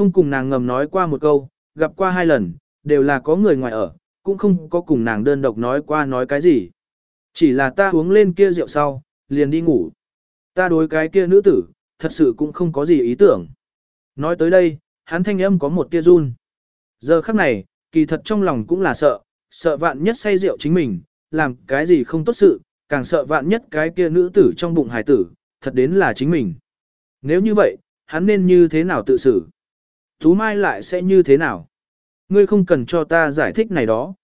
không cùng nàng ngầm nói qua một câu, gặp qua hai lần, đều là có người ngoài ở, cũng không có cùng nàng đơn độc nói qua nói cái gì. Chỉ là ta uống lên kia rượu sau, liền đi ngủ. Ta đối cái kia nữ tử, thật sự cũng không có gì ý tưởng. Nói tới đây, hắn thanh âm có một tia run. Giờ khắc này, kỳ thật trong lòng cũng là sợ, sợ vạn nhất say rượu chính mình, làm cái gì không tốt sự, càng sợ vạn nhất cái kia nữ tử trong bụng hải tử, thật đến là chính mình. Nếu như vậy, hắn nên như thế nào tự xử? Tú Mai lại sẽ như thế nào? Ngươi không cần cho ta giải thích này đó.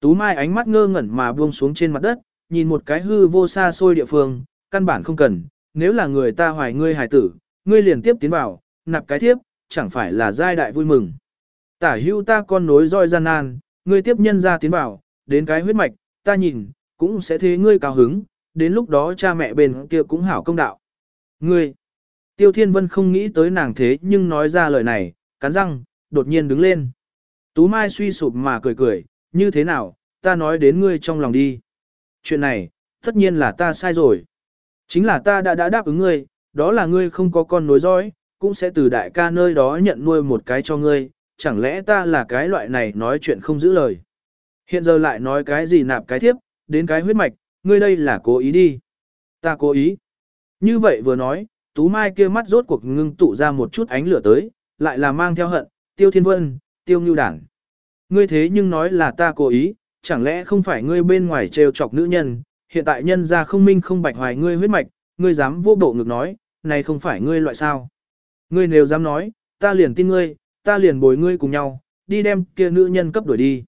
Tú Mai ánh mắt ngơ ngẩn mà buông xuống trên mặt đất, nhìn một cái hư vô xa xôi địa phương, căn bản không cần, nếu là người ta hoài ngươi hài tử, ngươi liền tiếp tiến vào, nạp cái thiếp, chẳng phải là giai đại vui mừng. Tả hưu ta con nối roi gian nan, ngươi tiếp nhân ra tiến vào, đến cái huyết mạch, ta nhìn, cũng sẽ thế ngươi cao hứng, đến lúc đó cha mẹ bên kia cũng hảo công đạo. Ngươi, Tiêu Thiên Vân không nghĩ tới nàng thế nhưng nói ra lời này, cắn răng, đột nhiên đứng lên. Tú Mai suy sụp mà cười cười, như thế nào, ta nói đến ngươi trong lòng đi. Chuyện này, tất nhiên là ta sai rồi. Chính là ta đã đã đáp ứng ngươi, đó là ngươi không có con nối dõi, cũng sẽ từ đại ca nơi đó nhận nuôi một cái cho ngươi, chẳng lẽ ta là cái loại này nói chuyện không giữ lời. Hiện giờ lại nói cái gì nạp cái thiếp, đến cái huyết mạch, ngươi đây là cố ý đi. Ta cố ý. Như vậy vừa nói, Tú Mai kia mắt rốt cuộc ngưng tụ ra một chút ánh lửa tới, lại là mang theo hận, tiêu thiên vân, tiêu ngưu đảng. Ngươi thế nhưng nói là ta cố ý, chẳng lẽ không phải ngươi bên ngoài trêu chọc nữ nhân, hiện tại nhân ra không minh không bạch hoài ngươi huyết mạch, ngươi dám vô bộ ngực nói, này không phải ngươi loại sao. Ngươi nếu dám nói, ta liền tin ngươi, ta liền bồi ngươi cùng nhau, đi đem kia nữ nhân cấp đuổi đi.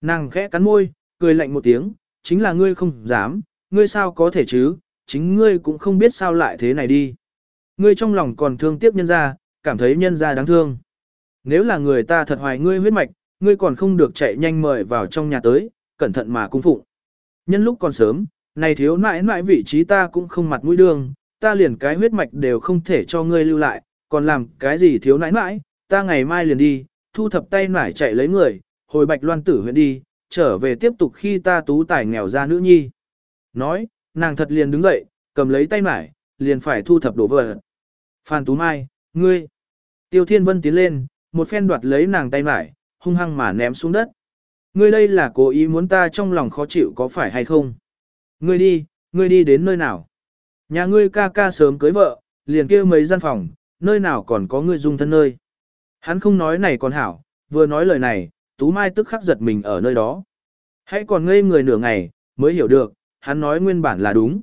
Nàng khẽ cắn môi, cười lạnh một tiếng, chính là ngươi không dám, ngươi sao có thể chứ, chính ngươi cũng không biết sao lại thế này đi. Ngươi trong lòng còn thương tiếc nhân ra, cảm thấy nhân ra đáng thương. Nếu là người ta thật hoài ngươi huyết mạch, ngươi còn không được chạy nhanh mời vào trong nhà tới, cẩn thận mà cung phụng. Nhân lúc còn sớm, này thiếu nãi nãi vị trí ta cũng không mặt mũi đường, ta liền cái huyết mạch đều không thể cho ngươi lưu lại, còn làm cái gì thiếu nãi nãi, ta ngày mai liền đi, thu thập tay nải chạy lấy người, hồi bạch loan tử huyện đi, trở về tiếp tục khi ta tú tài nghèo ra nữ nhi. Nói, nàng thật liền đứng dậy, cầm lấy tay nải, liền phải thu thập đồ vật. Phan Tú Mai, ngươi. Tiêu Thiên Vân tiến lên, một phen đoạt lấy nàng tay mải, hung hăng mà ném xuống đất. Ngươi đây là cố ý muốn ta trong lòng khó chịu có phải hay không? Ngươi đi, ngươi đi đến nơi nào? Nhà ngươi ca ca sớm cưới vợ, liền kêu mấy gian phòng, nơi nào còn có ngươi dung thân nơi. Hắn không nói này còn hảo, vừa nói lời này, Tú Mai tức khắc giật mình ở nơi đó. Hãy còn ngây người nửa ngày, mới hiểu được, hắn nói nguyên bản là đúng.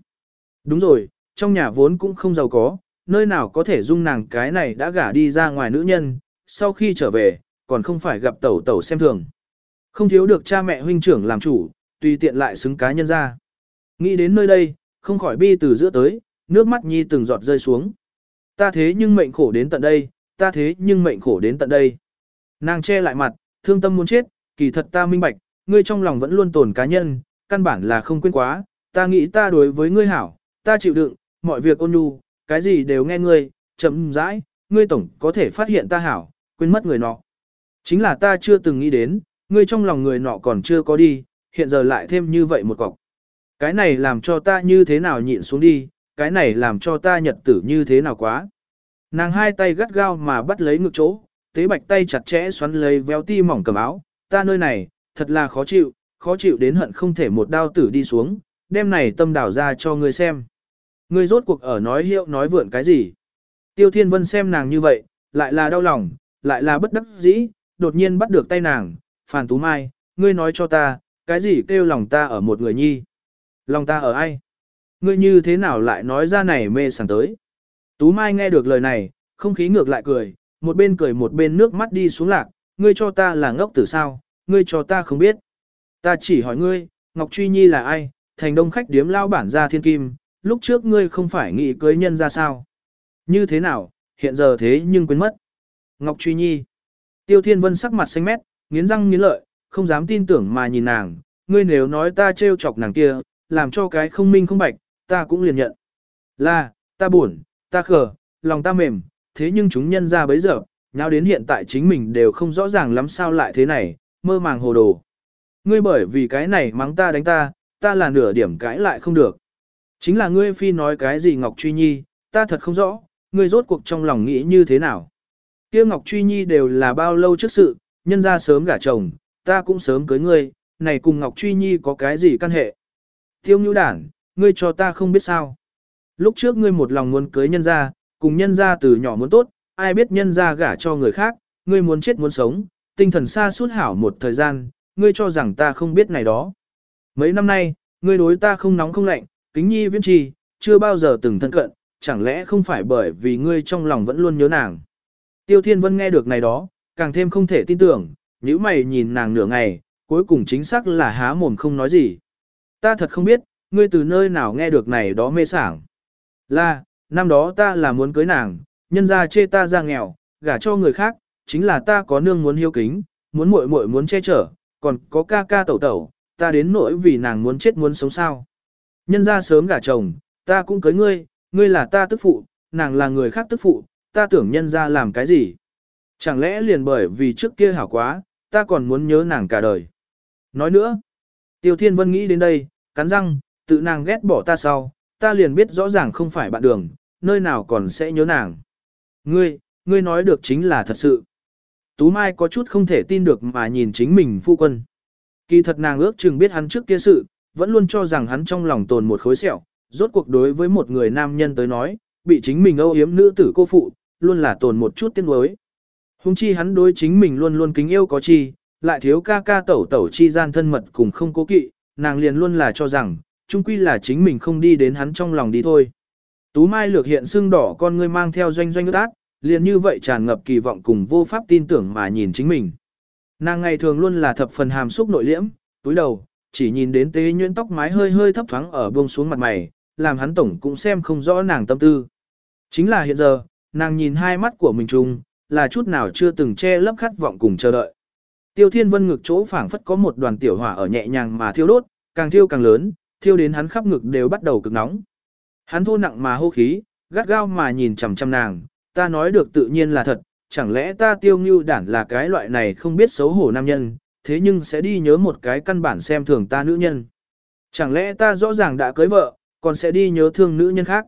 Đúng rồi, trong nhà vốn cũng không giàu có, nơi nào có thể dung nàng cái này đã gả đi ra ngoài nữ nhân, sau khi trở về, còn không phải gặp tẩu tẩu xem thường. Không thiếu được cha mẹ huynh trưởng làm chủ, tùy tiện lại xứng cá nhân ra. Nghĩ đến nơi đây, không khỏi bi từ giữa tới, nước mắt nhi từng giọt rơi xuống. Ta thế nhưng mệnh khổ đến tận đây, ta thế nhưng mệnh khổ đến tận đây. Nàng che lại mặt, thương tâm muốn chết, kỳ thật ta minh bạch, ngươi trong lòng vẫn luôn tồn cá nhân, căn bản là không quên quá, ta nghĩ ta đối với ngươi hảo, ta chịu đựng, mọi việc ôn nhu, cái gì đều nghe ngươi, chậm rãi, ngươi tổng có thể phát hiện ta hảo, quên mất người nọ. Chính là ta chưa từng nghĩ đến, ngươi trong lòng người nọ còn chưa có đi, hiện giờ lại thêm như vậy một cọc. Cái này làm cho ta như thế nào nhịn xuống đi, cái này làm cho ta nhật tử như thế nào quá. Nàng hai tay gắt gao mà bắt lấy ngực chỗ, tế bạch tay chặt chẽ xoắn lấy véo ti mỏng cầm áo, ta nơi này, thật là khó chịu, khó chịu đến hận không thể một đao tử đi xuống, đem này tâm đảo ra cho ngươi xem. Ngươi rốt cuộc ở nói hiệu nói vượn cái gì. Tiêu Thiên Vân xem nàng như vậy, lại là đau lòng, lại là bất đắc dĩ, đột nhiên bắt được tay nàng, Phàn Tú Mai, ngươi nói cho ta, cái gì kêu lòng ta ở một người nhi? Lòng ta ở ai? Ngươi như thế nào lại nói ra này mê sảng tới? Tú Mai nghe được lời này, không khí ngược lại cười, một bên cười một bên nước mắt đi xuống lạc, ngươi cho ta là ngốc tử sao, ngươi cho ta không biết. Ta chỉ hỏi ngươi, Ngọc Truy Nhi là ai, thành đông khách điếm lao bản ra thiên kim, lúc trước ngươi không phải nghĩ cưới nhân ra sao? Như thế nào, hiện giờ thế nhưng quên mất. Ngọc Truy Nhi. Tiêu Thiên Vân sắc mặt xanh mét, nghiến răng nghiến lợi, không dám tin tưởng mà nhìn nàng, ngươi nếu nói ta trêu chọc nàng kia, làm cho cái không minh không bạch, ta cũng liền nhận. Là, ta buồn, ta khờ, lòng ta mềm, thế nhưng chúng nhân ra bấy giờ, nào đến hiện tại chính mình đều không rõ ràng lắm sao lại thế này, mơ màng hồ đồ. Ngươi bởi vì cái này mắng ta đánh ta, ta là nửa điểm cãi lại không được. Chính là ngươi phi nói cái gì Ngọc Truy Nhi, ta thật không rõ, ngươi rốt cuộc trong lòng nghĩ như thế nào. kia Ngọc Truy Nhi đều là bao lâu trước sự, nhân ra sớm gả chồng, ta cũng sớm cưới ngươi, này cùng Ngọc Truy Nhi có cái gì căn hệ. Tiêu nhu Đản, ngươi cho ta không biết sao. Lúc trước ngươi một lòng muốn cưới nhân ra, cùng nhân ra từ nhỏ muốn tốt, ai biết nhân ra gả cho người khác, ngươi muốn chết muốn sống, tinh thần xa suốt hảo một thời gian, ngươi cho rằng ta không biết này đó. Mấy năm nay, ngươi đối ta không nóng không lạnh, kính nhi viễn trì, chưa bao giờ từng thân cận, chẳng lẽ không phải bởi vì ngươi trong lòng vẫn luôn nhớ nàng. Tiêu Thiên Vân nghe được này đó, càng thêm không thể tin tưởng, nếu mày nhìn nàng nửa ngày, cuối cùng chính xác là há mồm không nói gì. Ta thật không biết, ngươi từ nơi nào nghe được này đó mê sảng. Là, năm đó ta là muốn cưới nàng, nhân ra chê ta ra nghèo, gả cho người khác, chính là ta có nương muốn hiếu kính, muốn muội muội muốn che chở, còn có ca ca tẩu tẩu, ta đến nỗi vì nàng muốn chết muốn sống sao. Nhân ra sớm gả chồng, ta cũng cưới ngươi, ngươi là ta tức phụ, nàng là người khác tức phụ, ta tưởng nhân ra làm cái gì. Chẳng lẽ liền bởi vì trước kia hảo quá, ta còn muốn nhớ nàng cả đời. Nói nữa, Tiêu Thiên Vân nghĩ đến đây, cắn răng, tự nàng ghét bỏ ta sau, ta liền biết rõ ràng không phải bạn đường, nơi nào còn sẽ nhớ nàng. Ngươi, ngươi nói được chính là thật sự. Tú Mai có chút không thể tin được mà nhìn chính mình phu quân. Kỳ thật nàng ước chừng biết hắn trước kia sự, vẫn luôn cho rằng hắn trong lòng tồn một khối sẹo, rốt cuộc đối với một người nam nhân tới nói, bị chính mình âu yếm nữ tử cô phụ, luôn là tồn một chút tiếng đối. Hùng chi hắn đối chính mình luôn luôn kính yêu có chi, lại thiếu ca ca tẩu tẩu chi gian thân mật cùng không cố kỵ, nàng liền luôn là cho rằng, chung quy là chính mình không đi đến hắn trong lòng đi thôi. Tú Mai lược hiện xương đỏ con ngươi mang theo doanh doanh ước ác, liền như vậy tràn ngập kỳ vọng cùng vô pháp tin tưởng mà nhìn chính mình. Nàng ngày thường luôn là thập phần hàm xúc nội liễm, túi đầu, chỉ nhìn đến tế nhuyễn tóc mái hơi hơi thấp thoáng ở buông xuống mặt mày, làm hắn tổng cũng xem không rõ nàng tâm tư. Chính là hiện giờ, nàng nhìn hai mắt của mình chung, là chút nào chưa từng che lấp khát vọng cùng chờ đợi. Tiêu Thiên Vân ngực chỗ phảng phất có một đoàn tiểu hỏa ở nhẹ nhàng mà thiêu đốt, càng thiêu càng lớn, thiêu đến hắn khắp ngực đều bắt đầu cực nóng. Hắn thô nặng mà hô khí, gắt gao mà nhìn chằm chằm nàng, ta nói được tự nhiên là thật, chẳng lẽ ta tiêu ngưu đản là cái loại này không biết xấu hổ nam nhân, thế nhưng sẽ đi nhớ một cái căn bản xem thường ta nữ nhân. Chẳng lẽ ta rõ ràng đã cưới vợ, còn sẽ đi nhớ thương nữ nhân khác.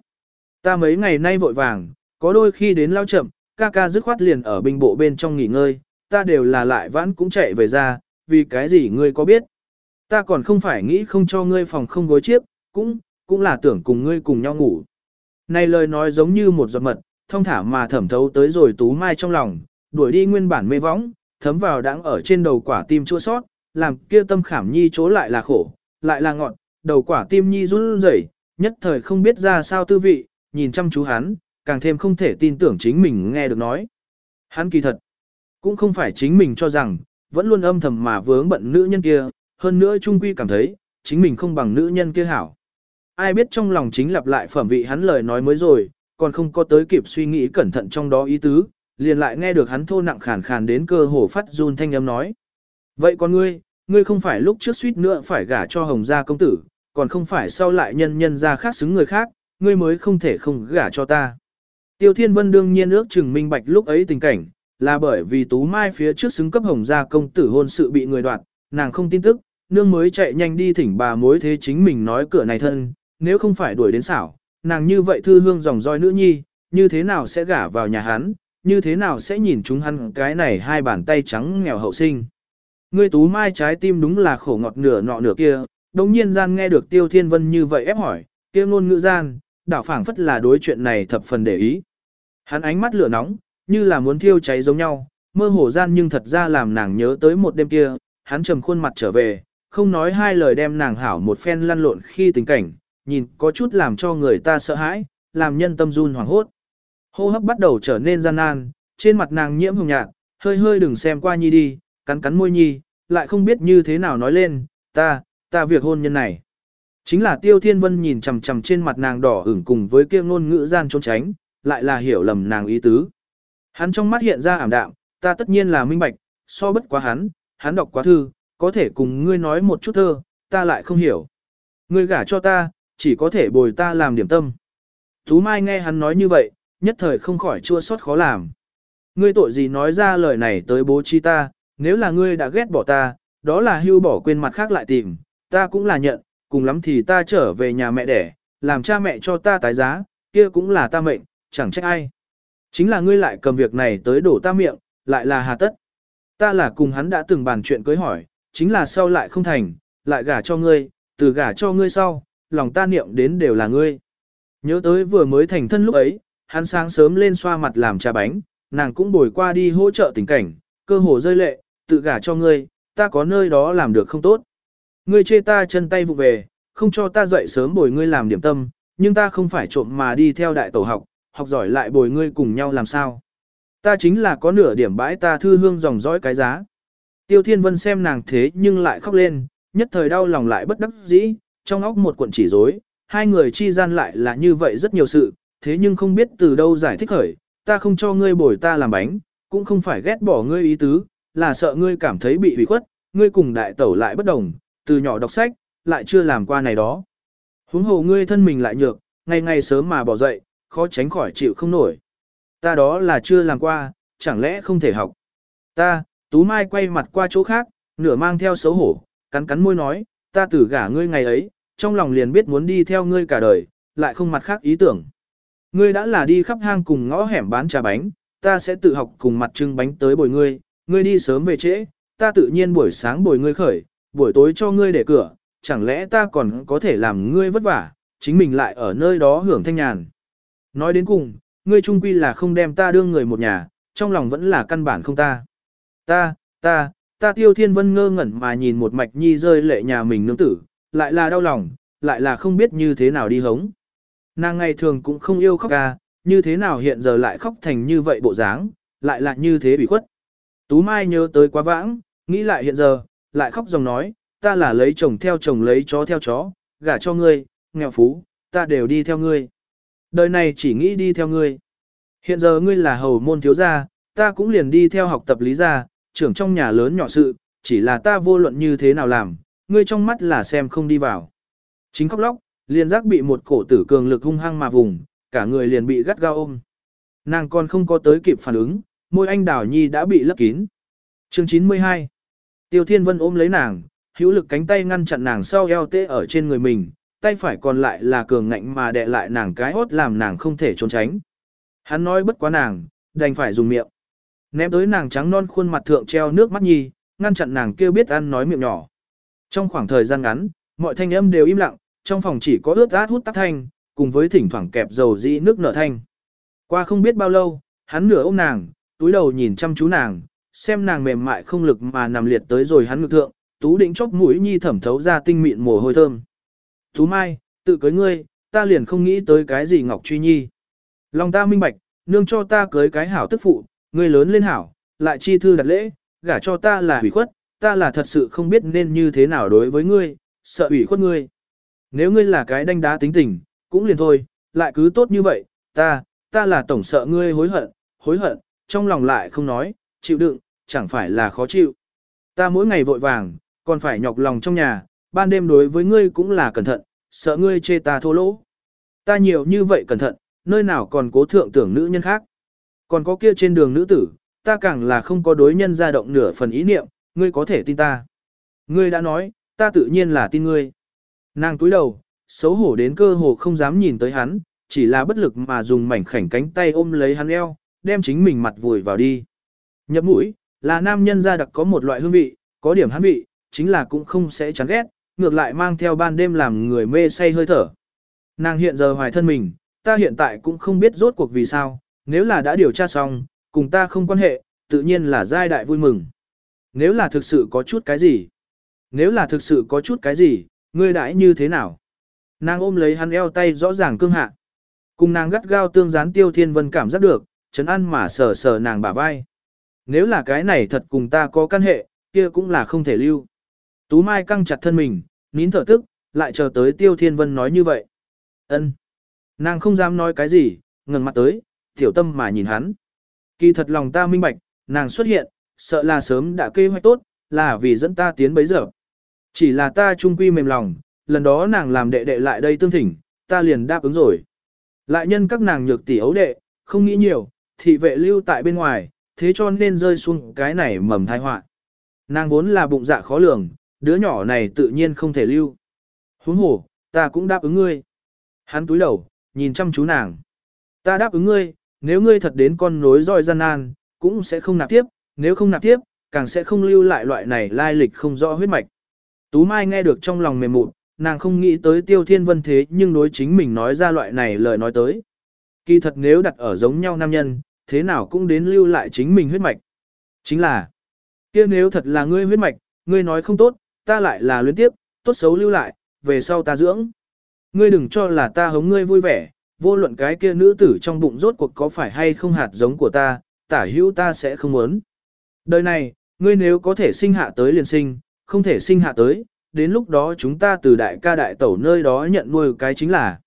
Ta mấy ngày nay vội vàng, có đôi khi đến lao chậm, ca ca dứt khoát liền ở binh bộ bên trong nghỉ ngơi, ta đều là lại vãn cũng chạy về ra, vì cái gì ngươi có biết. Ta còn không phải nghĩ không cho ngươi phòng không gối chiếc, cũng, cũng là tưởng cùng ngươi cùng nhau ngủ. Này lời nói giống như một giọt mật, thông thả mà thẩm thấu tới rồi tú mai trong lòng, đuổi đi nguyên bản mê võng, thấm vào đáng ở trên đầu quả tim chua sót, làm kia tâm khảm nhi chỗ lại là khổ, lại là ngọn, đầu quả tim nhi run rẩy, nhất thời không biết ra sao tư vị, nhìn chăm chú hắn, càng thêm không thể tin tưởng chính mình nghe được nói. Hắn kỳ thật, cũng không phải chính mình cho rằng, vẫn luôn âm thầm mà vướng bận nữ nhân kia, hơn nữa trung quy cảm thấy, chính mình không bằng nữ nhân kia hảo. Ai biết trong lòng chính lặp lại phẩm vị hắn lời nói mới rồi, còn không có tới kịp suy nghĩ cẩn thận trong đó ý tứ, liền lại nghe được hắn thô nặng khàn khàn đến cơ hồ phát run thanh âm nói. Vậy còn ngươi, ngươi không phải lúc trước suýt nữa phải gả cho hồng gia công tử, còn không phải sau lại nhân nhân ra khác xứng người khác, ngươi mới không thể không gả cho ta. Tiêu Thiên Vân đương nhiên ước chừng minh bạch lúc ấy tình cảnh, là bởi vì Tú Mai phía trước xứng cấp hồng gia công tử hôn sự bị người đoạt, nàng không tin tức, nương mới chạy nhanh đi thỉnh bà mối thế chính mình nói cửa này thân, nếu không phải đuổi đến xảo, nàng như vậy thư hương dòng roi nữ nhi, như thế nào sẽ gả vào nhà hắn, như thế nào sẽ nhìn chúng hắn cái này hai bàn tay trắng nghèo hậu sinh. Ngươi Tú Mai trái tim đúng là khổ ngọt nửa nọ nửa kia, đồng nhiên gian nghe được Tiêu Thiên Vân như vậy ép hỏi, kia ngôn ngữ gian, đảo phảng phất là đối chuyện này thập phần để ý. Hắn ánh mắt lửa nóng, như là muốn thiêu cháy giống nhau, mơ hồ gian nhưng thật ra làm nàng nhớ tới một đêm kia, hắn trầm khuôn mặt trở về, không nói hai lời đem nàng hảo một phen lăn lộn khi tình cảnh, nhìn có chút làm cho người ta sợ hãi, làm nhân tâm run hoảng hốt. Hô hấp bắt đầu trở nên gian nan, trên mặt nàng nhiễm hồng nhạt, hơi hơi đừng xem qua nhi đi, cắn cắn môi nhi, lại không biết như thế nào nói lên, ta, ta việc hôn nhân này. Chính là Tiêu Thiên Vân nhìn chằm chằm trên mặt nàng đỏ ửng cùng với kia ngôn ngữ gian trốn tránh, lại là hiểu lầm nàng ý tứ. Hắn trong mắt hiện ra ảm đạm, ta tất nhiên là minh bạch, so bất quá hắn, hắn đọc quá thư, có thể cùng ngươi nói một chút thơ, ta lại không hiểu. Ngươi gả cho ta, chỉ có thể bồi ta làm điểm tâm. Tú Mai nghe hắn nói như vậy, nhất thời không khỏi chua xót khó làm. Ngươi tội gì nói ra lời này tới bố trí ta, nếu là ngươi đã ghét bỏ ta, đó là hưu bỏ quên mặt khác lại tìm, ta cũng là nhận, cùng lắm thì ta trở về nhà mẹ đẻ, làm cha mẹ cho ta tái giá, kia cũng là ta mệnh, chẳng trách ai. Chính là ngươi lại cầm việc này tới đổ ta miệng, lại là hà tất. Ta là cùng hắn đã từng bàn chuyện cưới hỏi, chính là sau lại không thành, lại gả cho ngươi, từ gả cho ngươi sau, lòng ta niệm đến đều là ngươi. Nhớ tới vừa mới thành thân lúc ấy, hắn sáng sớm lên xoa mặt làm trà bánh, nàng cũng bồi qua đi hỗ trợ tình cảnh, cơ hồ rơi lệ, tự gả cho ngươi, ta có nơi đó làm được không tốt. Ngươi chê ta chân tay vụ về, không cho ta dậy sớm bồi ngươi làm điểm tâm, nhưng ta không phải trộm mà đi theo đại tổ học, học giỏi lại bồi ngươi cùng nhau làm sao. Ta chính là có nửa điểm bãi ta thư hương dòng dõi cái giá. Tiêu Thiên Vân xem nàng thế nhưng lại khóc lên, nhất thời đau lòng lại bất đắc dĩ, trong óc một cuộn chỉ rối, hai người chi gian lại là như vậy rất nhiều sự, thế nhưng không biết từ đâu giải thích khởi, ta không cho ngươi bồi ta làm bánh, cũng không phải ghét bỏ ngươi ý tứ, là sợ ngươi cảm thấy bị hủy khuất, ngươi cùng đại tẩu lại bất đồng, từ nhỏ đọc sách, lại chưa làm qua này đó. Huống hồ ngươi thân mình lại nhược, ngày ngày sớm mà bỏ dậy, khó tránh khỏi chịu không nổi. Ta đó là chưa làm qua, chẳng lẽ không thể học. Ta, Tú Mai quay mặt qua chỗ khác, nửa mang theo xấu hổ, cắn cắn môi nói, ta tử gả ngươi ngày ấy, trong lòng liền biết muốn đi theo ngươi cả đời, lại không mặt khác ý tưởng. Ngươi đã là đi khắp hang cùng ngõ hẻm bán trà bánh, ta sẽ tự học cùng mặt trưng bánh tới bồi ngươi, ngươi đi sớm về trễ, ta tự nhiên buổi sáng bồi ngươi khởi, buổi tối cho ngươi để cửa, chẳng lẽ ta còn có thể làm ngươi vất vả, chính mình lại ở nơi đó hưởng thanh nhàn. Nói đến cùng, ngươi trung quy là không đem ta đương người một nhà, trong lòng vẫn là căn bản không ta. Ta, ta, ta tiêu thiên vân ngơ ngẩn mà nhìn một mạch nhi rơi lệ nhà mình nương tử, lại là đau lòng, lại là không biết như thế nào đi hống. Nàng ngày thường cũng không yêu khóc ca, như thế nào hiện giờ lại khóc thành như vậy bộ dáng, lại là như thế bị khuất. Tú Mai nhớ tới quá vãng, nghĩ lại hiện giờ, lại khóc dòng nói, ta là lấy chồng theo chồng lấy chó theo chó, gả cho ngươi, nghèo phú, ta đều đi theo ngươi. Đời này chỉ nghĩ đi theo ngươi. Hiện giờ ngươi là hầu môn thiếu gia, ta cũng liền đi theo học tập lý gia, trưởng trong nhà lớn nhỏ sự, chỉ là ta vô luận như thế nào làm, ngươi trong mắt là xem không đi vào. Chính khóc lóc, liền giác bị một cổ tử cường lực hung hăng mà vùng, cả người liền bị gắt gao ôm. Nàng còn không có tới kịp phản ứng, môi anh đào nhi đã bị lấp kín. Chương 92 Tiêu Thiên Vân ôm lấy nàng, hữu lực cánh tay ngăn chặn nàng sau eo tê ở trên người mình, tay phải còn lại là cường ngạnh mà đè lại nàng cái hốt làm nàng không thể trốn tránh. Hắn nói bất quá nàng, đành phải dùng miệng. Ném tới nàng trắng non khuôn mặt thượng treo nước mắt nhi, ngăn chặn nàng kêu biết ăn nói miệng nhỏ. Trong khoảng thời gian ngắn, mọi thanh âm đều im lặng, trong phòng chỉ có ướt át hút tắc thanh, cùng với thỉnh thoảng kẹp dầu dĩ nước nở thanh. Qua không biết bao lâu, hắn nửa ôm nàng, túi đầu nhìn chăm chú nàng, xem nàng mềm mại không lực mà nằm liệt tới rồi hắn ngực thượng, tú định chóp mũi nhi thẩm thấu ra tinh mịn mồ hôi thơm. Tú Mai, tự cưới ngươi, ta liền không nghĩ tới cái gì Ngọc Truy Nhi. Lòng ta minh bạch, nương cho ta cưới cái hảo tức phụ, ngươi lớn lên hảo, lại chi thư đặt lễ, gả cho ta là hủy khuất, ta là thật sự không biết nên như thế nào đối với ngươi, sợ ủy khuất ngươi. Nếu ngươi là cái đanh đá tính tình, cũng liền thôi, lại cứ tốt như vậy, ta, ta là tổng sợ ngươi hối hận, hối hận, trong lòng lại không nói, chịu đựng, chẳng phải là khó chịu. Ta mỗi ngày vội vàng, còn phải nhọc lòng trong nhà, ban đêm đối với ngươi cũng là cẩn thận, sợ ngươi chê ta thô lỗ. Ta nhiều như vậy cẩn thận, nơi nào còn cố thượng tưởng nữ nhân khác. Còn có kia trên đường nữ tử, ta càng là không có đối nhân ra động nửa phần ý niệm, ngươi có thể tin ta. Ngươi đã nói, ta tự nhiên là tin ngươi. Nàng túi đầu, xấu hổ đến cơ hồ không dám nhìn tới hắn, chỉ là bất lực mà dùng mảnh khảnh cánh tay ôm lấy hắn eo, đem chính mình mặt vùi vào đi. Nhập mũi, là nam nhân gia đặc có một loại hương vị, có điểm hắn vị, chính là cũng không sẽ chán ghét, ngược lại mang theo ban đêm làm người mê say hơi thở. Nàng hiện giờ hoài thân mình, ta hiện tại cũng không biết rốt cuộc vì sao, nếu là đã điều tra xong, cùng ta không quan hệ, tự nhiên là giai đại vui mừng. Nếu là thực sự có chút cái gì, nếu là thực sự có chút cái gì, ngươi đãi như thế nào? Nàng ôm lấy hắn eo tay rõ ràng cương hạ. Cùng nàng gắt gao tương gián tiêu thiên vân cảm giác được, chấn ăn mà sờ sờ nàng bả vai. Nếu là cái này thật cùng ta có căn hệ, kia cũng là không thể lưu. Tú Mai căng chặt thân mình, nín thở tức, lại chờ tới tiêu thiên vân nói như vậy. ân Nàng không dám nói cái gì, ngừng mặt tới, tiểu tâm mà nhìn hắn. Kỳ thật lòng ta minh bạch, nàng xuất hiện, sợ là sớm đã kế hoạch tốt, là vì dẫn ta tiến bấy giờ. Chỉ là ta trung quy mềm lòng, lần đó nàng làm đệ đệ lại đây tương thỉnh, ta liền đáp ứng rồi. Lại nhân các nàng nhược tỷ ấu đệ, không nghĩ nhiều, thị vệ lưu tại bên ngoài, thế cho nên rơi xuống cái này mầm thai họa. Nàng vốn là bụng dạ khó lường, đứa nhỏ này tự nhiên không thể lưu. Huống hồ, ta cũng đáp ứng ngươi. Hắn túi đầu, nhìn chăm chú nàng. Ta đáp ứng ngươi, nếu ngươi thật đến con nối roi gian nan, cũng sẽ không nạp tiếp, nếu không nạp tiếp, càng sẽ không lưu lại loại này lai lịch không rõ huyết mạch. Tú Mai nghe được trong lòng mềm mụn, nàng không nghĩ tới Tiêu Thiên Vân thế nhưng đối chính mình nói ra loại này lời nói tới. Kỳ thật nếu đặt ở giống nhau nam nhân, thế nào cũng đến lưu lại chính mình huyết mạch. Chính là, kia nếu thật là ngươi huyết mạch, ngươi nói không tốt, ta lại là luyến tiếp, tốt xấu lưu lại, về sau ta dưỡng. Ngươi đừng cho là ta hống ngươi vui vẻ, vô luận cái kia nữ tử trong bụng rốt cuộc có phải hay không hạt giống của ta, tả hữu ta sẽ không muốn. Đời này, ngươi nếu có thể sinh hạ tới liền sinh, không thể sinh hạ tới, đến lúc đó chúng ta từ đại ca đại tẩu nơi đó nhận nuôi cái chính là.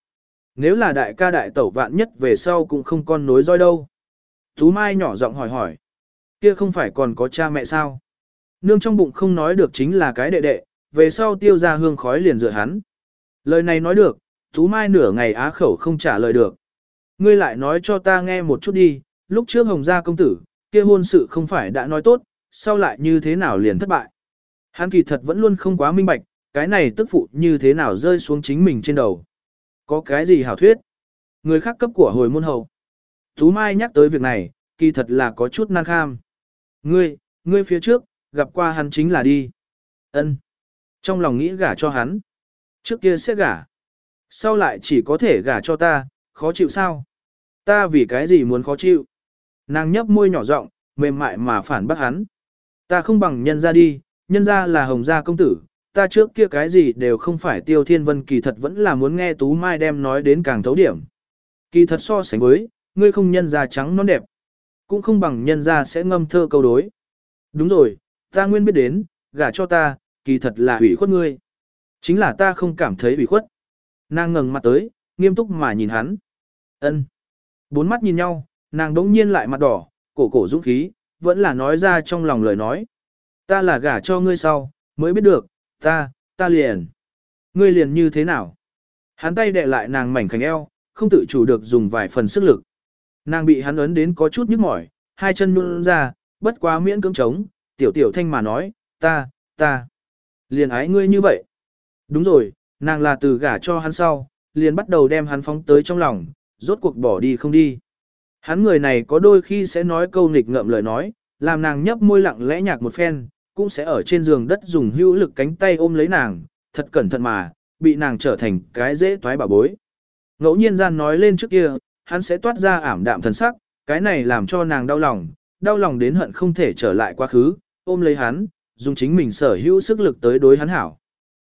Nếu là đại ca đại tẩu vạn nhất về sau cũng không con nối roi đâu. Tú Mai nhỏ giọng hỏi hỏi. Kia không phải còn có cha mẹ sao? Nương trong bụng không nói được chính là cái đệ đệ, về sau tiêu ra hương khói liền dựa hắn. Lời này nói được, Tú Mai nửa ngày á khẩu không trả lời được. Ngươi lại nói cho ta nghe một chút đi, lúc trước Hồng gia công tử, kia hôn sự không phải đã nói tốt, sau lại như thế nào liền thất bại. Hắn kỳ thật vẫn luôn không quá minh bạch, cái này tức phụ như thế nào rơi xuống chính mình trên đầu. Có cái gì hảo thuyết? Người khác cấp của hồi môn hầu. Tú Mai nhắc tới việc này, kỳ thật là có chút nan kham. Ngươi, ngươi phía trước, gặp qua hắn chính là đi. Ân. Trong lòng nghĩ gả cho hắn. Trước kia sẽ gả. Sau lại chỉ có thể gả cho ta, khó chịu sao? Ta vì cái gì muốn khó chịu? Nàng nhấp môi nhỏ giọng, mềm mại mà phản bác hắn. Ta không bằng nhân ra đi, nhân ra là hồng gia công tử, ta trước kia cái gì đều không phải tiêu thiên vân kỳ thật vẫn là muốn nghe Tú Mai đem nói đến càng thấu điểm. Kỳ thật so sánh với, ngươi không nhân ra trắng non đẹp, cũng không bằng nhân ra sẽ ngâm thơ câu đối. Đúng rồi, ta nguyên biết đến, gả cho ta, kỳ thật là ủy khuất ngươi. Chính là ta không cảm thấy ủy khuất. Nàng ngẩng mặt tới, nghiêm túc mà nhìn hắn. Ân. Bốn mắt nhìn nhau, nàng đống nhiên lại mặt đỏ, cổ cổ dũng khí, vẫn là nói ra trong lòng lời nói. Ta là gả cho ngươi sau, mới biết được, ta, ta liền. Ngươi liền như thế nào? Hắn tay đè lại nàng mảnh khảnh eo, không tự chủ được dùng vài phần sức lực. Nàng bị hắn ấn đến có chút nhức mỏi, hai chân nhún ra, bất quá miễn cưỡng chống, tiểu tiểu thanh mà nói, ta, ta, liền ái ngươi như vậy. Đúng rồi, nàng là từ gả cho hắn sau, liền bắt đầu đem hắn phóng tới trong lòng, rốt cuộc bỏ đi không đi. Hắn người này có đôi khi sẽ nói câu nghịch ngợm lời nói, làm nàng nhấp môi lặng lẽ nhạc một phen, cũng sẽ ở trên giường đất dùng hữu lực cánh tay ôm lấy nàng, thật cẩn thận mà, bị nàng trở thành cái dễ toái bà bối. Ngẫu nhiên gian nói lên trước kia, hắn sẽ toát ra ảm đạm thần sắc, cái này làm cho nàng đau lòng, đau lòng đến hận không thể trở lại quá khứ, ôm lấy hắn, dùng chính mình sở hữu sức lực tới đối hắn hảo.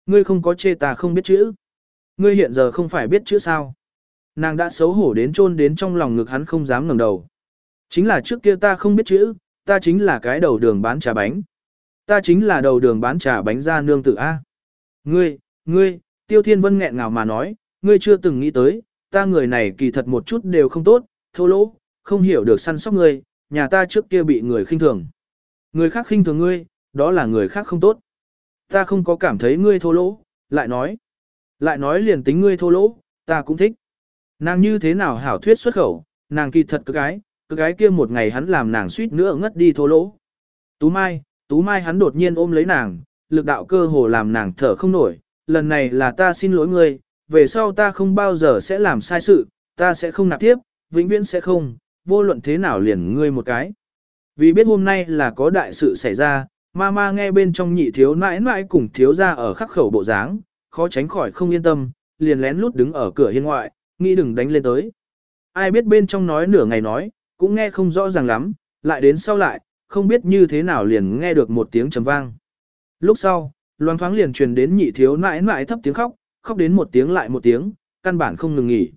Ngươi không có chê ta không biết chữ. Ngươi hiện giờ không phải biết chữ sao. Nàng đã xấu hổ đến chôn đến trong lòng ngực hắn không dám ngẩng đầu. Chính là trước kia ta không biết chữ, ta chính là cái đầu đường bán trà bánh. Ta chính là đầu đường bán trà bánh ra nương tự A. Ngươi, ngươi, Tiêu Thiên Vân nghẹn ngào mà nói, ngươi chưa từng nghĩ tới, ta người này kỳ thật một chút đều không tốt, thô lỗ, không hiểu được săn sóc ngươi, nhà ta trước kia bị người khinh thường. Người khác khinh thường ngươi, đó là người khác không tốt. Ta không có cảm thấy ngươi thô lỗ, lại nói. Lại nói liền tính ngươi thô lỗ, ta cũng thích. Nàng như thế nào hảo thuyết xuất khẩu, nàng kỳ thật cực gái, cực gái kia một ngày hắn làm nàng suýt nữa ngất đi thô lỗ. Tú Mai, Tú Mai hắn đột nhiên ôm lấy nàng, lực đạo cơ hồ làm nàng thở không nổi, lần này là ta xin lỗi ngươi, về sau ta không bao giờ sẽ làm sai sự, ta sẽ không nạp tiếp, vĩnh viễn sẽ không, vô luận thế nào liền ngươi một cái. Vì biết hôm nay là có đại sự xảy ra, Mama nghe bên trong nhị thiếu nãi nãi cùng thiếu ra ở khắc khẩu bộ dáng, khó tránh khỏi không yên tâm, liền lén lút đứng ở cửa hiên ngoại, nghĩ đừng đánh lên tới. Ai biết bên trong nói nửa ngày nói, cũng nghe không rõ ràng lắm, lại đến sau lại, không biết như thế nào liền nghe được một tiếng trầm vang. Lúc sau, loan thoáng liền truyền đến nhị thiếu nãi nãi thấp tiếng khóc, khóc đến một tiếng lại một tiếng, căn bản không ngừng nghỉ.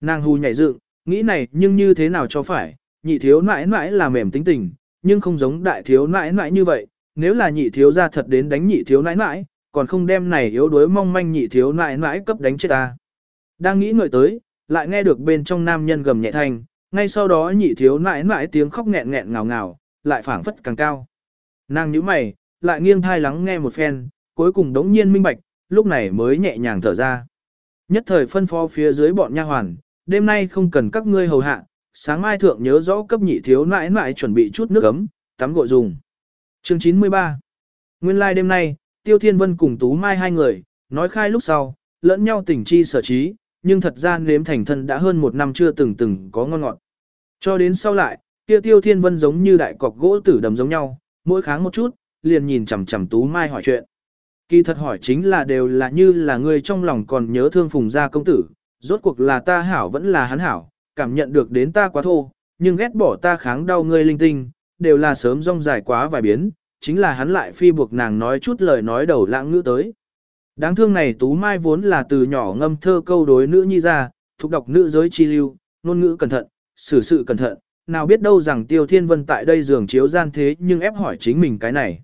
Nàng hù nhảy dựng, nghĩ này nhưng như thế nào cho phải, nhị thiếu nãi nãi là mềm tính tình, nhưng không giống đại thiếu nãi nãi như vậy, nếu là nhị thiếu ra thật đến đánh nhị thiếu nãi nãi, còn không đem này yếu đuối mong manh nhị thiếu nãi nãi cấp đánh chết ta. Đang nghĩ ngợi tới, lại nghe được bên trong nam nhân gầm nhẹ thanh, ngay sau đó nhị thiếu nãi nãi tiếng khóc nghẹn nghẹn ngào ngào, lại phảng phất càng cao. Nàng nhíu mày, lại nghiêng thai lắng nghe một phen, cuối cùng đống nhiên minh bạch, lúc này mới nhẹ nhàng thở ra. Nhất thời phân phó phía dưới bọn nha hoàn, đêm nay không cần các ngươi hầu hạ, sáng mai thượng nhớ rõ cấp nhị thiếu nãi nãi chuẩn bị chút nước ấm, tắm gội dùng. Chương 93 Nguyên lai like đêm nay, Tiêu Thiên Vân cùng Tú Mai hai người, nói khai lúc sau, lẫn nhau tình chi sở trí, nhưng thật ra nếm thành thân đã hơn một năm chưa từng từng có ngon ngọt. Cho đến sau lại, kia tiêu thiên vân giống như đại cọc gỗ tử đầm giống nhau, mỗi kháng một chút, liền nhìn chằm chằm Tú Mai hỏi chuyện. Kỳ thật hỏi chính là đều là như là người trong lòng còn nhớ thương phùng gia công tử, rốt cuộc là ta hảo vẫn là hắn hảo, cảm nhận được đến ta quá thô, nhưng ghét bỏ ta kháng đau ngươi linh tinh, đều là sớm rong dài quá vài biến, chính là hắn lại phi buộc nàng nói chút lời nói đầu lãng ngữ tới. Đáng thương này Tú Mai vốn là từ nhỏ ngâm thơ câu đối nữ nhi ra, thuộc đọc nữ giới chi lưu, ngôn ngữ cẩn thận, xử sự cẩn thận, nào biết đâu rằng Tiêu Thiên Vân tại đây giường chiếu gian thế nhưng ép hỏi chính mình cái này.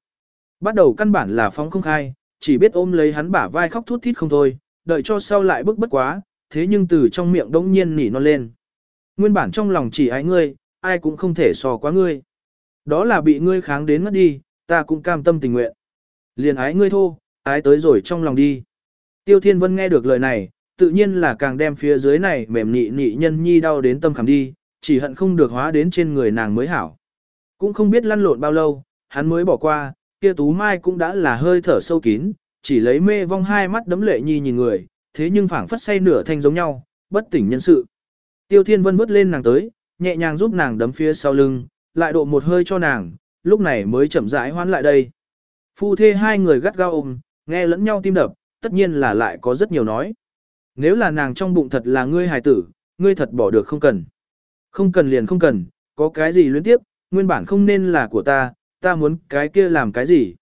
Bắt đầu căn bản là phóng không khai, chỉ biết ôm lấy hắn bả vai khóc thút thít không thôi, đợi cho sau lại bức bất quá, thế nhưng từ trong miệng đống nhiên nỉ non lên. Nguyên bản trong lòng chỉ ái ngươi, ai cũng không thể so quá ngươi. Đó là bị ngươi kháng đến mất đi, ta cũng cam tâm tình nguyện. Liền ái ngươi thô, ái tới rồi trong lòng đi. Tiêu Thiên Vân nghe được lời này, tự nhiên là càng đem phía dưới này mềm nị nị nhân nhi đau đến tâm khảm đi, chỉ hận không được hóa đến trên người nàng mới hảo. Cũng không biết lăn lộn bao lâu, hắn mới bỏ qua, kia tú mai cũng đã là hơi thở sâu kín, chỉ lấy mê vong hai mắt đấm lệ nhi nhìn người, thế nhưng phảng phất say nửa thanh giống nhau, bất tỉnh nhân sự. Tiêu Thiên Vân vứt lên nàng tới, nhẹ nhàng giúp nàng đấm phía sau lưng, lại độ một hơi cho nàng, lúc này mới chậm rãi hoán lại đây. Phu thê hai người gắt gao ôm, nghe lẫn nhau tim đập, tất nhiên là lại có rất nhiều nói. Nếu là nàng trong bụng thật là ngươi hài tử, ngươi thật bỏ được không cần. Không cần liền không cần, có cái gì luyến tiếp, nguyên bản không nên là của ta, ta muốn cái kia làm cái gì.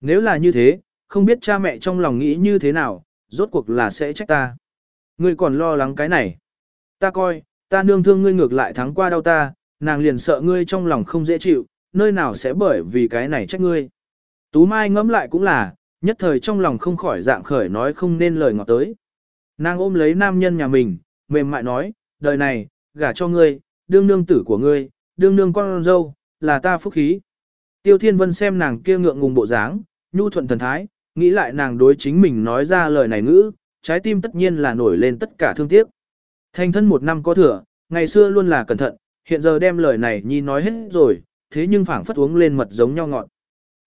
Nếu là như thế, không biết cha mẹ trong lòng nghĩ như thế nào, rốt cuộc là sẽ trách ta. Ngươi còn lo lắng cái này. Ta coi, ta nương thương ngươi ngược lại thắng qua đau ta, nàng liền sợ ngươi trong lòng không dễ chịu, nơi nào sẽ bởi vì cái này trách ngươi. Tú Mai ngẫm lại cũng là, nhất thời trong lòng không khỏi dạng khởi nói không nên lời ngọt tới. Nàng ôm lấy nam nhân nhà mình, mềm mại nói, đời này, gả cho ngươi, đương nương tử của ngươi, đương nương con dâu, là ta phúc khí. Tiêu Thiên Vân xem nàng kia ngượng ngùng bộ dáng, nhu thuận thần thái, nghĩ lại nàng đối chính mình nói ra lời này ngữ, trái tim tất nhiên là nổi lên tất cả thương tiếc. Thành thân một năm có thừa, ngày xưa luôn là cẩn thận, hiện giờ đem lời này nhi nói hết rồi, thế nhưng phảng phất uống lên mật giống nhau ngọt.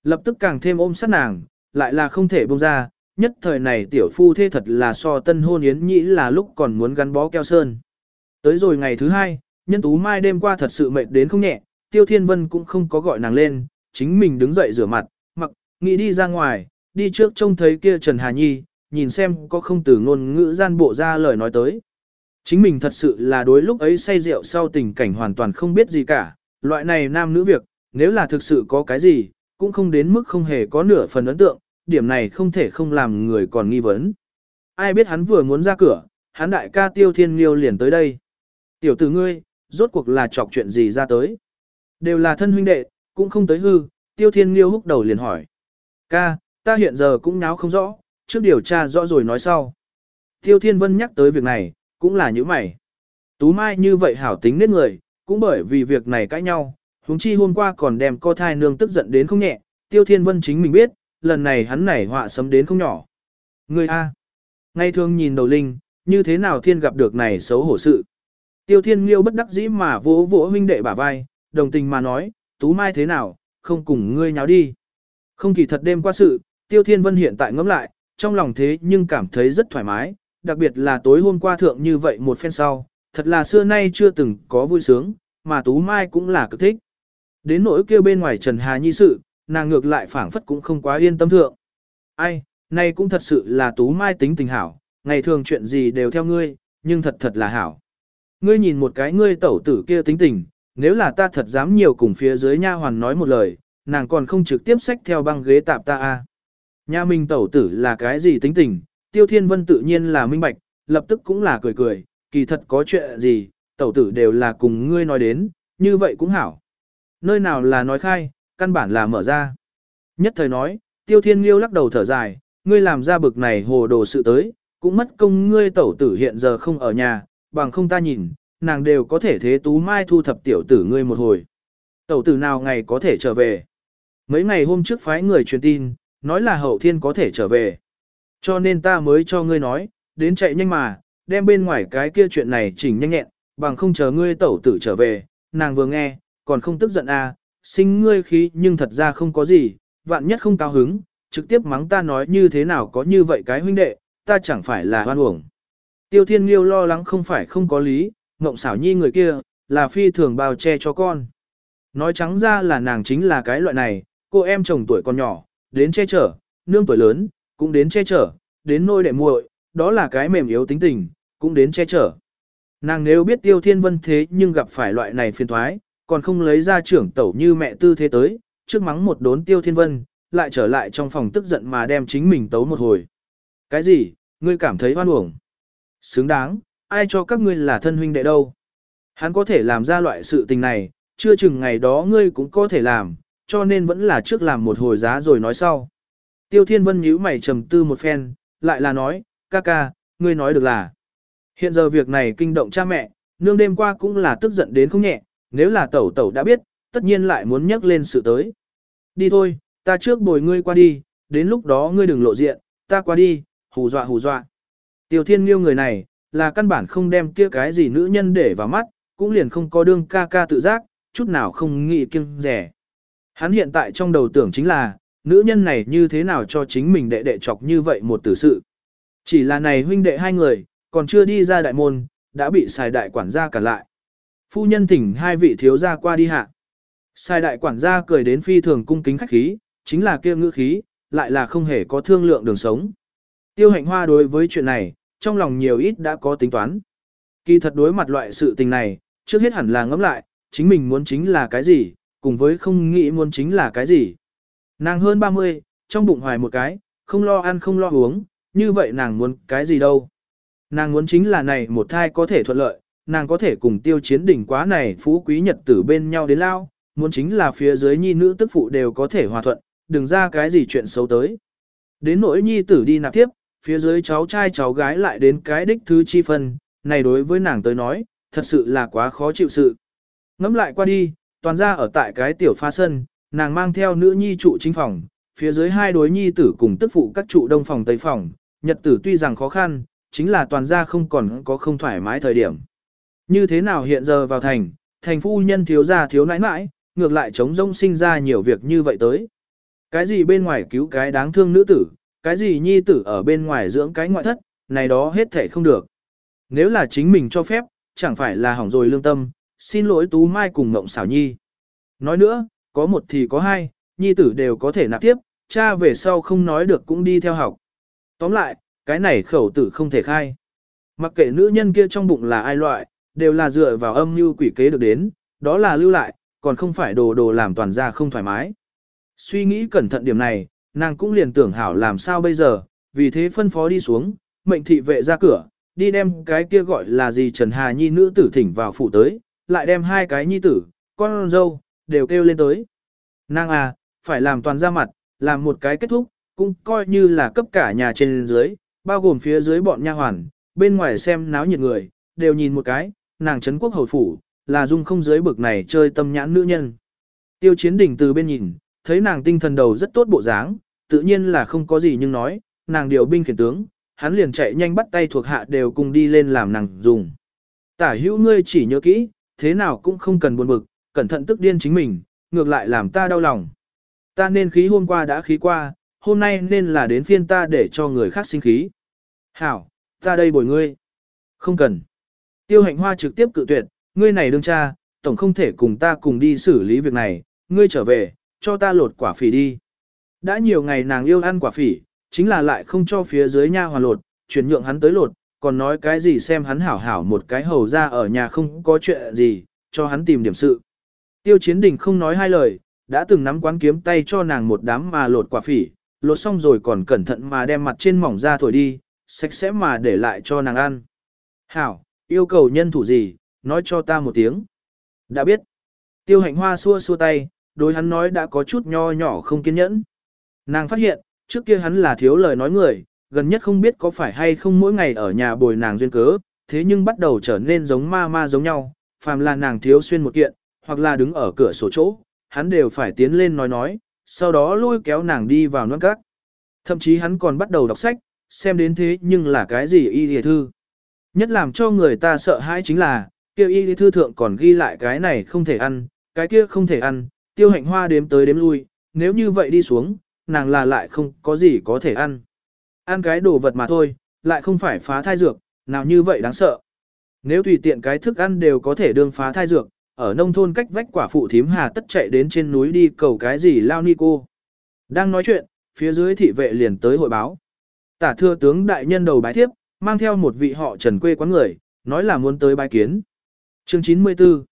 Lập tức càng thêm ôm sát nàng, lại là không thể buông ra, nhất thời này tiểu phu thế thật là so tân hôn yến nhĩ là lúc còn muốn gắn bó keo sơn. Tới rồi ngày thứ hai, nhân tú mai đêm qua thật sự mệt đến không nhẹ, tiêu thiên vân cũng không có gọi nàng lên, chính mình đứng dậy rửa mặt, mặc, nghĩ đi ra ngoài, đi trước trông thấy kia Trần Hà Nhi, nhìn xem có không từ ngôn ngữ gian bộ ra lời nói tới. Chính mình thật sự là đối lúc ấy say rượu sau tình cảnh hoàn toàn không biết gì cả, loại này nam nữ việc, nếu là thực sự có cái gì, cũng không đến mức không hề có nửa phần ấn tượng, điểm này không thể không làm người còn nghi vấn. Ai biết hắn vừa muốn ra cửa, hắn đại ca tiêu thiên liêu liền tới đây. Tiểu tử ngươi, rốt cuộc là chọc chuyện gì ra tới. Đều là thân huynh đệ, cũng không tới hư, tiêu thiên liêu húc đầu liền hỏi. Ca, ta hiện giờ cũng náo không rõ, trước điều tra rõ rồi nói sau. Tiêu thiên vân nhắc tới việc này, cũng là như mày. Tú Mai như vậy hảo tính nết người, cũng bởi vì việc này cãi nhau, huống chi hôm qua còn đem co thai nương tức giận đến không nhẹ, Tiêu Thiên Vân chính mình biết, lần này hắn này họa sấm đến không nhỏ. Người A. Ngay thường nhìn đầu linh, như thế nào thiên gặp được này xấu hổ sự. Tiêu Thiên Liêu bất đắc dĩ mà vỗ vỗ huynh đệ bả vai, đồng tình mà nói, Tú Mai thế nào, không cùng ngươi nháo đi. Không kỳ thật đêm qua sự, Tiêu Thiên Vân hiện tại ngẫm lại, trong lòng thế nhưng cảm thấy rất thoải mái, đặc biệt là tối hôm qua thượng như vậy một phen sau, thật là xưa nay chưa từng có vui sướng, mà Tú Mai cũng là cực thích. Đến nỗi kêu bên ngoài Trần Hà Nhi sự, nàng ngược lại phảng phất cũng không quá yên tâm thượng. Ai, nay cũng thật sự là Tú Mai tính tình hảo, ngày thường chuyện gì đều theo ngươi, nhưng thật thật là hảo. Ngươi nhìn một cái ngươi tẩu tử kia tính tình, nếu là ta thật dám nhiều cùng phía dưới nha hoàn nói một lời, nàng còn không trực tiếp xách theo băng ghế tạp ta a. À. Nha minh tẩu tử là cái gì tính tình, Tiêu Thiên Vân tự nhiên là minh bạch, lập tức cũng là cười cười, kỳ thật có chuyện gì, tẩu tử đều là cùng ngươi nói đến, như vậy cũng hảo. Nơi nào là nói khai, căn bản là mở ra. Nhất thời nói, Tiêu Thiên Liêu lắc đầu thở dài, ngươi làm ra bực này hồ đồ sự tới, cũng mất công ngươi tẩu tử hiện giờ không ở nhà, bằng không ta nhìn, nàng đều có thể thế tú mai thu thập tiểu tử ngươi một hồi. Tẩu tử nào ngày có thể trở về. Mấy ngày hôm trước phái người truyền tin, nói là hậu thiên có thể trở về. Cho nên ta mới cho ngươi nói, đến chạy nhanh mà, đem bên ngoài cái kia chuyện này chỉnh nhanh nhẹn, bằng không chờ ngươi tẩu tử trở về, nàng vừa nghe, còn không tức giận à, sinh ngươi khí nhưng thật ra không có gì, vạn nhất không cao hứng, trực tiếp mắng ta nói như thế nào có như vậy cái huynh đệ, ta chẳng phải là hoan uổng. Tiêu Thiên Nghiêu lo lắng không phải không có lý, Ngộng xảo nhi người kia, là phi thường bao che cho con. Nói trắng ra là nàng chính là cái loại này, cô em chồng tuổi còn nhỏ, đến che chở, nương tuổi lớn, cũng đến che chở, đến nôi đệ muội, đó là cái mềm yếu tính tình, cũng đến che chở. Nàng nếu biết tiêu thiên vân thế nhưng gặp phải loại này phiền thoái, còn không lấy ra trưởng tẩu như mẹ tư thế tới, trước mắng một đốn tiêu thiên vân, lại trở lại trong phòng tức giận mà đem chính mình tấu một hồi. Cái gì, ngươi cảm thấy hoan uổng? Xứng đáng, ai cho các ngươi là thân huynh đệ đâu? Hắn có thể làm ra loại sự tình này, chưa chừng ngày đó ngươi cũng có thể làm, cho nên vẫn là trước làm một hồi giá rồi nói sau. Tiêu Thiên Vân nhíu mày trầm tư một phen, lại là nói, ca ca, ngươi nói được là. Hiện giờ việc này kinh động cha mẹ, nương đêm qua cũng là tức giận đến không nhẹ, nếu là tẩu tẩu đã biết, tất nhiên lại muốn nhắc lên sự tới. Đi thôi, ta trước bồi ngươi qua đi, đến lúc đó ngươi đừng lộ diện, ta qua đi, hù dọa hù dọa. Tiêu Thiên Nghiêu người này, là căn bản không đem kia cái gì nữ nhân để vào mắt, cũng liền không có đương ca ca tự giác, chút nào không nghĩ kiêng rẻ. Hắn hiện tại trong đầu tưởng chính là, nữ nhân này như thế nào cho chính mình đệ đệ chọc như vậy một tử sự. Chỉ là này huynh đệ hai người, còn chưa đi ra đại môn, đã bị xài đại quản gia cản lại. Phu nhân thỉnh hai vị thiếu gia qua đi hạ. Sai đại quản gia cười đến phi thường cung kính khách khí, chính là kia ngữ khí, lại là không hề có thương lượng đường sống. Tiêu hạnh hoa đối với chuyện này, trong lòng nhiều ít đã có tính toán. Kỳ thật đối mặt loại sự tình này, trước hết hẳn là ngẫm lại, chính mình muốn chính là cái gì, cùng với không nghĩ muốn chính là cái gì. Nàng hơn 30, trong bụng hoài một cái, không lo ăn không lo uống, như vậy nàng muốn cái gì đâu. Nàng muốn chính là này một thai có thể thuận lợi, nàng có thể cùng tiêu chiến đỉnh quá này phú quý nhật tử bên nhau đến lao, muốn chính là phía dưới nhi nữ tức phụ đều có thể hòa thuận, đừng ra cái gì chuyện xấu tới. Đến nỗi nhi tử đi nạp tiếp, phía dưới cháu trai cháu gái lại đến cái đích thứ chi phân, này đối với nàng tới nói, thật sự là quá khó chịu sự. Ngắm lại qua đi, toàn ra ở tại cái tiểu pha sân, nàng mang theo nữ nhi trụ chính phòng, phía dưới hai đối nhi tử cùng tức phụ các trụ đông phòng tây phòng, nhật tử tuy rằng khó khăn, chính là toàn ra không còn có không thoải mái thời điểm. Như thế nào hiện giờ vào thành, thành phu nhân thiếu gia thiếu nãi nãi, ngược lại chống rông sinh ra nhiều việc như vậy tới. Cái gì bên ngoài cứu cái đáng thương nữ tử, cái gì nhi tử ở bên ngoài dưỡng cái ngoại thất, này đó hết thể không được. Nếu là chính mình cho phép, chẳng phải là hỏng rồi lương tâm, xin lỗi Tú Mai cùng Ngộng xảo nhi. Nói nữa, có một thì có hai, nhi tử đều có thể nạp tiếp, cha về sau không nói được cũng đi theo học. Tóm lại, cái này khẩu tử không thể khai. Mặc kệ nữ nhân kia trong bụng là ai loại, đều là dựa vào âm mưu quỷ kế được đến, đó là lưu lại, còn không phải đồ đồ làm toàn ra không thoải mái. Suy nghĩ cẩn thận điểm này, nàng cũng liền tưởng hảo làm sao bây giờ, vì thế phân phó đi xuống, mệnh thị vệ ra cửa, đi đem cái kia gọi là gì Trần Hà Nhi nữ tử thỉnh vào phủ tới, lại đem hai cái nhi tử, con dâu, đều kêu lên tới. Nàng à, phải làm toàn ra mặt, làm một cái kết thúc, cũng coi như là cấp cả nhà trên dưới, bao gồm phía dưới bọn nha hoàn, bên ngoài xem náo nhiệt người, đều nhìn một cái, nàng trấn quốc hầu phủ, là dung không dưới bực này chơi tâm nhãn nữ nhân. Tiêu chiến đỉnh từ bên nhìn, thấy nàng tinh thần đầu rất tốt bộ dáng, tự nhiên là không có gì nhưng nói, nàng điều binh khiển tướng, hắn liền chạy nhanh bắt tay thuộc hạ đều cùng đi lên làm nàng dùng. Tả hữu ngươi chỉ nhớ kỹ, thế nào cũng không cần buồn bực, cẩn thận tức điên chính mình, ngược lại làm ta đau lòng. Ta nên khí hôm qua đã khí qua, hôm nay nên là đến phiên ta để cho người khác sinh khí. Hảo, ta đây bồi ngươi. Không cần. Tiêu hạnh hoa trực tiếp cự tuyệt, ngươi này đương cha, tổng không thể cùng ta cùng đi xử lý việc này, ngươi trở về, cho ta lột quả phỉ đi. Đã nhiều ngày nàng yêu ăn quả phỉ, chính là lại không cho phía dưới nha hoàn lột, chuyển nhượng hắn tới lột, còn nói cái gì xem hắn hảo hảo một cái hầu ra ở nhà không có chuyện gì, cho hắn tìm điểm sự. Tiêu chiến đình không nói hai lời, đã từng nắm quán kiếm tay cho nàng một đám mà lột quả phỉ, lột xong rồi còn cẩn thận mà đem mặt trên mỏng ra thổi đi, sạch sẽ mà để lại cho nàng ăn. Hảo, yêu cầu nhân thủ gì, nói cho ta một tiếng. Đã biết. Tiêu hạnh hoa xua xua tay, đối hắn nói đã có chút nho nhỏ không kiên nhẫn. Nàng phát hiện, trước kia hắn là thiếu lời nói người, gần nhất không biết có phải hay không mỗi ngày ở nhà bồi nàng duyên cớ, thế nhưng bắt đầu trở nên giống ma ma giống nhau, phàm là nàng thiếu xuyên một kiện, hoặc là đứng ở cửa sổ chỗ, hắn đều phải tiến lên nói nói, sau đó lôi kéo nàng đi vào nón cát. Thậm chí hắn còn bắt đầu đọc sách, xem đến thế nhưng là cái gì y lìa thư. Nhất làm cho người ta sợ hãi chính là, kia y lìa thư thượng còn ghi lại cái này không thể ăn, cái kia không thể ăn, tiêu hạnh hoa đếm tới đếm lui, nếu như vậy đi xuống, nàng là lại không có gì có thể ăn. Ăn cái đồ vật mà thôi, lại không phải phá thai dược, nào như vậy đáng sợ. Nếu tùy tiện cái thức ăn đều có thể đương phá thai dược, ở nông thôn cách vách quả phụ thím hà tất chạy đến trên núi đi cầu cái gì lao ni cô. Đang nói chuyện, phía dưới thị vệ liền tới hội báo. Tả thưa tướng đại nhân đầu bái thiếp, mang theo một vị họ trần quê quán người, nói là muốn tới bái kiến. Chương 94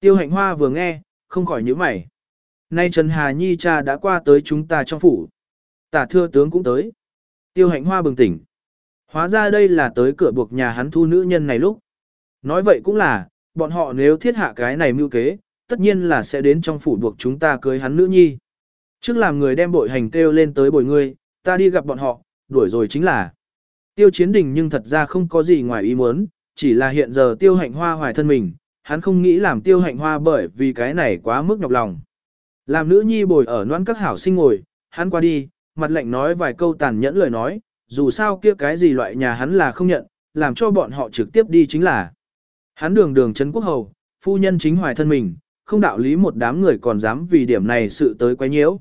Tiêu hạnh hoa vừa nghe, không khỏi nhíu mày. Nay Trần Hà Nhi cha đã qua tới chúng ta trong phủ. Tả thưa tướng cũng tới. Tiêu hạnh hoa bừng tỉnh. Hóa ra đây là tới cửa buộc nhà hắn thu nữ nhân này lúc. Nói vậy cũng là, bọn họ nếu thiết hạ cái này mưu kế, tất nhiên là sẽ đến trong phủ buộc chúng ta cưới hắn nữ nhi. Trước làm người đem bội hành kêu lên tới bồi ngươi, ta đi gặp bọn họ, đuổi rồi chính là. Tiêu chiến đình nhưng thật ra không có gì ngoài ý muốn, chỉ là hiện giờ tiêu hạnh hoa hoài thân mình, hắn không nghĩ làm tiêu hạnh hoa bởi vì cái này quá mức nhọc lòng. Làm nữ nhi bồi ở noan các hảo sinh ngồi, hắn qua đi, mặt lạnh nói vài câu tàn nhẫn lời nói, dù sao kia cái gì loại nhà hắn là không nhận, làm cho bọn họ trực tiếp đi chính là. Hắn đường đường Trấn Quốc Hầu, phu nhân chính hoài thân mình, không đạo lý một đám người còn dám vì điểm này sự tới quấy nhiễu.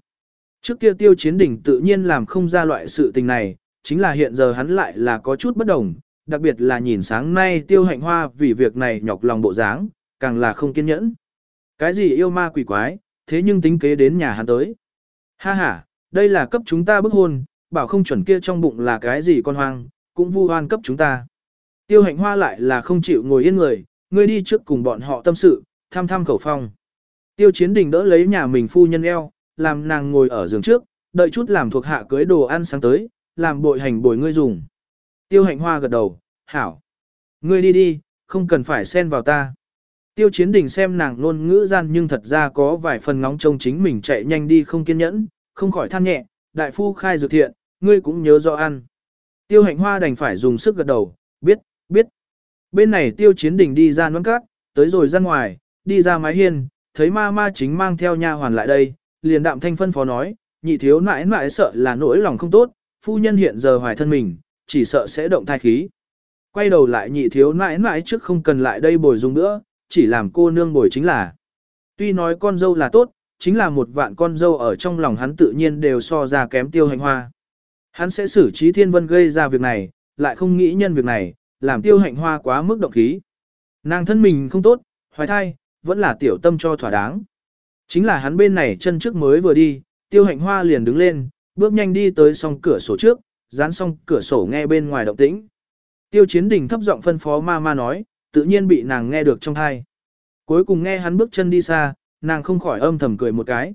Trước kia tiêu chiến đỉnh tự nhiên làm không ra loại sự tình này, chính là hiện giờ hắn lại là có chút bất đồng, đặc biệt là nhìn sáng nay tiêu hạnh hoa vì việc này nhọc lòng bộ dáng, càng là không kiên nhẫn. Cái gì yêu ma quỷ quái, thế nhưng tính kế đến nhà hắn tới. Ha ha, đây là cấp chúng ta bức hôn, bảo không chuẩn kia trong bụng là cái gì con hoang, cũng vu oan cấp chúng ta. Tiêu hạnh hoa lại là không chịu ngồi yên người, ngươi đi trước cùng bọn họ tâm sự, tham tham khẩu phong. Tiêu chiến đình đỡ lấy nhà mình phu nhân eo, làm nàng ngồi ở giường trước, đợi chút làm thuộc hạ cưới đồ ăn sáng tới, làm bội hành bồi ngươi dùng. Tiêu hạnh hoa gật đầu, hảo. Ngươi đi đi, không cần phải xen vào ta. Tiêu chiến đình xem nàng luôn ngữ gian nhưng thật ra có vài phần ngóng trông chính mình chạy nhanh đi không kiên nhẫn, không khỏi than nhẹ, đại phu khai dược thiện, ngươi cũng nhớ rõ ăn. Tiêu hạnh hoa đành phải dùng sức gật đầu, biết, biết. Bên này tiêu chiến đình đi ra nón cát, tới rồi ra ngoài, đi ra mái hiên, thấy ma ma chính mang theo nha hoàn lại đây, liền đạm thanh phân phó nói, nhị thiếu nãi nãi sợ là nỗi lòng không tốt, phu nhân hiện giờ hoài thân mình, chỉ sợ sẽ động thai khí. Quay đầu lại nhị thiếu nãi nãi trước không cần lại đây bồi dùng nữa, chỉ làm cô nương bồi chính là. Tuy nói con dâu là tốt, chính là một vạn con dâu ở trong lòng hắn tự nhiên đều so ra kém tiêu hành hoa. Hắn sẽ xử trí thiên vân gây ra việc này, lại không nghĩ nhân việc này, làm tiêu hạnh hoa quá mức động khí. Nàng thân mình không tốt, hoài thai, vẫn là tiểu tâm cho thỏa đáng. Chính là hắn bên này chân trước mới vừa đi, tiêu hạnh hoa liền đứng lên, bước nhanh đi tới song cửa sổ trước, dán song cửa sổ nghe bên ngoài động tĩnh. Tiêu chiến đình thấp giọng phân phó ma ma nói, tự nhiên bị nàng nghe được trong thai. Cuối cùng nghe hắn bước chân đi xa, nàng không khỏi âm thầm cười một cái.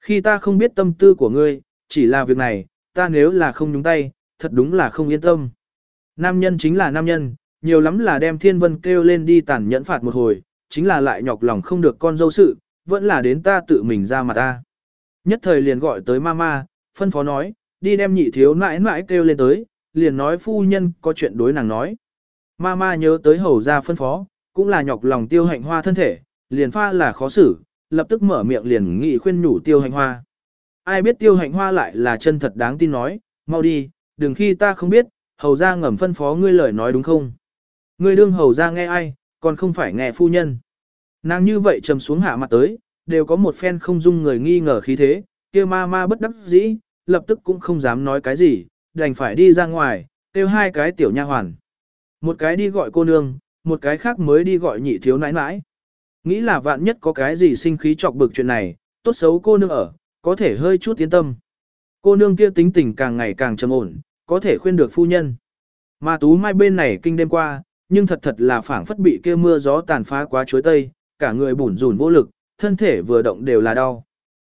Khi ta không biết tâm tư của ngươi, chỉ là việc này, ta nếu là không nhúng tay, thật đúng là không yên tâm. Nam nhân chính là nam nhân, nhiều lắm là đem thiên vân kêu lên đi tàn nhẫn phạt một hồi, chính là lại nhọc lòng không được con dâu sự, vẫn là đến ta tự mình ra mà ta. Nhất thời liền gọi tới mama, phân phó nói, đi đem nhị thiếu nãi nãi kêu lên tới, liền nói phu nhân có chuyện đối nàng nói. Mama nhớ tới hầu ra phân phó, cũng là nhọc lòng tiêu hạnh hoa thân thể, liền pha là khó xử, lập tức mở miệng liền nghị khuyên nhủ tiêu hạnh hoa. Ai biết tiêu hạnh hoa lại là chân thật đáng tin nói, mau đi, đừng khi ta không biết, hầu ra ngầm phân phó ngươi lời nói đúng không? Ngươi đương hầu ra nghe ai, còn không phải nghe phu nhân. Nàng như vậy trầm xuống hạ mặt tới, đều có một phen không dung người nghi ngờ khí thế, kia ma ma bất đắc dĩ, lập tức cũng không dám nói cái gì, đành phải đi ra ngoài, kêu hai cái tiểu nha hoàn. Một cái đi gọi cô nương, một cái khác mới đi gọi nhị thiếu nãi nãi. Nghĩ là vạn nhất có cái gì sinh khí chọc bực chuyện này, tốt xấu cô nương ở, có thể hơi chút tiến tâm. Cô nương kia tính tình càng ngày càng trầm ổn, có thể khuyên được phu nhân. Mà tú mai bên này kinh đêm qua, nhưng thật thật là phảng phất bị kia mưa gió tàn phá quá chuối tây, cả người bủn rủn vô lực, thân thể vừa động đều là đau.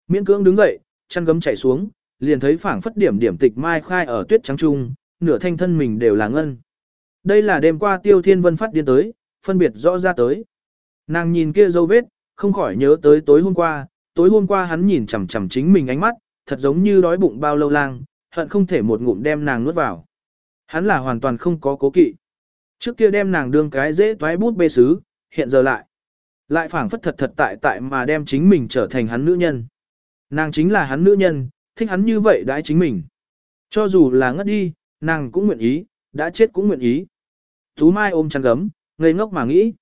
Miễn cưỡng đứng dậy, chăn gấm chạy xuống, liền thấy phảng phất điểm điểm tịch mai khai ở tuyết trắng trung, nửa thanh thân mình đều là ngân. Đây là đêm qua Tiêu Thiên Vân phát điên tới, phân biệt rõ ra tới. Nàng nhìn kia dấu vết, không khỏi nhớ tới tối hôm qua, tối hôm qua hắn nhìn chằm chằm chính mình ánh mắt, thật giống như đói bụng bao lâu lang, hận không thể một ngụm đem nàng nuốt vào. Hắn là hoàn toàn không có cố kỵ. Trước kia đem nàng đương cái dễ toái bút bê sứ, hiện giờ lại. Lại phảng phất thật thật tại tại mà đem chính mình trở thành hắn nữ nhân. Nàng chính là hắn nữ nhân, thích hắn như vậy đãi chính mình. Cho dù là ngất đi, nàng cũng nguyện ý, đã chết cũng nguyện ý. Tú Mai ôm chăn gấm, ngây ngốc mà nghĩ.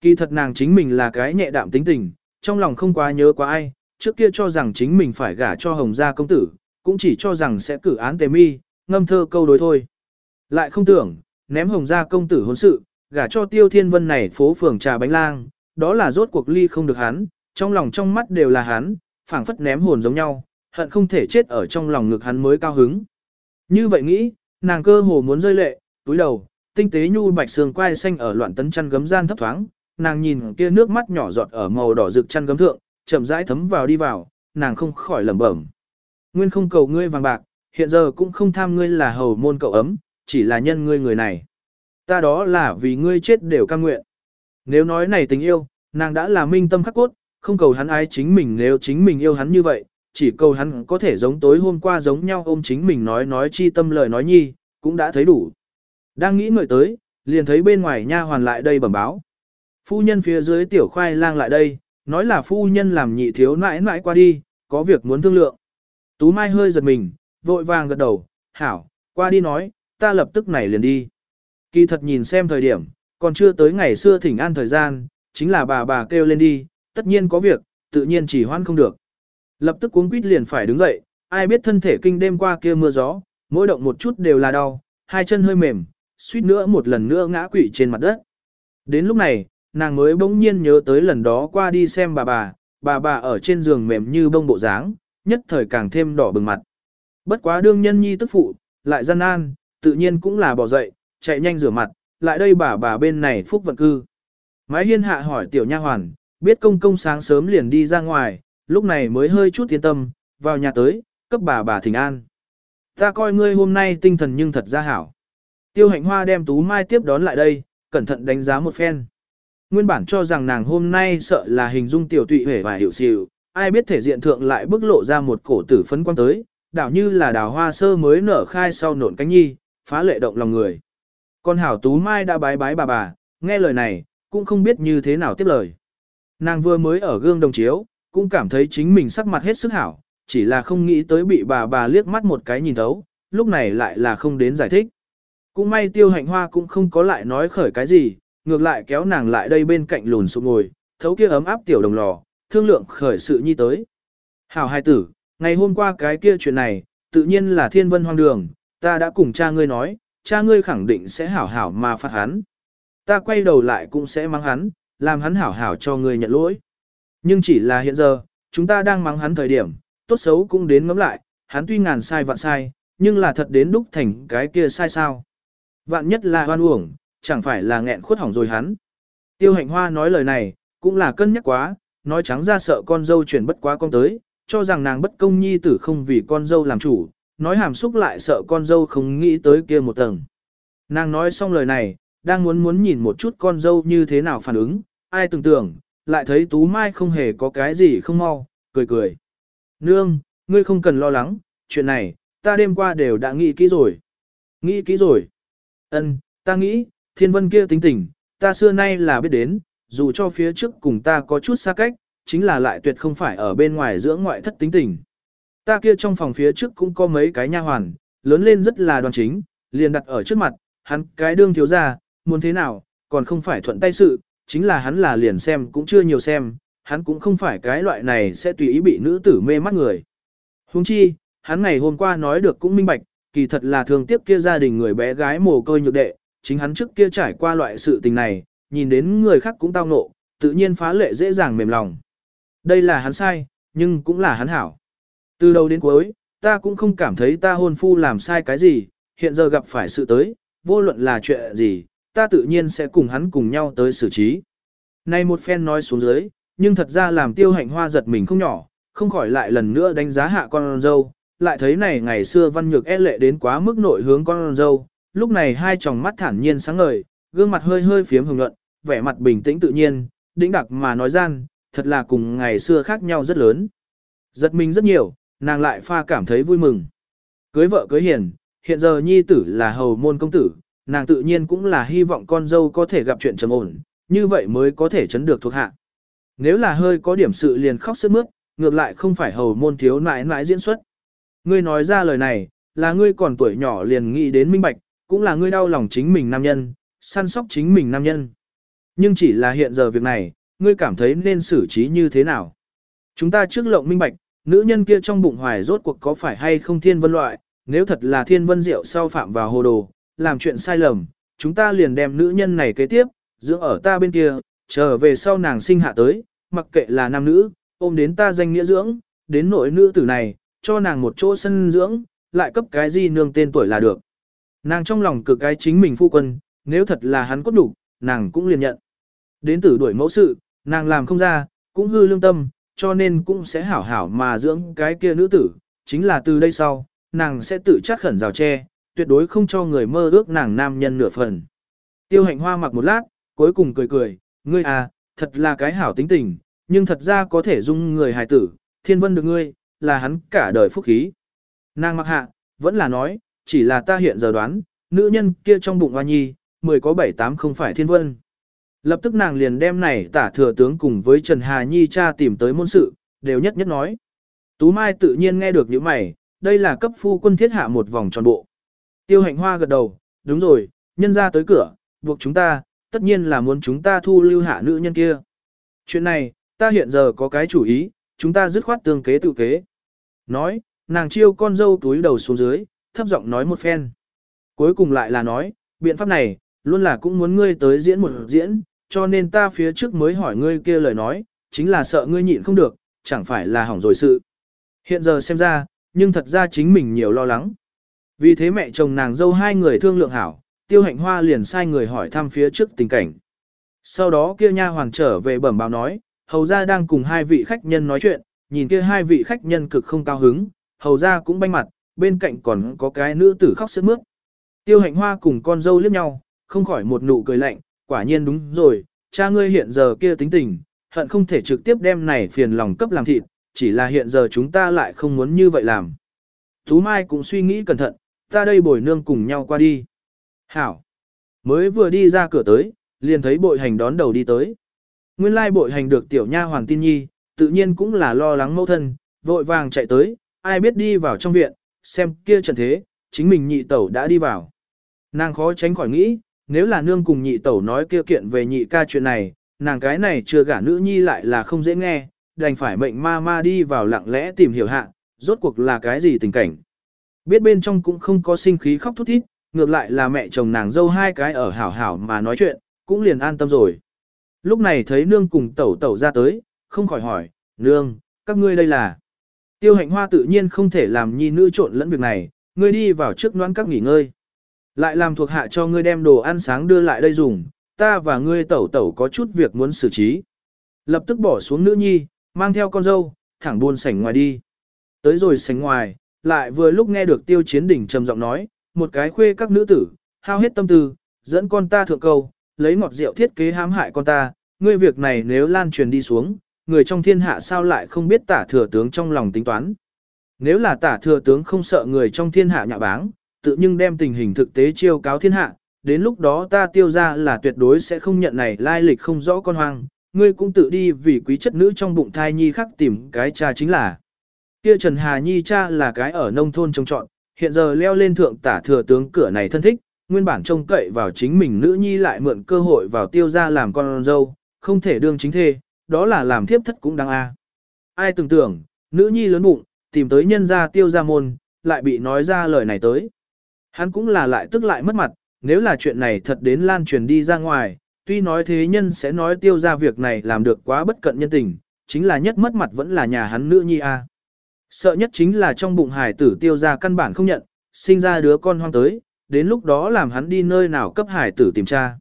Kỳ thật nàng chính mình là cái nhẹ đạm tính tình, trong lòng không quá nhớ quá ai, trước kia cho rằng chính mình phải gả cho hồng gia công tử, cũng chỉ cho rằng sẽ cử án tề mi, ngâm thơ câu đối thôi. Lại không tưởng, ném hồng gia công tử hôn sự, gả cho tiêu thiên vân này phố phường trà bánh lang, đó là rốt cuộc ly không được hắn, trong lòng trong mắt đều là hắn, phảng phất ném hồn giống nhau, hận không thể chết ở trong lòng ngực hắn mới cao hứng. Như vậy nghĩ, nàng cơ hồ muốn rơi lệ, túi đầu, tinh tế nhu bạch sườn quai xanh ở loạn tấn chăn gấm gian thấp thoáng, nàng nhìn kia nước mắt nhỏ giọt ở màu đỏ rực chăn gấm thượng, chậm rãi thấm vào đi vào, nàng không khỏi lẩm bẩm. Nguyên không cầu ngươi vàng bạc, hiện giờ cũng không tham ngươi là hầu môn cậu ấm, chỉ là nhân ngươi người này. Ta đó là vì ngươi chết đều cam nguyện. Nếu nói này tình yêu, nàng đã là minh tâm khắc cốt, không cầu hắn ai chính mình nếu chính mình yêu hắn như vậy, chỉ cầu hắn có thể giống tối hôm qua giống nhau ôm chính mình nói nói chi tâm lời nói nhi, cũng đã thấy đủ. Đang nghĩ ngợi tới, liền thấy bên ngoài nha hoàn lại đây bẩm báo. Phu nhân phía dưới tiểu khoai lang lại đây, nói là phu nhân làm nhị thiếu nãi nãi qua đi, có việc muốn thương lượng. Tú Mai hơi giật mình, vội vàng gật đầu, hảo, qua đi nói, ta lập tức này liền đi. Kỳ thật nhìn xem thời điểm, còn chưa tới ngày xưa thỉnh an thời gian, chính là bà bà kêu lên đi, tất nhiên có việc, tự nhiên chỉ hoan không được. Lập tức cuống quýt liền phải đứng dậy, ai biết thân thể kinh đêm qua kia mưa gió, mỗi động một chút đều là đau, hai chân hơi mềm, suýt nữa một lần nữa ngã quỵ trên mặt đất. Đến lúc này, nàng mới bỗng nhiên nhớ tới lần đó qua đi xem bà bà, bà bà ở trên giường mềm như bông bộ dáng, nhất thời càng thêm đỏ bừng mặt. Bất quá đương nhân nhi tức phụ, lại gian nan, tự nhiên cũng là bỏ dậy, chạy nhanh rửa mặt, lại đây bà bà bên này phúc vận cư. Mái hiên hạ hỏi tiểu nha hoàn, biết công công sáng sớm liền đi ra ngoài, lúc này mới hơi chút yên tâm, vào nhà tới, cấp bà bà thỉnh an. Ta coi ngươi hôm nay tinh thần nhưng thật ra hảo. Tiêu hạnh hoa đem tú mai tiếp đón lại đây, cẩn thận đánh giá một phen. Nguyên bản cho rằng nàng hôm nay sợ là hình dung tiểu tụy hể và hiểu xịu, ai biết thể diện thượng lại bức lộ ra một cổ tử phấn quang tới, đảo như là đào hoa sơ mới nở khai sau nộn cánh nhi, phá lệ động lòng người. Con hảo tú mai đã bái bái bà bà, nghe lời này, cũng không biết như thế nào tiếp lời. Nàng vừa mới ở gương đồng chiếu, cũng cảm thấy chính mình sắc mặt hết sức hảo, chỉ là không nghĩ tới bị bà bà liếc mắt một cái nhìn thấu, lúc này lại là không đến giải thích. Cũng may tiêu hạnh hoa cũng không có lại nói khởi cái gì, ngược lại kéo nàng lại đây bên cạnh lùn sụp ngồi, thấu kia ấm áp tiểu đồng lò, thương lượng khởi sự nhi tới. Hảo hai tử, ngày hôm qua cái kia chuyện này, tự nhiên là thiên vân hoang đường, ta đã cùng cha ngươi nói, cha ngươi khẳng định sẽ hảo hảo mà phạt hắn. Ta quay đầu lại cũng sẽ mang hắn, làm hắn hảo hảo cho ngươi nhận lỗi. Nhưng chỉ là hiện giờ, chúng ta đang mắng hắn thời điểm, tốt xấu cũng đến ngẫm lại, hắn tuy ngàn sai vạn sai, nhưng là thật đến đúc thành cái kia sai sao. Vạn nhất là hoan uổng, chẳng phải là nghẹn khuất hỏng rồi hắn. Tiêu hạnh hoa nói lời này, cũng là cân nhắc quá, nói trắng ra sợ con dâu chuyển bất quá con tới, cho rằng nàng bất công nhi tử không vì con dâu làm chủ, nói hàm xúc lại sợ con dâu không nghĩ tới kia một tầng. Nàng nói xong lời này, đang muốn muốn nhìn một chút con dâu như thế nào phản ứng, ai tưởng tưởng, lại thấy Tú Mai không hề có cái gì không mau, cười cười. Nương, ngươi không cần lo lắng, chuyện này, ta đêm qua đều đã nghĩ kỹ rồi. Nghĩ kỹ rồi. Ân, ta nghĩ, thiên vân kia tính tình, ta xưa nay là biết đến, dù cho phía trước cùng ta có chút xa cách, chính là lại tuyệt không phải ở bên ngoài dưỡng ngoại thất tính tình. Ta kia trong phòng phía trước cũng có mấy cái nha hoàn, lớn lên rất là đoàn chính, liền đặt ở trước mặt, hắn cái đương thiếu ra, muốn thế nào, còn không phải thuận tay sự, chính là hắn là liền xem cũng chưa nhiều xem, hắn cũng không phải cái loại này sẽ tùy ý bị nữ tử mê mắt người. Huống chi, hắn ngày hôm qua nói được cũng minh bạch, kỳ thật là thường tiếp kia gia đình người bé gái mồ côi nhược đệ, chính hắn trước kia trải qua loại sự tình này, nhìn đến người khác cũng tao nộ, tự nhiên phá lệ dễ dàng mềm lòng. Đây là hắn sai, nhưng cũng là hắn hảo. Từ đầu đến cuối, ta cũng không cảm thấy ta hôn phu làm sai cái gì, hiện giờ gặp phải sự tới, vô luận là chuyện gì, ta tự nhiên sẽ cùng hắn cùng nhau tới xử trí. Này một phen nói xuống dưới, nhưng thật ra làm tiêu hạnh hoa giật mình không nhỏ, không khỏi lại lần nữa đánh giá hạ con dâu, lại thấy này ngày xưa văn nhược e lệ đến quá mức nội hướng con dâu, lúc này hai tròng mắt thản nhiên sáng ngời, gương mặt hơi hơi phiếm hồng nhuận, vẻ mặt bình tĩnh tự nhiên, đĩnh đặc mà nói gian, thật là cùng ngày xưa khác nhau rất lớn. Giật mình rất nhiều, nàng lại pha cảm thấy vui mừng. Cưới vợ cưới hiền, hiện giờ nhi tử là hầu môn công tử, nàng tự nhiên cũng là hy vọng con dâu có thể gặp chuyện trầm ổn, như vậy mới có thể chấn được thuộc hạ. Nếu là hơi có điểm sự liền khóc sướt mướt, ngược lại không phải hầu môn thiếu nãi nãi diễn xuất. Ngươi nói ra lời này, là ngươi còn tuổi nhỏ liền nghĩ đến minh bạch, cũng là ngươi đau lòng chính mình nam nhân, săn sóc chính mình nam nhân. Nhưng chỉ là hiện giờ việc này, ngươi cảm thấy nên xử trí như thế nào? Chúng ta trước lộng minh bạch, nữ nhân kia trong bụng hoài rốt cuộc có phải hay không thiên vân loại, nếu thật là thiên vân diệu sau phạm vào hồ đồ, làm chuyện sai lầm, chúng ta liền đem nữ nhân này kế tiếp, dưỡng ở ta bên kia, trở về sau nàng sinh hạ tới, mặc kệ là nam nữ, ôm đến ta danh nghĩa dưỡng, đến nội nữ tử này, cho nàng một chỗ sân dưỡng, lại cấp cái gì nương tên tuổi là được. Nàng trong lòng cực cái chính mình phu quân, nếu thật là hắn cốt đủ, nàng cũng liền nhận. Đến tử đuổi mẫu sự, nàng làm không ra, cũng hư lương tâm, cho nên cũng sẽ hảo hảo mà dưỡng cái kia nữ tử, chính là từ đây sau, nàng sẽ tự chắc khẩn rào tre tuyệt đối không cho người mơ ước nàng nam nhân nửa phần. Tiêu hạnh hoa mặc một lát, cuối cùng cười cười, ngươi à, thật là cái hảo tính tình, nhưng thật ra có thể dung người hài tử, thiên vân được ngươi, là hắn cả đời phúc khí. Nàng mặc hạ, vẫn là nói, chỉ là ta hiện giờ đoán, nữ nhân kia trong bụng hoa nhi, mười có bảy tám không phải thiên vân. Lập tức nàng liền đem này tả thừa tướng cùng với Trần Hà Nhi cha tìm tới môn sự, đều nhất nhất nói. Tú Mai tự nhiên nghe được những mày, đây là cấp phu quân thiết hạ một vòng tròn bộ. Tiêu hạnh hoa gật đầu, đúng rồi, nhân ra tới cửa, buộc chúng ta, tất nhiên là muốn chúng ta thu lưu hạ nữ nhân kia. Chuyện này, ta hiện giờ có cái chủ ý, chúng ta dứt khoát tương kế tự kế. Nói, nàng chiêu con dâu túi đầu xuống dưới, thấp giọng nói một phen. Cuối cùng lại là nói, biện pháp này, luôn là cũng muốn ngươi tới diễn một diễn, cho nên ta phía trước mới hỏi ngươi kia lời nói, chính là sợ ngươi nhịn không được, chẳng phải là hỏng rồi sự. Hiện giờ xem ra, nhưng thật ra chính mình nhiều lo lắng. Vì thế mẹ chồng nàng dâu hai người thương lượng hảo, tiêu hạnh hoa liền sai người hỏi thăm phía trước tình cảnh. Sau đó kia nha hoàng trở về bẩm báo nói, hầu ra đang cùng hai vị khách nhân nói chuyện, nhìn kia hai vị khách nhân cực không cao hứng, hầu ra cũng banh mặt, bên cạnh còn có cái nữ tử khóc sướt mướt. Tiêu hạnh hoa cùng con dâu liếc nhau, không khỏi một nụ cười lạnh, quả nhiên đúng rồi, cha ngươi hiện giờ kia tính tình, hận không thể trực tiếp đem này phiền lòng cấp làm thịt, chỉ là hiện giờ chúng ta lại không muốn như vậy làm. Tú Mai cũng suy nghĩ cẩn thận, ta đây bồi nương cùng nhau qua đi. Hảo. Mới vừa đi ra cửa tới, liền thấy bội hành đón đầu đi tới. Nguyên lai bội hành được tiểu nha hoàng tin nhi, tự nhiên cũng là lo lắng mẫu thân, vội vàng chạy tới, ai biết đi vào trong viện, xem kia trận thế, chính mình nhị tẩu đã đi vào. Nàng khó tránh khỏi nghĩ, nếu là nương cùng nhị tẩu nói kia kiện về nhị ca chuyện này, nàng cái này chưa gả nữ nhi lại là không dễ nghe, đành phải mệnh ma ma đi vào lặng lẽ tìm hiểu hạ, rốt cuộc là cái gì tình cảnh. Biết bên trong cũng không có sinh khí khóc thút thít, ngược lại là mẹ chồng nàng dâu hai cái ở hảo hảo mà nói chuyện, cũng liền an tâm rồi. Lúc này thấy nương cùng tẩu tẩu ra tới, không khỏi hỏi, nương, các ngươi đây là. Tiêu hạnh hoa tự nhiên không thể làm nhi nữ trộn lẫn việc này, ngươi đi vào trước noan các nghỉ ngơi. Lại làm thuộc hạ cho ngươi đem đồ ăn sáng đưa lại đây dùng, ta và ngươi tẩu tẩu có chút việc muốn xử trí. Lập tức bỏ xuống nữ nhi, mang theo con dâu, thẳng buôn sảnh ngoài đi. Tới rồi sảnh ngoài, lại vừa lúc nghe được tiêu chiến đỉnh trầm giọng nói, một cái khuê các nữ tử, hao hết tâm tư, dẫn con ta thượng câu, lấy ngọt rượu thiết kế hãm hại con ta, ngươi việc này nếu lan truyền đi xuống, người trong thiên hạ sao lại không biết tả thừa tướng trong lòng tính toán. Nếu là tả thừa tướng không sợ người trong thiên hạ nhạ báng, tự nhưng đem tình hình thực tế chiêu cáo thiên hạ, đến lúc đó ta tiêu ra là tuyệt đối sẽ không nhận này lai lịch không rõ con hoang, ngươi cũng tự đi vì quý chất nữ trong bụng thai nhi khắc tìm cái cha chính là. Kia Trần Hà Nhi cha là cái ở nông thôn trông trọn, hiện giờ leo lên thượng tả thừa tướng cửa này thân thích, nguyên bản trông cậy vào chính mình nữ nhi lại mượn cơ hội vào tiêu ra làm con dâu, không thể đương chính thê, đó là làm thiếp thất cũng đáng a. Ai tưởng tưởng, nữ nhi lớn bụng, tìm tới nhân gia tiêu ra môn, lại bị nói ra lời này tới. Hắn cũng là lại tức lại mất mặt, nếu là chuyện này thật đến lan truyền đi ra ngoài, tuy nói thế nhân sẽ nói tiêu ra việc này làm được quá bất cận nhân tình, chính là nhất mất mặt vẫn là nhà hắn nữ nhi a. Sợ nhất chính là trong bụng hải tử tiêu ra căn bản không nhận, sinh ra đứa con hoang tới, đến lúc đó làm hắn đi nơi nào cấp hải tử tìm tra.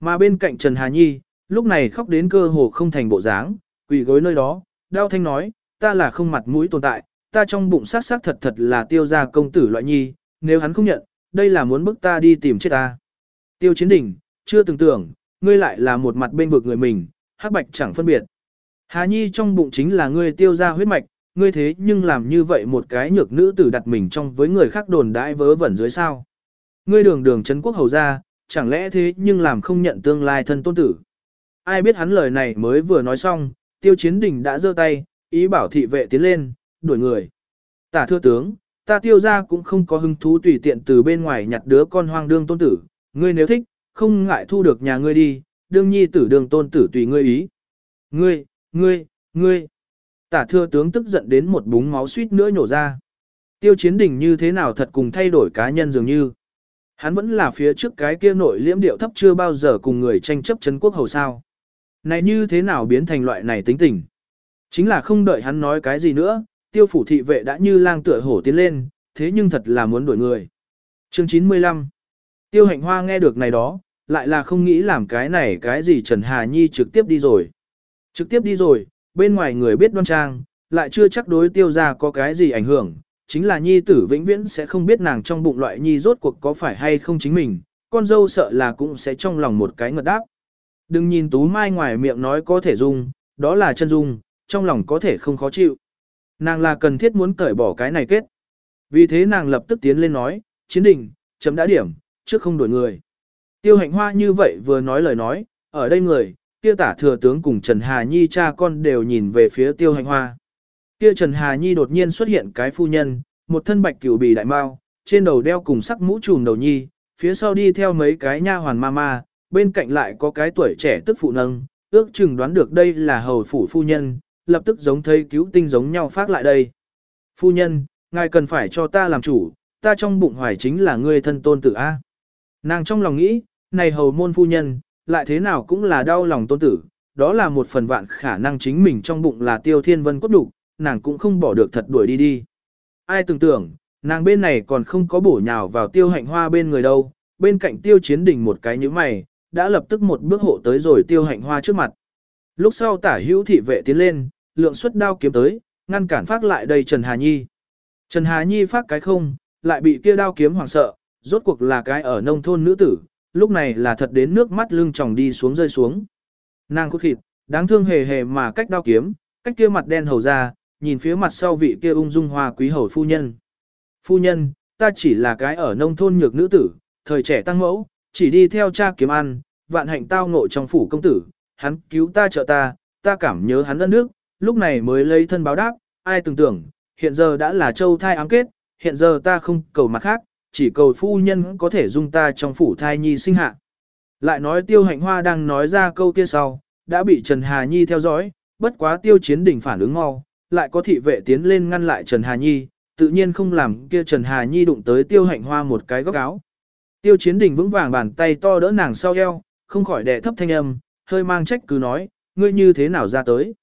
Mà bên cạnh Trần Hà Nhi, lúc này khóc đến cơ hồ không thành bộ dáng, quỳ gối nơi đó, đau thanh nói, ta là không mặt mũi tồn tại, ta trong bụng sát sát thật thật là tiêu ra công tử loại nhi, nếu hắn không nhận, đây là muốn bức ta đi tìm chết ta. Tiêu chiến đỉnh, chưa từng tưởng, ngươi lại là một mặt bên vực người mình, hắc bạch chẳng phân biệt. Hà Nhi trong bụng chính là ngươi tiêu ra huyết mạch, ngươi thế nhưng làm như vậy một cái nhược nữ tử đặt mình trong với người khác đồn đãi vớ vẩn dưới sao. Ngươi đường đường Trấn quốc hầu ra, chẳng lẽ thế nhưng làm không nhận tương lai thân tôn tử. Ai biết hắn lời này mới vừa nói xong, tiêu chiến đình đã giơ tay, ý bảo thị vệ tiến lên, đuổi người. Tả thưa tướng, ta tiêu ra cũng không có hứng thú tùy tiện từ bên ngoài nhặt đứa con hoang đương tôn tử, ngươi nếu thích, không ngại thu được nhà ngươi đi, đương nhi tử đường tôn tử tùy ngươi ý. Ngươi, ngươi, ngươi. Tả thưa tướng tức giận đến một búng máu suýt nữa nhổ ra. Tiêu chiến đình như thế nào thật cùng thay đổi cá nhân dường như. Hắn vẫn là phía trước cái kia nội liễm điệu thấp chưa bao giờ cùng người tranh chấp chấn quốc hầu sao. Này như thế nào biến thành loại này tính tình? Chính là không đợi hắn nói cái gì nữa, tiêu phủ thị vệ đã như lang tựa hổ tiến lên, thế nhưng thật là muốn đuổi người. Chương 95 Tiêu hạnh hoa nghe được này đó, lại là không nghĩ làm cái này cái gì Trần Hà Nhi trực tiếp đi rồi. Trực tiếp đi rồi, bên ngoài người biết đoan trang, lại chưa chắc đối tiêu ra có cái gì ảnh hưởng, chính là Nhi tử vĩnh viễn sẽ không biết nàng trong bụng loại Nhi rốt cuộc có phải hay không chính mình, con dâu sợ là cũng sẽ trong lòng một cái ngật đáp. Đừng nhìn Tú Mai ngoài miệng nói có thể dung, đó là chân dung, trong lòng có thể không khó chịu. Nàng là cần thiết muốn cởi bỏ cái này kết. Vì thế nàng lập tức tiến lên nói, chiến đình, chấm đã điểm, trước không đổi người. Tiêu hạnh hoa như vậy vừa nói lời nói, ở đây người, kia tả thừa tướng cùng Trần Hà Nhi cha con đều nhìn về phía tiêu hạnh hoa. Kia Trần Hà Nhi đột nhiên xuất hiện cái phu nhân, một thân bạch cửu bì đại mao, trên đầu đeo cùng sắc mũ trùm đầu nhi, phía sau đi theo mấy cái nha hoàn ma ma, bên cạnh lại có cái tuổi trẻ tức phụ nâng, ước chừng đoán được đây là hầu phủ phu nhân, lập tức giống thấy cứu tinh giống nhau phát lại đây. Phu nhân, ngài cần phải cho ta làm chủ, ta trong bụng hoài chính là ngươi thân tôn tử A. Nàng trong lòng nghĩ, này hầu môn phu nhân, lại thế nào cũng là đau lòng tôn tử, đó là một phần vạn khả năng chính mình trong bụng là tiêu thiên vân cốt đủ, nàng cũng không bỏ được thật đuổi đi đi. Ai tưởng tưởng, nàng bên này còn không có bổ nhào vào tiêu hạnh hoa bên người đâu, bên cạnh tiêu chiến đình một cái như mày, đã lập tức một bước hộ tới rồi tiêu hạnh hoa trước mặt. Lúc sau tả hữu thị vệ tiến lên, lượng xuất đao kiếm tới, ngăn cản phát lại đây Trần Hà Nhi. Trần Hà Nhi phát cái không, lại bị kia đao kiếm hoảng sợ, rốt cuộc là cái ở nông thôn nữ tử, lúc này là thật đến nước mắt lưng tròng đi xuống rơi xuống. Nàng cốt thịt, đáng thương hề hề mà cách đao kiếm, cách kia mặt đen hầu ra, nhìn phía mặt sau vị kia ung dung hoa quý hầu phu nhân. Phu nhân, ta chỉ là cái ở nông thôn nhược nữ tử, thời trẻ tăng mẫu, chỉ đi theo cha kiếm ăn, vạn hạnh tao ngộ trong phủ công tử, hắn cứu ta trợ ta, ta cảm nhớ hắn ân nước, lúc này mới lấy thân báo đáp, ai tưởng tưởng, hiện giờ đã là châu thai ám kết, hiện giờ ta không cầu mặt khác, chỉ cầu phu nhân có thể dung ta trong phủ thai nhi sinh hạ. Lại nói tiêu hạnh hoa đang nói ra câu kia sau, đã bị Trần Hà Nhi theo dõi, bất quá tiêu chiến đỉnh phản ứng mau, lại có thị vệ tiến lên ngăn lại Trần Hà Nhi, tự nhiên không làm kia Trần Hà Nhi đụng tới tiêu hạnh hoa một cái góc áo. Tiêu chiến đỉnh vững vàng bàn tay to đỡ nàng sau eo, không khỏi đè thấp thanh âm, hơi mang trách cứ nói, ngươi như thế nào ra tới.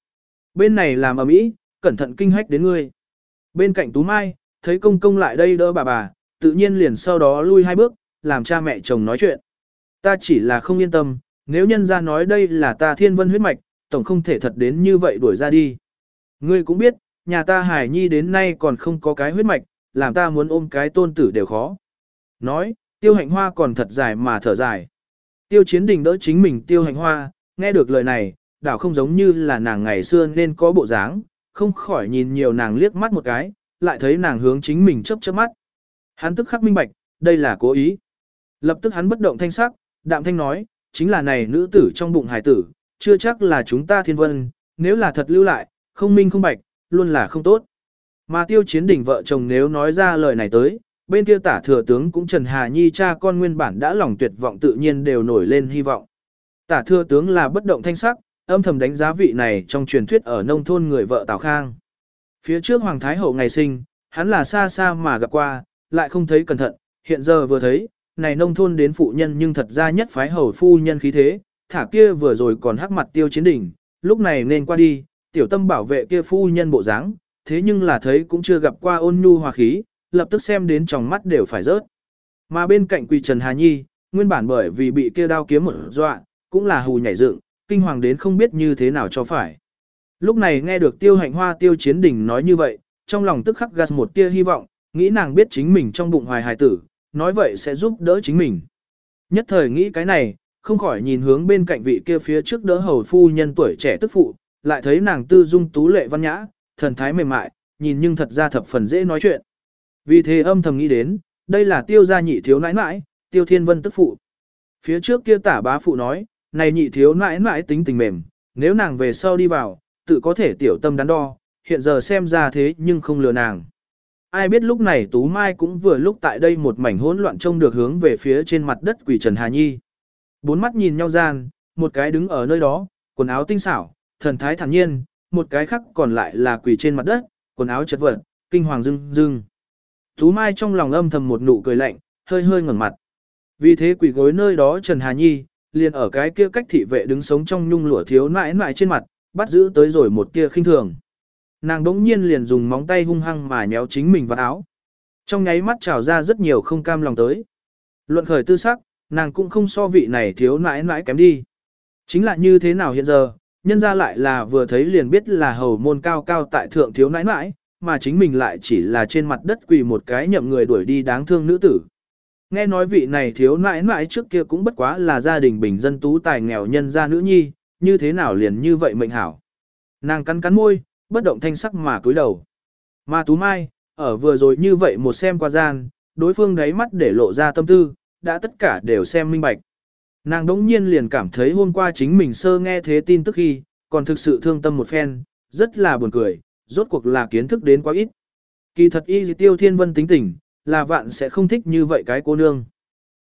Bên này làm ở mỹ, cẩn thận kinh hách đến ngươi. Bên cạnh Tú Mai, thấy công công lại đây đỡ bà bà, tự nhiên liền sau đó lui hai bước, làm cha mẹ chồng nói chuyện. Ta chỉ là không yên tâm, nếu nhân ra nói đây là ta thiên vân huyết mạch, tổng không thể thật đến như vậy đuổi ra đi. Ngươi cũng biết, nhà ta hải nhi đến nay còn không có cái huyết mạch, làm ta muốn ôm cái tôn tử đều khó. Nói, tiêu hạnh hoa còn thật dài mà thở dài. Tiêu chiến đình đỡ chính mình tiêu hạnh hoa, nghe được lời này, đảo không giống như là nàng ngày xưa nên có bộ dáng, không khỏi nhìn nhiều nàng liếc mắt một cái, lại thấy nàng hướng chính mình chớp chớp mắt. Hắn tức khắc minh bạch, đây là cố ý. Lập tức hắn bất động thanh sắc, đạm thanh nói, chính là này nữ tử trong bụng hải tử, chưa chắc là chúng ta thiên vân, nếu là thật lưu lại, không minh không bạch, luôn là không tốt. Mà tiêu chiến đỉnh vợ chồng nếu nói ra lời này tới, bên kia tả thừa tướng cũng Trần Hà Nhi cha con nguyên bản đã lòng tuyệt vọng tự nhiên đều nổi lên hy vọng. Tả thừa tướng là bất động thanh sắc, âm thầm đánh giá vị này trong truyền thuyết ở nông thôn người vợ Tào Khang. Phía trước Hoàng Thái Hậu ngày sinh, hắn là xa xa mà gặp qua, lại không thấy cẩn thận, hiện giờ vừa thấy, này nông thôn đến phụ nhân nhưng thật ra nhất phái hầu phu nhân khí thế, thả kia vừa rồi còn hắc mặt tiêu chiến đỉnh, lúc này nên qua đi, tiểu tâm bảo vệ kia phu nhân bộ dáng, thế nhưng là thấy cũng chưa gặp qua ôn nhu hòa khí, lập tức xem đến trong mắt đều phải rớt. Mà bên cạnh quỳ Trần Hà Nhi, nguyên bản bởi vì bị kia đao kiếm một dọa, cũng là hù nhảy dựng, kinh hoàng đến không biết như thế nào cho phải. Lúc này nghe được tiêu hạnh hoa tiêu chiến đỉnh nói như vậy, trong lòng tức khắc gạt một tia hy vọng, nghĩ nàng biết chính mình trong bụng hoài hài tử, nói vậy sẽ giúp đỡ chính mình. Nhất thời nghĩ cái này, không khỏi nhìn hướng bên cạnh vị kia phía trước đỡ hầu phu nhân tuổi trẻ tức phụ, lại thấy nàng tư dung tú lệ văn nhã, thần thái mềm mại, nhìn nhưng thật ra thập phần dễ nói chuyện. Vì thế âm thầm nghĩ đến, đây là tiêu gia nhị thiếu nãi nãi, tiêu thiên vân tức phụ. Phía trước kia tả bá phụ nói, này nhị thiếu nãi nãi tính tình mềm, nếu nàng về sau đi vào, tự có thể tiểu tâm đắn đo, hiện giờ xem ra thế nhưng không lừa nàng. Ai biết lúc này Tú Mai cũng vừa lúc tại đây một mảnh hỗn loạn trông được hướng về phía trên mặt đất quỷ Trần Hà Nhi. Bốn mắt nhìn nhau gian, một cái đứng ở nơi đó, quần áo tinh xảo, thần thái thản nhiên, một cái khác còn lại là quỷ trên mặt đất, quần áo chật vật, kinh hoàng rưng rưng. Tú Mai trong lòng âm thầm một nụ cười lạnh, hơi hơi ngẩng mặt. Vì thế quỷ gối nơi đó Trần Hà Nhi, liền ở cái kia cách thị vệ đứng sống trong nhung lụa thiếu nãi nãi trên mặt, bắt giữ tới rồi một kia khinh thường. Nàng đống nhiên liền dùng móng tay hung hăng mà nhéo chính mình vào áo. Trong nháy mắt trào ra rất nhiều không cam lòng tới. Luận khởi tư sắc, nàng cũng không so vị này thiếu nãi nãi kém đi. Chính là như thế nào hiện giờ, nhân ra lại là vừa thấy liền biết là hầu môn cao cao tại thượng thiếu nãi nãi, mà chính mình lại chỉ là trên mặt đất quỳ một cái nhậm người đuổi đi đáng thương nữ tử. Nghe nói vị này thiếu nãi nãi trước kia cũng bất quá là gia đình bình dân tú tài nghèo nhân gia nữ nhi, như thế nào liền như vậy mệnh hảo. Nàng cắn cắn môi, bất động thanh sắc mà cúi đầu. Mà Tú Mai, ở vừa rồi như vậy một xem qua gian, đối phương đáy mắt để lộ ra tâm tư, đã tất cả đều xem minh bạch. Nàng đống nhiên liền cảm thấy hôm qua chính mình sơ nghe thế tin tức khi, còn thực sự thương tâm một phen, rất là buồn cười, rốt cuộc là kiến thức đến quá ít. Kỳ thật y tiêu thiên vân tính tình, là vạn sẽ không thích như vậy cái cô nương.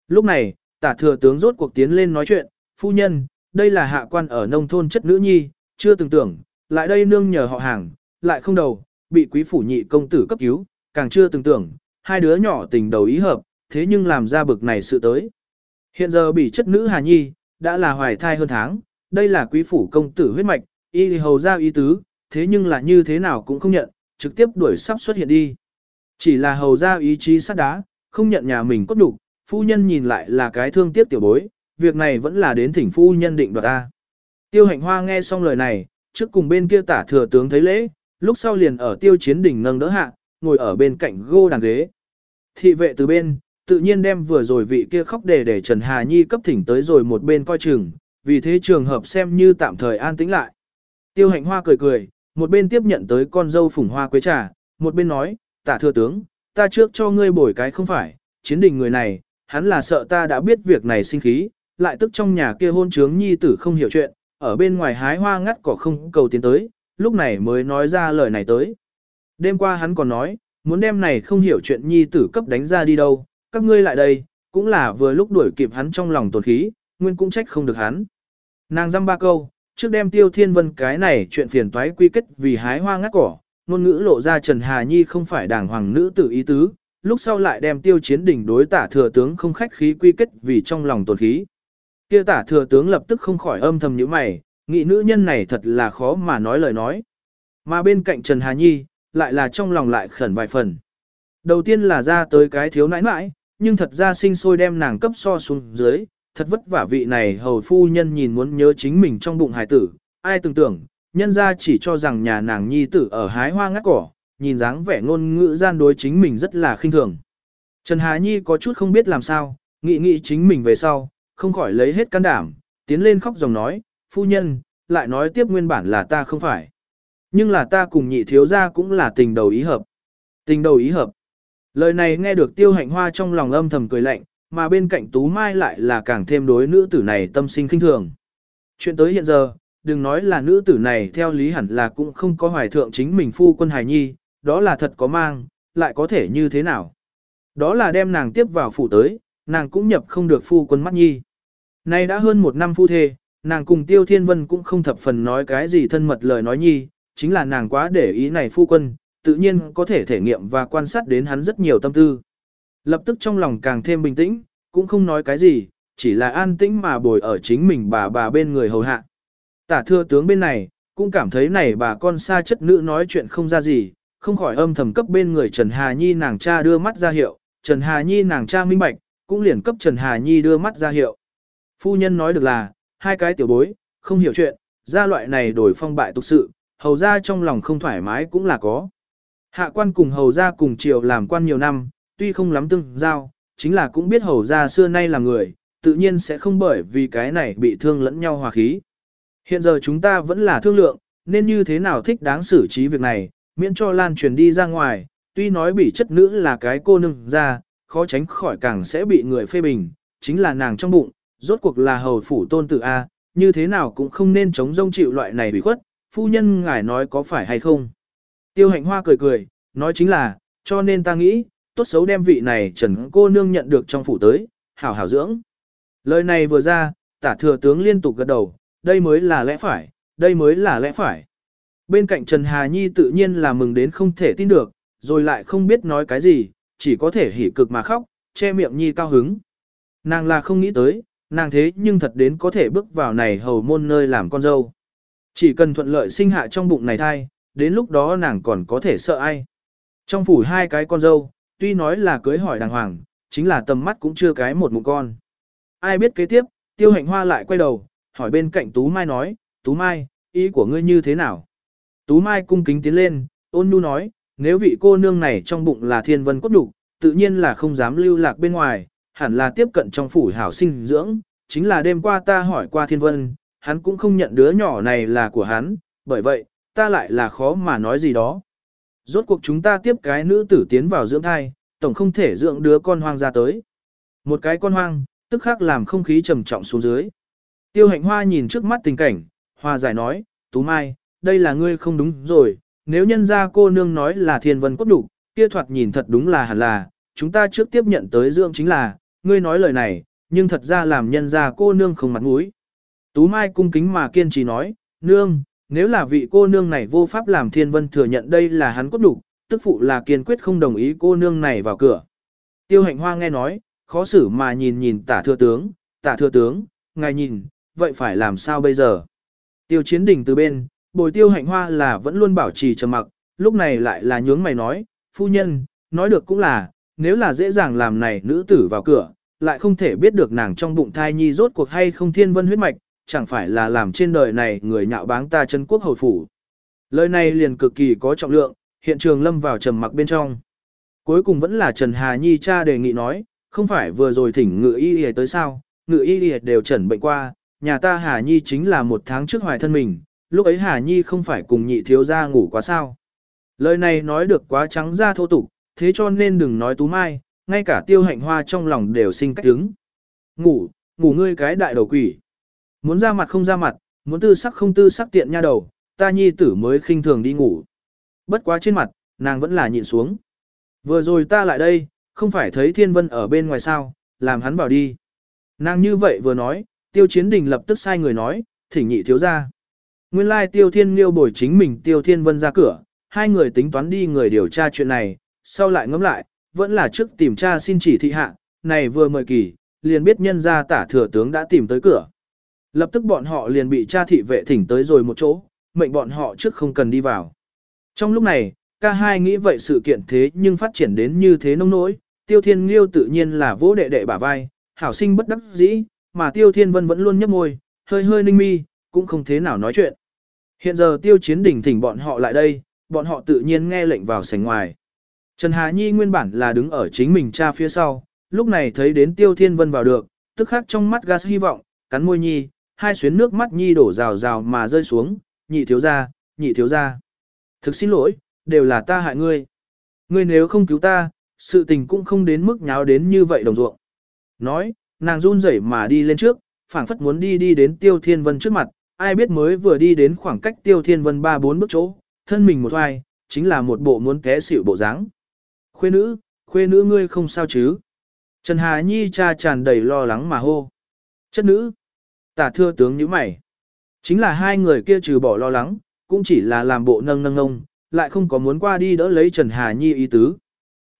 Lúc này, tả thừa tướng rốt cuộc tiến lên nói chuyện, phu nhân, đây là hạ quan ở nông thôn chất nữ nhi, chưa từng tưởng, lại đây nương nhờ họ hàng, lại không đầu, bị quý phủ nhị công tử cấp cứu, càng chưa từng tưởng, hai đứa nhỏ tình đầu ý hợp, thế nhưng làm ra bực này sự tới. Hiện giờ bị chất nữ Hà Nhi, đã là hoài thai hơn tháng, đây là quý phủ công tử huyết mạch, y hầu ra ý tứ, thế nhưng là như thế nào cũng không nhận, trực tiếp đuổi sắp xuất hiện đi. Chỉ là hầu ra ý chí sắt đá, không nhận nhà mình cốt đủ, phu nhân nhìn lại là cái thương tiếc tiểu bối, việc này vẫn là đến thỉnh phu nhân định đoạt ta. Tiêu hạnh hoa nghe xong lời này, trước cùng bên kia tả thừa tướng thấy lễ, lúc sau liền ở tiêu chiến đỉnh nâng đỡ hạ, ngồi ở bên cạnh gô đàn ghế. Thị vệ từ bên, tự nhiên đem vừa rồi vị kia khóc để để Trần Hà Nhi cấp thỉnh tới rồi một bên coi chừng, vì thế trường hợp xem như tạm thời an tĩnh lại. Tiêu hạnh hoa cười cười, một bên tiếp nhận tới con dâu phùng hoa quế trà, một bên nói, tả thừa tướng, ta trước cho ngươi bồi cái không phải, chiến đình người này, hắn là sợ ta đã biết việc này sinh khí, lại tức trong nhà kia hôn trướng nhi tử không hiểu chuyện, ở bên ngoài hái hoa ngắt cỏ không cầu tiến tới, lúc này mới nói ra lời này tới. Đêm qua hắn còn nói, muốn đem này không hiểu chuyện nhi tử cấp đánh ra đi đâu, các ngươi lại đây, cũng là vừa lúc đuổi kịp hắn trong lòng tổn khí, nguyên cũng trách không được hắn. Nàng dăm ba câu, trước đem tiêu thiên vân cái này chuyện phiền toái quy kết vì hái hoa ngắt cỏ, ngôn ngữ lộ ra Trần Hà Nhi không phải đàng hoàng nữ tử ý tứ, lúc sau lại đem tiêu chiến đỉnh đối tả thừa tướng không khách khí quy kết vì trong lòng tổn khí. Kia tả thừa tướng lập tức không khỏi âm thầm nhíu mày, nghĩ nữ nhân này thật là khó mà nói lời nói. Mà bên cạnh Trần Hà Nhi, lại là trong lòng lại khẩn vài phần. Đầu tiên là ra tới cái thiếu nãi nãi, nhưng thật ra sinh sôi đem nàng cấp so xuống dưới, thật vất vả vị này hầu phu nhân nhìn muốn nhớ chính mình trong bụng hài tử, ai tưởng tưởng, nhân ra chỉ cho rằng nhà nàng nhi tử ở hái hoa ngắt cỏ, nhìn dáng vẻ ngôn ngữ gian đối chính mình rất là khinh thường. Trần Hà Nhi có chút không biết làm sao, nghĩ nghĩ chính mình về sau, không khỏi lấy hết can đảm, tiến lên khóc dòng nói, phu nhân, lại nói tiếp nguyên bản là ta không phải. Nhưng là ta cùng nhị thiếu gia cũng là tình đầu ý hợp. Tình đầu ý hợp. Lời này nghe được tiêu hạnh hoa trong lòng âm thầm cười lạnh, mà bên cạnh Tú Mai lại là càng thêm đối nữ tử này tâm sinh khinh thường. Chuyện tới hiện giờ, đừng nói là nữ tử này theo lý hẳn là cũng không có hoài thượng chính mình phu quân hài nhi, đó là thật có mang, lại có thể như thế nào. Đó là đem nàng tiếp vào phủ tới, nàng cũng nhập không được phu quân mắt nhi. Nay đã hơn một năm phu thê, nàng cùng Tiêu Thiên Vân cũng không thập phần nói cái gì thân mật lời nói nhi, chính là nàng quá để ý này phu quân, tự nhiên có thể thể nghiệm và quan sát đến hắn rất nhiều tâm tư. Lập tức trong lòng càng thêm bình tĩnh, cũng không nói cái gì, chỉ là an tĩnh mà bồi ở chính mình bà bà bên người hầu hạ. Tả thưa tướng bên này, cũng cảm thấy này bà con xa chất nữ nói chuyện không ra gì, không khỏi âm thầm cấp bên người Trần Hà Nhi nàng cha đưa mắt ra hiệu, Trần Hà Nhi nàng cha minh bạch, cũng liền cấp Trần Hà Nhi đưa mắt ra hiệu. Phu nhân nói được là, hai cái tiểu bối, không hiểu chuyện, ra loại này đổi phong bại tục sự, hầu ra trong lòng không thoải mái cũng là có. Hạ quan cùng hầu ra cùng triều làm quan nhiều năm, tuy không lắm tương giao, chính là cũng biết hầu ra xưa nay là người, tự nhiên sẽ không bởi vì cái này bị thương lẫn nhau hòa khí. Hiện giờ chúng ta vẫn là thương lượng, nên như thế nào thích đáng xử trí việc này, miễn cho lan truyền đi ra ngoài, tuy nói bị chất nữ là cái cô nương ra, khó tránh khỏi càng sẽ bị người phê bình, chính là nàng trong bụng, rốt cuộc là hầu phủ tôn tử A, như thế nào cũng không nên chống rông chịu loại này bị khuất, phu nhân ngài nói có phải hay không. Tiêu hạnh hoa cười cười, nói chính là, cho nên ta nghĩ, tốt xấu đem vị này trần cô nương nhận được trong phủ tới, hảo hảo dưỡng. Lời này vừa ra, tả thừa tướng liên tục gật đầu, đây mới là lẽ phải, đây mới là lẽ phải. Bên cạnh Trần Hà Nhi tự nhiên là mừng đến không thể tin được, rồi lại không biết nói cái gì, chỉ có thể hỉ cực mà khóc, che miệng Nhi cao hứng. Nàng là không nghĩ tới, nàng thế nhưng thật đến có thể bước vào này hầu môn nơi làm con dâu. Chỉ cần thuận lợi sinh hạ trong bụng này thai, đến lúc đó nàng còn có thể sợ ai. Trong phủ hai cái con dâu, tuy nói là cưới hỏi đàng hoàng, chính là tầm mắt cũng chưa cái một mụn con. Ai biết kế tiếp, tiêu hạnh hoa lại quay đầu, hỏi bên cạnh Tú Mai nói, Tú Mai, ý của ngươi như thế nào? Tú Mai cung kính tiến lên, ôn nhu nói, nếu vị cô nương này trong bụng là thiên vân cốt đục, tự nhiên là không dám lưu lạc bên ngoài, hẳn là tiếp cận trong phủ hảo sinh dưỡng, chính là đêm qua ta hỏi qua thiên vân, hắn cũng không nhận đứa nhỏ này là của hắn, bởi vậy, ta lại là khó mà nói gì đó. Rốt cuộc chúng ta tiếp cái nữ tử tiến vào dưỡng thai, tổng không thể dưỡng đứa con hoang ra tới. Một cái con hoang, tức khắc làm không khí trầm trọng xuống dưới. Tiêu hạnh hoa nhìn trước mắt tình cảnh, hoa giải nói, Tú Mai, đây là ngươi không đúng rồi, nếu nhân ra cô nương nói là thiên vân cốt đủ, kia thoạt nhìn thật đúng là hẳn là, chúng ta trước tiếp nhận tới dưỡng chính là, ngươi nói lời này, nhưng thật ra làm nhân ra cô nương không mặt mũi. Tú Mai cung kính mà kiên trì nói, nương, nếu là vị cô nương này vô pháp làm thiên vân thừa nhận đây là hắn cốt đủ, tức phụ là kiên quyết không đồng ý cô nương này vào cửa. Tiêu hạnh hoa nghe nói, khó xử mà nhìn nhìn tả thừa tướng, tả thừa tướng, ngài nhìn, vậy phải làm sao bây giờ? Tiêu chiến đình từ bên, bồi tiêu hạnh hoa là vẫn luôn bảo trì trầm mặc, lúc này lại là nhướng mày nói, phu nhân, nói được cũng là, nếu là dễ dàng làm này nữ tử vào cửa, lại không thể biết được nàng trong bụng thai nhi rốt cuộc hay không thiên vân huyết mạch, chẳng phải là làm trên đời này người nhạo báng ta chân quốc hồi phủ. Lời này liền cực kỳ có trọng lượng, hiện trường lâm vào trầm mặc bên trong. Cuối cùng vẫn là Trần Hà Nhi cha đề nghị nói, không phải vừa rồi thỉnh ngự y y tới sao, ngự y y đều trần bệnh qua, nhà ta Hà Nhi chính là một tháng trước hoài thân mình, lúc ấy Hà Nhi không phải cùng nhị thiếu gia ngủ quá sao. Lời này nói được quá trắng ra thô tục, thế cho nên đừng nói tú mai, ngay cả tiêu hạnh hoa trong lòng đều sinh cách đứng. Ngủ, ngủ ngươi cái đại đầu quỷ. Muốn ra mặt không ra mặt, muốn tư sắc không tư sắc tiện nha đầu, ta nhi tử mới khinh thường đi ngủ. Bất quá trên mặt, nàng vẫn là nhịn xuống. Vừa rồi ta lại đây, không phải thấy thiên vân ở bên ngoài sao, làm hắn bảo đi. Nàng như vậy vừa nói, tiêu chiến đình lập tức sai người nói, thỉnh nhị thiếu ra. Nguyên lai tiêu thiên liêu bồi chính mình tiêu thiên vân ra cửa, hai người tính toán đi người điều tra chuyện này, sau lại ngẫm lại, vẫn là trước tìm tra xin chỉ thị hạ, này vừa mời kỳ, liền biết nhân ra tả thừa tướng đã tìm tới cửa. Lập tức bọn họ liền bị cha thị vệ thỉnh tới rồi một chỗ, mệnh bọn họ trước không cần đi vào. Trong lúc này, ca hai nghĩ vậy sự kiện thế nhưng phát triển đến như thế nông nỗi, tiêu thiên liêu tự nhiên là vỗ đệ đệ bả vai, hảo sinh bất đắc dĩ, mà tiêu thiên vân vẫn luôn nhấp môi, hơi hơi ninh mi, cũng không thế nào nói chuyện. Hiện giờ tiêu chiến đỉnh thỉnh bọn họ lại đây, bọn họ tự nhiên nghe lệnh vào sảnh ngoài. Trần Hà Nhi nguyên bản là đứng ở chính mình cha phía sau, lúc này thấy đến tiêu thiên vân vào được, tức khắc trong mắt gas hy vọng, cắn môi Nhi, hai xuyến nước mắt Nhi đổ rào rào mà rơi xuống, nhị thiếu ra, nhị thiếu ra. Thực xin lỗi, đều là ta hại ngươi. Ngươi nếu không cứu ta, sự tình cũng không đến mức nháo đến như vậy đồng ruộng. Nói, nàng run rẩy mà đi lên trước, phảng phất muốn đi đi đến Tiêu Thiên Vân trước mặt, ai biết mới vừa đi đến khoảng cách Tiêu Thiên Vân ba bốn bước chỗ, thân mình một hoài, chính là một bộ muốn té xỉu bộ dáng. Khuê nữ, khuê nữ ngươi không sao chứ? Trần Hà Nhi cha tràn đầy lo lắng mà hô. Chất nữ, tả thưa tướng như mày. Chính là hai người kia trừ bỏ lo lắng, cũng chỉ là làm bộ nâng nâng ngông, lại không có muốn qua đi đỡ lấy Trần Hà Nhi ý tứ.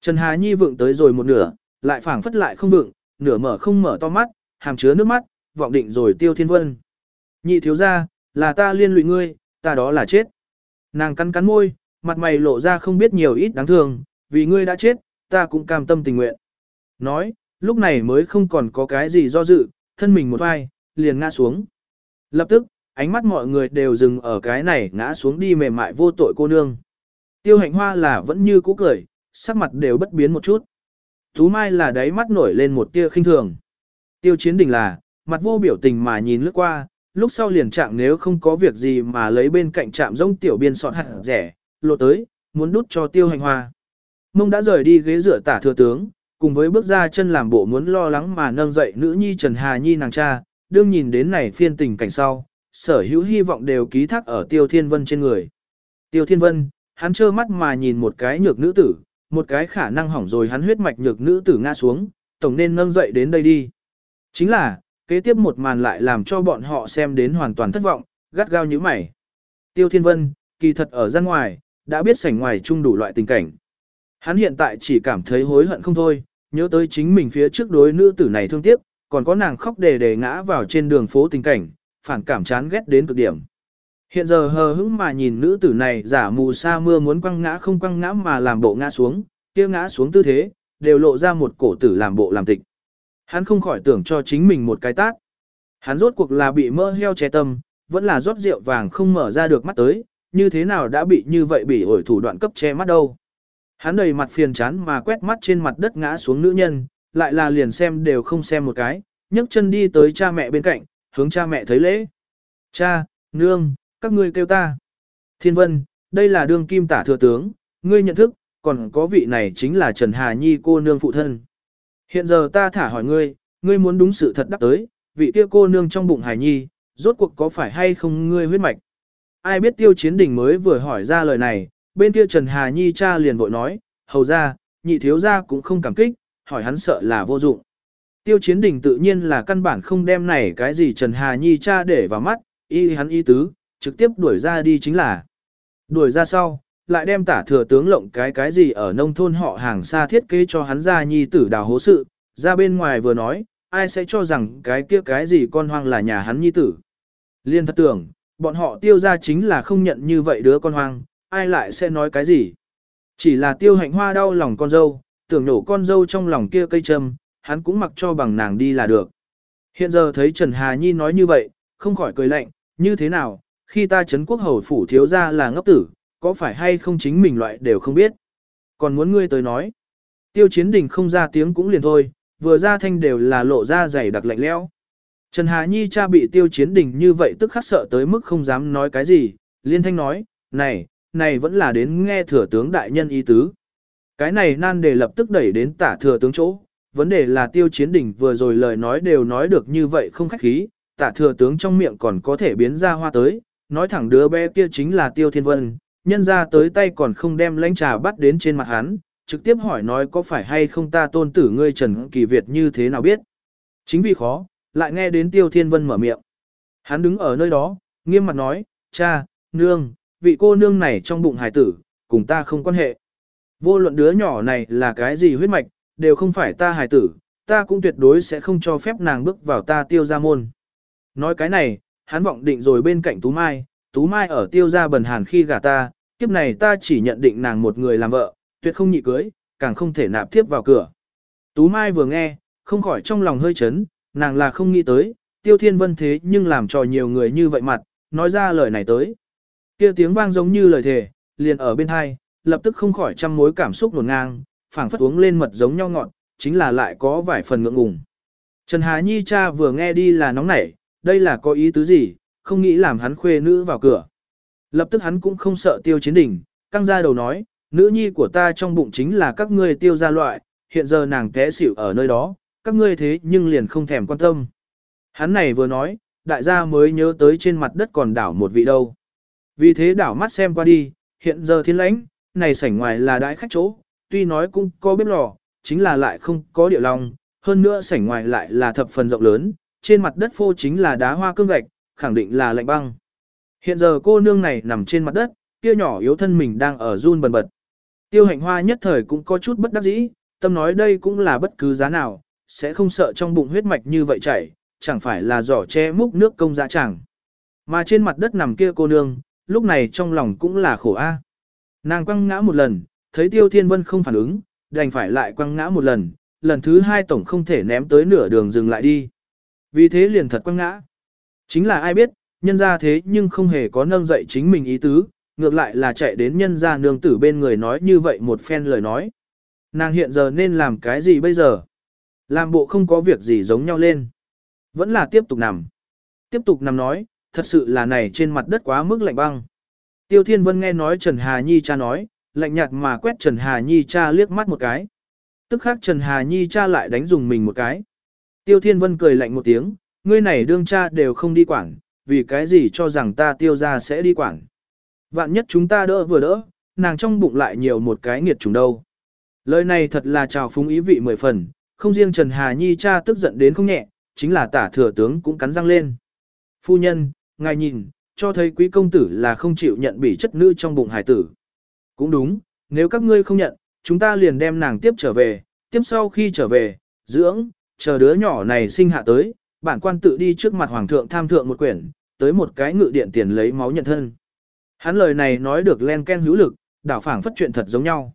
Trần Hà Nhi vượng tới rồi một nửa, lại phảng phất lại không vượng, nửa mở không mở to mắt, hàm chứa nước mắt, vọng định rồi tiêu thiên vân. Nhị thiếu ra, là ta liên lụy ngươi, ta đó là chết. Nàng cắn cắn môi, mặt mày lộ ra không biết nhiều ít đáng thương, vì ngươi đã chết, ta cũng cam tâm tình nguyện. Nói, lúc này mới không còn có cái gì do dự, thân mình một vai, liền ngã xuống. Lập tức, ánh mắt mọi người đều dừng ở cái này ngã xuống đi mềm mại vô tội cô nương. Tiêu hạnh hoa là vẫn như cũ cười, sắc mặt đều bất biến một chút. Tú Mai là đáy mắt nổi lên một tia khinh thường. Tiêu chiến đình là, mặt vô biểu tình mà nhìn lướt qua, lúc sau liền chạm nếu không có việc gì mà lấy bên cạnh chạm rông tiểu biên sọt hạt rẻ, lộ tới, muốn đút cho tiêu hành hoa. Mông đã rời đi ghế rửa tả thừa tướng, cùng với bước ra chân làm bộ muốn lo lắng mà nâng dậy nữ nhi Trần Hà Nhi nàng cha, đương nhìn đến này phiên tình cảnh sau, sở hữu hy vọng đều ký thác ở Tiêu Thiên Vân trên người. Tiêu Thiên Vân, hắn trơ mắt mà nhìn một cái nhược nữ tử, một cái khả năng hỏng rồi hắn huyết mạch nhược nữ tử ngã xuống, tổng nên nâng dậy đến đây đi. Chính là, kế tiếp một màn lại làm cho bọn họ xem đến hoàn toàn thất vọng, gắt gao như mày. Tiêu Thiên Vân, kỳ thật ở gian ngoài, đã biết sảnh ngoài chung đủ loại tình cảnh. Hắn hiện tại chỉ cảm thấy hối hận không thôi, nhớ tới chính mình phía trước đối nữ tử này thương tiếc, còn có nàng khóc đề đề ngã vào trên đường phố tình cảnh, phản cảm chán ghét đến cực điểm. Hiện giờ hờ hững mà nhìn nữ tử này giả mù sa mưa muốn quăng ngã không quăng ngã mà làm bộ ngã xuống, kia ngã xuống tư thế, đều lộ ra một cổ tử làm bộ làm tịch. Hắn không khỏi tưởng cho chính mình một cái tát. Hắn rốt cuộc là bị mơ heo che tâm, vẫn là rót rượu vàng không mở ra được mắt tới, như thế nào đã bị như vậy bị ổi thủ đoạn cấp che mắt đâu. Hắn đầy mặt phiền chán mà quét mắt trên mặt đất ngã xuống nữ nhân, lại là liền xem đều không xem một cái, nhấc chân đi tới cha mẹ bên cạnh, hướng cha mẹ thấy lễ. Cha, nương, các ngươi kêu ta. Thiên Vân, đây là đương kim tả thừa tướng, ngươi nhận thức, còn có vị này chính là Trần Hà Nhi cô nương phụ thân. Hiện giờ ta thả hỏi ngươi, ngươi muốn đúng sự thật đáp tới, vị kia cô nương trong bụng Hải Nhi, rốt cuộc có phải hay không ngươi huyết mạch. Ai biết tiêu chiến đình mới vừa hỏi ra lời này, bên kia Trần Hà Nhi cha liền vội nói, hầu ra, nhị thiếu ra cũng không cảm kích, hỏi hắn sợ là vô dụng. Tiêu chiến đình tự nhiên là căn bản không đem này cái gì Trần Hà Nhi cha để vào mắt, y hắn y tứ, trực tiếp đuổi ra đi chính là. Đuổi ra sau, lại đem tả thừa tướng lộng cái cái gì ở nông thôn họ hàng xa thiết kế cho hắn ra nhi tử đào hố sự, ra bên ngoài vừa nói, ai sẽ cho rằng cái kia cái gì con hoang là nhà hắn nhi tử. Liên thật tưởng, bọn họ tiêu ra chính là không nhận như vậy đứa con hoang, ai lại sẽ nói cái gì. Chỉ là tiêu hạnh hoa đau lòng con dâu, tưởng nổ con dâu trong lòng kia cây châm, hắn cũng mặc cho bằng nàng đi là được. Hiện giờ thấy Trần Hà Nhi nói như vậy, không khỏi cười lạnh, như thế nào, khi ta chấn quốc hầu phủ thiếu ra là ngốc tử, có phải hay không chính mình loại đều không biết. Còn muốn ngươi tới nói, tiêu chiến đình không ra tiếng cũng liền thôi, vừa ra thanh đều là lộ ra dày đặc lạnh lẽo. Trần Hà Nhi cha bị tiêu chiến đình như vậy tức khắc sợ tới mức không dám nói cái gì, liên thanh nói, này, này vẫn là đến nghe thừa tướng đại nhân ý tứ. Cái này nan đề lập tức đẩy đến tả thừa tướng chỗ, vấn đề là tiêu chiến đỉnh vừa rồi lời nói đều nói được như vậy không khách khí, tả thừa tướng trong miệng còn có thể biến ra hoa tới, nói thẳng đứa bé kia chính là tiêu thiên vân, nhân ra tới tay còn không đem lãnh trà bắt đến trên mặt hắn, trực tiếp hỏi nói có phải hay không ta tôn tử ngươi Trần Kỳ Việt như thế nào biết. Chính vì khó, lại nghe đến tiêu thiên vân mở miệng. Hắn đứng ở nơi đó, nghiêm mặt nói, cha, nương, vị cô nương này trong bụng hải tử, cùng ta không quan hệ. Vô luận đứa nhỏ này là cái gì huyết mạch, đều không phải ta hải tử, ta cũng tuyệt đối sẽ không cho phép nàng bước vào ta tiêu ra môn. Nói cái này, hắn vọng định rồi bên cạnh Tú Mai, Tú Mai ở tiêu gia bần hàn khi gả ta, kiếp này ta chỉ nhận định nàng một người làm vợ, tuyệt không nhị cưới, càng không thể nạp tiếp vào cửa. Tú Mai vừa nghe, không khỏi trong lòng hơi chấn, nàng là không nghĩ tới, tiêu thiên vân thế nhưng làm cho nhiều người như vậy mặt, nói ra lời này tới. kia tiếng vang giống như lời thề, liền ở bên hai, lập tức không khỏi trăm mối cảm xúc nổn ngang, phảng phất uống lên mật giống nhau ngọn, chính là lại có vài phần ngượng ngùng. Trần Hà Nhi cha vừa nghe đi là nóng nảy, đây là có ý tứ gì, không nghĩ làm hắn khuê nữ vào cửa. Lập tức hắn cũng không sợ tiêu chiến đỉnh, căng ra đầu nói, nữ nhi của ta trong bụng chính là các ngươi tiêu gia loại, hiện giờ nàng té xỉu ở nơi đó, các ngươi thế nhưng liền không thèm quan tâm. Hắn này vừa nói, đại gia mới nhớ tới trên mặt đất còn đảo một vị đâu. Vì thế đảo mắt xem qua đi, hiện giờ thiên lãnh, này sảnh ngoài là đại khách chỗ, tuy nói cũng có bếp lò, chính là lại không có địa long, hơn nữa sảnh ngoài lại là thập phần rộng lớn, trên mặt đất phô chính là đá hoa cương gạch, khẳng định là lạnh băng. Hiện giờ cô nương này nằm trên mặt đất, kia nhỏ yếu thân mình đang ở run bần bật. Tiêu hạnh hoa nhất thời cũng có chút bất đắc dĩ, tâm nói đây cũng là bất cứ giá nào, sẽ không sợ trong bụng huyết mạch như vậy chảy, chẳng phải là giỏ che múc nước công dã chẳng. Mà trên mặt đất nằm kia cô nương, lúc này trong lòng cũng là khổ a. Nàng quăng ngã một lần, thấy Tiêu Thiên Vân không phản ứng, đành phải lại quăng ngã một lần, lần thứ hai tổng không thể ném tới nửa đường dừng lại đi. Vì thế liền thật quăng ngã. Chính là ai biết, nhân ra thế nhưng không hề có nâng dậy chính mình ý tứ, ngược lại là chạy đến nhân ra nương tử bên người nói như vậy một phen lời nói. Nàng hiện giờ nên làm cái gì bây giờ? Làm bộ không có việc gì giống nhau lên. Vẫn là tiếp tục nằm. Tiếp tục nằm nói, thật sự là này trên mặt đất quá mức lạnh băng. Tiêu Thiên Vân nghe nói Trần Hà Nhi cha nói, lạnh nhạt mà quét Trần Hà Nhi cha liếc mắt một cái. Tức khắc Trần Hà Nhi cha lại đánh dùng mình một cái. Tiêu Thiên Vân cười lạnh một tiếng, ngươi này đương cha đều không đi quản, vì cái gì cho rằng ta tiêu ra sẽ đi quản. Vạn nhất chúng ta đỡ vừa đỡ, nàng trong bụng lại nhiều một cái nghiệt trùng đâu. Lời này thật là trào phúng ý vị mười phần, không riêng Trần Hà Nhi cha tức giận đến không nhẹ, chính là tả thừa tướng cũng cắn răng lên. Phu nhân, ngài nhìn, cho thấy quý công tử là không chịu nhận bị chất nữ trong bụng hải tử. Cũng đúng, nếu các ngươi không nhận, chúng ta liền đem nàng tiếp trở về, tiếp sau khi trở về, dưỡng, chờ đứa nhỏ này sinh hạ tới, bản quan tự đi trước mặt hoàng thượng tham thượng một quyển, tới một cái ngự điện tiền lấy máu nhận thân. Hắn lời này nói được len ken hữu lực, đảo phảng phất chuyện thật giống nhau.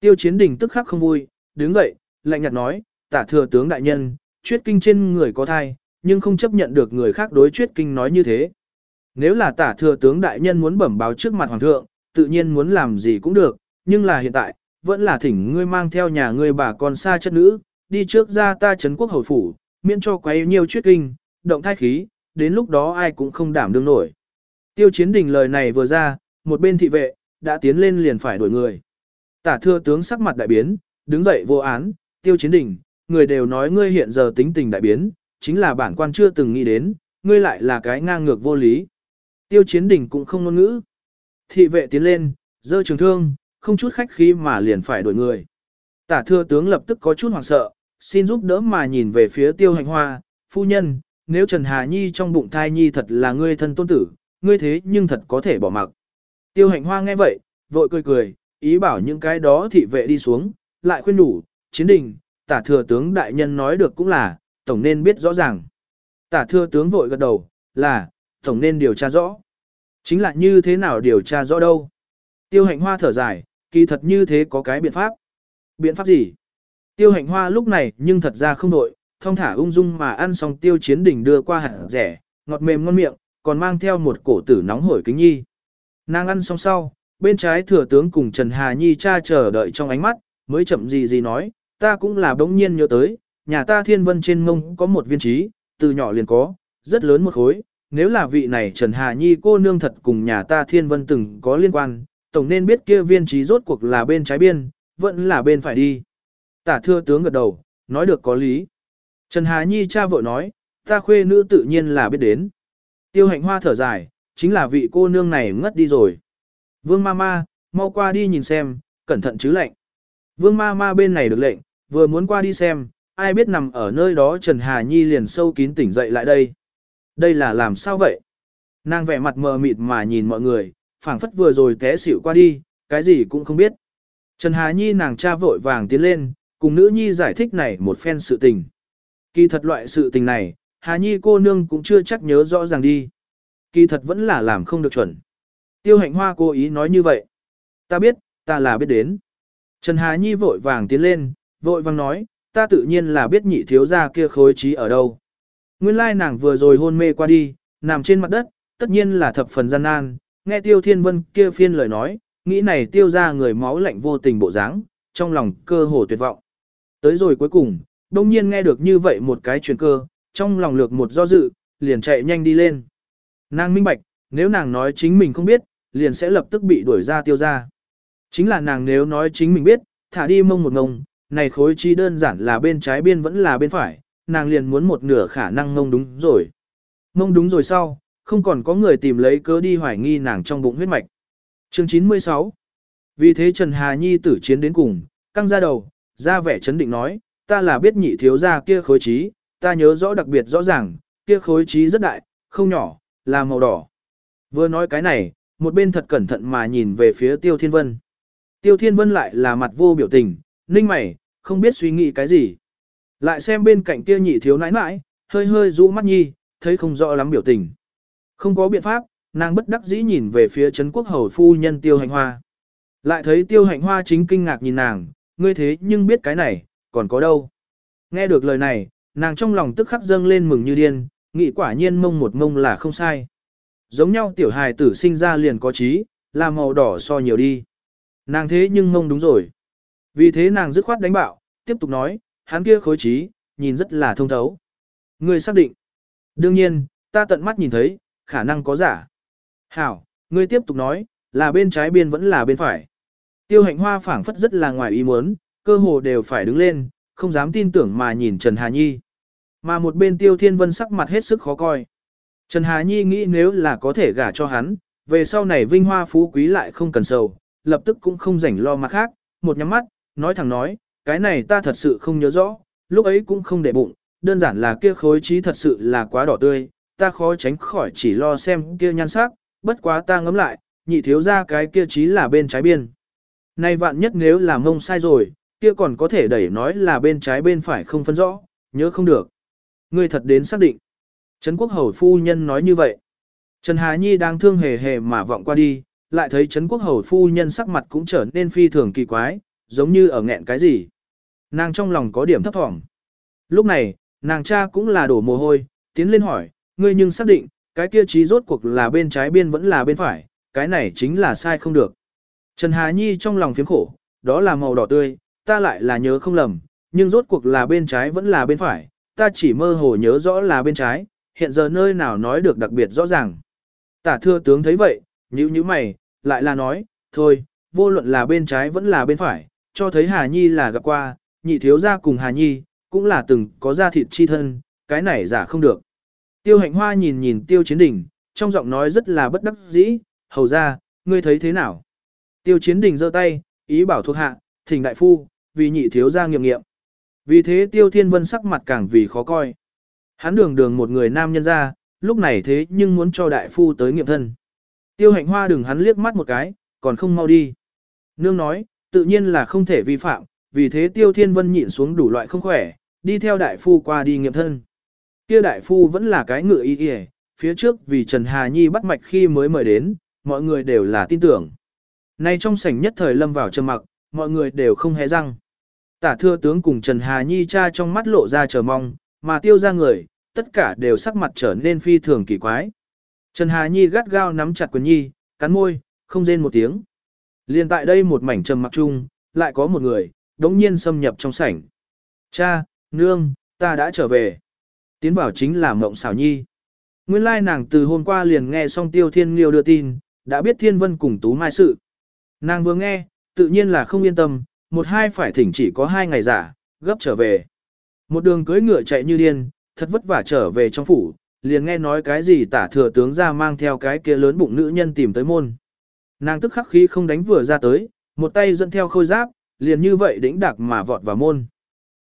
Tiêu chiến đình tức khắc không vui, đứng dậy, lạnh nhạt nói, tả thừa tướng đại nhân, chuyết kinh trên người có thai, nhưng không chấp nhận được người khác đối chuyết kinh nói như thế. Nếu là tả thừa tướng đại nhân muốn bẩm báo trước mặt hoàng thượng, tự nhiên muốn làm gì cũng được, nhưng là hiện tại, vẫn là thỉnh ngươi mang theo nhà ngươi bà con xa chất nữ, đi trước ra ta trấn quốc hồi phủ, miễn cho quấy nhiều chuyết kinh, động thai khí, đến lúc đó ai cũng không đảm đương nổi. Tiêu chiến đình lời này vừa ra, một bên thị vệ, đã tiến lên liền phải đuổi người. Tả thưa tướng sắc mặt đại biến, đứng dậy vô án, tiêu chiến đình, người đều nói ngươi hiện giờ tính tình đại biến, chính là bản quan chưa từng nghĩ đến, ngươi lại là cái ngang ngược vô lý. Tiêu chiến đình cũng không ngôn ngữ. Thị vệ tiến lên, dơ trường thương, không chút khách khí mà liền phải đuổi người. Tả thưa tướng lập tức có chút hoảng sợ, xin giúp đỡ mà nhìn về phía tiêu hành hoa, phu nhân, nếu Trần Hà Nhi trong bụng thai nhi thật là ngươi thân tôn tử, ngươi thế nhưng thật có thể bỏ mặc. Tiêu hành hoa nghe vậy, vội cười cười, ý bảo những cái đó thị vệ đi xuống, lại khuyên đủ, chiến đình, tả thừa tướng đại nhân nói được cũng là, tổng nên biết rõ ràng. Tả thừa tướng vội gật đầu, là, tổng nên điều tra rõ. Chính là như thế nào điều tra rõ đâu. Tiêu hạnh hoa thở dài, kỳ thật như thế có cái biện pháp. Biện pháp gì? Tiêu hạnh hoa lúc này nhưng thật ra không nội, thông thả ung dung mà ăn xong tiêu chiến đỉnh đưa qua hạt rẻ, ngọt mềm ngon miệng, còn mang theo một cổ tử nóng hổi kính nhi. Nàng ăn xong sau, bên trái thừa tướng cùng Trần Hà Nhi cha chờ đợi trong ánh mắt, mới chậm gì gì nói, ta cũng là bỗng nhiên nhớ tới, nhà ta thiên vân trên mông có một viên trí, từ nhỏ liền có, rất lớn một khối, nếu là vị này Trần Hà Nhi cô nương thật cùng nhà ta thiên vân từng có liên quan, tổng nên biết kia viên trí rốt cuộc là bên trái biên, vẫn là bên phải đi. Tả thưa tướng gật đầu, nói được có lý. Trần Hà Nhi cha vợ nói, ta khuê nữ tự nhiên là biết đến. Tiêu hạnh hoa thở dài, chính là vị cô nương này ngất đi rồi. Vương ma ma, mau qua đi nhìn xem, cẩn thận chứ lệnh. Vương ma ma bên này được lệnh, vừa muốn qua đi xem, ai biết nằm ở nơi đó Trần Hà Nhi liền sâu kín tỉnh dậy lại đây. Đây là làm sao vậy? Nàng vẻ mặt mờ mịt mà nhìn mọi người, phảng phất vừa rồi té xỉu qua đi, cái gì cũng không biết. Trần Hà Nhi nàng cha vội vàng tiến lên, cùng nữ nhi giải thích này một phen sự tình. Kỳ thật loại sự tình này, Hà Nhi cô nương cũng chưa chắc nhớ rõ ràng đi. Kỳ thật vẫn là làm không được chuẩn. Tiêu hạnh hoa cố ý nói như vậy. Ta biết, ta là biết đến. Trần Hà Nhi vội vàng tiến lên, vội vàng nói, ta tự nhiên là biết nhị thiếu gia kia khối trí ở đâu. Nguyên lai nàng vừa rồi hôn mê qua đi, nằm trên mặt đất, tất nhiên là thập phần gian nan, nghe tiêu thiên vân kia phiên lời nói, nghĩ này tiêu ra người máu lạnh vô tình bộ dáng, trong lòng cơ hồ tuyệt vọng. Tới rồi cuối cùng, đông nhiên nghe được như vậy một cái truyền cơ, trong lòng lược một do dự, liền chạy nhanh đi lên. Nàng minh bạch, nếu nàng nói chính mình không biết, liền sẽ lập tức bị đuổi ra tiêu ra. Chính là nàng nếu nói chính mình biết, thả đi mông một ngông, này khối chi đơn giản là bên trái biên vẫn là bên phải, nàng liền muốn một nửa khả năng ngông đúng rồi. ngông đúng rồi sau, không còn có người tìm lấy cớ đi hoài nghi nàng trong bụng huyết mạch. Chương 96 Vì thế Trần Hà Nhi tử chiến đến cùng, căng ra đầu, ra vẻ chấn định nói, ta là biết nhị thiếu gia kia khối trí, ta nhớ rõ đặc biệt rõ ràng, kia khối trí rất đại, không nhỏ, là màu đỏ. Vừa nói cái này, một bên thật cẩn thận mà nhìn về phía Tiêu Thiên Vân. Tiêu Thiên Vân lại là mặt vô biểu tình, ninh mày, không biết suy nghĩ cái gì. Lại xem bên cạnh kia nhị thiếu nãi nãi, hơi hơi rũ mắt nhi, thấy không rõ lắm biểu tình. Không có biện pháp, nàng bất đắc dĩ nhìn về phía Trấn Quốc Hầu phu nhân Tiêu Hạnh Hoa. Lại thấy Tiêu Hạnh Hoa chính kinh ngạc nhìn nàng, ngươi thế nhưng biết cái này, còn có đâu. Nghe được lời này, nàng trong lòng tức khắc dâng lên mừng như điên, nghĩ quả nhiên mông một mông là không sai. Giống nhau tiểu hài tử sinh ra liền có trí, là màu đỏ so nhiều đi. Nàng thế nhưng mông đúng rồi. Vì thế nàng dứt khoát đánh bạo, tiếp tục nói, hắn kia khối trí, nhìn rất là thông thấu. Ngươi xác định. Đương nhiên, ta tận mắt nhìn thấy, khả năng có giả. Hảo, ngươi tiếp tục nói, là bên trái biên vẫn là bên phải. Tiêu hạnh hoa phảng phất rất là ngoài ý muốn, cơ hồ đều phải đứng lên, không dám tin tưởng mà nhìn Trần Hà Nhi. Mà một bên tiêu thiên vân sắc mặt hết sức khó coi. Trần Hà Nhi nghĩ nếu là có thể gả cho hắn, về sau này vinh hoa phú quý lại không cần sầu, lập tức cũng không rảnh lo mặt khác, một nhắm mắt, nói thẳng nói, cái này ta thật sự không nhớ rõ, lúc ấy cũng không để bụng, đơn giản là kia khối trí thật sự là quá đỏ tươi, ta khó tránh khỏi chỉ lo xem kia nhan sắc, bất quá ta ngấm lại, nhị thiếu ra cái kia trí là bên trái biên. Nay vạn nhất nếu là mông sai rồi, kia còn có thể đẩy nói là bên trái bên phải không phân rõ, nhớ không được. Ngươi thật đến xác định. Trấn quốc hầu phu nhân nói như vậy. Trần Hà Nhi đang thương hề hề mà vọng qua đi, lại thấy Trấn quốc hầu phu nhân sắc mặt cũng trở nên phi thường kỳ quái, giống như ở nghẹn cái gì. Nàng trong lòng có điểm thấp thỏm. Lúc này, nàng cha cũng là đổ mồ hôi, tiến lên hỏi, ngươi nhưng xác định, cái kia trí rốt cuộc là bên trái biên vẫn là bên phải, cái này chính là sai không được. Trần Hà Nhi trong lòng phiếm khổ, đó là màu đỏ tươi, ta lại là nhớ không lầm, nhưng rốt cuộc là bên trái vẫn là bên phải, ta chỉ mơ hồ nhớ rõ là bên trái, hiện giờ nơi nào nói được đặc biệt rõ ràng. Tả thưa tướng thấy vậy, nhíu nhíu mày, lại là nói, thôi, vô luận là bên trái vẫn là bên phải, cho thấy Hà Nhi là gặp qua, nhị thiếu gia cùng Hà Nhi, cũng là từng có gia thịt chi thân, cái này giả không được. Tiêu hạnh hoa nhìn nhìn tiêu chiến đỉnh, trong giọng nói rất là bất đắc dĩ, hầu ra, ngươi thấy thế nào? Tiêu chiến đình giơ tay, ý bảo thuộc hạ, thỉnh đại phu, vì nhị thiếu gia nghiệm nghiệm. Vì thế tiêu thiên vân sắc mặt càng vì khó coi. Hắn đường đường một người nam nhân ra, lúc này thế nhưng muốn cho đại phu tới nghiệm thân. Tiêu hạnh hoa đừng hắn liếc mắt một cái, còn không mau đi. Nương nói, tự nhiên là không thể vi phạm, vì thế tiêu thiên vân nhịn xuống đủ loại không khỏe, đi theo đại phu qua đi nghiệm thân. Kia đại phu vẫn là cái ngựa y y, phía trước vì Trần Hà Nhi bắt mạch khi mới mời đến, mọi người đều là tin tưởng. Nay trong sảnh nhất thời lâm vào trầm mặc, mọi người đều không hé răng. Tả thưa tướng cùng Trần Hà Nhi cha trong mắt lộ ra chờ mong, mà tiêu ra người, tất cả đều sắc mặt trở nên phi thường kỳ quái. Trần Hà Nhi gắt gao nắm chặt quyền nhi, cắn môi, không rên một tiếng. Liên tại đây một mảnh trầm mặc chung, lại có một người, đống nhiên xâm nhập trong sảnh. Cha, nương, ta đã trở về. Tiến vào chính là mộng xảo nhi. Nguyên lai nàng từ hôm qua liền nghe xong tiêu thiên nghiêu đưa tin, đã biết thiên vân cùng tú mai sự. Nàng vừa nghe, tự nhiên là không yên tâm, một hai phải thỉnh chỉ có hai ngày giả, gấp trở về. Một đường cưới ngựa chạy như điên, thật vất vả trở về trong phủ, liền nghe nói cái gì tả thừa tướng ra mang theo cái kia lớn bụng nữ nhân tìm tới môn. Nàng tức khắc khí không đánh vừa ra tới, một tay dẫn theo khôi giáp, liền như vậy đĩnh đặc mà vọt vào môn.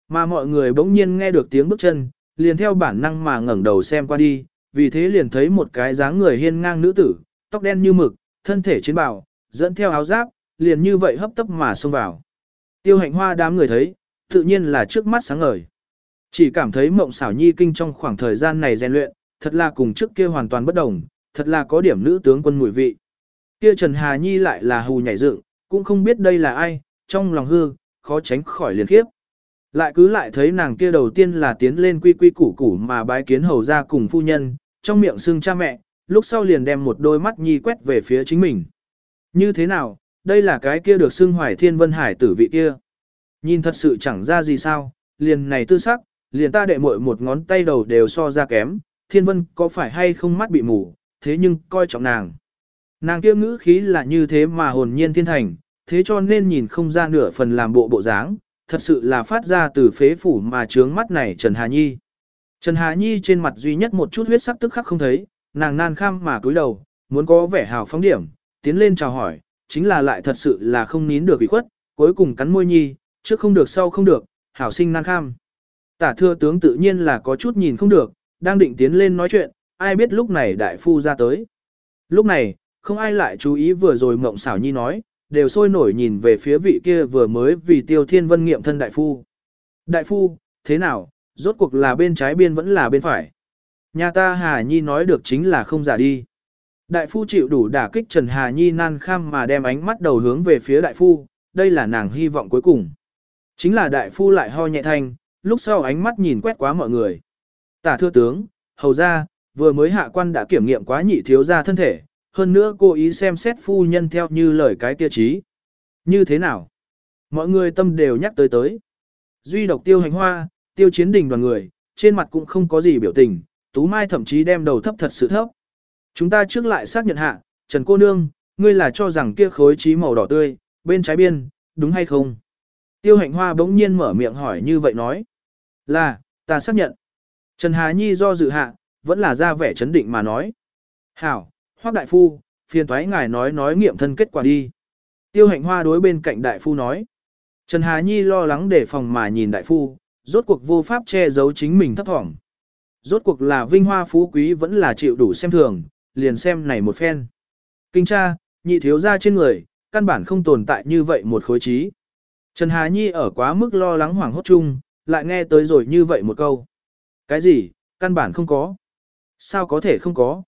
Mà mọi người bỗng nhiên nghe được tiếng bước chân, liền theo bản năng mà ngẩng đầu xem qua đi, vì thế liền thấy một cái dáng người hiên ngang nữ tử, tóc đen như mực, thân thể chiến bào, dẫn theo áo giáp, liền như vậy hấp tấp mà xông vào. Tiêu hạnh hoa đám người thấy, tự nhiên là trước mắt sáng ngời. Chỉ cảm thấy mộng xảo nhi kinh trong khoảng thời gian này rèn luyện, thật là cùng trước kia hoàn toàn bất đồng, thật là có điểm nữ tướng quân mùi vị. Kia Trần Hà Nhi lại là hù nhảy dựng, cũng không biết đây là ai, trong lòng hư, khó tránh khỏi liền khiếp. Lại cứ lại thấy nàng kia đầu tiên là tiến lên quy quy củ củ mà bái kiến hầu ra cùng phu nhân, trong miệng xưng cha mẹ, lúc sau liền đem một đôi mắt nhi quét về phía chính mình. Như thế nào, đây là cái kia được xưng hoài thiên vân hải tử vị kia. Nhìn thật sự chẳng ra gì sao, liền này tư sắc, liền ta đệ muội một ngón tay đầu đều so ra kém, thiên vân có phải hay không mắt bị mù, thế nhưng coi trọng nàng. Nàng kia ngữ khí là như thế mà hồn nhiên thiên thành, thế cho nên nhìn không ra nửa phần làm bộ bộ dáng, thật sự là phát ra từ phế phủ mà trướng mắt này Trần Hà Nhi. Trần Hà Nhi trên mặt duy nhất một chút huyết sắc tức khắc không thấy, nàng nan kham mà cúi đầu, muốn có vẻ hào phóng điểm, tiến lên chào hỏi, chính là lại thật sự là không nín được ủy khuất, cuối cùng cắn môi nhi, trước không được sau không được, hảo sinh nan kham. Tả thưa tướng tự nhiên là có chút nhìn không được, đang định tiến lên nói chuyện, ai biết lúc này đại phu ra tới. Lúc này, không ai lại chú ý vừa rồi mộng xảo nhi nói, đều sôi nổi nhìn về phía vị kia vừa mới vì tiêu thiên vân nghiệm thân đại phu. Đại phu, thế nào, rốt cuộc là bên trái biên vẫn là bên phải. Nhà ta Hà Nhi nói được chính là không giả đi. Đại phu chịu đủ đả kích Trần Hà Nhi nan kham mà đem ánh mắt đầu hướng về phía đại phu, đây là nàng hy vọng cuối cùng. Chính là đại phu lại ho nhẹ thanh, lúc sau ánh mắt nhìn quét quá mọi người. Tả thưa tướng, hầu ra, vừa mới hạ quan đã kiểm nghiệm quá nhị thiếu ra thân thể, hơn nữa cô ý xem xét phu nhân theo như lời cái kia trí. Như thế nào? Mọi người tâm đều nhắc tới tới. Duy độc tiêu hành hoa, tiêu chiến đình đoàn người, trên mặt cũng không có gì biểu tình, Tú Mai thậm chí đem đầu thấp thật sự thấp. Chúng ta trước lại xác nhận hạ, Trần cô nương, ngươi là cho rằng kia khối trí màu đỏ tươi, bên trái biên, đúng hay không? Tiêu hạnh hoa bỗng nhiên mở miệng hỏi như vậy nói. Là, ta xác nhận. Trần Hà Nhi do dự hạ, vẫn là ra vẻ chấn định mà nói. Hảo, Hoác đại phu, phiền thoái ngài nói nói nghiệm thân kết quả đi. Tiêu hạnh hoa đối bên cạnh đại phu nói. Trần Hà Nhi lo lắng để phòng mà nhìn đại phu, rốt cuộc vô pháp che giấu chính mình thấp thỏm. Rốt cuộc là vinh hoa phú quý vẫn là chịu đủ xem thường, liền xem này một phen. Kinh tra nhị thiếu ra trên người, căn bản không tồn tại như vậy một khối trí. Trần Hà Nhi ở quá mức lo lắng hoảng hốt chung, lại nghe tới rồi như vậy một câu. Cái gì, căn bản không có. Sao có thể không có?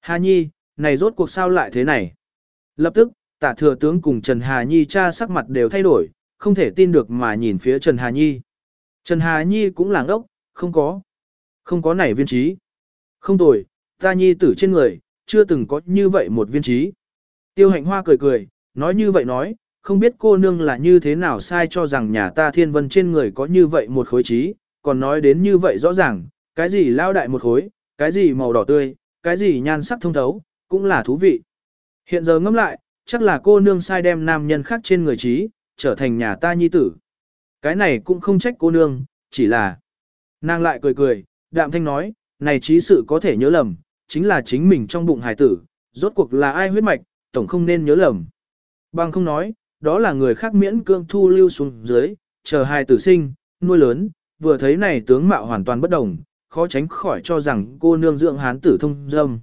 Hà Nhi, này rốt cuộc sao lại thế này? Lập tức, tả thừa tướng cùng Trần Hà Nhi cha sắc mặt đều thay đổi, không thể tin được mà nhìn phía Trần Hà Nhi. Trần Hà Nhi cũng làng ốc, không có. Không có này viên trí. Không tồi, ta Nhi tử trên người, chưa từng có như vậy một viên trí. Tiêu hạnh hoa cười cười, nói như vậy nói, không biết cô nương là như thế nào sai cho rằng nhà ta thiên vân trên người có như vậy một khối trí, còn nói đến như vậy rõ ràng, cái gì lao đại một khối, cái gì màu đỏ tươi, cái gì nhan sắc thông thấu, cũng là thú vị. Hiện giờ ngẫm lại, chắc là cô nương sai đem nam nhân khác trên người trí, trở thành nhà ta nhi tử. Cái này cũng không trách cô nương, chỉ là... Nàng lại cười cười, đạm thanh nói, này trí sự có thể nhớ lầm, chính là chính mình trong bụng hài tử, rốt cuộc là ai huyết mạch, tổng không nên nhớ lầm. Bằng không nói, đó là người khác miễn cương thu lưu xuống dưới, chờ hài tử sinh, nuôi lớn, vừa thấy này tướng mạo hoàn toàn bất đồng, khó tránh khỏi cho rằng cô nương dưỡng hán tử thông dâm.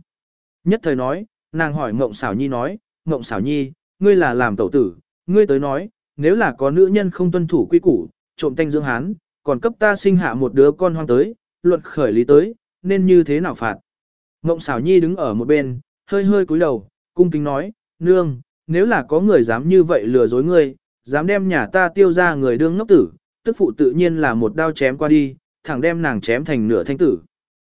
Nhất thời nói, nàng hỏi Ngộng Xảo Nhi nói, Ngộng Xảo Nhi, ngươi là làm tẩu tử, ngươi tới nói, nếu là có nữ nhân không tuân thủ quy củ, trộm tanh dưỡng hán, còn cấp ta sinh hạ một đứa con hoang tới, luận khởi lý tới, nên như thế nào phạt. Ngộng Xảo Nhi đứng ở một bên, hơi hơi cúi đầu, cung kính nói, nương, nếu là có người dám như vậy lừa dối ngươi, dám đem nhà ta tiêu ra người đương ngốc tử, tức phụ tự nhiên là một đao chém qua đi, thẳng đem nàng chém thành nửa thanh tử.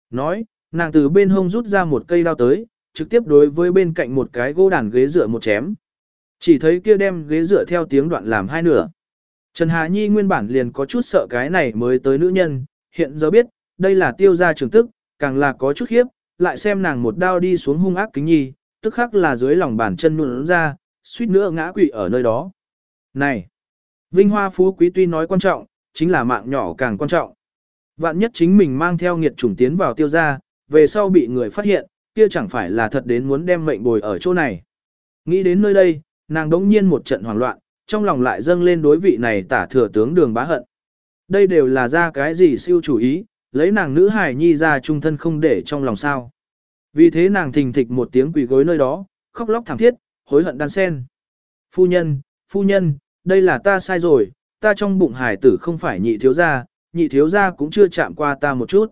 Nói, nàng từ bên hông rút ra một cây đao tới, trực tiếp đối với bên cạnh một cái gỗ đàn ghế dựa một chém. Chỉ thấy kia đem ghế dựa theo tiếng đoạn làm hai nửa. Trần Hà Nhi nguyên bản liền có chút sợ cái này mới tới nữ nhân, hiện giờ biết, đây là tiêu gia trường tức, càng là có chút khiếp, lại xem nàng một đao đi xuống hung ác kính nhi, tức khắc là dưới lòng bàn chân nụn ra, suýt nữa ngã quỵ ở nơi đó. Này! Vinh hoa phú quý tuy nói quan trọng, chính là mạng nhỏ càng quan trọng. Vạn nhất chính mình mang theo nghiệt chủng tiến vào tiêu gia, về sau bị người phát hiện, kia chẳng phải là thật đến muốn đem mệnh bồi ở chỗ này. Nghĩ đến nơi đây, nàng đống nhiên một trận hoảng loạn, trong lòng lại dâng lên đối vị này tả thừa tướng đường bá hận. Đây đều là ra cái gì siêu chủ ý, lấy nàng nữ hài nhi ra trung thân không để trong lòng sao. Vì thế nàng thình thịch một tiếng quỳ gối nơi đó, khóc lóc thảm thiết, hối hận đan sen. Phu nhân, phu nhân, đây là ta sai rồi, ta trong bụng hải tử không phải nhị thiếu gia, nhị thiếu gia cũng chưa chạm qua ta một chút.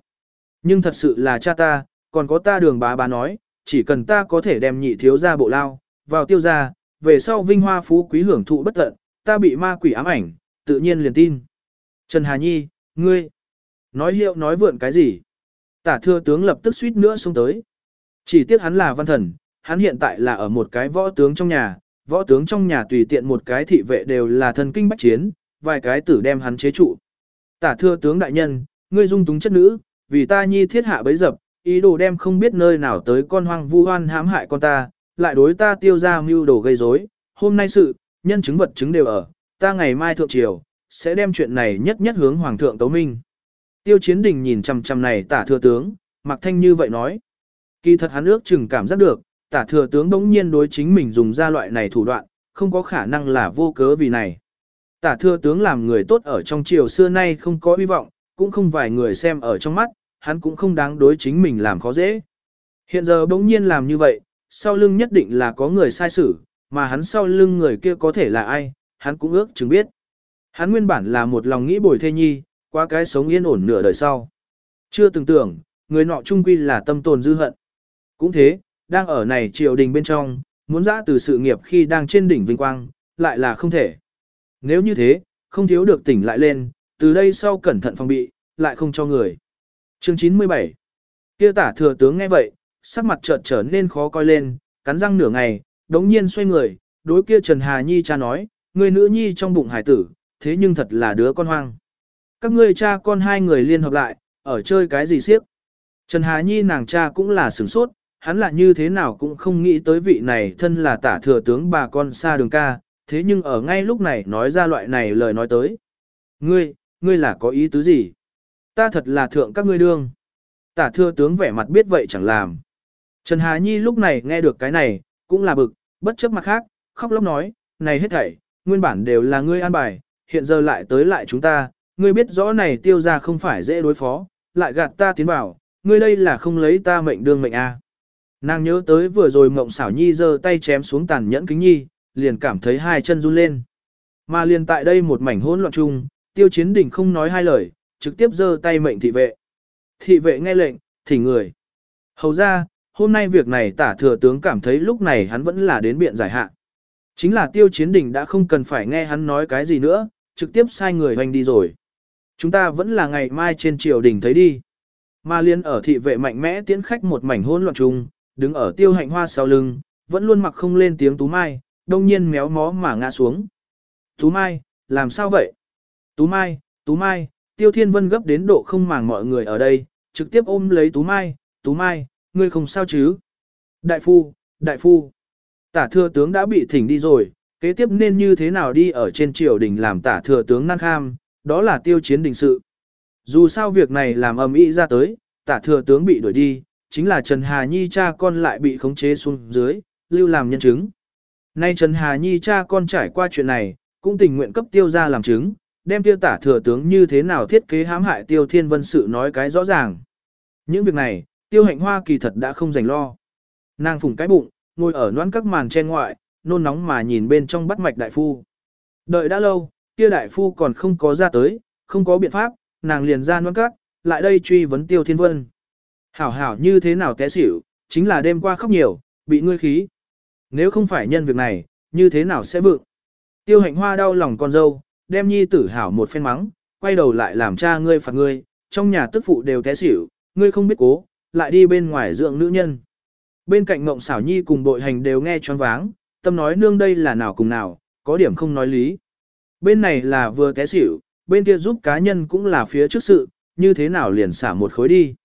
Nhưng thật sự là cha ta, còn có ta đường bá bá nói, chỉ cần ta có thể đem nhị thiếu gia bộ lao, vào tiêu gia, về sau vinh hoa phú quý hưởng thụ bất tận, ta bị ma quỷ ám ảnh, tự nhiên liền tin. Trần Hà Nhi, ngươi, nói hiệu nói vượn cái gì? Tả thưa tướng lập tức suýt nữa xuống tới. Chỉ tiếc hắn là văn thần, hắn hiện tại là ở một cái võ tướng trong nhà, võ tướng trong nhà tùy tiện một cái thị vệ đều là thần kinh bách chiến, vài cái tử đem hắn chế trụ. Tả thưa tướng đại nhân, ngươi dung túng chất nữ, vì ta nhi thiết hạ bấy dập, ý đồ đem không biết nơi nào tới con hoang vu hoan hãm hại con ta, lại đối ta tiêu ra mưu đồ gây rối. Hôm nay sự, nhân chứng vật chứng đều ở, ta ngày mai thượng triều, sẽ đem chuyện này nhất nhất hướng hoàng thượng tấu minh. Tiêu chiến đình nhìn chằm chằm này tả thừa tướng, mặc thanh như vậy nói. Kỳ thật hắn ước chừng cảm giác được, tả thừa tướng bỗng nhiên đối chính mình dùng ra loại này thủ đoạn, không có khả năng là vô cớ vì này. Tả thừa tướng làm người tốt ở trong triều xưa nay không có hy vọng, cũng không vài người xem ở trong mắt, hắn cũng không đáng đối chính mình làm khó dễ. Hiện giờ bỗng nhiên làm như vậy, sau lưng nhất định là có người sai xử, mà hắn sau lưng người kia có thể là ai, hắn cũng ước chứng biết. Hắn nguyên bản là một lòng nghĩ bồi thê nhi, qua cái sống yên ổn nửa đời sau. Chưa từng tưởng, người nọ trung quy là tâm tồn dư hận. Cũng thế, đang ở này triều đình bên trong, muốn ra từ sự nghiệp khi đang trên đỉnh vinh quang, lại là không thể. Nếu như thế, không thiếu được tỉnh lại lên, từ đây sau cẩn thận phòng bị, lại không cho người. Chương 97 Kia tả thừa tướng nghe vậy, sắc mặt chợt trở nên khó coi lên, cắn răng nửa ngày, đống nhiên xoay người, đối kia Trần Hà Nhi cha nói, người nữ nhi trong bụng hải tử, thế nhưng thật là đứa con hoang. Các ngươi cha con hai người liên hợp lại, ở chơi cái gì siếc. Trần Hà Nhi nàng cha cũng là sửng sốt, hắn là như thế nào cũng không nghĩ tới vị này thân là tả thừa tướng bà con xa đường ca, thế nhưng ở ngay lúc này nói ra loại này lời nói tới. Ngươi, ngươi là có ý tứ gì? Ta thật là thượng các ngươi đương. Tả thừa tướng vẻ mặt biết vậy chẳng làm. Trần Hà Nhi lúc này nghe được cái này, cũng là bực, bất chấp mặt khác, khóc lóc nói, này hết thảy, nguyên bản đều là ngươi an bài, hiện giờ lại tới lại chúng ta, ngươi biết rõ này tiêu ra không phải dễ đối phó, lại gạt ta tiến vào, ngươi đây là không lấy ta mệnh đương mệnh a. À. Nàng nhớ tới vừa rồi mộng xảo nhi giơ tay chém xuống tàn nhẫn kính nhi, liền cảm thấy hai chân run lên. Mà liền tại đây một mảnh hỗn loạn chung, tiêu chiến đỉnh không nói hai lời, trực tiếp giơ tay mệnh thị vệ. Thị vệ nghe lệnh, thỉnh người. Hầu ra, hôm nay việc này tả thừa tướng cảm thấy lúc này hắn vẫn là đến biện giải hạn. Chính là tiêu chiến Đỉnh đã không cần phải nghe hắn nói cái gì nữa, trực tiếp sai người hoành đi rồi. Chúng ta vẫn là ngày mai trên triều đình thấy đi. Mà liên ở thị vệ mạnh mẽ tiến khách một mảnh hỗn loạn chung, đứng ở tiêu hạnh hoa sau lưng, vẫn luôn mặc không lên tiếng Tú Mai, đông nhiên méo mó mà ngã xuống. Tú Mai, làm sao vậy? Tú Mai, Tú Mai, Tiêu Thiên Vân gấp đến độ không màng mọi người ở đây, trực tiếp ôm lấy Tú Mai, Tú Mai, ngươi không sao chứ? Đại phu, đại phu, tả thừa tướng đã bị thỉnh đi rồi, kế tiếp nên như thế nào đi ở trên triều đình làm tả thừa tướng năng kham, đó là tiêu chiến đình sự. Dù sao việc này làm ầm ĩ ra tới, tả thừa tướng bị đuổi đi, chính là Trần Hà Nhi cha con lại bị khống chế xuống dưới, lưu làm nhân chứng. Nay Trần Hà Nhi cha con trải qua chuyện này, cũng tình nguyện cấp tiêu ra làm chứng, đem tiêu tả thừa tướng như thế nào thiết kế hãm hại tiêu thiên vân sự nói cái rõ ràng. Những việc này, tiêu hạnh hoa kỳ thật đã không dành lo. Nàng phủng cái bụng, ngồi ở noan các màn trên ngoại, nôn nóng mà nhìn bên trong bắt mạch đại phu. Đợi đã lâu, kia đại phu còn không có ra tới, không có biện pháp, nàng liền ra noãn cắt, lại đây truy vấn tiêu thiên vân. Hảo hảo như thế nào té xỉu, chính là đêm qua khóc nhiều, bị ngươi khí. Nếu không phải nhân việc này, như thế nào sẽ vượng? Tiêu hạnh hoa đau lòng con dâu, đem nhi tử hảo một phen mắng, quay đầu lại làm cha ngươi phạt ngươi, trong nhà tức phụ đều té xỉu, ngươi không biết cố, lại đi bên ngoài dưỡng nữ nhân. Bên cạnh mộng xảo nhi cùng bội hành đều nghe choáng váng, tâm nói nương đây là nào cùng nào, có điểm không nói lý. Bên này là vừa té xỉu, bên kia giúp cá nhân cũng là phía trước sự, như thế nào liền xả một khối đi.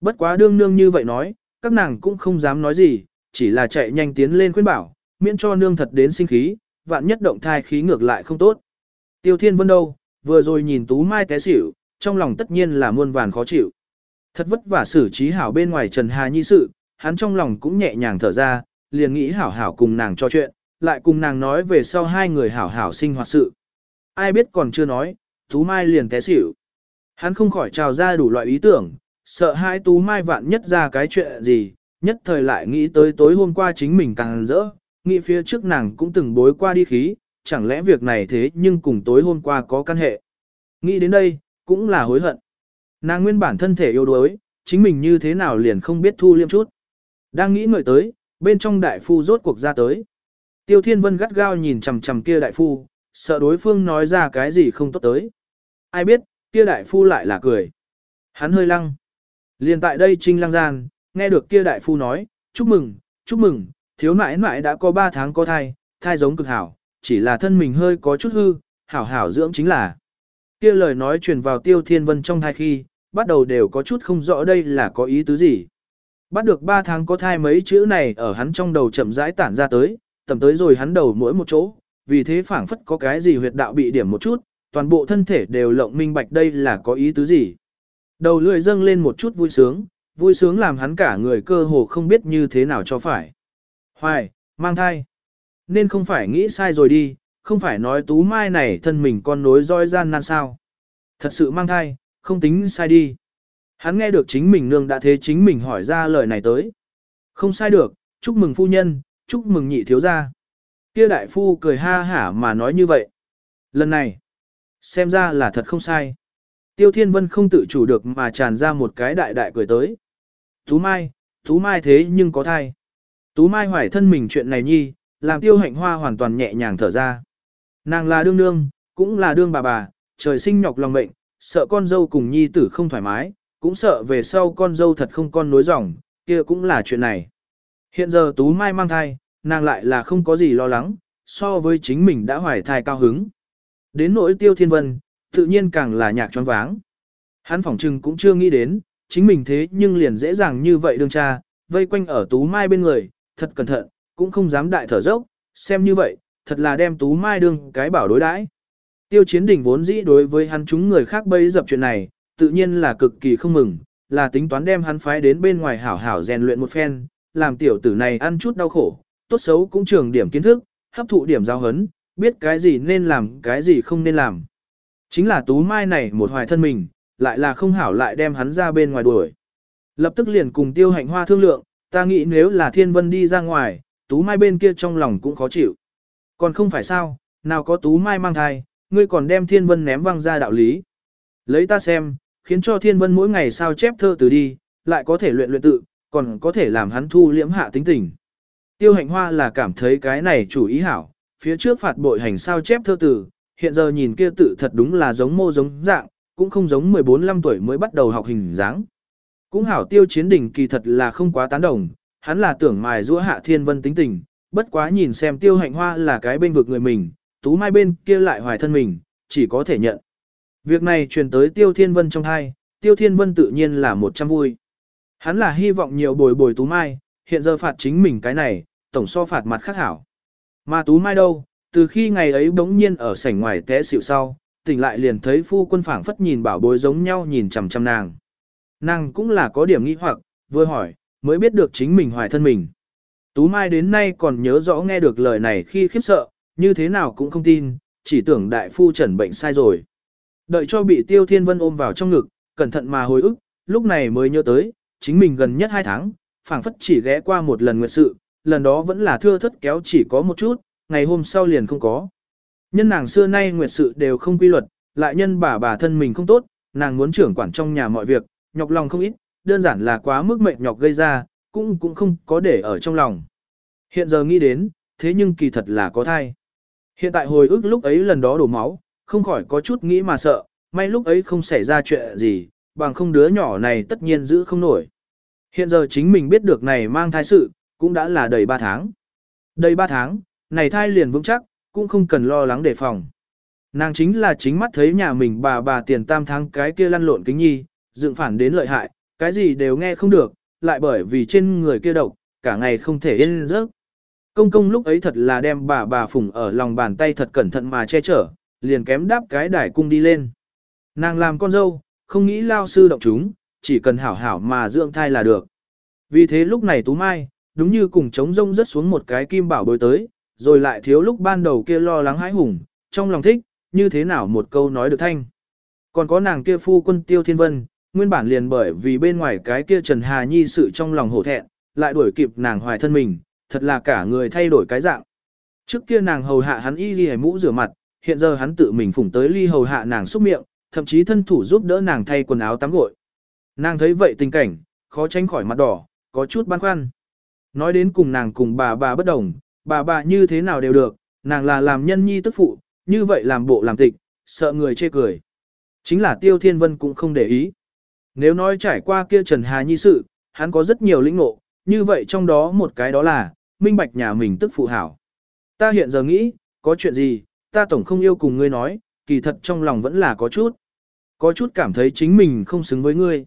Bất quá đương nương như vậy nói, các nàng cũng không dám nói gì, chỉ là chạy nhanh tiến lên khuyên bảo, miễn cho nương thật đến sinh khí, vạn nhất động thai khí ngược lại không tốt. Tiêu Thiên Vân đâu, vừa rồi nhìn Tú Mai té xỉu, trong lòng tất nhiên là muôn vàn khó chịu. Thật vất vả xử trí hảo bên ngoài Trần Hà Nhi sự, hắn trong lòng cũng nhẹ nhàng thở ra, liền nghĩ hảo hảo cùng nàng cho chuyện, lại cùng nàng nói về sau hai người hảo hảo sinh hoạt sự. Ai biết còn chưa nói, Tú Mai liền té xỉu. Hắn không khỏi trào ra đủ loại ý tưởng, sợ hai Tú Mai vạn nhất ra cái chuyện gì, nhất thời lại nghĩ tới tối hôm qua chính mình càng rỡ, nghĩ phía trước nàng cũng từng bối qua đi khí, chẳng lẽ việc này thế nhưng cùng tối hôm qua có căn hệ. Nghĩ đến đây, cũng là hối hận. Nàng nguyên bản thân thể yếu đuối, chính mình như thế nào liền không biết thu liêm chút. Đang nghĩ ngợi tới, bên trong đại phu rốt cuộc ra tới. Tiêu Thiên Vân gắt gao nhìn chằm chằm kia đại phu, sợ đối phương nói ra cái gì không tốt tới. Ai biết, kia đại phu lại là cười. Hắn hơi lăng. Liền tại đây trinh lăng gian, nghe được kia đại phu nói, chúc mừng, chúc mừng, thiếu nãi nãi đã có 3 tháng có thai, thai giống cực hảo, chỉ là thân mình hơi có chút hư, hảo hảo dưỡng chính là. Kia lời nói truyền vào tiêu thiên vân trong thai khi, bắt đầu đều có chút không rõ đây là có ý tứ gì. Bắt được 3 tháng có thai mấy chữ này ở hắn trong đầu chậm rãi tản ra tới, tầm tới rồi hắn đầu mỗi một chỗ, vì thế phảng phất có cái gì huyệt đạo bị điểm một chút, toàn bộ thân thể đều lộng minh bạch đây là có ý tứ gì. Đầu lưỡi dâng lên một chút vui sướng, vui sướng làm hắn cả người cơ hồ không biết như thế nào cho phải. Hoài, mang thai. Nên không phải nghĩ sai rồi đi, không phải nói tú mai này thân mình con nối roi gian nan sao. Thật sự mang thai, không tính sai đi. Hắn nghe được chính mình nương đã thế chính mình hỏi ra lời này tới. Không sai được, chúc mừng phu nhân, chúc mừng nhị thiếu gia. Kia đại phu cười ha hả mà nói như vậy. Lần này, xem ra là thật không sai. Tiêu Thiên Vân không tự chủ được mà tràn ra một cái đại đại cười tới. Tú Mai, Tú Mai thế nhưng có thai. Tú Mai hoài thân mình chuyện này nhi, làm tiêu hạnh hoa hoàn toàn nhẹ nhàng thở ra. Nàng là đương đương, cũng là đương bà bà, trời sinh nhọc lòng mệnh, sợ con dâu cùng nhi tử không thoải mái, cũng sợ về sau con dâu thật không con nối dòng, kia cũng là chuyện này. Hiện giờ Tú Mai mang thai, nàng lại là không có gì lo lắng, so với chính mình đã hoài thai cao hứng. Đến nỗi tiêu thiên vân, tự nhiên càng là nhạc choáng váng. Hắn phỏng trừng cũng chưa nghĩ đến, chính mình thế nhưng liền dễ dàng như vậy đương cha, vây quanh ở Tú Mai bên người, thật cẩn thận, cũng không dám đại thở dốc, xem như vậy, thật là đem Tú Mai đương cái bảo đối đãi. Tiêu chiến đỉnh vốn dĩ đối với hắn chúng người khác bấy dập chuyện này, tự nhiên là cực kỳ không mừng, là tính toán đem hắn phái đến bên ngoài hảo hảo rèn luyện một phen, làm tiểu tử này ăn chút đau khổ, tốt xấu cũng trường điểm kiến thức, hấp thụ điểm giao hấn, biết cái gì nên làm, cái gì không nên làm. Chính là Tú Mai này một hoài thân mình, lại là không hảo lại đem hắn ra bên ngoài đuổi. Lập tức liền cùng tiêu hạnh hoa thương lượng, ta nghĩ nếu là thiên vân đi ra ngoài, tú mai bên kia trong lòng cũng khó chịu. Còn không phải sao, nào có tú mai mang thai, ngươi còn đem thiên vân ném văng ra đạo lý. Lấy ta xem, khiến cho thiên vân mỗi ngày sao chép thơ từ đi, lại có thể luyện luyện tự, còn có thể làm hắn thu liễm hạ tính tình. Tiêu hạnh hoa là cảm thấy cái này chủ ý hảo, phía trước phạt bội hành sao chép thơ tử, hiện giờ nhìn kia tự thật đúng là giống mô giống dạng, cũng không giống 14-15 tuổi mới bắt đầu học hình dáng. Cũng hảo tiêu chiến đỉnh kỳ thật là không quá tán đồng, hắn là tưởng mài giũa hạ thiên vân tính tình, bất quá nhìn xem tiêu hạnh hoa là cái bên vực người mình, tú mai bên kia lại hoài thân mình, chỉ có thể nhận. Việc này truyền tới tiêu thiên vân trong hai, tiêu thiên vân tự nhiên là một trăm vui. Hắn là hy vọng nhiều bồi bồi tú mai, hiện giờ phạt chính mình cái này, tổng so phạt mặt khác hảo. Mà tú mai đâu, từ khi ngày ấy bỗng nhiên ở sảnh ngoài té xịu sau, tỉnh lại liền thấy phu quân phảng phất nhìn bảo bối giống nhau nhìn chằm chằm nàng. Nàng cũng là có điểm nghi hoặc, vừa hỏi, mới biết được chính mình hoài thân mình. Tú Mai đến nay còn nhớ rõ nghe được lời này khi khiếp sợ, như thế nào cũng không tin, chỉ tưởng đại phu trần bệnh sai rồi. Đợi cho bị Tiêu Thiên Vân ôm vào trong ngực, cẩn thận mà hồi ức, lúc này mới nhớ tới, chính mình gần nhất hai tháng, phảng phất chỉ ghé qua một lần nguyệt sự, lần đó vẫn là thưa thất kéo chỉ có một chút, ngày hôm sau liền không có. Nhân nàng xưa nay nguyệt sự đều không quy luật, lại nhân bà bà thân mình không tốt, nàng muốn trưởng quản trong nhà mọi việc, nhọc lòng không ít, đơn giản là quá mức mệt nhọc gây ra, cũng cũng không có để ở trong lòng. Hiện giờ nghĩ đến, thế nhưng kỳ thật là có thai. Hiện tại hồi ức lúc ấy lần đó đổ máu, không khỏi có chút nghĩ mà sợ, may lúc ấy không xảy ra chuyện gì, bằng không đứa nhỏ này tất nhiên giữ không nổi. Hiện giờ chính mình biết được này mang thai sự, cũng đã là đầy 3 tháng. Đầy 3 tháng, này thai liền vững chắc, cũng không cần lo lắng đề phòng. Nàng chính là chính mắt thấy nhà mình bà bà tiền tam tháng cái kia lăn lộn kính nhi, dựng phản đến lợi hại, cái gì đều nghe không được, lại bởi vì trên người kia độc, cả ngày không thể yên giấc. Công công lúc ấy thật là đem bà bà phùng ở lòng bàn tay thật cẩn thận mà che chở, liền kém đáp cái đài cung đi lên. Nàng làm con dâu, không nghĩ lao sư động chúng, chỉ cần hảo hảo mà dưỡng thai là được. Vì thế lúc này Tú Mai, đúng như cùng trống rông rớt xuống một cái kim bảo bối tới, rồi lại thiếu lúc ban đầu kia lo lắng hãi hùng, trong lòng thích, như thế nào một câu nói được thanh. Còn có nàng kia phu quân tiêu thiên vân, nguyên bản liền bởi vì bên ngoài cái kia Trần Hà Nhi sự trong lòng hổ thẹn, lại đuổi kịp nàng hoài thân mình, thật là cả người thay đổi cái dạng. Trước kia nàng hầu hạ hắn y ghi mũ rửa mặt, hiện giờ hắn tự mình phủng tới ly hầu hạ nàng xúc miệng, thậm chí thân thủ giúp đỡ nàng thay quần áo tắm gội. Nàng thấy vậy tình cảnh, khó tránh khỏi mặt đỏ, có chút băn khoăn. Nói đến cùng nàng cùng bà bà bất đồng, bà bà như thế nào đều được, nàng là làm nhân nhi tức phụ, như vậy làm bộ làm tịch, sợ người chê cười. Chính là Tiêu Thiên Vân cũng không để ý. Nếu nói trải qua kia Trần Hà Nhi sự, hắn có rất nhiều lĩnh ngộ, như vậy trong đó một cái đó là, minh bạch nhà mình tức phụ hảo. Ta hiện giờ nghĩ, có chuyện gì, ta tổng không yêu cùng ngươi nói, kỳ thật trong lòng vẫn là có chút. Có chút cảm thấy chính mình không xứng với ngươi.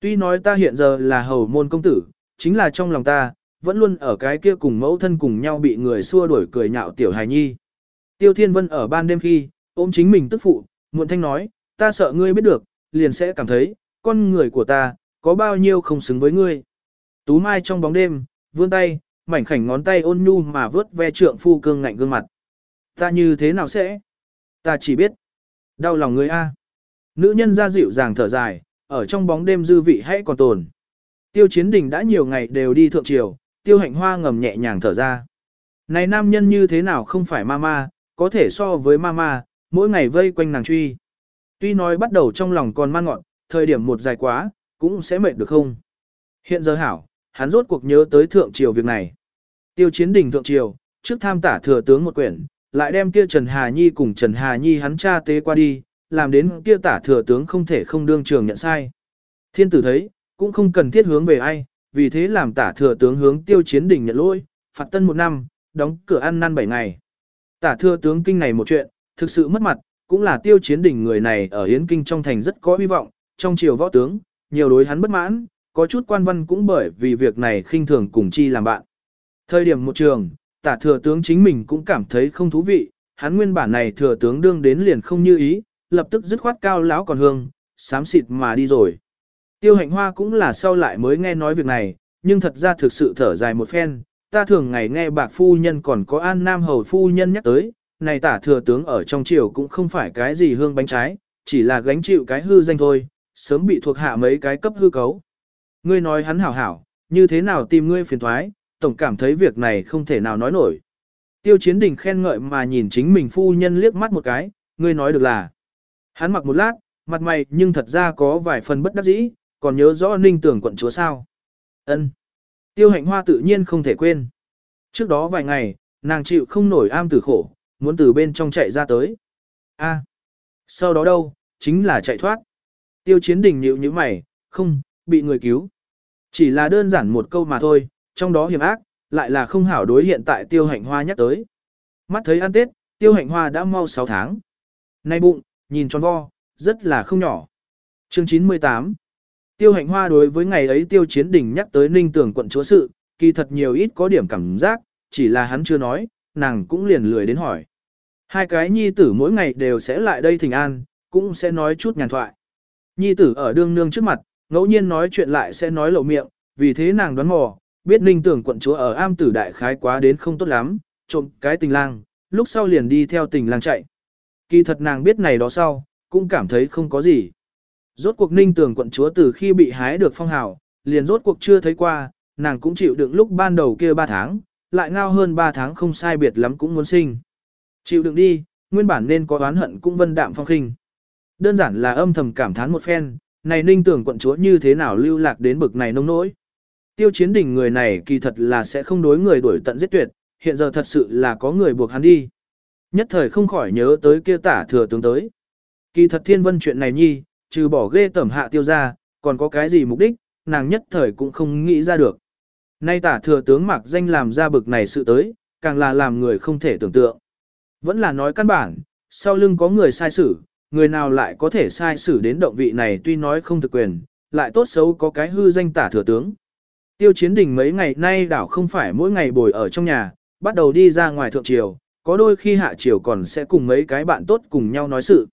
Tuy nói ta hiện giờ là hầu môn công tử, chính là trong lòng ta, vẫn luôn ở cái kia cùng mẫu thân cùng nhau bị người xua đuổi cười nhạo tiểu hài nhi. Tiêu Thiên Vân ở ban đêm khi, ôm chính mình tức phụ, muộn thanh nói, ta sợ ngươi biết được, liền sẽ cảm thấy, con người của ta, có bao nhiêu không xứng với ngươi. Tú Mai trong bóng đêm, vươn tay, mảnh khảnh ngón tay ôn nhu mà vớt ve trượng phu cương ngạnh gương mặt. Ta như thế nào sẽ? Ta chỉ biết. Đau lòng ngươi a. Nữ nhân ra dịu dàng thở dài, ở trong bóng đêm dư vị hãy còn tồn. Tiêu chiến đình đã nhiều ngày đều đi thượng triều, tiêu hạnh hoa ngầm nhẹ nhàng thở ra. Này nam nhân như thế nào không phải mama, có thể so với mama, mỗi ngày vây quanh nàng truy. Tuy nói bắt đầu trong lòng còn man ngọn, thời điểm một dài quá, cũng sẽ mệt được không? Hiện giờ hảo, hắn rốt cuộc nhớ tới thượng triều việc này. Tiêu chiến đình thượng triều, trước tham tả thừa tướng một quyển, lại đem kia Trần Hà Nhi cùng Trần Hà Nhi hắn cha tế qua đi, làm đến kia tả thừa tướng không thể không đương trường nhận sai. Thiên tử thấy, cũng không cần thiết hướng về ai, vì thế làm tả thừa tướng hướng tiêu chiến đình nhận lỗi, phạt tân một năm, đóng cửa ăn năn bảy ngày. Tả thừa tướng kinh này một chuyện, thực sự mất mặt, cũng là tiêu chiến đình người này ở Yến Kinh trong thành rất có hy vọng, trong triều võ tướng, nhiều đối hắn bất mãn, có chút quan văn cũng bởi vì việc này khinh thường cùng chi làm bạn. Thời điểm một trường, tả thừa tướng chính mình cũng cảm thấy không thú vị, hắn nguyên bản này thừa tướng đương đến liền không như ý, lập tức dứt khoát cao lão còn hương, sám xịt mà đi rồi. Tiêu hạnh hoa cũng là sau lại mới nghe nói việc này, nhưng thật ra thực sự thở dài một phen, ta thường ngày nghe bạc phu nhân còn có an nam hầu phu nhân nhắc tới, này tả thừa tướng ở trong triều cũng không phải cái gì hương bánh trái, chỉ là gánh chịu cái hư danh thôi, sớm bị thuộc hạ mấy cái cấp hư cấu. Ngươi nói hắn hảo hảo, như thế nào tìm ngươi phiền thoái, tổng cảm thấy việc này không thể nào nói nổi. Tiêu chiến đình khen ngợi mà nhìn chính mình phu nhân liếc mắt một cái, ngươi nói được là. Hắn mặc một lát, mặt mày nhưng thật ra có vài phần bất đắc dĩ, còn nhớ rõ ninh tưởng quận chúa sao. ân Tiêu hạnh hoa tự nhiên không thể quên. Trước đó vài ngày, nàng chịu không nổi am tử khổ, muốn từ bên trong chạy ra tới. a sau đó đâu, chính là chạy thoát. Tiêu chiến đình nhịu như mày, không, bị người cứu. Chỉ là đơn giản một câu mà thôi, trong đó hiểm ác, lại là không hảo đối hiện tại tiêu hạnh hoa nhắc tới. Mắt thấy ăn tết, tiêu hạnh hoa đã mau 6 tháng. Nay bụng, nhìn tròn vo, rất là không nhỏ. Chương 98 Tiêu hạnh hoa đối với ngày ấy tiêu chiến đỉnh nhắc tới ninh tưởng quận chúa sự, kỳ thật nhiều ít có điểm cảm giác, chỉ là hắn chưa nói, nàng cũng liền lười đến hỏi. Hai cái nhi tử mỗi ngày đều sẽ lại đây thỉnh an, cũng sẽ nói chút nhàn thoại. Nhi tử ở đương nương trước mặt, ngẫu nhiên nói chuyện lại sẽ nói lộ miệng, vì thế nàng đoán mò, biết ninh tưởng quận chúa ở am tử đại khái quá đến không tốt lắm, trộm cái tình lang, lúc sau liền đi theo tình lang chạy. Kỳ thật nàng biết này đó sau, cũng cảm thấy không có gì. Rốt cuộc ninh tưởng quận chúa từ khi bị hái được phong hào, liền rốt cuộc chưa thấy qua, nàng cũng chịu đựng lúc ban đầu kia 3 tháng, lại ngao hơn 3 tháng không sai biệt lắm cũng muốn sinh. Chịu đựng đi, nguyên bản nên có oán hận cũng vân đạm phong khinh. Đơn giản là âm thầm cảm thán một phen, này ninh tưởng quận chúa như thế nào lưu lạc đến bực này nông nỗi. Tiêu chiến đỉnh người này kỳ thật là sẽ không đối người đuổi tận giết tuyệt, hiện giờ thật sự là có người buộc hắn đi. Nhất thời không khỏi nhớ tới kia tả thừa tướng tới. Kỳ thật thiên vân chuyện này nhi, trừ bỏ ghê tẩm hạ tiêu ra, còn có cái gì mục đích, nàng nhất thời cũng không nghĩ ra được. Nay tả thừa tướng mặc danh làm ra bực này sự tới, càng là làm người không thể tưởng tượng. Vẫn là nói căn bản, sau lưng có người sai xử, người nào lại có thể sai xử đến động vị này tuy nói không thực quyền, lại tốt xấu có cái hư danh tả thừa tướng. Tiêu chiến đình mấy ngày nay đảo không phải mỗi ngày bồi ở trong nhà, bắt đầu đi ra ngoài thượng triều, có đôi khi hạ triều còn sẽ cùng mấy cái bạn tốt cùng nhau nói sự.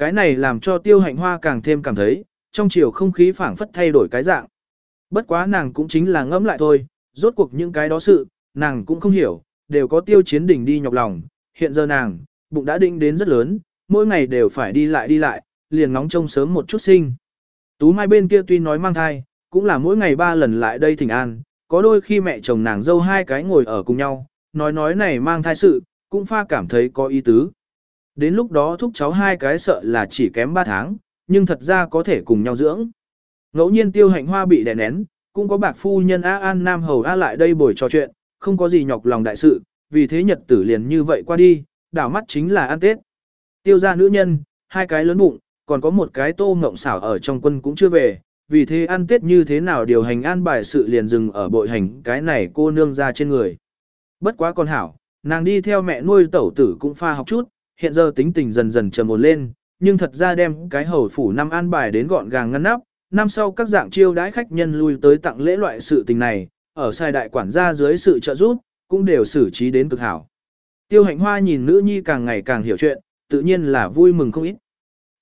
Cái này làm cho tiêu hạnh hoa càng thêm cảm thấy, trong chiều không khí phảng phất thay đổi cái dạng. Bất quá nàng cũng chính là ngẫm lại thôi, rốt cuộc những cái đó sự, nàng cũng không hiểu, đều có tiêu chiến đỉnh đi nhọc lòng, hiện giờ nàng, bụng đã định đến rất lớn, mỗi ngày đều phải đi lại đi lại, liền ngóng trông sớm một chút sinh. Tú Mai bên kia tuy nói mang thai, cũng là mỗi ngày ba lần lại đây thỉnh an, có đôi khi mẹ chồng nàng dâu hai cái ngồi ở cùng nhau, nói nói này mang thai sự, cũng pha cảm thấy có ý tứ. Đến lúc đó thúc cháu hai cái sợ là chỉ kém ba tháng, nhưng thật ra có thể cùng nhau dưỡng. Ngẫu nhiên tiêu hạnh hoa bị đè nén, cũng có bạc phu nhân A An Nam Hầu A lại đây bồi trò chuyện, không có gì nhọc lòng đại sự, vì thế nhật tử liền như vậy qua đi, đảo mắt chính là ăn Tết. Tiêu ra nữ nhân, hai cái lớn bụng, còn có một cái tô ngộng xảo ở trong quân cũng chưa về, vì thế ăn Tết như thế nào điều hành an bài sự liền dừng ở bội hành cái này cô nương ra trên người. Bất quá con hảo, nàng đi theo mẹ nuôi tẩu tử cũng pha học chút, hiện giờ tính tình dần dần trầm ổn lên, nhưng thật ra đem cái hầu phủ năm an bài đến gọn gàng ngăn nắp, năm sau các dạng chiêu đãi khách nhân lui tới tặng lễ loại sự tình này, ở sai đại quản gia dưới sự trợ giúp, cũng đều xử trí đến cực hảo. Tiêu hạnh hoa nhìn nữ nhi càng ngày càng hiểu chuyện, tự nhiên là vui mừng không ít.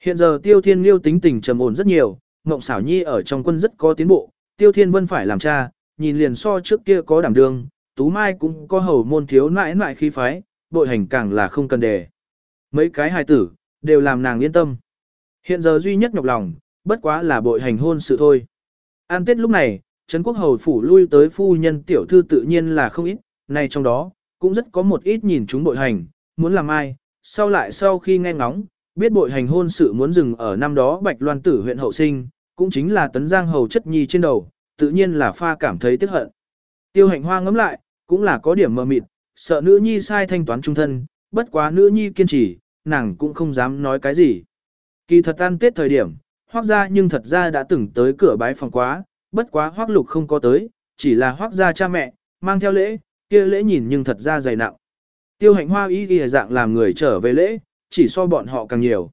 Hiện giờ tiêu thiên liêu tính tình trầm ổn rất nhiều, mộng xảo nhi ở trong quân rất có tiến bộ, tiêu thiên vân phải làm cha, nhìn liền so trước kia có đảm đương, tú mai cũng có hầu môn thiếu nãi nãi khí phái, bội hành càng là không cần đề. Mấy cái hài tử, đều làm nàng yên tâm. Hiện giờ duy nhất nhọc lòng, bất quá là bội hành hôn sự thôi. An tết lúc này, Trấn Quốc Hầu Phủ lui tới phu nhân tiểu thư tự nhiên là không ít, này trong đó, cũng rất có một ít nhìn chúng bội hành, muốn làm ai, sau lại sau khi nghe ngóng, biết bội hành hôn sự muốn dừng ở năm đó Bạch Loan tử huyện hậu sinh, cũng chính là tấn giang hầu chất nhi trên đầu, tự nhiên là pha cảm thấy tiếc hận. Tiêu hạnh hoa ngấm lại, cũng là có điểm mờ mịt, sợ nữ nhi sai thanh toán trung thân, bất quá nữ nhi kiên trì, nàng cũng không dám nói cái gì. Kỳ thật ăn tết thời điểm, hoác gia nhưng thật ra đã từng tới cửa bái phòng quá, bất quá hoác lục không có tới, chỉ là hoác gia cha mẹ, mang theo lễ, kia lễ nhìn nhưng thật ra dày nặng. Tiêu hạnh hoa ý ghi dạng làm người trở về lễ, chỉ so bọn họ càng nhiều.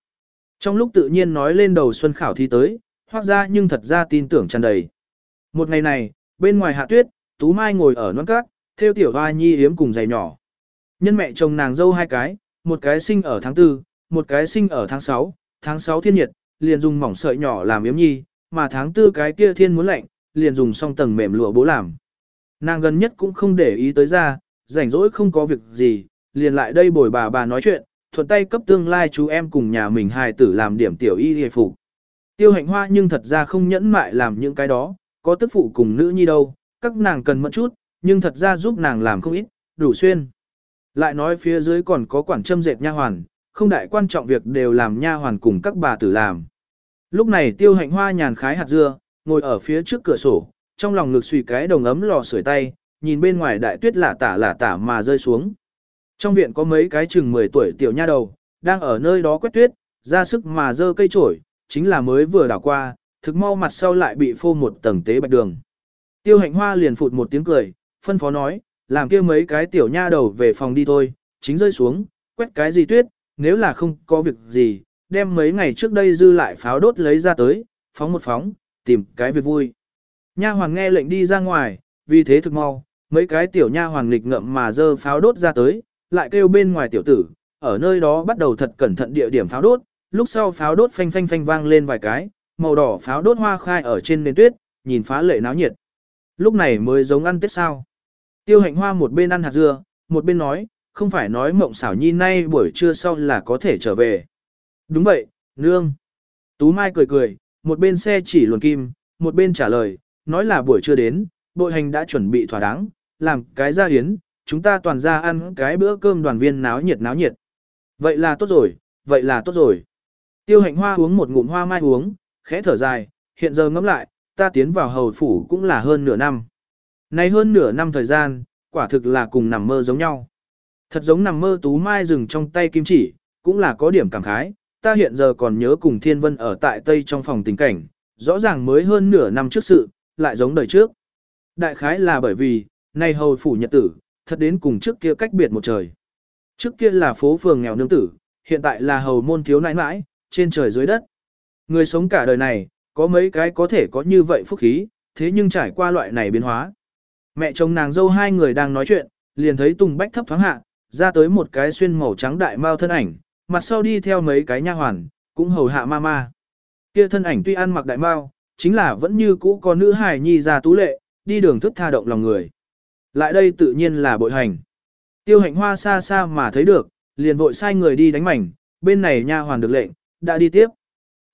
Trong lúc tự nhiên nói lên đầu xuân khảo thi tới, hoác gia nhưng thật ra tin tưởng tràn đầy. Một ngày này, bên ngoài hạ tuyết, Tú Mai ngồi ở non cát, theo tiểu hoa nhi yếm cùng giày nhỏ. Nhân mẹ chồng nàng dâu hai cái, một cái sinh ở tháng 4, một cái sinh ở tháng 6, tháng 6 thiên nhiệt, liền dùng mỏng sợi nhỏ làm yếm nhi, mà tháng 4 cái kia thiên muốn lạnh, liền dùng song tầng mềm lụa bố làm. Nàng gần nhất cũng không để ý tới ra, rảnh rỗi không có việc gì, liền lại đây bồi bà bà nói chuyện, thuận tay cấp tương lai chú em cùng nhà mình hài tử làm điểm tiểu y hề phục. Tiêu hạnh hoa nhưng thật ra không nhẫn mại làm những cái đó, có tức phụ cùng nữ nhi đâu, các nàng cần mẫn chút, nhưng thật ra giúp nàng làm không ít, đủ xuyên. Lại nói phía dưới còn có quản châm dệt nha hoàn, không đại quan trọng việc đều làm nha hoàn cùng các bà tử làm. Lúc này tiêu hạnh hoa nhàn khái hạt dưa, ngồi ở phía trước cửa sổ, trong lòng ngực suy cái đồng ấm lò sưởi tay, nhìn bên ngoài đại tuyết lả tả lả tả mà rơi xuống. Trong viện có mấy cái chừng 10 tuổi tiểu nha đầu, đang ở nơi đó quét tuyết, ra sức mà dơ cây trổi, chính là mới vừa đảo qua, thực mau mặt sau lại bị phô một tầng tế bạch đường. Tiêu hạnh hoa liền phụt một tiếng cười, phân phó nói, làm kia mấy cái tiểu nha đầu về phòng đi thôi, chính rơi xuống, quét cái gì tuyết, nếu là không có việc gì, đem mấy ngày trước đây dư lại pháo đốt lấy ra tới, phóng một phóng, tìm cái việc vui. Nha hoàng nghe lệnh đi ra ngoài, vì thế thực mau, mấy cái tiểu nha hoàng nghịch ngậm mà dơ pháo đốt ra tới, lại kêu bên ngoài tiểu tử, ở nơi đó bắt đầu thật cẩn thận địa điểm pháo đốt, lúc sau pháo đốt phanh phanh phanh vang lên vài cái, màu đỏ pháo đốt hoa khai ở trên nền tuyết, nhìn phá lệ náo nhiệt. Lúc này mới giống ăn tết sao. Tiêu hạnh hoa một bên ăn hạt dưa, một bên nói, không phải nói mộng xảo nhi nay buổi trưa sau là có thể trở về. Đúng vậy, nương. Tú Mai cười cười, một bên xe chỉ luồn kim, một bên trả lời, nói là buổi trưa đến, bội hành đã chuẩn bị thỏa đáng, làm cái gia hiến, chúng ta toàn ra ăn cái bữa cơm đoàn viên náo nhiệt náo nhiệt. Vậy là tốt rồi, vậy là tốt rồi. Tiêu hạnh hoa uống một ngụm hoa mai uống, khẽ thở dài, hiện giờ ngẫm lại, ta tiến vào hầu phủ cũng là hơn nửa năm. Nay hơn nửa năm thời gian, quả thực là cùng nằm mơ giống nhau. Thật giống nằm mơ tú mai dừng trong tay kim chỉ, cũng là có điểm cảm khái, ta hiện giờ còn nhớ cùng thiên vân ở tại Tây trong phòng tình cảnh, rõ ràng mới hơn nửa năm trước sự, lại giống đời trước. Đại khái là bởi vì, nay hầu phủ nhật tử, thật đến cùng trước kia cách biệt một trời. Trước kia là phố phường nghèo nương tử, hiện tại là hầu môn thiếu nãi nãi, trên trời dưới đất. Người sống cả đời này, có mấy cái có thể có như vậy phúc khí, thế nhưng trải qua loại này biến hóa. Mẹ chồng nàng dâu hai người đang nói chuyện, liền thấy Tùng Bách thấp thoáng hạ, ra tới một cái xuyên màu trắng đại mao thân ảnh, mặt sau đi theo mấy cái nha hoàn, cũng hầu hạ ma ma. Kia thân ảnh tuy ăn mặc đại mao, chính là vẫn như cũ có nữ hài nhi ra tú lệ, đi đường thức tha động lòng người. Lại đây tự nhiên là bội hành. Tiêu hạnh hoa xa xa mà thấy được, liền vội sai người đi đánh mảnh, bên này nha hoàn được lệnh, đã đi tiếp.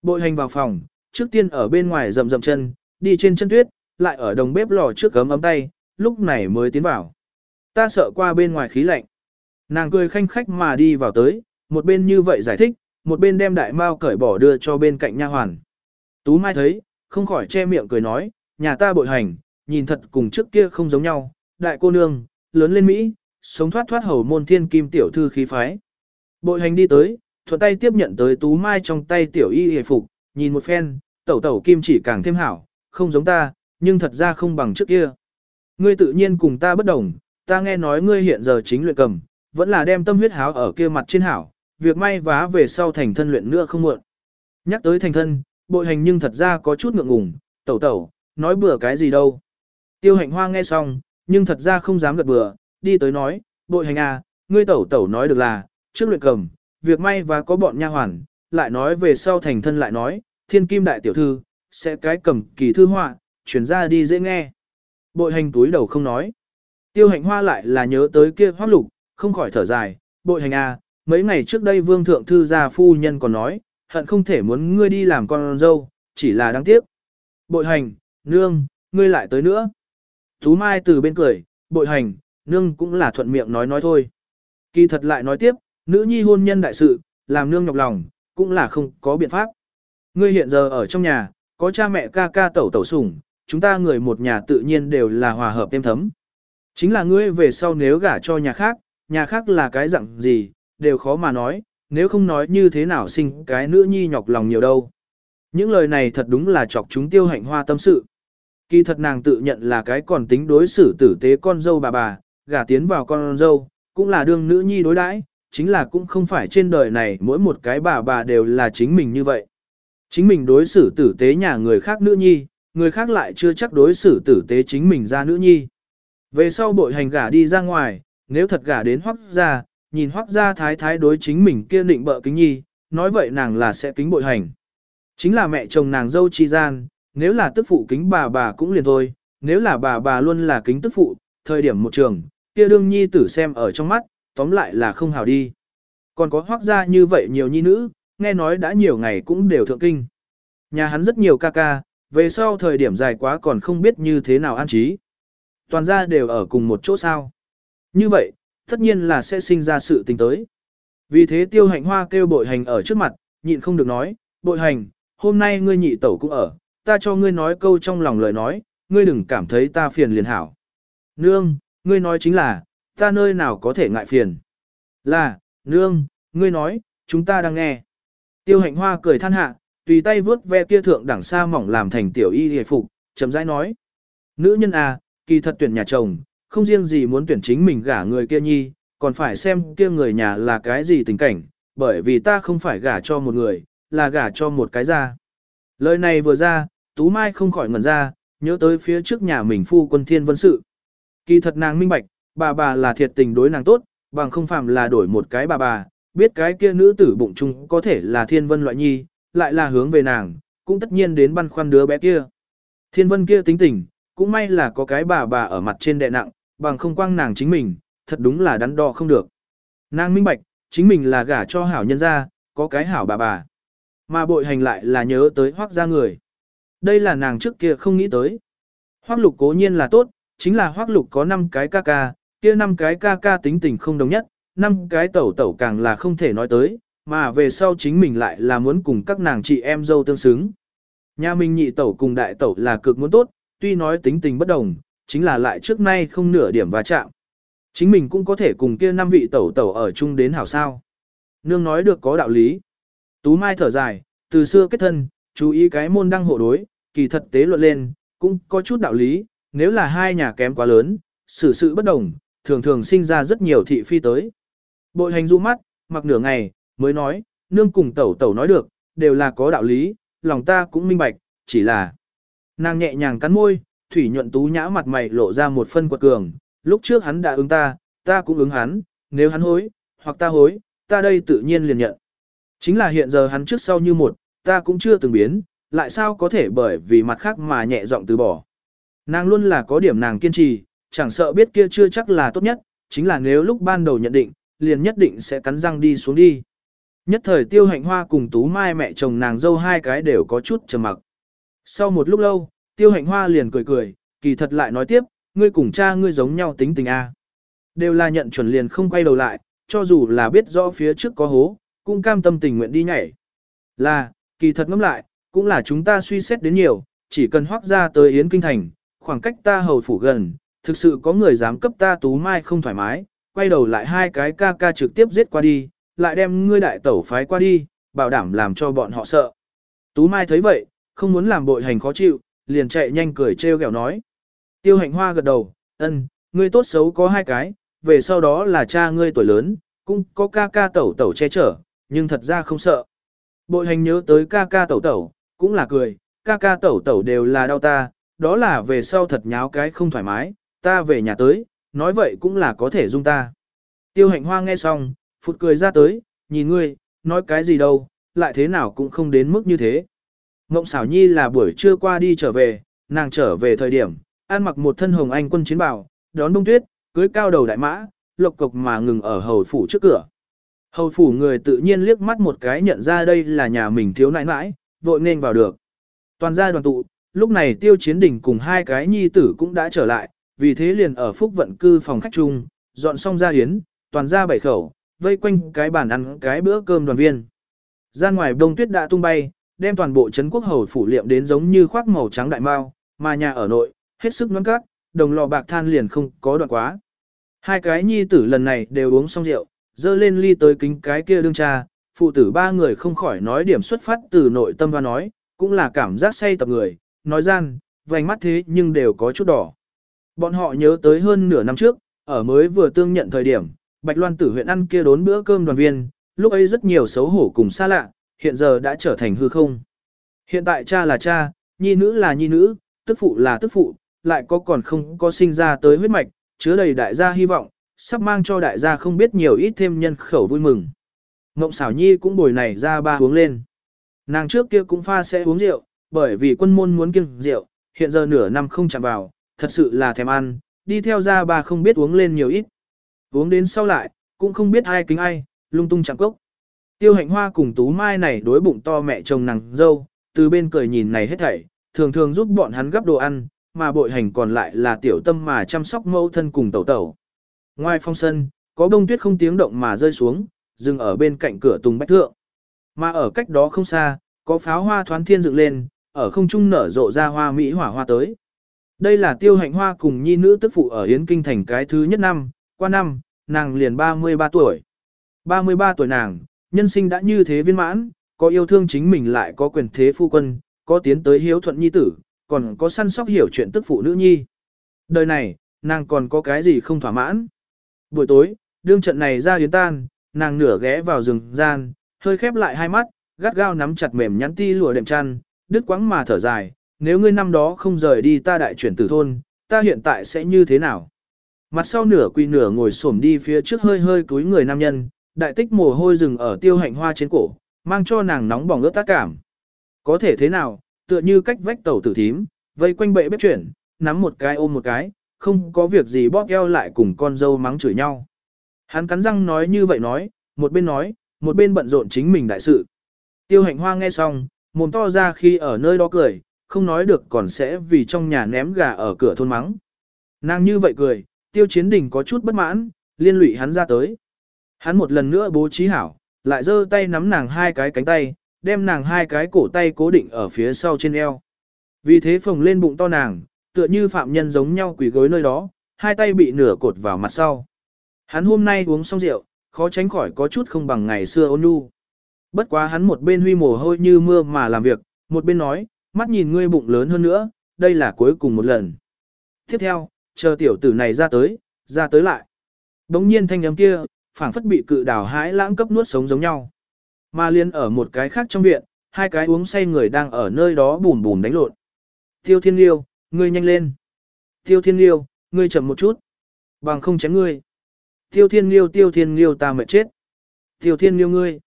Bội hành vào phòng, trước tiên ở bên ngoài rầm rầm chân, đi trên chân tuyết, lại ở đồng bếp lò trước cấm ấm tay, lúc này mới tiến vào. Ta sợ qua bên ngoài khí lạnh. Nàng cười khanh khách mà đi vào tới, một bên như vậy giải thích, một bên đem đại mao cởi bỏ đưa cho bên cạnh nha hoàn. Tú Mai thấy, không khỏi che miệng cười nói, nhà ta bội hành, nhìn thật cùng trước kia không giống nhau, đại cô nương, lớn lên Mỹ, sống thoát thoát hầu môn thiên kim tiểu thư khí phái. Bội hành đi tới, thuận tay tiếp nhận tới Tú Mai trong tay tiểu y hề phục, nhìn một phen, tẩu tẩu kim chỉ càng thêm hảo, không giống ta, nhưng thật ra không bằng trước kia. Ngươi tự nhiên cùng ta bất đồng, ta nghe nói ngươi hiện giờ chính luyện cầm, vẫn là đem tâm huyết háo ở kia mặt trên hảo, việc may vá về sau thành thân luyện nữa không muộn. Nhắc tới thành thân, bội hành nhưng thật ra có chút ngượng ngùng, tẩu tẩu, nói bừa cái gì đâu. Tiêu hạnh hoa nghe xong, nhưng thật ra không dám gật bừa, đi tới nói, bội hành à, ngươi tẩu tẩu nói được là, trước luyện cầm, việc may và có bọn nha hoàn, lại nói về sau thành thân lại nói, thiên kim đại tiểu thư, sẽ cái cầm kỳ thư họa, chuyển ra đi dễ nghe. Bội hành túi đầu không nói. Tiêu hạnh hoa lại là nhớ tới kia hoác lục, không khỏi thở dài, bội hành à, mấy ngày trước đây vương thượng thư gia phu nhân còn nói, hận không thể muốn ngươi đi làm con dâu, chỉ là đáng tiếc. Bội hành, nương, ngươi lại tới nữa. Tú Mai từ bên cười, bội hành, nương cũng là thuận miệng nói nói thôi. Kỳ thật lại nói tiếp, nữ nhi hôn nhân đại sự, làm nương nhọc lòng, cũng là không có biện pháp. Ngươi hiện giờ ở trong nhà, có cha mẹ ca ca tẩu tẩu sủng, chúng ta người một nhà tự nhiên đều là hòa hợp êm thấm. Chính là ngươi về sau nếu gả cho nhà khác, nhà khác là cái dạng gì, đều khó mà nói, nếu không nói như thế nào sinh cái nữ nhi nhọc lòng nhiều đâu. Những lời này thật đúng là chọc chúng tiêu hạnh hoa tâm sự. Kỳ thật nàng tự nhận là cái còn tính đối xử tử tế con dâu bà bà, gả tiến vào con dâu, cũng là đương nữ nhi đối đãi, chính là cũng không phải trên đời này mỗi một cái bà bà đều là chính mình như vậy. Chính mình đối xử tử tế nhà người khác nữ nhi, người khác lại chưa chắc đối xử tử tế chính mình ra nữ nhi. Về sau bội hành gả đi ra ngoài, nếu thật gả đến hoắc gia, nhìn hoắc gia thái thái đối chính mình kia định bợ kính nhi, nói vậy nàng là sẽ kính bội hành. Chính là mẹ chồng nàng dâu chi gian, nếu là tức phụ kính bà bà cũng liền thôi, nếu là bà bà luôn là kính tức phụ, thời điểm một trường, kia đương nhi tử xem ở trong mắt, tóm lại là không hào đi. Còn có hoắc gia như vậy nhiều nhi nữ, nghe nói đã nhiều ngày cũng đều thượng kinh. Nhà hắn rất nhiều ca ca, về sau thời điểm dài quá còn không biết như thế nào an trí. Toàn gia đều ở cùng một chỗ sao. Như vậy, tất nhiên là sẽ sinh ra sự tình tới. Vì thế tiêu hạnh hoa kêu bội hành ở trước mặt, nhịn không được nói, bội hành, hôm nay ngươi nhị tẩu cũng ở, ta cho ngươi nói câu trong lòng lời nói, ngươi đừng cảm thấy ta phiền liền hảo. Nương, ngươi nói chính là, ta nơi nào có thể ngại phiền. Là, nương, ngươi nói, chúng ta đang nghe. Tiêu hạnh hoa cười than hạ, tùy tay vướt ve kia thượng đẳng xa mỏng làm thành tiểu y hề phục, chậm rãi nói. Nữ nhân à, kỳ thật tuyển nhà chồng, không riêng gì muốn tuyển chính mình gả người kia nhi, còn phải xem kia người nhà là cái gì tình cảnh, bởi vì ta không phải gả cho một người, là gả cho một cái ra. Lời này vừa ra, Tú Mai không khỏi ngẩn ra, nhớ tới phía trước nhà mình phu quân thiên vân sự. Kỳ thật nàng minh bạch, bà bà là thiệt tình đối nàng tốt, bằng không phạm là đổi một cái bà bà, biết cái kia nữ tử bụng chung có thể là thiên vân loại nhi, lại là hướng về nàng, cũng tất nhiên đến băn khoăn đứa bé kia. Thiên vân kia tính tình, cũng may là có cái bà bà ở mặt trên đệ nặng, bằng không quang nàng chính mình, thật đúng là đắn đo không được. Nàng minh bạch, chính mình là gả cho hảo nhân gia, có cái hảo bà bà. Mà bội hành lại là nhớ tới hoác gia người. Đây là nàng trước kia không nghĩ tới. Hoác lục cố nhiên là tốt, chính là hoác lục có 5 cái ca ca, kia 5 cái ca ca tính tình không đồng nhất, 5 cái tẩu tẩu càng là không thể nói tới, mà về sau chính mình lại là muốn cùng các nàng chị em dâu tương xứng. Nhà mình nhị tẩu cùng đại tẩu là cực muốn tốt, tuy nói tính tình bất đồng, chính là lại trước nay không nửa điểm va chạm. Chính mình cũng có thể cùng kia năm vị tẩu tẩu ở chung đến hảo sao. Nương nói được có đạo lý. Tú Mai thở dài, từ xưa kết thân, chú ý cái môn đăng hộ đối, kỳ thật tế luận lên, cũng có chút đạo lý, nếu là hai nhà kém quá lớn, xử sự bất đồng, thường thường sinh ra rất nhiều thị phi tới. Bội hành du mắt, mặc nửa ngày, mới nói, nương cùng tẩu tẩu nói được, đều là có đạo lý, lòng ta cũng minh bạch, chỉ là. Nàng nhẹ nhàng cắn môi, thủy nhuận tú nhã mặt mày lộ ra một phân quật cường, lúc trước hắn đã ứng ta, ta cũng ứng hắn, nếu hắn hối, hoặc ta hối, ta đây tự nhiên liền nhận. Chính là hiện giờ hắn trước sau như một, ta cũng chưa từng biến, lại sao có thể bởi vì mặt khác mà nhẹ giọng từ bỏ. Nàng luôn là có điểm nàng kiên trì, chẳng sợ biết kia chưa chắc là tốt nhất, chính là nếu lúc ban đầu nhận định, liền nhất định sẽ cắn răng đi xuống đi. Nhất thời tiêu hạnh hoa cùng tú mai mẹ chồng nàng dâu hai cái đều có chút trầm mặc. Sau một lúc lâu, tiêu hạnh hoa liền cười cười, kỳ thật lại nói tiếp, ngươi cùng cha ngươi giống nhau tính tình A. Đều là nhận chuẩn liền không quay đầu lại, cho dù là biết rõ phía trước có hố, cũng cam tâm tình nguyện đi nhảy. Là, kỳ thật ngẫm lại, cũng là chúng ta suy xét đến nhiều, chỉ cần hoác ra tới Yến Kinh Thành, khoảng cách ta hầu phủ gần, thực sự có người dám cấp ta tú mai không thoải mái, quay đầu lại hai cái ca ca trực tiếp giết qua đi, lại đem ngươi đại tẩu phái qua đi, bảo đảm làm cho bọn họ sợ. Tú mai thấy vậy, không muốn làm bội hành khó chịu, liền chạy nhanh cười trêu ghẹo nói. Tiêu hạnh hoa gật đầu, ân, ngươi tốt xấu có hai cái, về sau đó là cha ngươi tuổi lớn, cũng có ca ca tẩu tẩu che chở, nhưng thật ra không sợ. Bội hành nhớ tới ca ca tẩu tẩu, cũng là cười, ca ca tẩu tẩu đều là đau ta, đó là về sau thật nháo cái không thoải mái, ta về nhà tới, nói vậy cũng là có thể dung ta. Tiêu hạnh hoa nghe xong, phụt cười ra tới, nhìn ngươi, nói cái gì đâu, lại thế nào cũng không đến mức như thế. Mộng xảo nhi là buổi trưa qua đi trở về, nàng trở về thời điểm, ăn mặc một thân hồng anh quân chiến bào, đón đông tuyết, cưới cao đầu đại mã, lộc cộc mà ngừng ở hầu phủ trước cửa. Hầu phủ người tự nhiên liếc mắt một cái nhận ra đây là nhà mình thiếu nãi nãi, vội nên vào được. Toàn gia đoàn tụ, lúc này tiêu chiến đỉnh cùng hai cái nhi tử cũng đã trở lại, vì thế liền ở phúc vận cư phòng khách chung, dọn xong ra hiến, toàn gia bảy khẩu, vây quanh cái bàn ăn cái bữa cơm đoàn viên. Ra ngoài đông tuyết đã tung bay, đem toàn bộ trấn quốc hầu phủ liệm đến giống như khoác màu trắng đại mao, mà nhà ở nội, hết sức nón cát, đồng lò bạc than liền không có đoạn quá. Hai cái nhi tử lần này đều uống xong rượu, dơ lên ly tới kính cái kia đương cha, phụ tử ba người không khỏi nói điểm xuất phát từ nội tâm và nói, cũng là cảm giác say tập người, nói gian, vành mắt thế nhưng đều có chút đỏ. Bọn họ nhớ tới hơn nửa năm trước, ở mới vừa tương nhận thời điểm, Bạch Loan tử huyện ăn kia đốn bữa cơm đoàn viên, lúc ấy rất nhiều xấu hổ cùng xa lạ, hiện giờ đã trở thành hư không. Hiện tại cha là cha, nhi nữ là nhi nữ, tức phụ là tức phụ, lại có còn không có sinh ra tới huyết mạch, chứa đầy đại gia hy vọng, sắp mang cho đại gia không biết nhiều ít thêm nhân khẩu vui mừng. Ngộng xảo nhi cũng bồi này ra ba uống lên. Nàng trước kia cũng pha sẽ uống rượu, bởi vì quân môn muốn kiêng rượu, hiện giờ nửa năm không chạm vào, thật sự là thèm ăn, đi theo ra ba không biết uống lên nhiều ít. Uống đến sau lại, cũng không biết ai kính ai, lung tung chẳng cốc. Tiêu hạnh hoa cùng tú mai này đối bụng to mẹ chồng nàng dâu, từ bên cười nhìn này hết thảy, thường thường giúp bọn hắn gấp đồ ăn, mà bội hành còn lại là tiểu tâm mà chăm sóc mẫu thân cùng tẩu tẩu. Ngoài phong sân, có bông tuyết không tiếng động mà rơi xuống, dừng ở bên cạnh cửa tùng bách thượng. Mà ở cách đó không xa, có pháo hoa thoán thiên dựng lên, ở không trung nở rộ ra hoa mỹ hỏa hoa tới. Đây là tiêu hạnh hoa cùng nhi nữ tức phụ ở Yến Kinh thành cái thứ nhất năm, qua năm, nàng liền 33 tuổi. 33 tuổi nàng, nhân sinh đã như thế viên mãn, có yêu thương chính mình lại có quyền thế phu quân, có tiến tới hiếu thuận nhi tử, còn có săn sóc hiểu chuyện tức phụ nữ nhi. Đời này, nàng còn có cái gì không thỏa mãn. Buổi tối, đương trận này ra yến tan, nàng nửa ghé vào rừng gian, hơi khép lại hai mắt, gắt gao nắm chặt mềm nhắn ti lụa đệm chăn, đứt quãng mà thở dài, nếu ngươi năm đó không rời đi ta đại chuyển tử thôn, ta hiện tại sẽ như thế nào? Mặt sau nửa quỳ nửa ngồi xổm đi phía trước hơi hơi túi người nam nhân, đại tích mồ hôi rừng ở tiêu hạnh hoa trên cổ, mang cho nàng nóng bỏng ướt tác cảm. Có thể thế nào, tựa như cách vách tàu tử thím, vây quanh bệ bếp chuyển, nắm một cái ôm một cái, không có việc gì bóp eo lại cùng con dâu mắng chửi nhau. Hắn cắn răng nói như vậy nói, một bên nói, một bên bận rộn chính mình đại sự. Tiêu hạnh hoa nghe xong, mồm to ra khi ở nơi đó cười, không nói được còn sẽ vì trong nhà ném gà ở cửa thôn mắng. Nàng như vậy cười, tiêu chiến đình có chút bất mãn, liên lụy hắn ra tới. Hắn một lần nữa bố trí hảo, lại giơ tay nắm nàng hai cái cánh tay, đem nàng hai cái cổ tay cố định ở phía sau trên eo. Vì thế phồng lên bụng to nàng, tựa như phạm nhân giống nhau quỳ gối nơi đó, hai tay bị nửa cột vào mặt sau. Hắn hôm nay uống xong rượu, khó tránh khỏi có chút không bằng ngày xưa ôn nhu. Bất quá hắn một bên huy mồ hôi như mưa mà làm việc, một bên nói, mắt nhìn ngươi bụng lớn hơn nữa, đây là cuối cùng một lần. Tiếp theo, chờ tiểu tử này ra tới, ra tới lại. Đống nhiên thanh âm kia, phảng phất bị cự đào hãi lãng cấp nuốt sống giống nhau. Mà liên ở một cái khác trong viện, hai cái uống say người đang ở nơi đó bùn bùn đánh lộn. Tiêu thiên liêu, ngươi nhanh lên. Tiêu thiên liêu, ngươi chậm một chút. Bằng không chém ngươi. Tiêu thiên liêu tiêu thiên liêu ta mệt chết. Tiêu thiên liêu ngươi.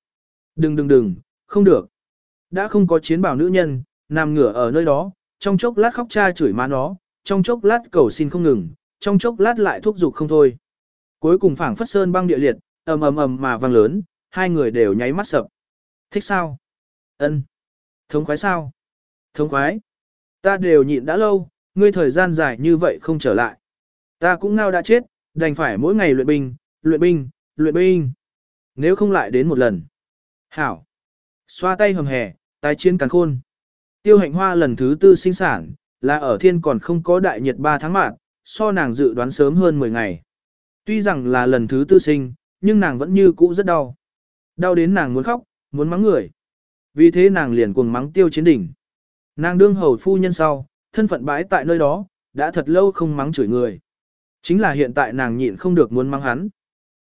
Đừng đừng đừng, không được. Đã không có chiến bảo nữ nhân, nằm ngửa ở nơi đó, trong chốc lát khóc cha chửi má nó, trong chốc lát cầu xin không ngừng, trong chốc lát lại thúc giục không thôi. Cuối cùng phảng phất sơn băng địa liệt, ầm ầm ầm mà vang lớn, hai người đều nháy mắt sập. Thích sao? Ân. Thống khoái sao? Thống khoái. Ta đều nhịn đã lâu, ngươi thời gian dài như vậy không trở lại. Ta cũng ngao đã chết, đành phải mỗi ngày luyện binh, luyện binh, luyện binh. Nếu không lại đến một lần. Hảo. Xoa tay hầm hè, tái chiến càng khôn. Tiêu hạnh hoa lần thứ tư sinh sản, là ở thiên còn không có đại nhiệt 3 tháng mạng, so nàng dự đoán sớm hơn 10 ngày. Tuy rằng là lần thứ tư sinh, nhưng nàng vẫn như cũ rất đau. Đau đến nàng muốn khóc, muốn mắng người. Vì thế nàng liền cuồng mắng tiêu chiến đỉnh. Nàng đương hầu phu nhân sau, thân phận bãi tại nơi đó, đã thật lâu không mắng chửi người. Chính là hiện tại nàng nhịn không được muốn mắng hắn.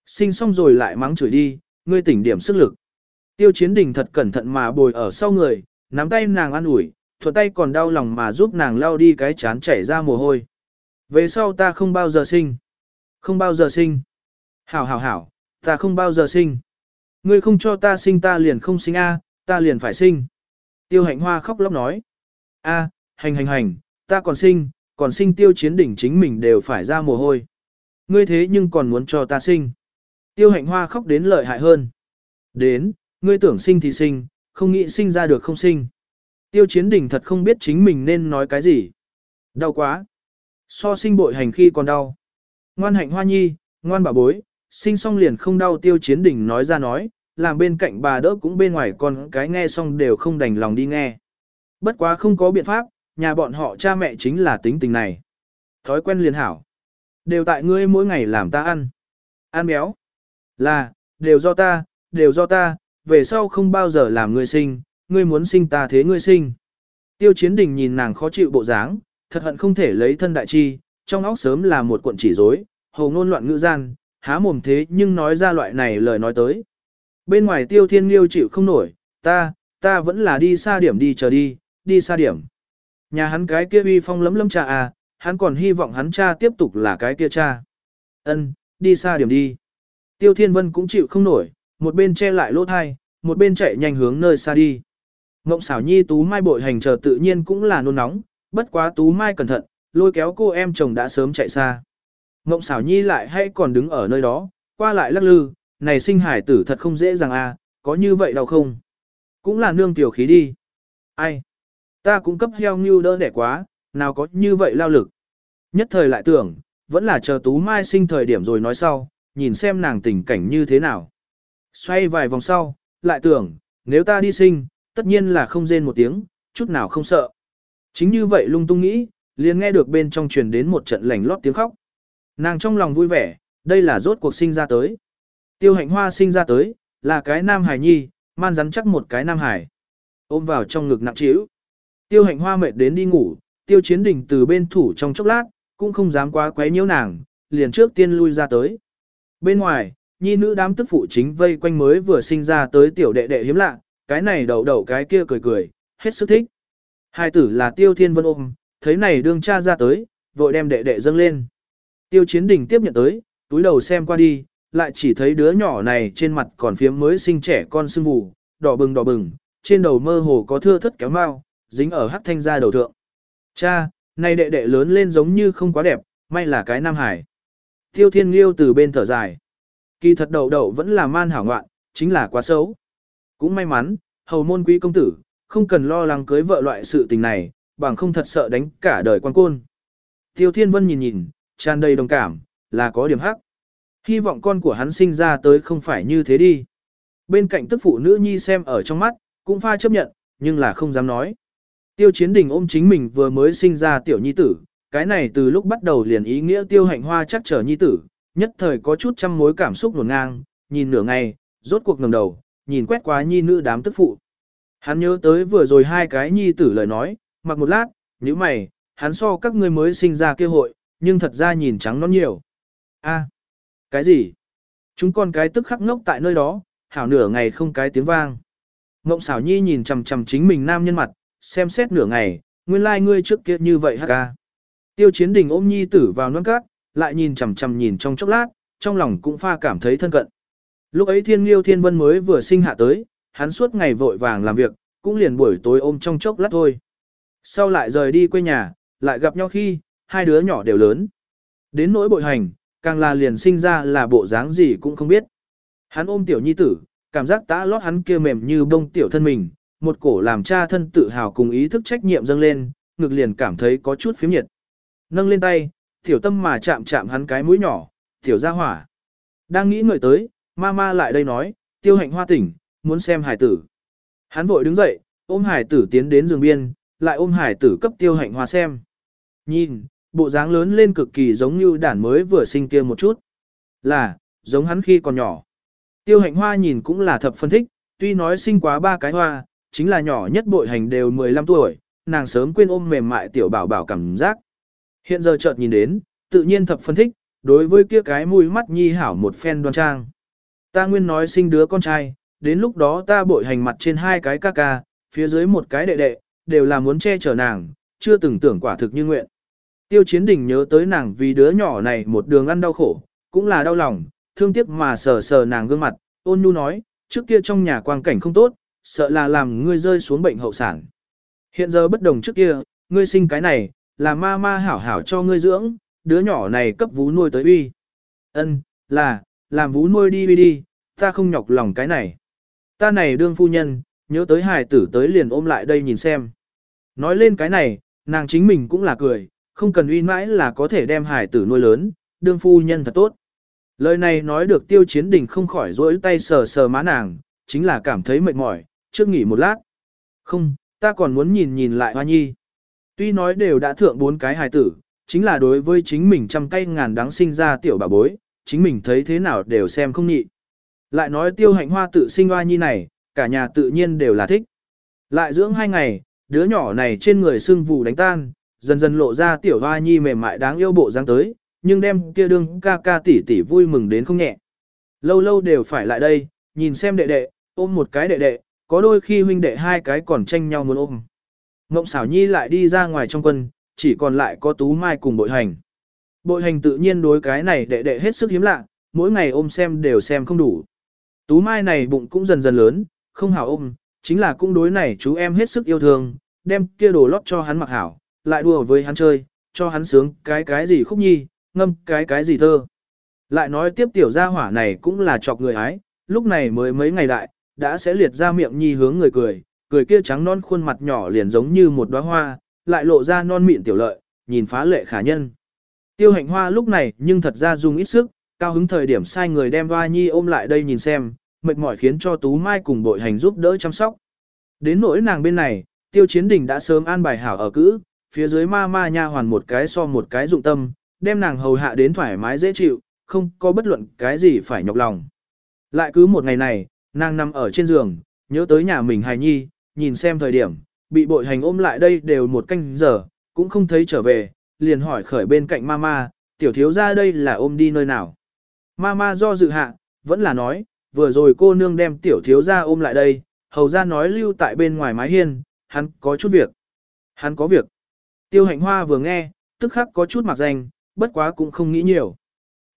Sinh xong rồi lại mắng chửi đi, ngươi tỉnh điểm sức lực. Tiêu chiến đình thật cẩn thận mà bồi ở sau người, nắm tay nàng an ủi, thuận tay còn đau lòng mà giúp nàng lau đi cái chán chảy ra mồ hôi. Về sau ta không bao giờ sinh. Không bao giờ sinh. Hảo hảo hảo, ta không bao giờ sinh. Ngươi không cho ta sinh ta liền không sinh a, ta liền phải sinh. Tiêu hạnh hoa khóc lóc nói. a, hành hành hành, ta còn sinh, còn sinh tiêu chiến đỉnh chính mình đều phải ra mồ hôi. Ngươi thế nhưng còn muốn cho ta sinh. Tiêu hạnh hoa khóc đến lợi hại hơn. Đến, ngươi tưởng sinh thì sinh, không nghĩ sinh ra được không sinh. Tiêu chiến đỉnh thật không biết chính mình nên nói cái gì. Đau quá. So sinh bội hành khi còn đau. Ngoan hạnh hoa nhi, ngoan bà bối, sinh xong liền không đau tiêu chiến đỉnh nói ra nói, làm bên cạnh bà đỡ cũng bên ngoài con cái nghe xong đều không đành lòng đi nghe. Bất quá không có biện pháp, nhà bọn họ cha mẹ chính là tính tình này. Thói quen liền hảo. Đều tại ngươi mỗi ngày làm ta ăn. Ăn béo. Là, đều do ta, đều do ta, về sau không bao giờ làm ngươi sinh, ngươi muốn sinh ta thế ngươi sinh. Tiêu chiến đình nhìn nàng khó chịu bộ dáng, thật hận không thể lấy thân đại chi, trong óc sớm là một cuộn chỉ rối, hầu ngôn loạn ngữ gian, há mồm thế nhưng nói ra loại này lời nói tới. Bên ngoài tiêu thiên liêu chịu không nổi, ta, ta vẫn là đi xa điểm đi chờ đi, đi xa điểm. Nhà hắn cái kia uy phong lấm lấm cha à, hắn còn hy vọng hắn cha tiếp tục là cái kia cha. Ân, đi xa điểm đi. Tiêu Thiên Vân cũng chịu không nổi, một bên che lại lỗ thai, một bên chạy nhanh hướng nơi xa đi. Ngộng xảo nhi tú mai bội hành chờ tự nhiên cũng là nôn nóng, bất quá tú mai cẩn thận, lôi kéo cô em chồng đã sớm chạy xa. Ngộng xảo nhi lại hay còn đứng ở nơi đó, qua lại lắc lư, này sinh hải tử thật không dễ dàng à, có như vậy đâu không? Cũng là nương tiểu khí đi. Ai? Ta cũng cấp heo như đỡ đẻ quá, nào có như vậy lao lực. Nhất thời lại tưởng, vẫn là chờ Tú Mai sinh thời điểm rồi nói sau, nhìn xem nàng tình cảnh như thế nào. Xoay vài vòng sau, lại tưởng, nếu ta đi sinh, tất nhiên là không rên một tiếng, chút nào không sợ. Chính như vậy lung tung nghĩ, liền nghe được bên trong truyền đến một trận lảnh lót tiếng khóc. Nàng trong lòng vui vẻ, đây là rốt cuộc sinh ra tới. Tiêu hạnh hoa sinh ra tới, là cái nam hải nhi, man rắn chắc một cái nam hải. Ôm vào trong ngực nặng trĩu. Tiêu hạnh hoa mệt đến đi ngủ, tiêu chiến đình từ bên thủ trong chốc lát, cũng không dám quá quấy nhiễu nàng, liền trước tiên lui ra tới. Bên ngoài, nhi nữ đám tức phụ chính vây quanh mới vừa sinh ra tới tiểu đệ đệ hiếm lạ, cái này đầu đầu cái kia cười cười, hết sức thích. Hai tử là tiêu thiên vân ôm, thấy này đương cha ra tới, vội đem đệ đệ dâng lên. Tiêu chiến đình tiếp nhận tới, túi đầu xem qua đi, lại chỉ thấy đứa nhỏ này trên mặt còn phiếm mới sinh trẻ con sưng vù, đỏ bừng đỏ bừng, trên đầu mơ hồ có thưa thất kéo mau, dính ở hắc thanh gia đầu thượng. Cha, này đệ đệ lớn lên giống như không quá đẹp, may là cái nam hải. Tiêu thiên liêu từ bên thở dài. Kỳ thật đầu đầu vẫn là man hảo ngoạn, chính là quá xấu. Cũng may mắn, hầu môn quý công tử, không cần lo lắng cưới vợ loại sự tình này, bằng không thật sợ đánh cả đời quan côn. Tiêu Thiên Vân nhìn nhìn, tràn đầy đồng cảm, là có điểm hắc. Hy vọng con của hắn sinh ra tới không phải như thế đi. Bên cạnh tức phụ nữ nhi xem ở trong mắt, cũng pha chấp nhận, nhưng là không dám nói. Tiêu chiến đình ôm chính mình vừa mới sinh ra tiểu nhi tử, cái này từ lúc bắt đầu liền ý nghĩa tiêu hạnh hoa chắc trở nhi tử, nhất thời có chút trăm mối cảm xúc nguồn ngang, nhìn nửa ngày, rốt cuộc ngầm đầu, nhìn quét quá nhi nữ đám tức phụ. Hắn nhớ tới vừa rồi hai cái nhi tử lời nói, mặc một lát, như mày, hắn so các ngươi mới sinh ra kia hội, nhưng thật ra nhìn trắng nó nhiều. a cái gì? Chúng con cái tức khắc ngốc tại nơi đó, hảo nửa ngày không cái tiếng vang. Ngộng xảo nhi nhìn chầm chầm chính mình nam nhân mặt, xem xét nửa ngày, nguyên lai like ngươi trước kia như vậy hả ca. Tiêu chiến đình ôm nhi tử vào non cát, lại nhìn chầm chầm nhìn trong chốc lát, trong lòng cũng pha cảm thấy thân cận. Lúc ấy thiên liêu thiên vân mới vừa sinh hạ tới, hắn suốt ngày vội vàng làm việc, cũng liền buổi tối ôm trong chốc lát thôi. Sau lại rời đi quê nhà, lại gặp nhau khi, hai đứa nhỏ đều lớn. Đến nỗi bội hành, càng là liền sinh ra là bộ dáng gì cũng không biết. Hắn ôm tiểu nhi tử, cảm giác tã lót hắn kia mềm như bông tiểu thân mình, một cổ làm cha thân tự hào cùng ý thức trách nhiệm dâng lên, ngực liền cảm thấy có chút phiếm nhiệt. Nâng lên tay, tiểu tâm mà chạm chạm hắn cái mũi nhỏ, tiểu ra hỏa. Đang nghĩ ngợi tới, ma ma lại đây nói, tiêu hạnh hoa tỉnh, muốn xem hải tử. Hắn vội đứng dậy, ôm hải tử tiến đến giường biên, lại ôm hải tử cấp tiêu hạnh hoa xem. Nhìn, bộ dáng lớn lên cực kỳ giống như đản mới vừa sinh kia một chút. Là, giống hắn khi còn nhỏ. Tiêu hạnh hoa nhìn cũng là thập phân thích, tuy nói sinh quá ba cái hoa, chính là nhỏ nhất bội hành đều 15 tuổi, nàng sớm quên ôm mềm mại tiểu bảo bảo cảm giác. Hiện giờ chợt nhìn đến, tự nhiên thập phân thích, đối với kia cái mũi mắt nhi hảo một phen đoan trang. Ta nguyên nói sinh đứa con trai, đến lúc đó ta bội hành mặt trên hai cái ca ca, phía dưới một cái đệ đệ, đều là muốn che chở nàng, chưa từng tưởng quả thực như nguyện. Tiêu chiến đình nhớ tới nàng vì đứa nhỏ này một đường ăn đau khổ, cũng là đau lòng, thương tiếc mà sờ sờ nàng gương mặt, ôn nhu nói, trước kia trong nhà quang cảnh không tốt, sợ là làm ngươi rơi xuống bệnh hậu sản. Hiện giờ bất đồng trước kia, ngươi sinh cái này, là ma ma hảo hảo cho ngươi dưỡng, đứa nhỏ này cấp vú nuôi tới uy. Ân, là, làm vú nuôi đi đi, ta không nhọc lòng cái này. Ta này đương phu nhân, nhớ tới hài tử tới liền ôm lại đây nhìn xem. Nói lên cái này, nàng chính mình cũng là cười, không cần uy mãi là có thể đem hài tử nuôi lớn, đương phu nhân thật tốt. Lời này nói được tiêu chiến đình không khỏi rỗi tay sờ sờ má nàng, chính là cảm thấy mệt mỏi, trước nghỉ một lát. Không, ta còn muốn nhìn nhìn lại hoa nhi. Tuy nói đều đã thượng bốn cái hài tử, chính là đối với chính mình trăm cây ngàn đáng sinh ra tiểu bà bối, chính mình thấy thế nào đều xem không nhị. Lại nói tiêu hạnh hoa tự sinh hoa nhi này, cả nhà tự nhiên đều là thích. Lại dưỡng hai ngày, đứa nhỏ này trên người sưng vù đánh tan, dần dần lộ ra tiểu hoa nhi mềm mại đáng yêu bộ dáng tới, nhưng đem kia đương ca ca tỷ tỷ vui mừng đến không nhẹ. Lâu lâu đều phải lại đây, nhìn xem đệ đệ, ôm một cái đệ đệ, có đôi khi huynh đệ hai cái còn tranh nhau muốn ôm. Ngộng xảo nhi lại đi ra ngoài trong quân, chỉ còn lại có tú mai cùng bội hành. Bội hành tự nhiên đối cái này đệ đệ hết sức hiếm lạ, mỗi ngày ôm xem đều xem không đủ. Tú mai này bụng cũng dần dần lớn, không hảo ôm, chính là cũng đối này chú em hết sức yêu thương, đem kia đồ lót cho hắn mặc hảo, lại đùa với hắn chơi, cho hắn sướng cái cái gì khúc nhi, ngâm cái cái gì thơ. Lại nói tiếp tiểu gia hỏa này cũng là chọc người ái, lúc này mới mấy ngày đại, đã sẽ liệt ra miệng nhi hướng người cười, cười kia trắng non khuôn mặt nhỏ liền giống như một đóa hoa, lại lộ ra non mịn tiểu lợi, nhìn phá lệ khả nhân. Tiêu hạnh hoa lúc này nhưng thật ra dùng ít sức, cao hứng thời điểm sai người đem hoa nhi ôm lại đây nhìn xem, mệt mỏi khiến cho Tú Mai cùng bội hành giúp đỡ chăm sóc. Đến nỗi nàng bên này, tiêu chiến đình đã sớm an bài hảo ở cữ, phía dưới ma ma nha hoàn một cái so một cái dụng tâm, đem nàng hầu hạ đến thoải mái dễ chịu, không có bất luận cái gì phải nhọc lòng. Lại cứ một ngày này, nàng nằm ở trên giường, nhớ tới nhà mình hài nhi, nhìn xem thời điểm, bị bội hành ôm lại đây đều một canh giờ, cũng không thấy trở về, liền hỏi khởi bên cạnh mama, tiểu thiếu ra đây là ôm đi nơi nào. Mama do dự hạ, vẫn là nói, vừa rồi cô nương đem tiểu thiếu ra ôm lại đây, hầu ra nói lưu tại bên ngoài mái hiên, hắn có chút việc. Hắn có việc. Tiêu hạnh hoa vừa nghe, tức khắc có chút mặc danh, bất quá cũng không nghĩ nhiều.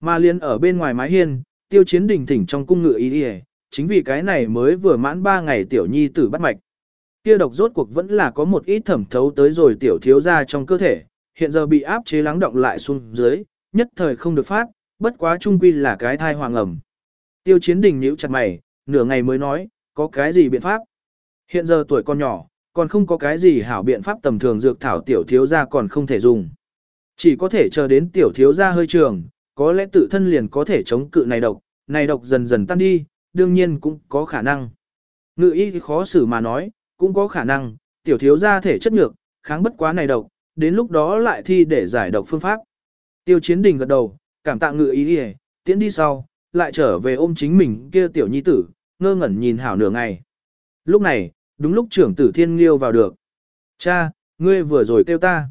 Mà liền ở bên ngoài mái hiên, tiêu chiến đình thỉnh trong cung ngựa ý đi chính vì cái này mới vừa mãn 3 ngày tiểu nhi tử bắt mạch. Kia độc rốt cuộc vẫn là có một ít thẩm thấu tới rồi tiểu thiếu ra trong cơ thể, hiện giờ bị áp chế lắng động lại xuống dưới, nhất thời không được phát, bất quá trung quy là cái thai hoàng ẩm. Tiêu chiến đình nhíu chặt mày, nửa ngày mới nói, có cái gì biện pháp? Hiện giờ tuổi con nhỏ, còn không có cái gì hảo biện pháp tầm thường dược thảo tiểu thiếu ra còn không thể dùng. Chỉ có thể chờ đến tiểu thiếu ra hơi trường, có lẽ tự thân liền có thể chống cự này độc, này độc dần dần tan đi, đương nhiên cũng có khả năng. Ngự y khó xử mà nói, cũng có khả năng, tiểu thiếu ra thể chất nhược, kháng bất quá này độc, đến lúc đó lại thi để giải độc phương pháp. Tiêu chiến đình gật đầu, cảm tạ ngự ý, đi tiến đi sau, lại trở về ôm chính mình kia tiểu nhi tử, ngơ ngẩn nhìn hảo nửa ngày. Lúc này, đúng lúc trưởng tử thiên liêu vào được. Cha, ngươi vừa rồi kêu ta.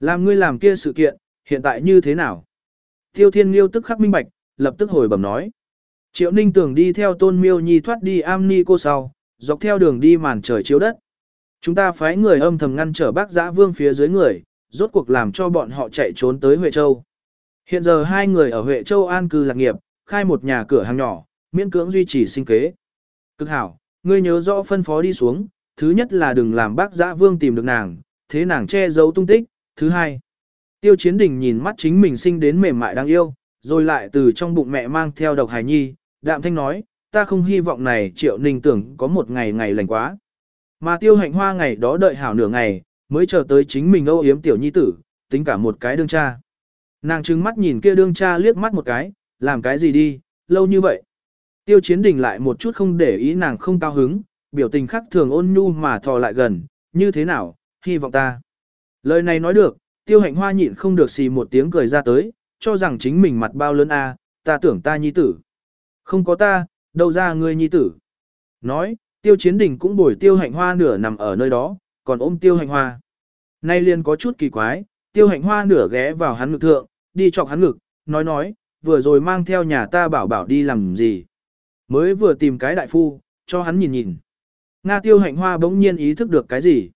Làm ngươi làm kia sự kiện, hiện tại như thế nào? Tiêu thiên liêu tức khắc minh bạch, lập tức hồi bẩm nói. Triệu ninh tưởng đi theo tôn miêu nhi thoát đi am ni cô sau, dọc theo đường đi màn trời chiếu đất. Chúng ta phái người âm thầm ngăn trở bác giã vương phía dưới người, rốt cuộc làm cho bọn họ chạy trốn tới Huệ Châu. Hiện giờ hai người ở Huệ Châu an cư lạc nghiệp, khai một nhà cửa hàng nhỏ, miễn cưỡng duy trì sinh kế. Cực hảo, ngươi nhớ rõ phân phó đi xuống, thứ nhất là đừng làm bác giã vương tìm được nàng, thế nàng che giấu tung tích, thứ hai. Tiêu chiến đình nhìn mắt chính mình sinh đến mềm mại đáng yêu, rồi lại từ trong bụng mẹ mang theo độc hài nhi, đạm thanh nói, ta không hy vọng này triệu ninh tưởng có một ngày ngày lành quá. Mà tiêu hạnh hoa ngày đó đợi hảo nửa ngày, mới chờ tới chính mình âu yếm tiểu nhi tử, tính cả một cái đương cha. Nàng trừng mắt nhìn kia đương cha liếc mắt một cái, làm cái gì đi, lâu như vậy. Tiêu chiến đình lại một chút không để ý nàng không cao hứng, biểu tình khắc thường ôn nhu mà thò lại gần, như thế nào, hy vọng ta. Lời này nói được, tiêu hạnh hoa nhịn không được xì một tiếng cười ra tới, cho rằng chính mình mặt bao lớn a, ta tưởng ta nhi tử. Không có ta, đâu ra ngươi nhi tử. Nói, tiêu chiến đình cũng bồi tiêu hạnh hoa nửa nằm ở nơi đó, còn ôm tiêu hạnh hoa. Nay liền có chút kỳ quái, tiêu hạnh hoa nửa ghé vào hắn ngực thượng, đi chọc hắn ngực, nói nói, vừa rồi mang theo nhà ta bảo bảo đi làm gì. Mới vừa tìm cái đại phu, cho hắn nhìn nhìn. Nga tiêu hạnh hoa bỗng nhiên ý thức được cái gì.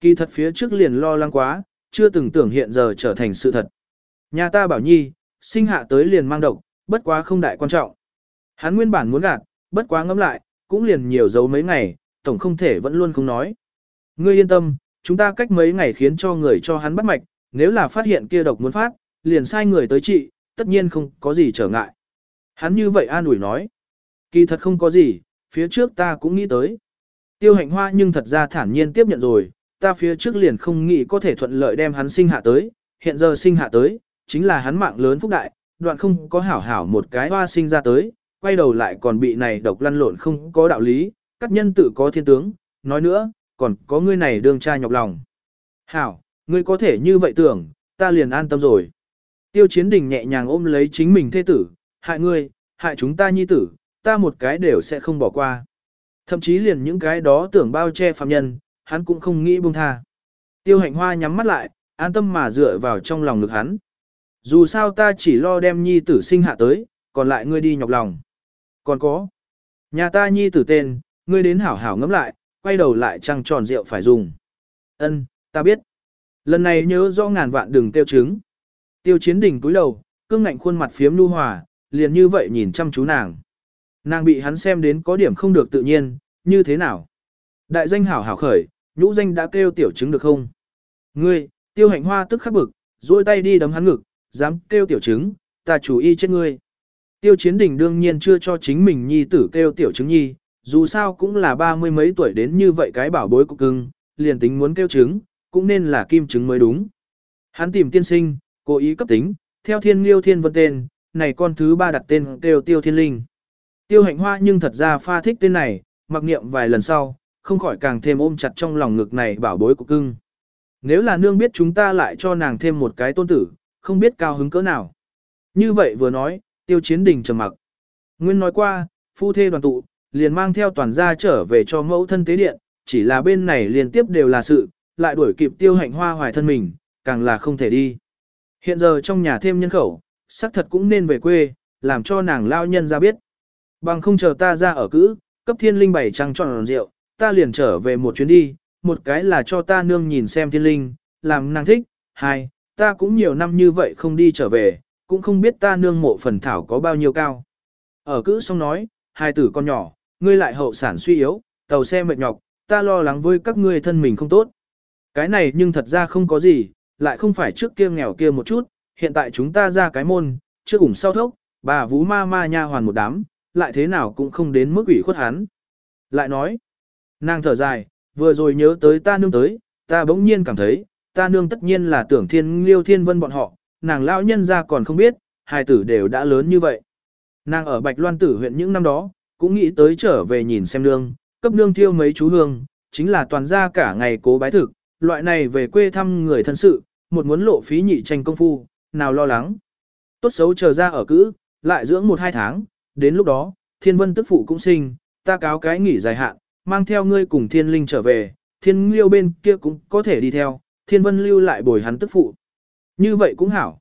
Kỳ thật phía trước liền lo lắng quá, chưa từng tưởng hiện giờ trở thành sự thật. Nhà ta bảo nhi, sinh hạ tới liền mang độc, bất quá không đại quan trọng. Hắn nguyên bản muốn gạt, bất quá ngẫm lại, cũng liền nhiều dấu mấy ngày, tổng không thể vẫn luôn không nói. Ngươi yên tâm, chúng ta cách mấy ngày khiến cho người cho hắn bắt mạch, nếu là phát hiện kia độc muốn phát, liền sai người tới trị, tất nhiên không có gì trở ngại. Hắn như vậy an ủi nói. Kỳ thật không có gì, phía trước ta cũng nghĩ tới. Tiêu hạnh hoa nhưng thật ra thản nhiên tiếp nhận rồi, ta phía trước liền không nghĩ có thể thuận lợi đem hắn sinh hạ tới, hiện giờ sinh hạ tới, chính là hắn mạng lớn phúc đại, đoạn không có hảo hảo một cái hoa sinh ra tới, quay đầu lại còn bị này độc lăn lộn không có đạo lý, các nhân tự có thiên tướng, nói nữa, còn có ngươi này đương cha nhọc lòng. Hảo, ngươi có thể như vậy tưởng, ta liền an tâm rồi. Tiêu chiến đình nhẹ nhàng ôm lấy chính mình thê tử, hại ngươi, hại chúng ta nhi tử, ta một cái đều sẽ không bỏ qua. Thậm chí liền những cái đó tưởng bao che phạm nhân, hắn cũng không nghĩ buông tha. Tiêu hạnh hoa nhắm mắt lại, an tâm mà dựa vào trong lòng ngực hắn. Dù sao ta chỉ lo đem nhi tử sinh hạ tới, còn lại ngươi đi nhọc lòng. Còn có, nhà ta nhi tử tên, ngươi đến hảo hảo ngẫm lại, quay đầu lại trăng tròn rượu phải dùng. Ân, ta biết. Lần này nhớ rõ ngàn vạn đừng tiêu chứng. Tiêu chiến đỉnh cúi đầu, cương ngạnh khuôn mặt phiếm nu hòa, liền như vậy nhìn chăm chú nàng. Nàng bị hắn xem đến có điểm không được tự nhiên, như thế nào? Đại danh hảo hảo khởi, nhũ danh đã kêu tiểu chứng được không? Ngươi, tiêu hạnh hoa tức khắc bực, duỗi tay đi đấm hắn ngực, dám kêu tiểu chứng, ta chủ y chết ngươi. Tiêu chiến đình đương nhiên chưa cho chính mình nhi tử kêu tiểu chứng nhi, dù sao cũng là ba mươi mấy tuổi đến như vậy cái bảo bối của cưng, liền tính muốn kêu chứng, cũng nên là kim chứng mới đúng. Hắn tìm tiên sinh, cố ý cấp tính, theo thiên liêu thiên vân tên, này con thứ ba đặt tên kêu tiêu thiên linh. Tiêu hạnh hoa nhưng thật ra pha thích tên này, mặc niệm vài lần sau, không khỏi càng thêm ôm chặt trong lòng ngực này bảo bối của cưng. Nếu là nương biết chúng ta lại cho nàng thêm một cái tôn tử, không biết cao hứng cỡ nào. Như vậy vừa nói, tiêu chiến đình trầm mặc. Nguyên nói qua, phu thê đoàn tụ, liền mang theo toàn gia trở về cho mẫu thân tế điện, chỉ là bên này liên tiếp đều là sự, lại đuổi kịp tiêu hạnh hoa hoài thân mình, càng là không thể đi. Hiện giờ trong nhà thêm nhân khẩu, xác thật cũng nên về quê, làm cho nàng lao nhân ra biết. Bằng không chờ ta ra ở cữ, cấp thiên linh bảy trăng tròn rượu, ta liền trở về một chuyến đi, một cái là cho ta nương nhìn xem thiên linh, làm nàng thích, hai, ta cũng nhiều năm như vậy không đi trở về, cũng không biết ta nương mộ phần thảo có bao nhiêu cao. Ở cữ xong nói, hai tử con nhỏ, ngươi lại hậu sản suy yếu, tàu xe mệt nhọc, ta lo lắng với các ngươi thân mình không tốt. Cái này nhưng thật ra không có gì, lại không phải trước kia nghèo kia một chút, hiện tại chúng ta ra cái môn, trước cùng sau thốc, bà vũ ma ma nha hoàn một đám, lại thế nào cũng không đến mức ủy khuất hắn. Lại nói, nàng thở dài, vừa rồi nhớ tới ta nương tới, ta bỗng nhiên cảm thấy, ta nương tất nhiên là tưởng thiên liêu thiên vân bọn họ, nàng lão nhân ra còn không biết, hai tử đều đã lớn như vậy. Nàng ở Bạch Loan tử huyện những năm đó, cũng nghĩ tới trở về nhìn xem nương, cấp nương thiêu mấy chú hương, chính là toàn ra cả ngày cố bái thực, loại này về quê thăm người thân sự, một muốn lộ phí nhị tranh công phu, nào lo lắng. Tốt xấu chờ ra ở cữ, lại dưỡng một hai tháng, đến lúc đó, thiên vân tức phụ cũng sinh, ta cáo cái nghỉ dài hạn, mang theo ngươi cùng thiên linh trở về, thiên liêu bên kia cũng có thể đi theo, thiên vân lưu lại bồi hắn tức phụ. Như vậy cũng hảo.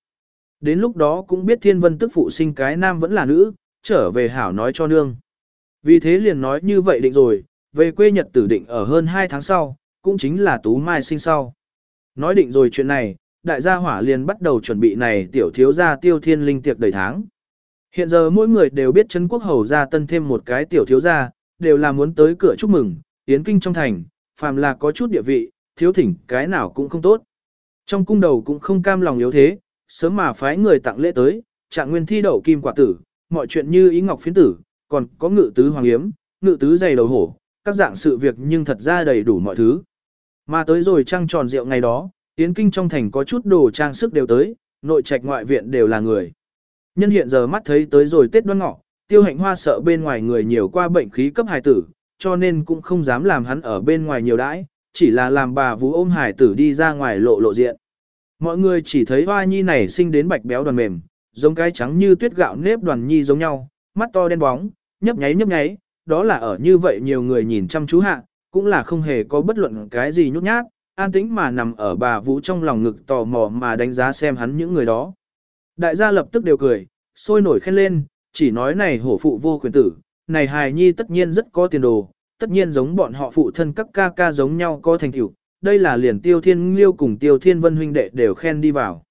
Đến lúc đó cũng biết thiên vân tức phụ sinh cái nam vẫn là nữ, trở về hảo nói cho nương. Vì thế liền nói như vậy định rồi, về quê nhật tử định ở hơn 2 tháng sau, cũng chính là tú mai sinh sau. Nói định rồi chuyện này, đại gia hỏa liền bắt đầu chuẩn bị này tiểu thiếu gia tiêu thiên linh tiệc đầy tháng. Hiện giờ mỗi người đều biết Trấn Quốc Hầu gia tân thêm một cái tiểu thiếu gia, đều là muốn tới cửa chúc mừng, tiến kinh trong thành, phàm là có chút địa vị, thiếu thỉnh cái nào cũng không tốt. Trong cung đầu cũng không cam lòng yếu thế, sớm mà phái người tặng lễ tới, trạng nguyên thi đậu kim quả tử, mọi chuyện như ý ngọc phiến tử, còn có ngự tứ hoàng yếm, ngự tứ giày đầu hổ, các dạng sự việc nhưng thật ra đầy đủ mọi thứ. Mà tới rồi trăng tròn rượu ngày đó, tiến kinh trong thành có chút đồ trang sức đều tới, nội trạch ngoại viện đều là người. Nhân hiện giờ mắt thấy tới rồi Tết đoan ngọ, tiêu hạnh hoa sợ bên ngoài người nhiều qua bệnh khí cấp hài tử, cho nên cũng không dám làm hắn ở bên ngoài nhiều đãi, chỉ là làm bà vú ôm hải tử đi ra ngoài lộ lộ diện. Mọi người chỉ thấy hoa nhi này sinh đến bạch béo đoàn mềm, giống cái trắng như tuyết gạo nếp đoàn nhi giống nhau, mắt to đen bóng, nhấp nháy nhấp nháy, đó là ở như vậy nhiều người nhìn chăm chú hạ, cũng là không hề có bất luận cái gì nhút nhát, an tĩnh mà nằm ở bà vũ trong lòng ngực tò mò mà đánh giá xem hắn những người đó. Đại gia lập tức đều cười, sôi nổi khen lên, chỉ nói này hổ phụ vô quyền tử, này hài nhi tất nhiên rất có tiền đồ, tất nhiên giống bọn họ phụ thân các ca ca giống nhau có thành tựu, đây là liền tiêu thiên liêu cùng tiêu thiên vân huynh đệ đều khen đi vào.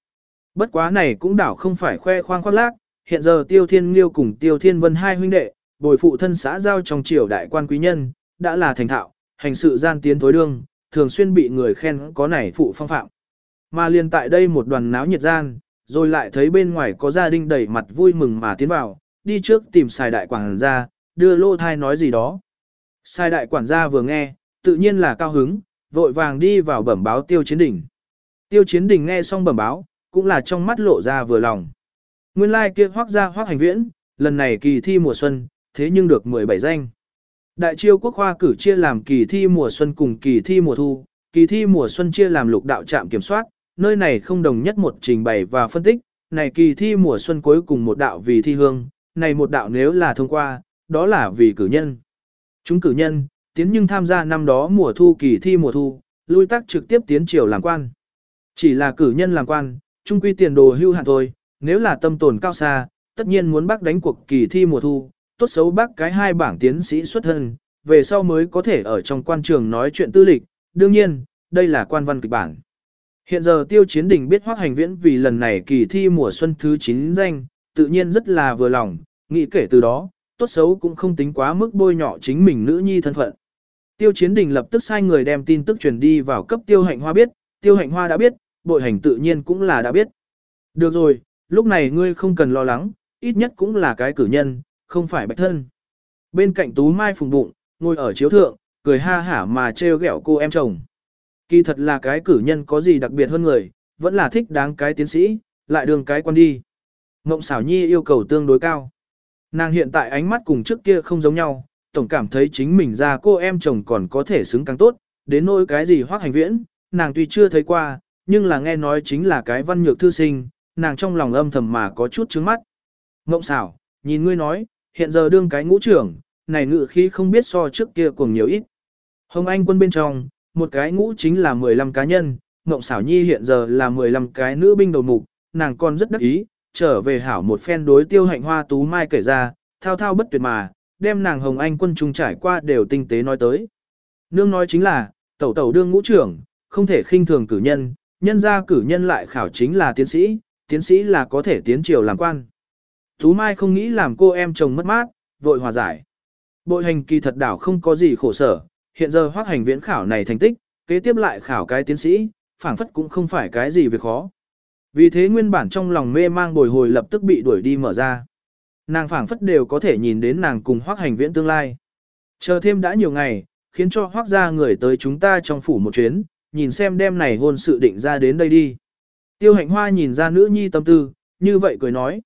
Bất quá này cũng đảo không phải khoe khoang khoác lác, hiện giờ tiêu thiên liêu cùng tiêu thiên vân hai huynh đệ, bồi phụ thân xã giao trong triều đại quan quý nhân, đã là thành thạo, hành sự gian tiến tối đương, thường xuyên bị người khen có này phụ phong phạm. Mà liền tại đây một đoàn náo nhiệt gian, rồi lại thấy bên ngoài có gia đình đầy mặt vui mừng mà tiến vào, đi trước tìm xài đại quảng ra, đưa lô thai nói gì đó. Sai đại quản gia vừa nghe, tự nhiên là cao hứng, vội vàng đi vào bẩm báo tiêu chiến đỉnh. Tiêu chiến đỉnh nghe xong bẩm báo, cũng là trong mắt lộ ra vừa lòng. Nguyên lai like kia hoác ra hoác hành viễn, lần này kỳ thi mùa xuân, thế nhưng được 17 danh. Đại triều quốc khoa cử chia làm kỳ thi mùa xuân cùng kỳ thi mùa thu, kỳ thi mùa xuân chia làm lục đạo trạm kiểm soát, nơi này không đồng nhất một trình bày và phân tích, này kỳ thi mùa xuân cuối cùng một đạo vì thi hương, này một đạo nếu là thông qua, đó là vì cử nhân. Chúng cử nhân, tiến nhưng tham gia năm đó mùa thu kỳ thi mùa thu, lui tắc trực tiếp tiến triều làm quan. Chỉ là cử nhân làm quan, trung quy tiền đồ hưu hạn thôi, nếu là tâm tồn cao xa, tất nhiên muốn bác đánh cuộc kỳ thi mùa thu, tốt xấu bác cái hai bảng tiến sĩ xuất thân, về sau mới có thể ở trong quan trường nói chuyện tư lịch, đương nhiên, đây là quan văn kịch bản. Hiện giờ tiêu chiến đình biết hoác hành viễn vì lần này kỳ thi mùa xuân thứ 9 danh, tự nhiên rất là vừa lòng, nghĩ kể từ đó, tốt xấu cũng không tính quá mức bôi nhọ chính mình nữ nhi thân phận. Tiêu chiến đình lập tức sai người đem tin tức truyền đi vào cấp tiêu hạnh hoa biết, tiêu hạnh hoa đã biết, bội hành tự nhiên cũng là đã biết. Được rồi, lúc này ngươi không cần lo lắng, ít nhất cũng là cái cử nhân, không phải bạch thân. Bên cạnh tú mai phùng bụng, ngồi ở chiếu thượng, cười ha hả mà trêu ghẹo cô em chồng. Kỳ thật là cái cử nhân có gì đặc biệt hơn người, vẫn là thích đáng cái tiến sĩ, lại đường cái quan đi. Ngộng xảo nhi yêu cầu tương đối cao. Nàng hiện tại ánh mắt cùng trước kia không giống nhau, tổng cảm thấy chính mình ra cô em chồng còn có thể xứng càng tốt, đến nỗi cái gì hoác hành viễn, nàng tuy chưa thấy qua, nhưng là nghe nói chính là cái văn nhược thư sinh, nàng trong lòng âm thầm mà có chút trứng mắt. Ngộng xảo, nhìn ngươi nói, hiện giờ đương cái ngũ trưởng, này ngự khí không biết so trước kia cùng nhiều ít. Hồng Anh quân bên trong, một cái ngũ chính là 15 cá nhân, Ngộng xảo nhi hiện giờ là 15 cái nữ binh đầu mục, nàng còn rất đắc ý, trở về hảo một phen đối tiêu hạnh hoa tú mai kể ra, thao thao bất tuyệt mà, đem nàng Hồng Anh quân trung trải qua đều tinh tế nói tới. Nương nói chính là, tẩu tẩu đương ngũ trưởng, không thể khinh thường cử nhân, nhân ra cử nhân lại khảo chính là tiến sĩ, tiến sĩ là có thể tiến triều làm quan. Tú Mai không nghĩ làm cô em chồng mất mát, vội hòa giải. Bội hành kỳ thật đảo không có gì khổ sở, hiện giờ hoác hành viễn khảo này thành tích, kế tiếp lại khảo cái tiến sĩ, phảng phất cũng không phải cái gì việc khó. Vì thế nguyên bản trong lòng mê mang bồi hồi lập tức bị đuổi đi mở ra. Nàng phảng phất đều có thể nhìn đến nàng cùng hoác hành viễn tương lai. Chờ thêm đã nhiều ngày, khiến cho hoác ra người tới chúng ta trong phủ một chuyến, nhìn xem đêm này hôn sự định ra đến đây đi. Tiêu hạnh hoa nhìn ra nữ nhi tâm tư, như vậy cười nói.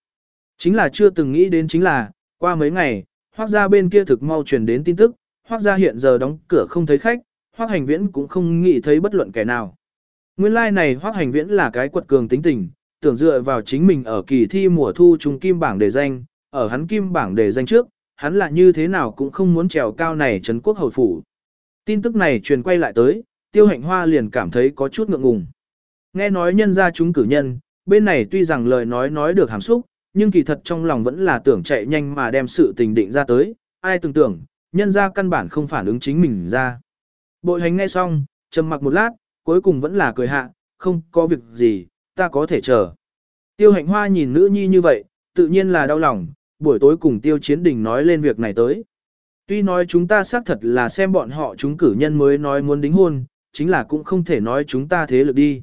Chính là chưa từng nghĩ đến chính là, qua mấy ngày, hoác ra bên kia thực mau truyền đến tin tức, hoác ra hiện giờ đóng cửa không thấy khách, hoác hành viễn cũng không nghĩ thấy bất luận kẻ nào. Nguyên lai like này hoác hành viễn là cái quật cường tính tình, tưởng dựa vào chính mình ở kỳ thi mùa thu trung kim bảng đề danh, ở hắn kim bảng đề danh trước, hắn là như thế nào cũng không muốn trèo cao này trấn quốc hầu phủ. Tin tức này truyền quay lại tới, tiêu hạnh hoa liền cảm thấy có chút ngượng ngùng. Nghe nói nhân ra chúng cử nhân, bên này tuy rằng lời nói nói được hàm xúc, nhưng kỳ thật trong lòng vẫn là tưởng chạy nhanh mà đem sự tình định ra tới, ai tưởng tưởng, nhân ra căn bản không phản ứng chính mình ra. Bội hành nghe xong, trầm mặc một lát, cuối cùng vẫn là cười hạ, không có việc gì, ta có thể chờ. Tiêu hạnh hoa nhìn nữ nhi như vậy, tự nhiên là đau lòng, buổi tối cùng tiêu chiến đình nói lên việc này tới. Tuy nói chúng ta xác thật là xem bọn họ chúng cử nhân mới nói muốn đính hôn, chính là cũng không thể nói chúng ta thế lực đi.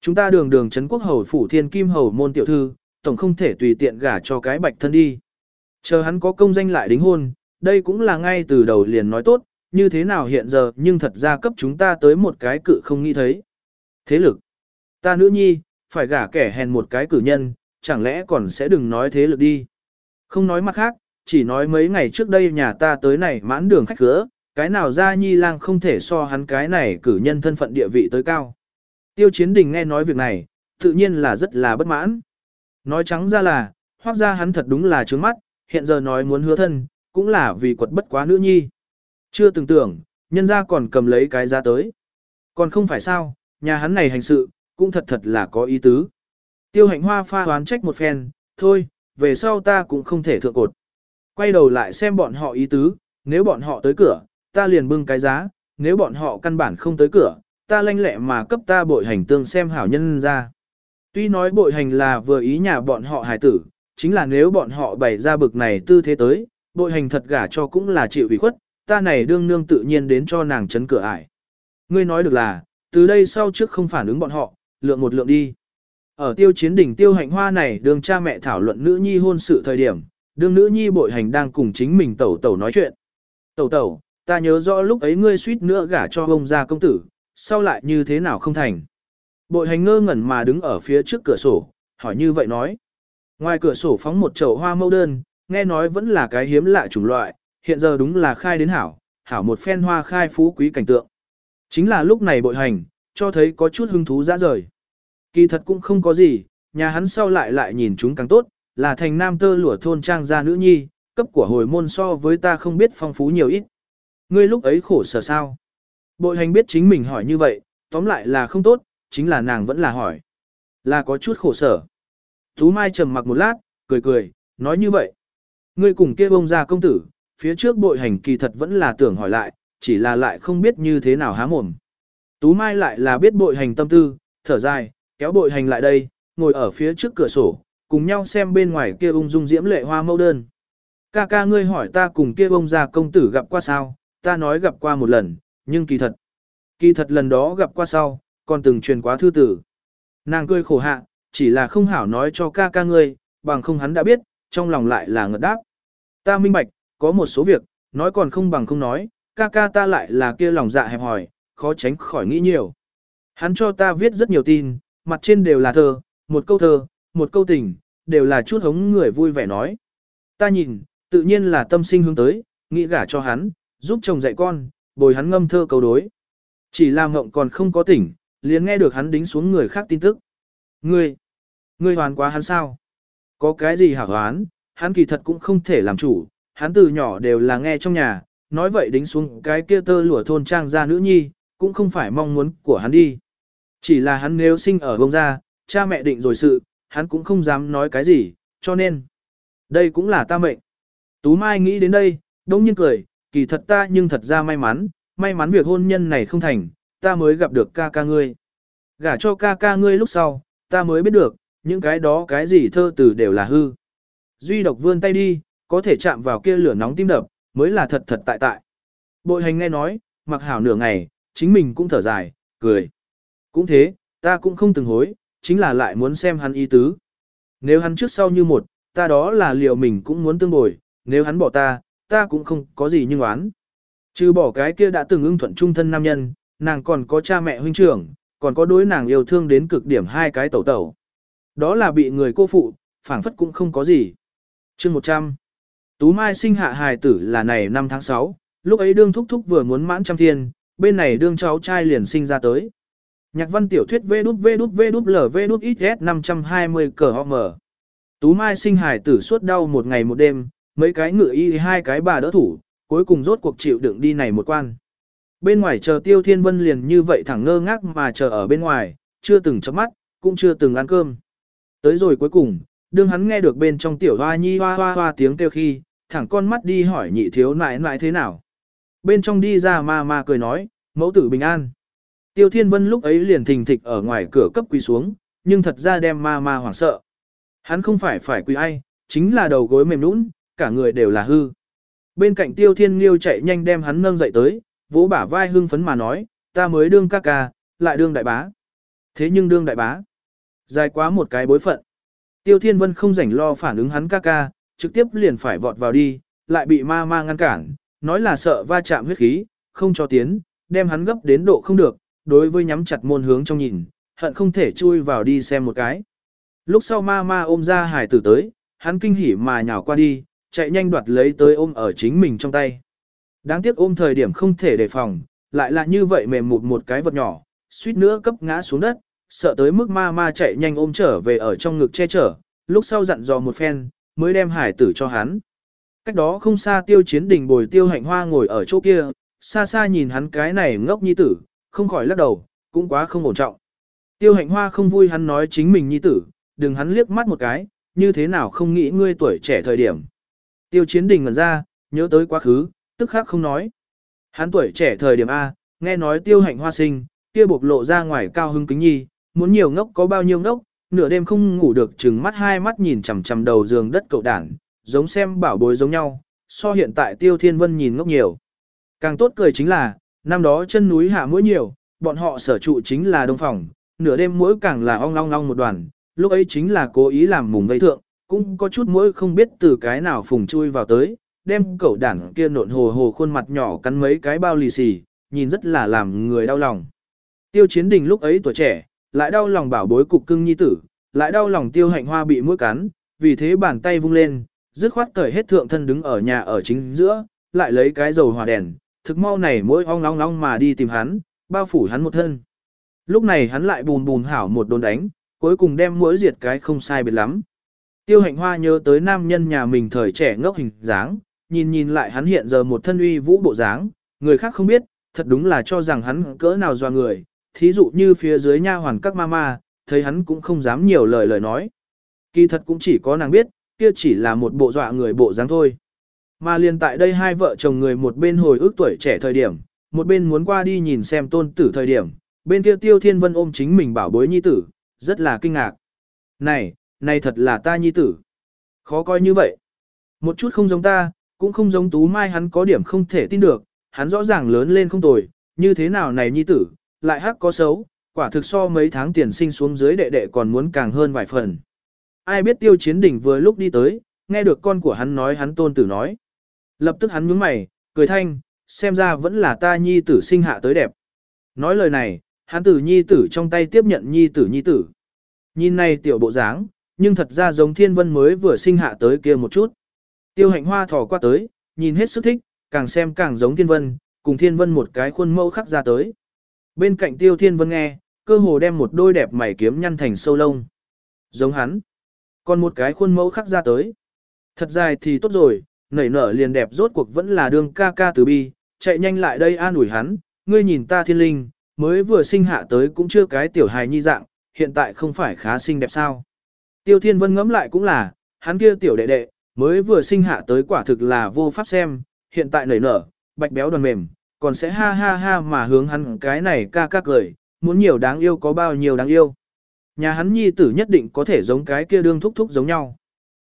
Chúng ta đường đường Trấn quốc hầu phủ thiên kim hầu môn tiểu thư, tổng không thể tùy tiện gả cho cái bạch thân đi. Chờ hắn có công danh lại đính hôn, đây cũng là ngay từ đầu liền nói tốt, như thế nào hiện giờ nhưng thật ra cấp chúng ta tới một cái cự không nghĩ thấy. Thế lực. Ta nữ nhi, phải gả kẻ hèn một cái cử nhân, chẳng lẽ còn sẽ đừng nói thế lực đi. Không nói mặt khác, chỉ nói mấy ngày trước đây nhà ta tới này mãn đường khách cửa, cái nào ra nhi lang không thể so hắn cái này cử nhân thân phận địa vị tới cao. Tiêu chiến đình nghe nói việc này, tự nhiên là rất là bất mãn. Nói trắng ra là, hoác ra hắn thật đúng là trướng mắt, hiện giờ nói muốn hứa thân, cũng là vì quật bất quá nữ nhi. Chưa từng tưởng, nhân ra còn cầm lấy cái giá tới. Còn không phải sao, nhà hắn này hành sự, cũng thật thật là có ý tứ. Tiêu hạnh hoa pha hoán trách một phen, thôi, về sau ta cũng không thể thượng cột. Quay đầu lại xem bọn họ ý tứ, nếu bọn họ tới cửa, ta liền bưng cái giá, nếu bọn họ căn bản không tới cửa, ta lanh lẹ mà cấp ta bội hành tương xem hảo nhân ra. Tuy nói bội hành là vừa ý nhà bọn họ hài tử, chính là nếu bọn họ bày ra bực này tư thế tới, bội hành thật gả cho cũng là chịu ủy khuất, ta này đương nương tự nhiên đến cho nàng chấn cửa ải. Ngươi nói được là, từ đây sau trước không phản ứng bọn họ, lượng một lượng đi. Ở tiêu chiến đỉnh tiêu hạnh hoa này đường cha mẹ thảo luận nữ nhi hôn sự thời điểm, đương nữ nhi bội hành đang cùng chính mình tẩu tẩu nói chuyện. Tẩu tẩu, ta nhớ rõ lúc ấy ngươi suýt nữa gả cho ông gia công tử, sau lại như thế nào không thành. Bội hành ngơ ngẩn mà đứng ở phía trước cửa sổ, hỏi như vậy nói. Ngoài cửa sổ phóng một chậu hoa mẫu đơn, nghe nói vẫn là cái hiếm lạ chủng loại, hiện giờ đúng là khai đến hảo, hảo một phen hoa khai phú quý cảnh tượng. Chính là lúc này bội hành, cho thấy có chút hứng thú dã rời. Kỳ thật cũng không có gì, nhà hắn sau lại lại nhìn chúng càng tốt, là thành nam tơ lụa thôn trang gia nữ nhi, cấp của hồi môn so với ta không biết phong phú nhiều ít. Ngươi lúc ấy khổ sở sao? Bội hành biết chính mình hỏi như vậy, tóm lại là không tốt, chính là nàng vẫn là hỏi. Là có chút khổ sở. Tú Mai trầm mặc một lát, cười cười, nói như vậy. Ngươi cùng kia bông ra công tử, phía trước bội hành kỳ thật vẫn là tưởng hỏi lại, chỉ là lại không biết như thế nào há mồm. Tú Mai lại là biết bội hành tâm tư, thở dài, kéo bội hành lại đây, ngồi ở phía trước cửa sổ, cùng nhau xem bên ngoài kia ung dung diễm lệ hoa mẫu đơn. Ca ca ngươi hỏi ta cùng kia bông ra công tử gặp qua sao, ta nói gặp qua một lần, nhưng kỳ thật. Kỳ thật lần đó gặp qua sau, còn từng truyền quá thư tử. Nàng cười khổ hạ, chỉ là không hảo nói cho ca ca ngươi, bằng không hắn đã biết, trong lòng lại là ngợt đáp. Ta minh bạch, có một số việc, nói còn không bằng không nói, ca ca ta lại là kia lòng dạ hẹp hỏi, khó tránh khỏi nghĩ nhiều. Hắn cho ta viết rất nhiều tin, mặt trên đều là thơ, một câu thơ, một câu tình, đều là chút hống người vui vẻ nói. Ta nhìn, tự nhiên là tâm sinh hướng tới, nghĩ gả cho hắn, giúp chồng dạy con, bồi hắn ngâm thơ cầu đối. Chỉ là mộng còn không có tỉnh, liền nghe được hắn đính xuống người khác tin tức. Ngươi, ngươi hoàn quá hắn sao? Có cái gì hảo hoán, hắn kỳ thật cũng không thể làm chủ, hắn từ nhỏ đều là nghe trong nhà, nói vậy đính xuống cái kia tơ lụa thôn trang ra nữ nhi, cũng không phải mong muốn của hắn đi. Chỉ là hắn nếu sinh ở bông ra, cha mẹ định rồi sự, hắn cũng không dám nói cái gì, cho nên, đây cũng là ta mệnh. Tú Mai nghĩ đến đây, đông nhiên cười, kỳ thật ta nhưng thật ra may mắn, may mắn việc hôn nhân này không thành, ta mới gặp được ca ca ngươi. Gả cho ca ca ngươi lúc sau, ta mới biết được, những cái đó cái gì thơ từ đều là hư. Duy độc vươn tay đi, có thể chạm vào kia lửa nóng tim đập, mới là thật thật tại tại. Bội hành nghe nói, mặc hảo nửa ngày, chính mình cũng thở dài, cười. Cũng thế, ta cũng không từng hối, chính là lại muốn xem hắn ý tứ. Nếu hắn trước sau như một, ta đó là liệu mình cũng muốn tương bồi, nếu hắn bỏ ta, ta cũng không có gì nhưng oán. Trừ bỏ cái kia đã từng ưng thuận trung thân nam nhân, nàng còn có cha mẹ huynh trưởng, còn có đối nàng yêu thương đến cực điểm hai cái tẩu tẩu. Đó là bị người cô phụ, phảng phất cũng không có gì. chương 100. Tú Mai sinh hạ hài tử là này năm tháng 6, lúc ấy đương thúc thúc vừa muốn mãn trăm thiên, bên này đương cháu trai liền sinh ra tới. Nhạc văn tiểu thuyết vê đút vê đút vê đút lờ vê đút ít 520 cờ ho. Tú Mai sinh hài tử suốt đau một ngày một đêm, mấy cái ngựa y hai cái bà đỡ thủ, cuối cùng rốt cuộc chịu đựng đi này một quan. Bên ngoài chờ Tiêu Thiên Vân liền như vậy thẳng ngơ ngác mà chờ ở bên ngoài, chưa từng chấm mắt, cũng chưa từng ăn cơm. Tới rồi cuối cùng, đương hắn nghe được bên trong tiểu hoa nhi hoa hoa hoa tiếng kêu khi, thẳng con mắt đi hỏi nhị thiếu nãi nãi thế nào. Bên trong đi ra ma ma cười nói, mẫu tử bình an. Tiêu Thiên Vân lúc ấy liền thình thịch ở ngoài cửa cấp quỳ xuống, nhưng thật ra đem ma ma hoảng sợ. Hắn không phải phải quỳ ai, chính là đầu gối mềm nũng, cả người đều là hư. Bên cạnh Tiêu Thiên Liêu chạy nhanh đem hắn nâng dậy tới, vỗ bả vai hưng phấn mà nói, ta mới đương ca ca, lại đương đại bá. Thế nhưng đương đại bá, dài quá một cái bối phận. Tiêu Thiên Vân không rảnh lo phản ứng hắn ca ca, trực tiếp liền phải vọt vào đi, lại bị ma ma ngăn cản, nói là sợ va chạm huyết khí, không cho tiến, đem hắn gấp đến độ không được, đối với nhắm chặt môn hướng trong nhìn, hận không thể chui vào đi xem một cái. Lúc sau ma ma ôm ra hải tử tới, hắn kinh hỉ mà nhào qua đi, chạy nhanh đoạt lấy tới ôm ở chính mình trong tay. Đáng tiếc ôm thời điểm không thể đề phòng, lại là như vậy mềm mụt một cái vật nhỏ, suýt nữa cấp ngã xuống đất, sợ tới mức ma ma chạy nhanh ôm trở về ở trong ngực che chở, lúc sau dặn dò một phen, mới đem hải tử cho hắn. Cách đó không xa tiêu chiến đình bồi tiêu hạnh hoa ngồi ở chỗ kia, xa xa nhìn hắn cái này ngốc nhi tử, không khỏi lắc đầu, cũng quá không ổn trọng. Tiêu hạnh hoa không vui hắn nói chính mình nhi tử, đừng hắn liếc mắt một cái, như thế nào không nghĩ ngươi tuổi trẻ thời điểm. Tiêu chiến đình ngẩn ra, nhớ tới quá khứ, tức khắc không nói. Hắn tuổi trẻ thời điểm A, nghe nói tiêu hạnh hoa sinh, kia bộc lộ ra ngoài cao hưng kính nhi, muốn nhiều ngốc có bao nhiêu ngốc, nửa đêm không ngủ được chừng mắt hai mắt nhìn chằm chằm đầu giường đất cậu đảng, giống xem bảo bối giống nhau, so hiện tại tiêu thiên vân nhìn ngốc nhiều. Càng tốt cười chính là, năm đó chân núi hạ mũi nhiều, bọn họ sở trụ chính là đông phòng, nửa đêm mũi càng là ong long long một đoàn, lúc ấy chính là cố ý làm mùng vây thượng, cũng có chút mũi không biết từ cái nào phùng chui vào tới, đem cậu đảng kia nộn hồ hồ khuôn mặt nhỏ cắn mấy cái bao lì xì, nhìn rất là làm người đau lòng. Tiêu chiến đình lúc ấy tuổi trẻ, lại đau lòng bảo bối cục cưng nhi tử, lại đau lòng tiêu hạnh hoa bị mũi cắn, vì thế bàn tay vung lên, dứt khoát cởi hết thượng thân đứng ở nhà ở chính giữa, lại lấy cái dầu hỏa đèn, thực mau này mỗi ong long long mà đi tìm hắn, bao phủ hắn một thân. Lúc này hắn lại bùn bùn hảo một đồn đánh, cuối cùng đem mũi diệt cái không sai biệt lắm. Tiêu hạnh hoa nhớ tới nam nhân nhà mình thời trẻ ngốc hình dáng, nhìn nhìn lại hắn hiện giờ một thân uy vũ bộ dáng, người khác không biết, thật đúng là cho rằng hắn cỡ nào doa người, thí dụ như phía dưới nha hoàn các mama, thấy hắn cũng không dám nhiều lời lời nói. Kỳ thật cũng chỉ có nàng biết, kia chỉ là một bộ dọa người bộ dáng thôi. Mà liền tại đây hai vợ chồng người một bên hồi ức tuổi trẻ thời điểm, một bên muốn qua đi nhìn xem tôn tử thời điểm, bên kia tiêu thiên vân ôm chính mình bảo bối nhi tử, rất là kinh ngạc. Này, này thật là ta nhi tử. Khó coi như vậy. Một chút không giống ta, cũng không giống tú mai hắn có điểm không thể tin được, hắn rõ ràng lớn lên không tồi, như thế nào này nhi tử, lại hắc có xấu, quả thực so mấy tháng tiền sinh xuống dưới đệ đệ còn muốn càng hơn vài phần. Ai biết tiêu chiến đỉnh vừa lúc đi tới, nghe được con của hắn nói hắn tôn tử nói. Lập tức hắn nhướng mày, cười thanh, xem ra vẫn là ta nhi tử sinh hạ tới đẹp. Nói lời này, hắn tử nhi tử trong tay tiếp nhận nhi tử nhi tử. Nhìn này tiểu bộ dáng, nhưng thật ra giống thiên vân mới vừa sinh hạ tới kia một chút. Tiêu hạnh hoa thò qua tới, nhìn hết sức thích, càng xem càng giống thiên vân, cùng thiên vân một cái khuôn mẫu khắc ra tới. Bên cạnh tiêu thiên vân nghe, cơ hồ đem một đôi đẹp mày kiếm nhăn thành sâu lông. Giống hắn. Còn một cái khuôn mẫu khắc ra tới. Thật dài thì tốt rồi, nảy nở liền đẹp rốt cuộc vẫn là đường ca ca từ bi, chạy nhanh lại đây an ủi hắn, ngươi nhìn ta thiên linh, mới vừa sinh hạ tới cũng chưa cái tiểu hài nhi dạng, hiện tại không phải khá xinh đẹp sao. Tiêu thiên vân ngẫm lại cũng là, hắn kia tiểu đệ đệ, mới vừa sinh hạ tới quả thực là vô pháp xem, hiện tại nảy nở, bạch béo đoàn mềm, còn sẽ ha ha ha mà hướng hắn cái này ca ca cười, muốn nhiều đáng yêu có bao nhiêu đáng yêu. Nhà hắn nhi tử nhất định có thể giống cái kia đương thúc thúc giống nhau.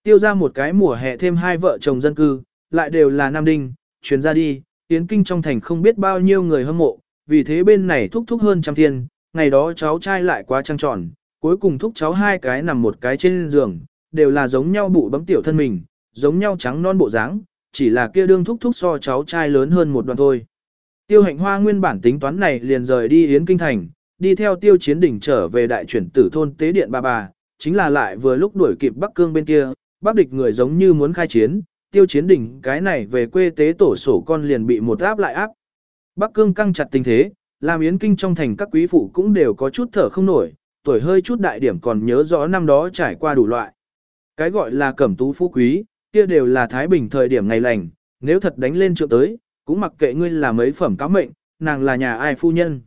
Tiêu ra một cái mùa hè thêm hai vợ chồng dân cư, lại đều là nam đinh, chuyển ra đi, tiến kinh trong thành không biết bao nhiêu người hâm mộ, vì thế bên này thúc thúc hơn trăm thiên, ngày đó cháu trai lại quá trăng tròn, cuối cùng thúc cháu hai cái nằm một cái trên giường, đều là giống nhau bụ bấm tiểu thân mình, giống nhau trắng non bộ dáng, chỉ là kia đương thúc thúc so cháu trai lớn hơn một đoạn thôi. Tiêu hạnh hoa nguyên bản tính toán này liền rời đi Yến Kinh Thành, đi theo tiêu chiến đỉnh trở về đại chuyển tử thôn tế điện bà bà, chính là lại vừa lúc đuổi kịp Bắc Cương bên kia, Bắc địch người giống như muốn khai chiến, tiêu chiến đỉnh cái này về quê tế tổ sổ con liền bị một áp lại áp. Bắc Cương căng chặt tình thế, làm Yến Kinh trong thành các quý phụ cũng đều có chút thở không nổi, tuổi hơi chút đại điểm còn nhớ rõ năm đó trải qua đủ loại. Cái gọi là cẩm tú phú quý, kia đều là Thái Bình thời điểm ngày lành, nếu thật đánh lên trượng tới, cũng mặc kệ ngươi là mấy phẩm cáo mệnh, nàng là nhà ai phu nhân.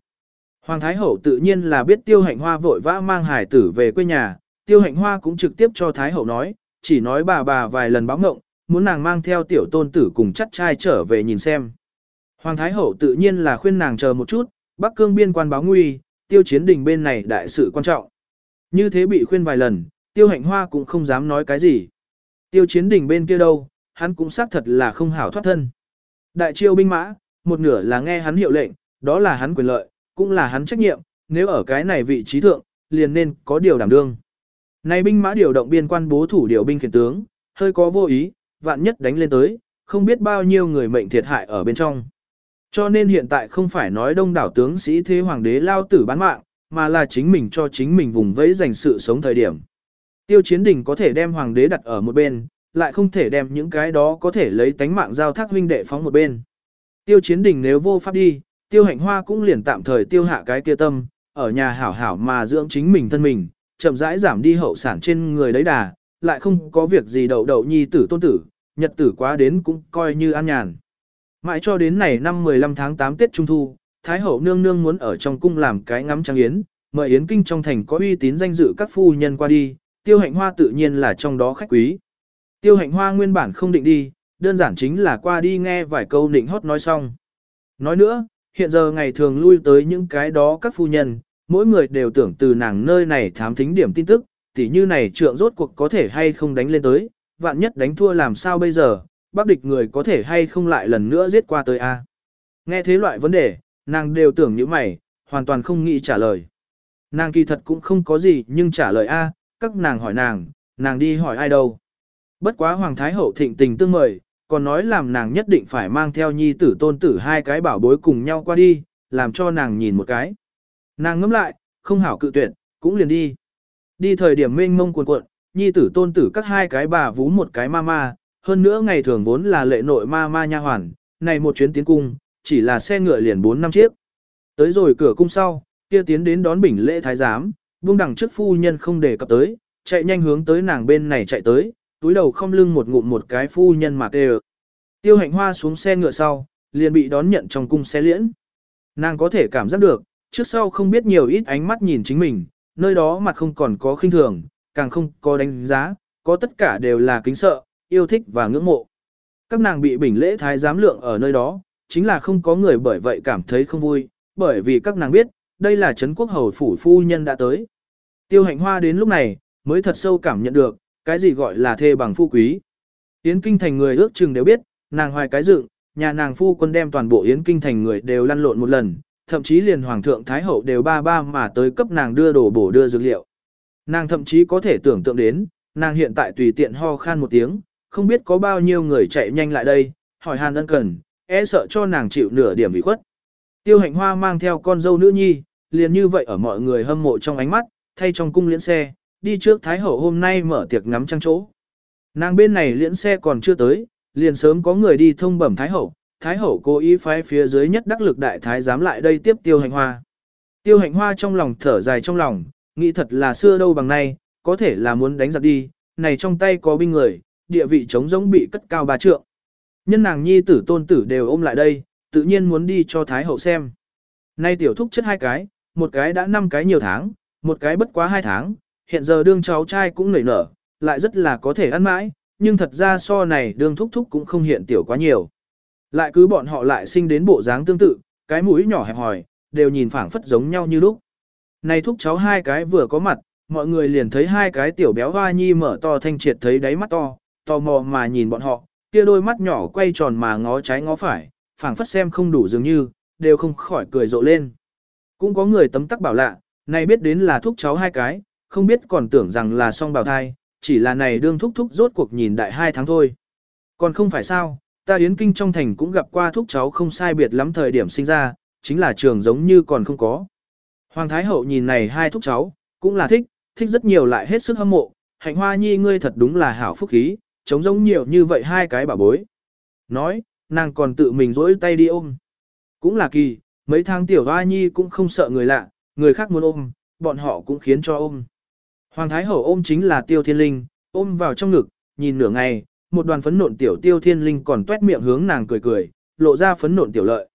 Hoàng Thái Hậu tự nhiên là biết tiêu hạnh hoa vội vã mang hải tử về quê nhà, tiêu hạnh hoa cũng trực tiếp cho Thái Hậu nói, chỉ nói bà bà vài lần báo ngộng, muốn nàng mang theo tiểu tôn tử cùng chắt trai trở về nhìn xem. Hoàng Thái Hậu tự nhiên là khuyên nàng chờ một chút, Bắc Cương biên quan báo nguy, tiêu chiến đình bên này đại sự quan trọng. Như thế bị khuyên vài lần, tiêu hạnh hoa cũng không dám nói cái gì. Tiêu chiến đình bên kia đâu, hắn cũng xác thật là không hảo thoát thân. Đại chiêu binh mã, một nửa là nghe hắn hiệu lệnh, đó là hắn quyền lợi, cũng là hắn trách nhiệm, nếu ở cái này vị trí thượng, liền nên có điều đảm đương. Này binh mã điều động biên quan bố thủ điều binh khiển tướng, hơi có vô ý, vạn nhất đánh lên tới, không biết bao nhiêu người mệnh thiệt hại ở bên trong. Cho nên hiện tại không phải nói đông đảo tướng sĩ thế hoàng đế lao tử bán mạng, mà là chính mình cho chính mình vùng vẫy dành sự sống thời điểm. Tiêu chiến đình có thể đem hoàng đế đặt ở một bên, lại không thể đem những cái đó có thể lấy tánh mạng giao thác huynh đệ phóng một bên. Tiêu chiến đình nếu vô pháp đi, tiêu hạnh hoa cũng liền tạm thời tiêu hạ cái kia tâm, ở nhà hảo hảo mà dưỡng chính mình thân mình, chậm rãi giảm đi hậu sản trên người đấy đà, lại không có việc gì đậu đậu nhi tử tôn tử, nhật tử quá đến cũng coi như an nhàn. Mãi cho đến này năm 15 tháng 8 Tết Trung Thu, Thái hậu nương nương muốn ở trong cung làm cái ngắm trăng yến, mời yến kinh trong thành có uy tín danh dự các phu nhân qua đi, tiêu hạnh hoa tự nhiên là trong đó khách quý. Tiêu hạnh hoa nguyên bản không định đi, đơn giản chính là qua đi nghe vài câu định hót nói xong. Nói nữa, hiện giờ ngày thường lui tới những cái đó các phu nhân, mỗi người đều tưởng từ nàng nơi này thám thính điểm tin tức, tỉ như này trượng rốt cuộc có thể hay không đánh lên tới, vạn nhất đánh thua làm sao bây giờ, bác địch người có thể hay không lại lần nữa giết qua tới a. Nghe thế loại vấn đề, nàng đều tưởng như mày, hoàn toàn không nghĩ trả lời. Nàng kỳ thật cũng không có gì nhưng trả lời a, các nàng hỏi nàng, nàng đi hỏi ai đâu. Bất quá Hoàng Thái Hậu thịnh tình tương mời, còn nói làm nàng nhất định phải mang theo nhi tử tôn tử hai cái bảo bối cùng nhau qua đi, làm cho nàng nhìn một cái. Nàng ngẫm lại, không hảo cự tuyệt, cũng liền đi. Đi thời điểm mênh mông cuồn cuộn, nhi tử tôn tử các hai cái bà vú một cái ma ma, hơn nữa ngày thường vốn là lệ nội ma ma nha hoàn, này một chuyến tiến cung, chỉ là xe ngựa liền 4 năm chiếc. Tới rồi cửa cung sau, kia tiến đến đón bình lễ thái giám, buông đằng trước phu nhân không để cập tới, chạy nhanh hướng tới nàng bên này chạy tới, túi đầu không lưng một ngụm một cái phu nhân mà kêu. Tiêu hạnh hoa xuống xe ngựa sau, liền bị đón nhận trong cung xe liễn. Nàng có thể cảm giác được, trước sau không biết nhiều ít ánh mắt nhìn chính mình, nơi đó mặt không còn có khinh thường, càng không có đánh giá, có tất cả đều là kính sợ, yêu thích và ngưỡng mộ. Các nàng bị bình lễ thái giám lượng ở nơi đó, chính là không có người bởi vậy cảm thấy không vui, bởi vì các nàng biết, đây là Trấn Quốc Hầu Phủ Phu Nhân đã tới. Tiêu hạnh hoa đến lúc này, mới thật sâu cảm nhận được, cái gì gọi là thê bằng phu quý. Yến Kinh Thành người ước chừng đều biết, nàng hoài cái dựng, nhà nàng phu quân đem toàn bộ Yến Kinh Thành người đều lăn lộn một lần, thậm chí liền Hoàng thượng Thái Hậu đều ba ba mà tới cấp nàng đưa đồ bổ đưa dược liệu. Nàng thậm chí có thể tưởng tượng đến, nàng hiện tại tùy tiện ho khan một tiếng, không biết có bao nhiêu người chạy nhanh lại đây, hỏi hàn ân cần, e sợ cho nàng chịu nửa điểm bị khuất. Tiêu hạnh hoa mang theo con dâu nữ nhi, liền như vậy ở mọi người hâm mộ trong ánh mắt, thay trong cung liễn xe, đi trước Thái Hậu hôm nay mở tiệc ngắm trăng chỗ. Nàng bên này liễn xe còn chưa tới, liền sớm có người đi thông bẩm Thái Hậu, Thái hậu cố ý phái phía dưới nhất đắc lực đại thái dám lại đây tiếp tiêu hành hoa. Tiêu hành hoa trong lòng thở dài trong lòng, nghĩ thật là xưa đâu bằng nay, có thể là muốn đánh giặc đi, này trong tay có binh người, địa vị chống giống bị cất cao ba trượng. Nhân nàng nhi tử tôn tử đều ôm lại đây, tự nhiên muốn đi cho Thái hậu xem. Nay tiểu thúc chất hai cái, một cái đã năm cái nhiều tháng, một cái bất quá hai tháng, hiện giờ đương cháu trai cũng nảy nở, lại rất là có thể ăn mãi, nhưng thật ra so này đương thúc thúc cũng không hiện tiểu quá nhiều. Lại cứ bọn họ lại sinh đến bộ dáng tương tự, cái mũi nhỏ hẹp hòi, đều nhìn phảng phất giống nhau như lúc. Này thúc cháu hai cái vừa có mặt, mọi người liền thấy hai cái tiểu béo hoa nhi mở to thanh triệt thấy đáy mắt to, tò mò mà nhìn bọn họ, kia đôi mắt nhỏ quay tròn mà ngó trái ngó phải, phảng phất xem không đủ dường như, đều không khỏi cười rộ lên. Cũng có người tấm tắc bảo lạ, này biết đến là thúc cháu hai cái, không biết còn tưởng rằng là song bào thai, chỉ là này đương thúc thúc rốt cuộc nhìn đại hai tháng thôi. Còn không phải sao, ta Yến Kinh trong thành cũng gặp qua thúc cháu không sai biệt lắm thời điểm sinh ra, chính là trường giống như còn không có. Hoàng Thái Hậu nhìn này hai thúc cháu, cũng là thích, thích rất nhiều lại hết sức hâm mộ, hạnh hoa nhi ngươi thật đúng là hảo phúc khí, chống giống nhiều như vậy hai cái bà bối. Nói, nàng còn tự mình rỗi tay đi ôm. Cũng là kỳ, mấy tháng tiểu hoa nhi cũng không sợ người lạ, người khác muốn ôm, bọn họ cũng khiến cho ôm. Hoàng Thái Hậu ôm chính là tiêu thiên linh, ôm vào trong ngực, nhìn nửa ngày, một đoàn phấn nộn tiểu tiêu thiên linh còn tuét miệng hướng nàng cười cười, lộ ra phấn nộn tiểu lợi.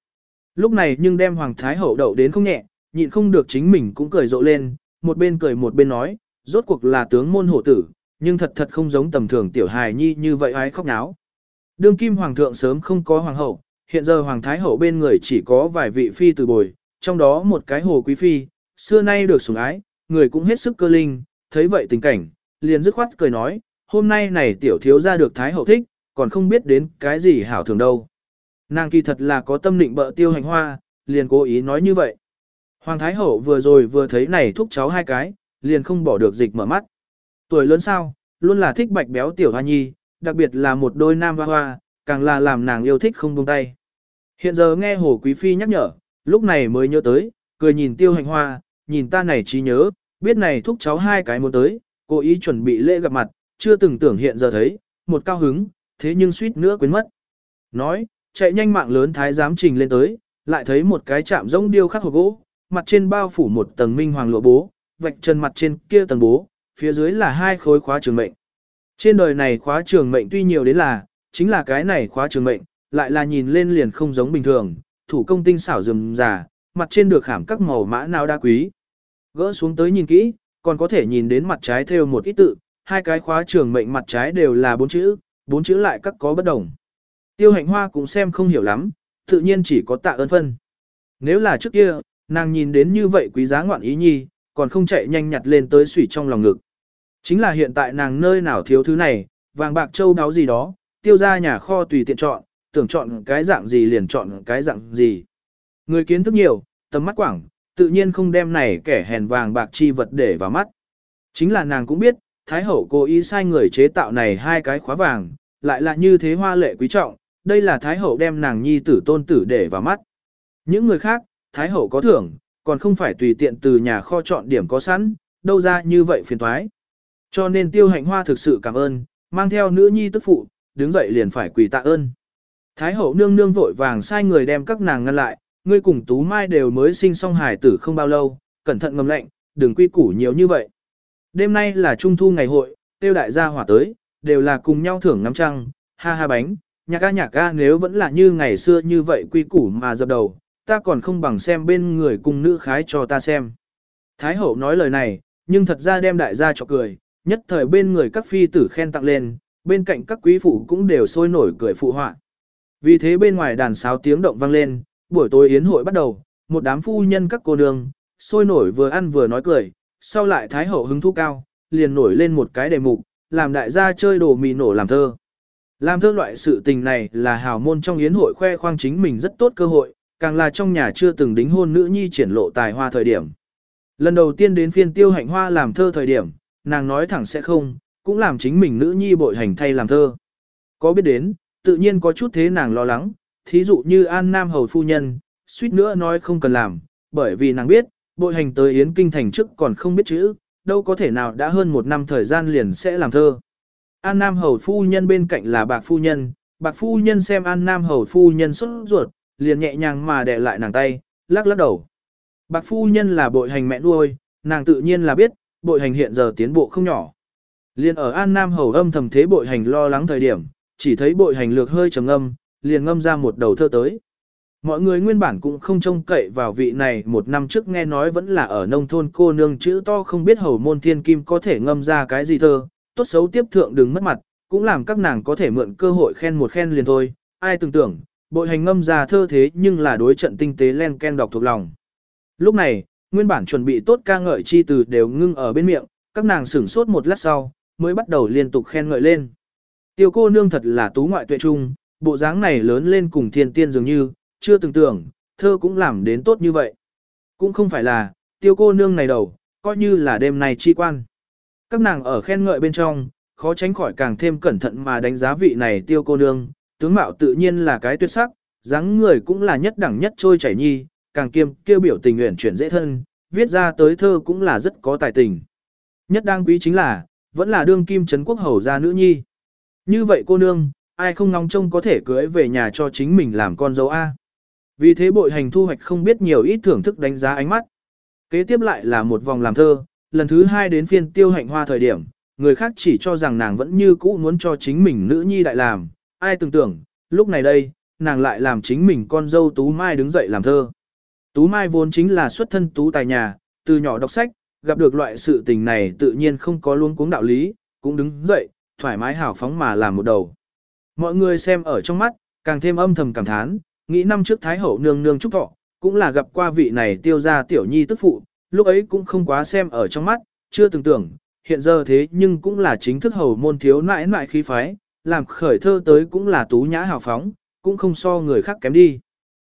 Lúc này nhưng đem Hoàng Thái Hậu đậu đến không nhẹ, nhịn không được chính mình cũng cười rộ lên, một bên cười một bên nói, rốt cuộc là tướng môn hổ tử, nhưng thật thật không giống tầm thường tiểu hài nhi như vậy ai khóc náo. Đương kim hoàng thượng sớm không có hoàng hậu, hiện giờ hoàng thái hậu bên người chỉ có vài vị phi từ bồi, trong đó một cái hồ quý phi, xưa nay được sủng ái, người cũng hết sức cơ linh, thấy vậy tình cảnh, liền dứt khoát cười nói, hôm nay này tiểu thiếu ra được thái hậu thích, còn không biết đến cái gì hảo thường đâu. Nàng kỳ thật là có tâm định bợ tiêu hành hoa, liền cố ý nói như vậy. Hoàng Thái Hậu vừa rồi vừa thấy này thúc cháu hai cái, liền không bỏ được dịch mở mắt. Tuổi lớn sao, luôn là thích bạch béo tiểu hoa nhi, đặc biệt là một đôi nam hoa hoa, càng là làm nàng yêu thích không buông tay. Hiện giờ nghe Hồ Quý Phi nhắc nhở, lúc này mới nhớ tới, cười nhìn tiêu hành hoa, nhìn ta này trí nhớ, biết này thúc cháu hai cái muốn tới, cố ý chuẩn bị lễ gặp mặt, chưa từng tưởng hiện giờ thấy, một cao hứng, thế nhưng suýt nữa quên mất. Nói, chạy nhanh mạng lớn thái giám trình lên tới, lại thấy một cái chạm rỗng điêu khắc hộp gỗ, mặt trên bao phủ một tầng minh hoàng lụa bố, vạch chân mặt trên kia tầng bố, phía dưới là hai khối khóa trường mệnh. Trên đời này khóa trường mệnh tuy nhiều đến là, chính là cái này khóa trường mệnh, lại là nhìn lên liền không giống bình thường, thủ công tinh xảo rườm rà, mặt trên được khảm các màu mã nào đa quý. Gỡ xuống tới nhìn kỹ, còn có thể nhìn đến mặt trái theo một ít tự, hai cái khóa trường mệnh mặt trái đều là bốn chữ, bốn chữ lại các có bất đồng. Tiêu hạnh hoa cũng xem không hiểu lắm, tự nhiên chỉ có tạ ơn phân. Nếu là trước kia, nàng nhìn đến như vậy quý giá ngoạn ý nhi, còn không chạy nhanh nhặt lên tới sủy trong lòng ngực. Chính là hiện tại nàng nơi nào thiếu thứ này, vàng bạc châu đáo gì đó, tiêu ra nhà kho tùy tiện chọn, tưởng chọn cái dạng gì liền chọn cái dạng gì. Người kiến thức nhiều, tầm mắt quảng, tự nhiên không đem này kẻ hèn vàng bạc chi vật để vào mắt. Chính là nàng cũng biết, Thái Hậu cố ý sai người chế tạo này hai cái khóa vàng, lại là như thế hoa lệ quý trọng, đây là Thái Hậu đem nàng nhi tử tôn tử để vào mắt. Những người khác, Thái Hậu có thưởng, còn không phải tùy tiện từ nhà kho chọn điểm có sẵn, đâu ra như vậy phiền thoái. Cho nên tiêu hạnh hoa thực sự cảm ơn, mang theo nữ nhi tức phụ, đứng dậy liền phải quỳ tạ ơn. Thái hậu nương nương vội vàng sai người đem các nàng ngăn lại, ngươi cùng Tú Mai đều mới sinh xong hài tử không bao lâu, cẩn thận ngầm lệnh, đừng quy củ nhiều như vậy. Đêm nay là trung thu ngày hội, tiêu đại gia hỏa tới, đều là cùng nhau thưởng ngắm trăng, ha ha bánh, nhạc ca nhạc ca nếu vẫn là như ngày xưa như vậy quy củ mà dập đầu, ta còn không bằng xem bên người cùng nữ khái cho ta xem. Thái hậu nói lời này, nhưng thật ra đem đại gia cho cười, nhất thời bên người các phi tử khen tặng lên, bên cạnh các quý phụ cũng đều sôi nổi cười phụ họa. Vì thế bên ngoài đàn sáo tiếng động vang lên, buổi tối yến hội bắt đầu, một đám phu nhân các cô nương, sôi nổi vừa ăn vừa nói cười, sau lại thái hậu hứng thú cao, liền nổi lên một cái đề mục, làm đại gia chơi đồ mì nổ làm thơ. Làm thơ loại sự tình này là hào môn trong yến hội khoe khoang chính mình rất tốt cơ hội, càng là trong nhà chưa từng đính hôn nữ nhi triển lộ tài hoa thời điểm. Lần đầu tiên đến phiên tiêu hạnh hoa làm thơ thời điểm, nàng nói thẳng sẽ không, cũng làm chính mình nữ nhi bội hành thay làm thơ. Có biết đến, tự nhiên có chút thế nàng lo lắng, thí dụ như An Nam Hầu Phu Nhân, suýt nữa nói không cần làm, bởi vì nàng biết, bội hành tới Yến Kinh Thành trước còn không biết chữ, đâu có thể nào đã hơn một năm thời gian liền sẽ làm thơ. An Nam Hầu Phu Nhân bên cạnh là Bạc Phu Nhân, bạc phu nhân xem An Nam hầu phu nhân xuất ruột, liền nhẹ nhàng mà đè lại nàng tay, lắc lắc đầu. Bạc phu nhân là bội hành mẹ nuôi, nàng tự nhiên là biết, bội hành hiện giờ tiến bộ không nhỏ. Liên ở An Nam hầu âm thầm thế bội hành lo lắng thời điểm, chỉ thấy bội hành lược hơi trầm âm liền ngâm ra một đầu thơ tới. Mọi người nguyên bản cũng không trông cậy vào vị này một năm trước nghe nói vẫn là ở nông thôn cô nương chữ to không biết hầu môn thiên kim có thể ngâm ra cái gì thơ, tốt xấu tiếp thượng đừng mất mặt, cũng làm các nàng có thể mượn cơ hội khen một khen liền thôi, ai tưởng tưởng, bội hành ngâm ra thơ thế nhưng là đối trận tinh tế len ken đọc thuộc lòng. Lúc này, nguyên bản chuẩn bị tốt ca ngợi chi từ đều ngưng ở bên miệng, các nàng sửng sốt một lát sau, mới bắt đầu liên tục khen ngợi lên. Tiêu cô nương thật là tú ngoại tuệ trung, bộ dáng này lớn lên cùng thiên tiên dường như, chưa từng tưởng, thơ cũng làm đến tốt như vậy. Cũng không phải là, tiêu cô nương này đầu, coi như là đêm này chi quan. Các nàng ở khen ngợi bên trong, khó tránh khỏi càng thêm cẩn thận mà đánh giá vị này tiêu cô nương, tướng mạo tự nhiên là cái tuyệt sắc, dáng người cũng là nhất đẳng nhất trôi chảy nhi, càng kiêm kêu biểu tình nguyện chuyển dễ thân, viết ra tới thơ cũng là rất có tài tình. Nhất đáng quý chính là, vẫn là đương kim trấn quốc hầu gia nữ nhi. Như vậy cô nương, ai không ngóng trông có thể cưới về nhà cho chính mình làm con dâu A. Vì thế bội hành thu hoạch không biết nhiều ít thưởng thức đánh giá ánh mắt. Kế tiếp lại là một vòng làm thơ, lần thứ hai đến phiên tiêu hạnh hoa thời điểm, người khác chỉ cho rằng nàng vẫn như cũ muốn cho chính mình nữ nhi đại làm, ai tưởng tưởng, lúc này đây, nàng lại làm chính mình con dâu Tú Mai đứng dậy làm thơ. Tú Mai vốn chính là xuất thân Tú tài nhà, từ nhỏ đọc sách, gặp được loại sự tình này tự nhiên không có luôn cuống đạo lý, cũng đứng dậy, thoải mái hào phóng mà làm một đầu. Mọi người xem ở trong mắt, càng thêm âm thầm cảm thán, nghĩ năm trước Thái Hậu nương nương chúc thọ, cũng là gặp qua vị này tiêu ra tiểu nhi tức phụ, lúc ấy cũng không quá xem ở trong mắt, chưa từng tưởng, hiện giờ thế nhưng cũng là chính thức hầu môn thiếu nãi nãi khí phái, làm khởi thơ tới cũng là tú nhã hào phóng, cũng không so người khác kém đi.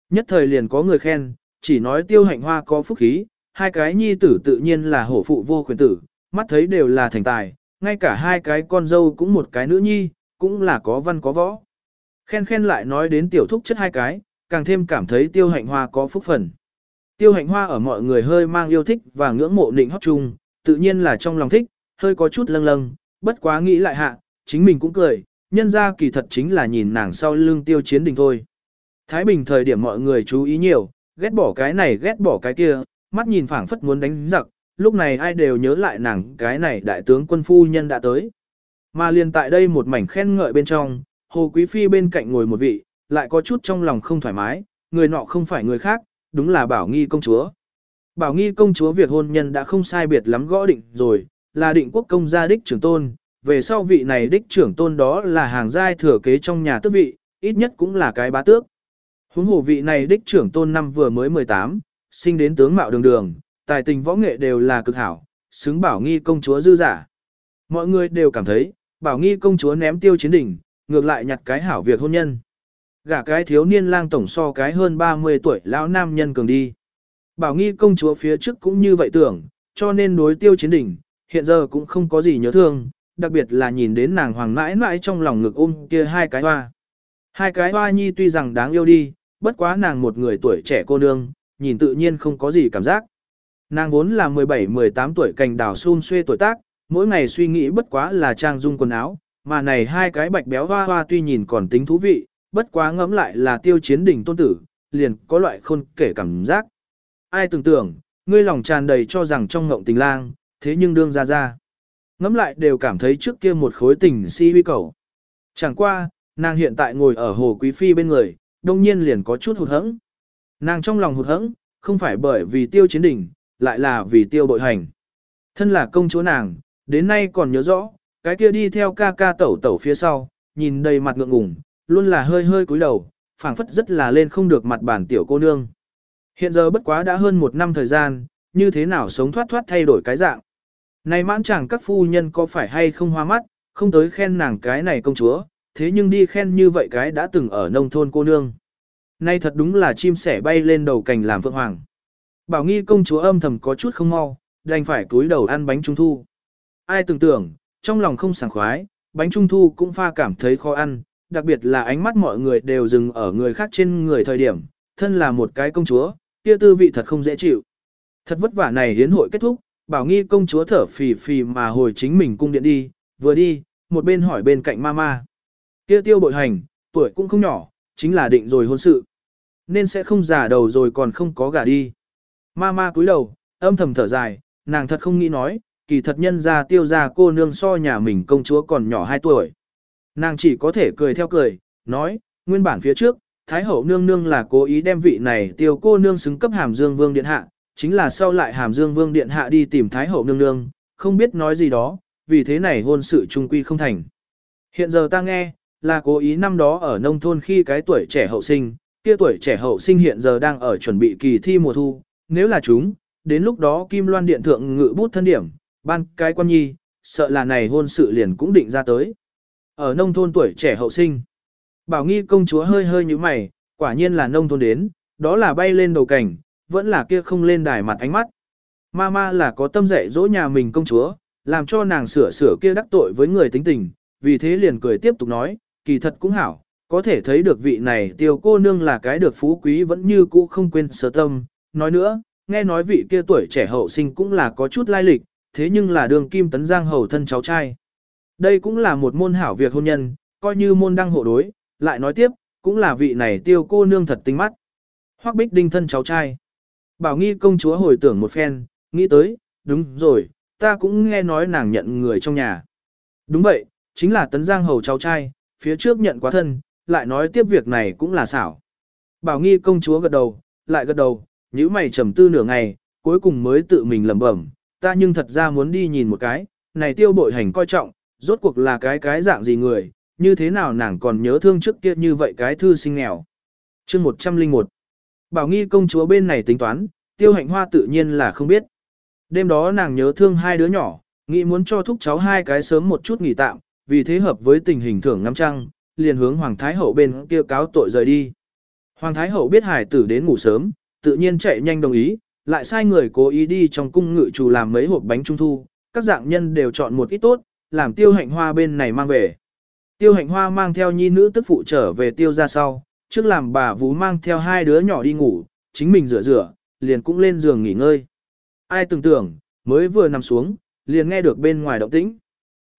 Nhất thời liền có người khen, chỉ nói tiêu hạnh hoa có phúc khí, hai cái nhi tử tự nhiên là hổ phụ vô khuyến tử, mắt thấy đều là thành tài, ngay cả hai cái con dâu cũng một cái nữ nhi, cũng là có văn có võ. Khen khen lại nói đến tiểu thúc chất hai cái, càng thêm cảm thấy tiêu hạnh hoa có phúc phần. Tiêu hạnh hoa ở mọi người hơi mang yêu thích và ngưỡng mộ định hót chung, tự nhiên là trong lòng thích, hơi có chút lâng lâng, bất quá nghĩ lại hạ, chính mình cũng cười, nhân ra kỳ thật chính là nhìn nàng sau lưng tiêu chiến đình thôi. Thái Bình thời điểm mọi người chú ý nhiều, ghét bỏ cái này ghét bỏ cái kia, mắt nhìn phảng phất muốn đánh giặc, lúc này ai đều nhớ lại nàng cái này đại tướng quân phu nhân đã tới. Mà liền tại đây một mảnh khen ngợi bên trong, Hồ Quý Phi bên cạnh ngồi một vị, lại có chút trong lòng không thoải mái, người nọ không phải người khác, đúng là Bảo Nghi công chúa. Bảo Nghi công chúa việc hôn nhân đã không sai biệt lắm gõ định rồi, là định quốc công gia đích trưởng tôn, về sau vị này đích trưởng tôn đó là hàng giai thừa kế trong nhà tước vị, ít nhất cũng là cái bá tước. Huống hồ vị này đích trưởng tôn năm vừa mới 18, sinh đến tướng mạo đường đường, tài tình võ nghệ đều là cực hảo, xứng bảo nghi công chúa dư giả. Mọi người đều cảm thấy, bảo nghi công chúa ném tiêu chiến đỉnh, ngược lại nhặt cái hảo việc hôn nhân. Gả cái thiếu niên lang tổng so cái hơn 30 tuổi lão nam nhân cường đi. Bảo nghi công chúa phía trước cũng như vậy tưởng, cho nên đối tiêu chiến đỉnh, hiện giờ cũng không có gì nhớ thương, đặc biệt là nhìn đến nàng hoàng mãi mãi trong lòng ngực ôm kia hai cái hoa. Hai cái hoa nhi tuy rằng đáng yêu đi, bất quá nàng một người tuổi trẻ cô nương, nhìn tự nhiên không có gì cảm giác. Nàng vốn là 17-18 tuổi cành đào xun xuê tuổi tác, mỗi ngày suy nghĩ bất quá là trang dung quần áo, mà này hai cái bạch béo hoa hoa tuy nhìn còn tính thú vị, bất quá ngẫm lại là tiêu chiến đỉnh tôn tử, liền có loại khôn kể cảm giác. Ai tưởng tưởng, ngươi lòng tràn đầy cho rằng trong ngộng tình lang, thế nhưng đương ra ra. Ngẫm lại đều cảm thấy trước kia một khối tình si huy cầu. Chẳng qua, nàng hiện tại ngồi ở hồ quý phi bên người, đông nhiên liền có chút hụt hẫng. Nàng trong lòng hụt hẫng, không phải bởi vì tiêu chiến đỉnh, lại là vì tiêu bội hành. Thân là công chúa nàng, đến nay còn nhớ rõ, cái kia đi theo ca ca tẩu tẩu phía sau, nhìn đầy mặt ngượng ngùng, luôn là hơi hơi cúi đầu, phảng phất rất là lên không được mặt bản tiểu cô nương. Hiện giờ bất quá đã hơn một năm thời gian, như thế nào sống thoát thoát thay đổi cái dạng. Này mãn chẳng các phu nhân có phải hay không hoa mắt, không tới khen nàng cái này công chúa, thế nhưng đi khen như vậy cái đã từng ở nông thôn cô nương. Nay thật đúng là chim sẻ bay lên đầu cành làm vượng hoàng. Bảo nghi công chúa âm thầm có chút không mau, đành phải cúi đầu ăn bánh trung thu. Ai tưởng tưởng, trong lòng không sảng khoái, bánh trung thu cũng pha cảm thấy khó ăn, đặc biệt là ánh mắt mọi người đều dừng ở người khác trên người thời điểm, thân là một cái công chúa, kia tư vị thật không dễ chịu. Thật vất vả này hiến hội kết thúc, bảo nghi công chúa thở phì phì mà hồi chính mình cung điện đi, vừa đi, một bên hỏi bên cạnh mama. Kia tiêu bội hành, tuổi cũng không nhỏ, chính là định rồi hôn sự. Nên sẽ không già đầu rồi còn không có gả đi. Mama cúi đầu, âm thầm thở dài, nàng thật không nghĩ nói, kỳ thật nhân ra tiêu ra cô nương so nhà mình công chúa còn nhỏ 2 tuổi. Nàng chỉ có thể cười theo cười, nói, nguyên bản phía trước, Thái hậu nương nương là cố ý đem vị này tiêu cô nương xứng cấp hàm dương vương điện hạ, chính là sau lại hàm dương vương điện hạ đi tìm Thái hậu nương nương, không biết nói gì đó, vì thế này hôn sự trung quy không thành. Hiện giờ ta nghe, là cố ý năm đó ở nông thôn khi cái tuổi trẻ hậu sinh, kia tuổi trẻ hậu sinh hiện giờ đang ở chuẩn bị kỳ thi mùa thu, nếu là chúng, đến lúc đó Kim Loan Điện Thượng ngự bút thân điểm, ban cái quan nhi, sợ là này hôn sự liền cũng định ra tới. Ở nông thôn tuổi trẻ hậu sinh, bảo nghi công chúa hơi hơi như mày, quả nhiên là nông thôn đến, đó là bay lên đầu cảnh, vẫn là kia không lên đài mặt ánh mắt. Mama là có tâm dạy dỗ nhà mình công chúa, làm cho nàng sửa sửa kia đắc tội với người tính tình, vì thế liền cười tiếp tục nói, kỳ thật cũng hảo, có thể thấy được vị này tiêu cô nương là cái được phú quý vẫn như cũ không quên sở tâm. Nói nữa, nghe nói vị kia tuổi trẻ hậu sinh cũng là có chút lai lịch, thế nhưng là đường kim tấn giang hầu thân cháu trai. Đây cũng là một môn hảo việc hôn nhân, coi như môn đăng hộ đối, lại nói tiếp, cũng là vị này tiêu cô nương thật tinh mắt. Hoắc bích đinh thân cháu trai. Bảo nghi công chúa hồi tưởng một phen, nghĩ tới, đúng rồi, ta cũng nghe nói nàng nhận người trong nhà. Đúng vậy, chính là tấn giang hầu cháu trai, phía trước nhận quá thân, lại nói tiếp việc này cũng là xảo. Bảo nghi công chúa gật đầu, lại gật đầu, nhíu mày trầm tư nửa ngày, cuối cùng mới tự mình lẩm bẩm, ta nhưng thật ra muốn đi nhìn một cái, này tiêu bội hành coi trọng, rốt cuộc là cái cái dạng gì người, như thế nào nàng còn nhớ thương trước kia như vậy cái thư sinh nghèo. chương 101 Bảo nghi công chúa bên này tính toán, tiêu hạnh hoa tự nhiên là không biết. Đêm đó nàng nhớ thương hai đứa nhỏ, nghĩ muốn cho thúc cháu hai cái sớm một chút nghỉ tạm, vì thế hợp với tình hình thưởng ngắm trăng, liền hướng Hoàng Thái Hậu bên kia cáo tội rời đi. Hoàng Thái Hậu biết hải tử đến ngủ sớm, tự nhiên chạy nhanh đồng ý, lại sai người cố ý đi trong cung ngự chủ làm mấy hộp bánh trung thu, các dạng nhân đều chọn một ít tốt, làm tiêu hạnh hoa bên này mang về. Tiêu hạnh hoa mang theo nhi nữ tức phụ trở về tiêu ra sau, trước làm bà vú mang theo hai đứa nhỏ đi ngủ, chính mình rửa rửa, liền cũng lên giường nghỉ ngơi. Ai tưởng tưởng, mới vừa nằm xuống, liền nghe được bên ngoài động tĩnh.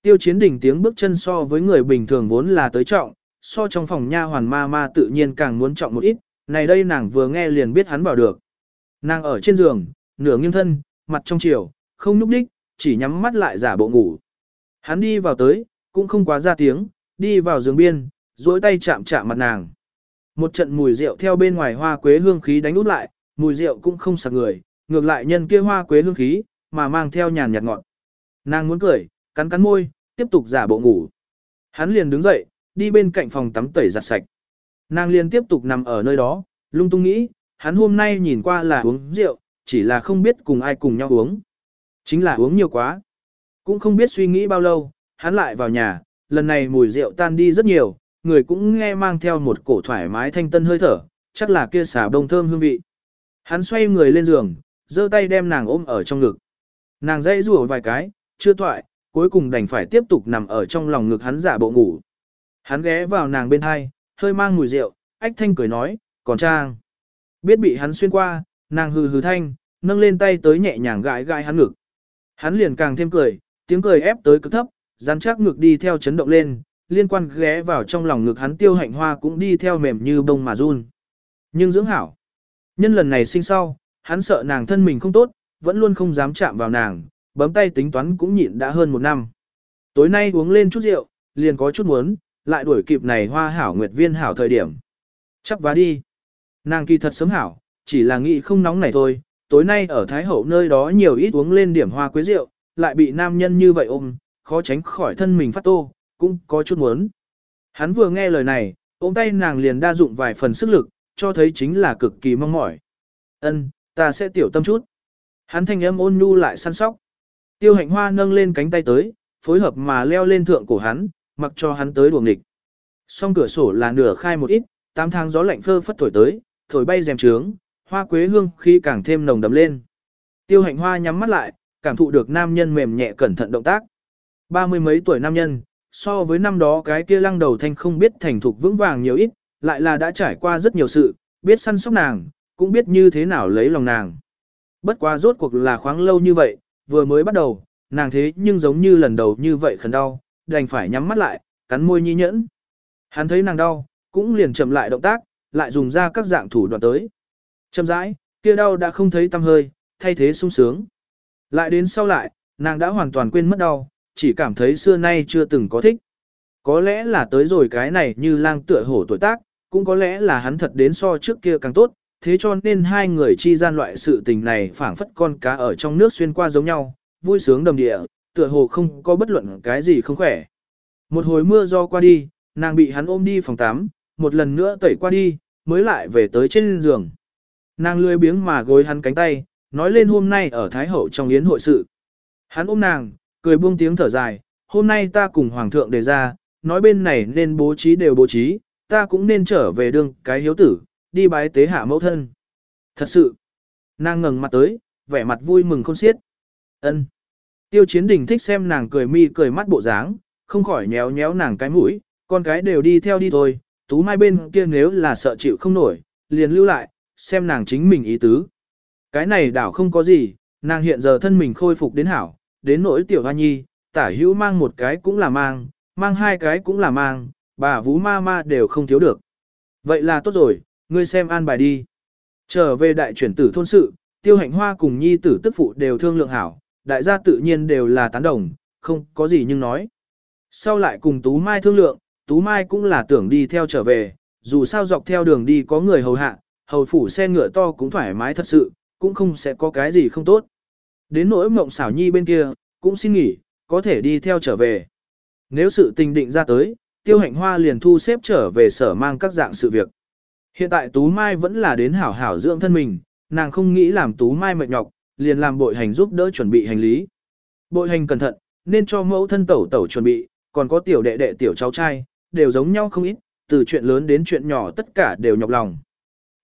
Tiêu chiến đỉnh tiếng bước chân so với người bình thường vốn là tới trọng, so trong phòng nha hoàn ma ma tự nhiên càng muốn trọng một ít, này đây nàng vừa nghe liền biết hắn bảo được. Nàng ở trên giường, nửa nghiêng thân, mặt trong chiều, không núp đích, chỉ nhắm mắt lại giả bộ ngủ. Hắn đi vào tới, cũng không quá ra tiếng, đi vào giường biên, duỗi tay chạm chạm mặt nàng. Một trận mùi rượu theo bên ngoài hoa quế hương khí đánh út lại, mùi rượu cũng không sạc người, ngược lại nhân kia hoa quế hương khí, mà mang theo nhàn nhạt ngọt. Nàng muốn cười, cắn cắn môi, tiếp tục giả bộ ngủ. Hắn liền đứng dậy, đi bên cạnh phòng tắm tẩy giặt sạch. Nàng liền tiếp tục nằm ở nơi đó, lung tung nghĩ, hắn hôm nay nhìn qua là uống rượu, chỉ là không biết cùng ai cùng nhau uống. Chính là uống nhiều quá. Cũng không biết suy nghĩ bao lâu, hắn lại vào nhà, lần này mùi rượu tan đi rất nhiều, người cũng nghe mang theo một cổ thoải mái thanh tân hơi thở, chắc là kia xà bông thơm hương vị. Hắn xoay người lên giường, giơ tay đem nàng ôm ở trong ngực. Nàng dây rủa vài cái, chưa thoại, cuối cùng đành phải tiếp tục nằm ở trong lòng ngực hắn giả bộ ngủ. Hắn ghé vào nàng bên hai, hơi mang mùi rượu, ách thanh cười nói, còn trang. Biết bị hắn xuyên qua, nàng hừ hừ thanh, nâng lên tay tới nhẹ nhàng gãi gãi hắn ngực. Hắn liền càng thêm cười, tiếng cười ép tới cực thấp, rắn chắc ngực đi theo chấn động lên, liên quan ghé vào trong lòng ngực hắn tiêu hạnh hoa cũng đi theo mềm như bông mà run. Nhưng dưỡng hảo. Nhân lần này sinh sau, hắn sợ nàng thân mình không tốt, vẫn luôn không dám chạm vào nàng, bấm tay tính toán cũng nhịn đã hơn một năm. Tối nay uống lên chút rượu, liền có chút muốn, lại đuổi kịp này hoa hảo nguyệt viên hảo thời điểm. Chắp vá đi. Nàng kỳ thật sớm hảo, chỉ là nghĩ không nóng này thôi, tối nay ở Thái Hậu nơi đó nhiều ít uống lên điểm hoa quế rượu, lại bị nam nhân như vậy ôm, khó tránh khỏi thân mình phát tô, cũng có chút muốn. Hắn vừa nghe lời này, ôm tay nàng liền đa dụng vài phần sức lực, cho thấy chính là cực kỳ mong mỏi. Ân, ta sẽ tiểu tâm chút. Hắn thanh âm ôn nhu lại săn sóc. Tiêu hạnh hoa nâng lên cánh tay tới, phối hợp mà leo lên thượng cổ hắn, mặc cho hắn tới đuồng địch. Song cửa sổ là nửa khai một ít, tám tháng gió lạnh phơ phất thổi tới, thổi bay rèm trướng, hoa quế hương khi càng thêm nồng đậm lên. Tiêu hạnh hoa nhắm mắt lại, cảm thụ được nam nhân mềm nhẹ cẩn thận động tác. Ba mươi mấy tuổi nam nhân, so với năm đó cái kia lăng đầu thanh không biết thành thục vững vàng nhiều ít, lại là đã trải qua rất nhiều sự, biết săn sóc nàng, cũng biết như thế nào lấy lòng nàng. Bất quá rốt cuộc là khoáng lâu như vậy, vừa mới bắt đầu, nàng thế nhưng giống như lần đầu như vậy khẩn đau, đành phải nhắm mắt lại, cắn môi nhi nhẫn. Hắn thấy nàng đau, cũng liền chậm lại động tác, lại dùng ra các dạng thủ đoạn tới. Chậm rãi, kia đau đã không thấy tâm hơi, thay thế sung sướng. Lại đến sau lại, nàng đã hoàn toàn quên mất đau, chỉ cảm thấy xưa nay chưa từng có thích. Có lẽ là tới rồi cái này như lang tựa hổ tuổi tác, cũng có lẽ là hắn thật đến so trước kia càng tốt, thế cho nên hai người chi gian loại sự tình này phảng phất con cá ở trong nước xuyên qua giống nhau, vui sướng đầm địa, tựa hồ không có bất luận cái gì không khỏe. Một hồi mưa do qua đi, nàng bị hắn ôm đi phòng tắm, một lần nữa tẩy qua đi, mới lại về tới trên giường. Nàng lười biếng mà gối hắn cánh tay, nói lên hôm nay ở Thái Hậu trong yến hội sự. Hắn ôm nàng, cười buông tiếng thở dài, hôm nay ta cùng Hoàng thượng đề ra, nói bên này nên bố trí đều bố trí, ta cũng nên trở về đường cái hiếu tử, đi bái tế hạ mẫu thân. Thật sự, nàng ngẩng mặt tới, vẻ mặt vui mừng không xiết. Ân. Tiêu chiến đình thích xem nàng cười mi cười mắt bộ dáng, không khỏi nhéo nhéo nàng cái mũi, con cái đều đi theo đi thôi, tú mai bên kia nếu là sợ chịu không nổi, liền lưu lại, xem nàng chính mình ý tứ. Cái này đảo không có gì, nàng hiện giờ thân mình khôi phục đến hảo, đến nỗi tiểu hoa nhi, tả hữu mang một cái cũng là mang, mang hai cái cũng là mang, bà vú ma ma đều không thiếu được. Vậy là tốt rồi, ngươi xem an bài đi. Trở về đại chuyển tử thôn sự, tiêu hạnh hoa cùng nhi tử tức phụ đều thương lượng hảo, đại gia tự nhiên đều là tán đồng, không có gì nhưng nói. Sau lại cùng Tú Mai thương lượng, Tú Mai cũng là tưởng đi theo trở về, dù sao dọc theo đường đi có người hầu hạ, hầu phủ xe ngựa to cũng thoải mái thật sự, cũng không sẽ có cái gì không tốt. Đến nỗi mộng xảo nhi bên kia, cũng xin nghỉ, có thể đi theo trở về. Nếu sự tình định ra tới, tiêu hạnh hoa liền thu xếp trở về sở mang các dạng sự việc. Hiện tại Tú Mai vẫn là đến hảo hảo dưỡng thân mình, nàng không nghĩ làm Tú Mai mệt nhọc, liền làm bội hành giúp đỡ chuẩn bị hành lý. Bội hành cẩn thận, nên cho mẫu thân tẩu tẩu chuẩn bị, còn có tiểu đệ đệ tiểu cháu trai, đều giống nhau không ít, từ chuyện lớn đến chuyện nhỏ tất cả đều nhọc lòng.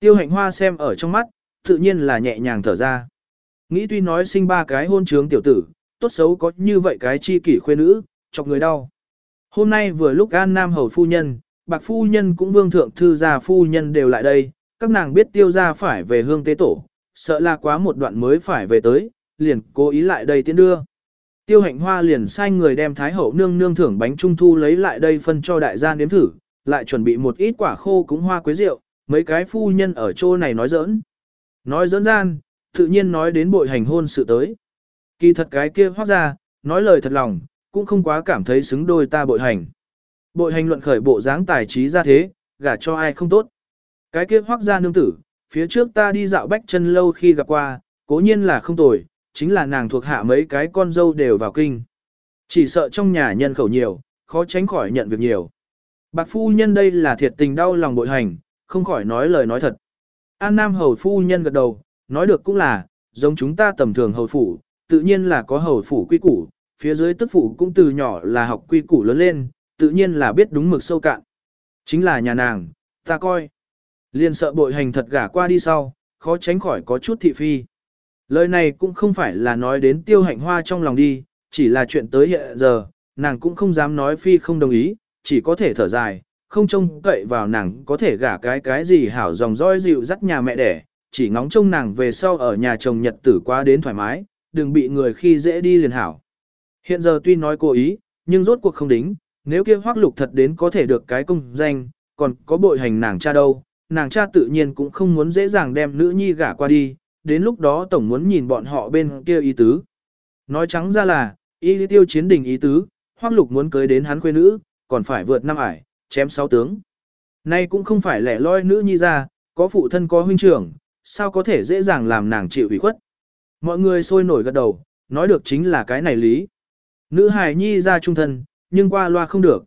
Tiêu hạnh hoa xem ở trong mắt, tự nhiên là nhẹ nhàng thở ra. Nghĩ tuy nói sinh ba cái hôn trướng tiểu tử, tốt xấu có như vậy cái chi kỷ khuê nữ, chọc người đau. Hôm nay vừa lúc An Nam Hầu Phu Nhân, Bạc Phu Nhân cũng Vương Thượng Thư Gia Phu Nhân đều lại đây, các nàng biết tiêu ra phải về hương tế tổ, sợ là quá một đoạn mới phải về tới, liền cố ý lại đây tiến đưa. Tiêu hạnh hoa liền sai người đem Thái Hậu nương nương thưởng bánh trung thu lấy lại đây phân cho đại gia nếm thử, lại chuẩn bị một ít quả khô cũng hoa quế rượu, mấy cái phu nhân ở chỗ này nói giỡn. Nói giỡn gian, tự nhiên nói đến bội hành hôn sự tới. Kỳ thật cái kia hoác ra, nói lời thật lòng, cũng không quá cảm thấy xứng đôi ta bội hành. Bội hành luận khởi bộ dáng tài trí ra thế, gả cho ai không tốt. Cái kia hoác ra nương tử, phía trước ta đi dạo bách chân lâu khi gặp qua, cố nhiên là không tồi, chính là nàng thuộc hạ mấy cái con dâu đều vào kinh. Chỉ sợ trong nhà nhân khẩu nhiều, khó tránh khỏi nhận việc nhiều. Bạc phu nhân đây là thiệt tình đau lòng bội hành, không khỏi nói lời nói thật. An Nam hầu phu nhân gật đầu, nói được cũng là, giống chúng ta tầm thường hầu phủ, tự nhiên là có hầu phủ quy củ, phía dưới tức phụ cũng từ nhỏ là học quy củ lớn lên, tự nhiên là biết đúng mực sâu cạn. Chính là nhà nàng, ta coi. Liền sợ bội hành thật gả qua đi sau, khó tránh khỏi có chút thị phi. Lời này cũng không phải là nói đến tiêu hạnh hoa trong lòng đi, chỉ là chuyện tới hiện giờ, nàng cũng không dám nói phi không đồng ý, chỉ có thể thở dài, không trông cậy vào nàng có thể gả cái cái gì hảo dòng roi dịu dắt nhà mẹ đẻ, chỉ ngóng trông nàng về sau ở nhà chồng nhật tử qua đến thoải mái, đừng bị người khi dễ đi liền hảo. Hiện giờ tuy nói cố ý, nhưng rốt cuộc không đính, nếu kia hoác lục thật đến có thể được cái công danh, còn có bội hành nàng cha đâu, nàng cha tự nhiên cũng không muốn dễ dàng đem nữ nhi gả qua đi, đến lúc đó tổng muốn nhìn bọn họ bên kia ý tứ. Nói trắng ra là, ý tiêu chiến đình ý tứ, hoác lục muốn cưới đến hắn quê nữ, còn phải vượt năm ải, chém sáu tướng. Nay cũng không phải lẻ loi nữ nhi ra, có phụ thân có huynh trưởng, sao có thể dễ dàng làm nàng chịu ủy khuất. Mọi người sôi nổi gật đầu, nói được chính là cái này lý. Nữ hài nhi ra trung thân, nhưng qua loa không được.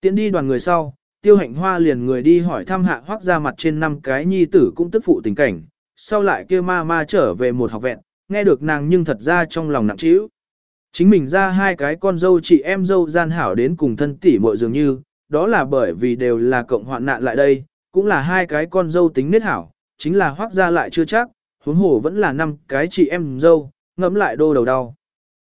Tiến đi đoàn người sau, tiêu hạnh hoa liền người đi hỏi thăm hạ hoác ra mặt trên năm cái nhi tử cũng tức phụ tình cảnh, sau lại kêu ma ma trở về một học vẹn, nghe được nàng nhưng thật ra trong lòng nặng trĩu. Chính mình ra hai cái con dâu chị em dâu gian hảo đến cùng thân tỷ muội dường như, đó là bởi vì đều là cộng hoạn nạn lại đây, cũng là hai cái con dâu tính nết hảo, chính là hoác ra lại chưa chắc, huống hồ vẫn là năm cái chị em dâu, ngẫm lại đô đầu đau.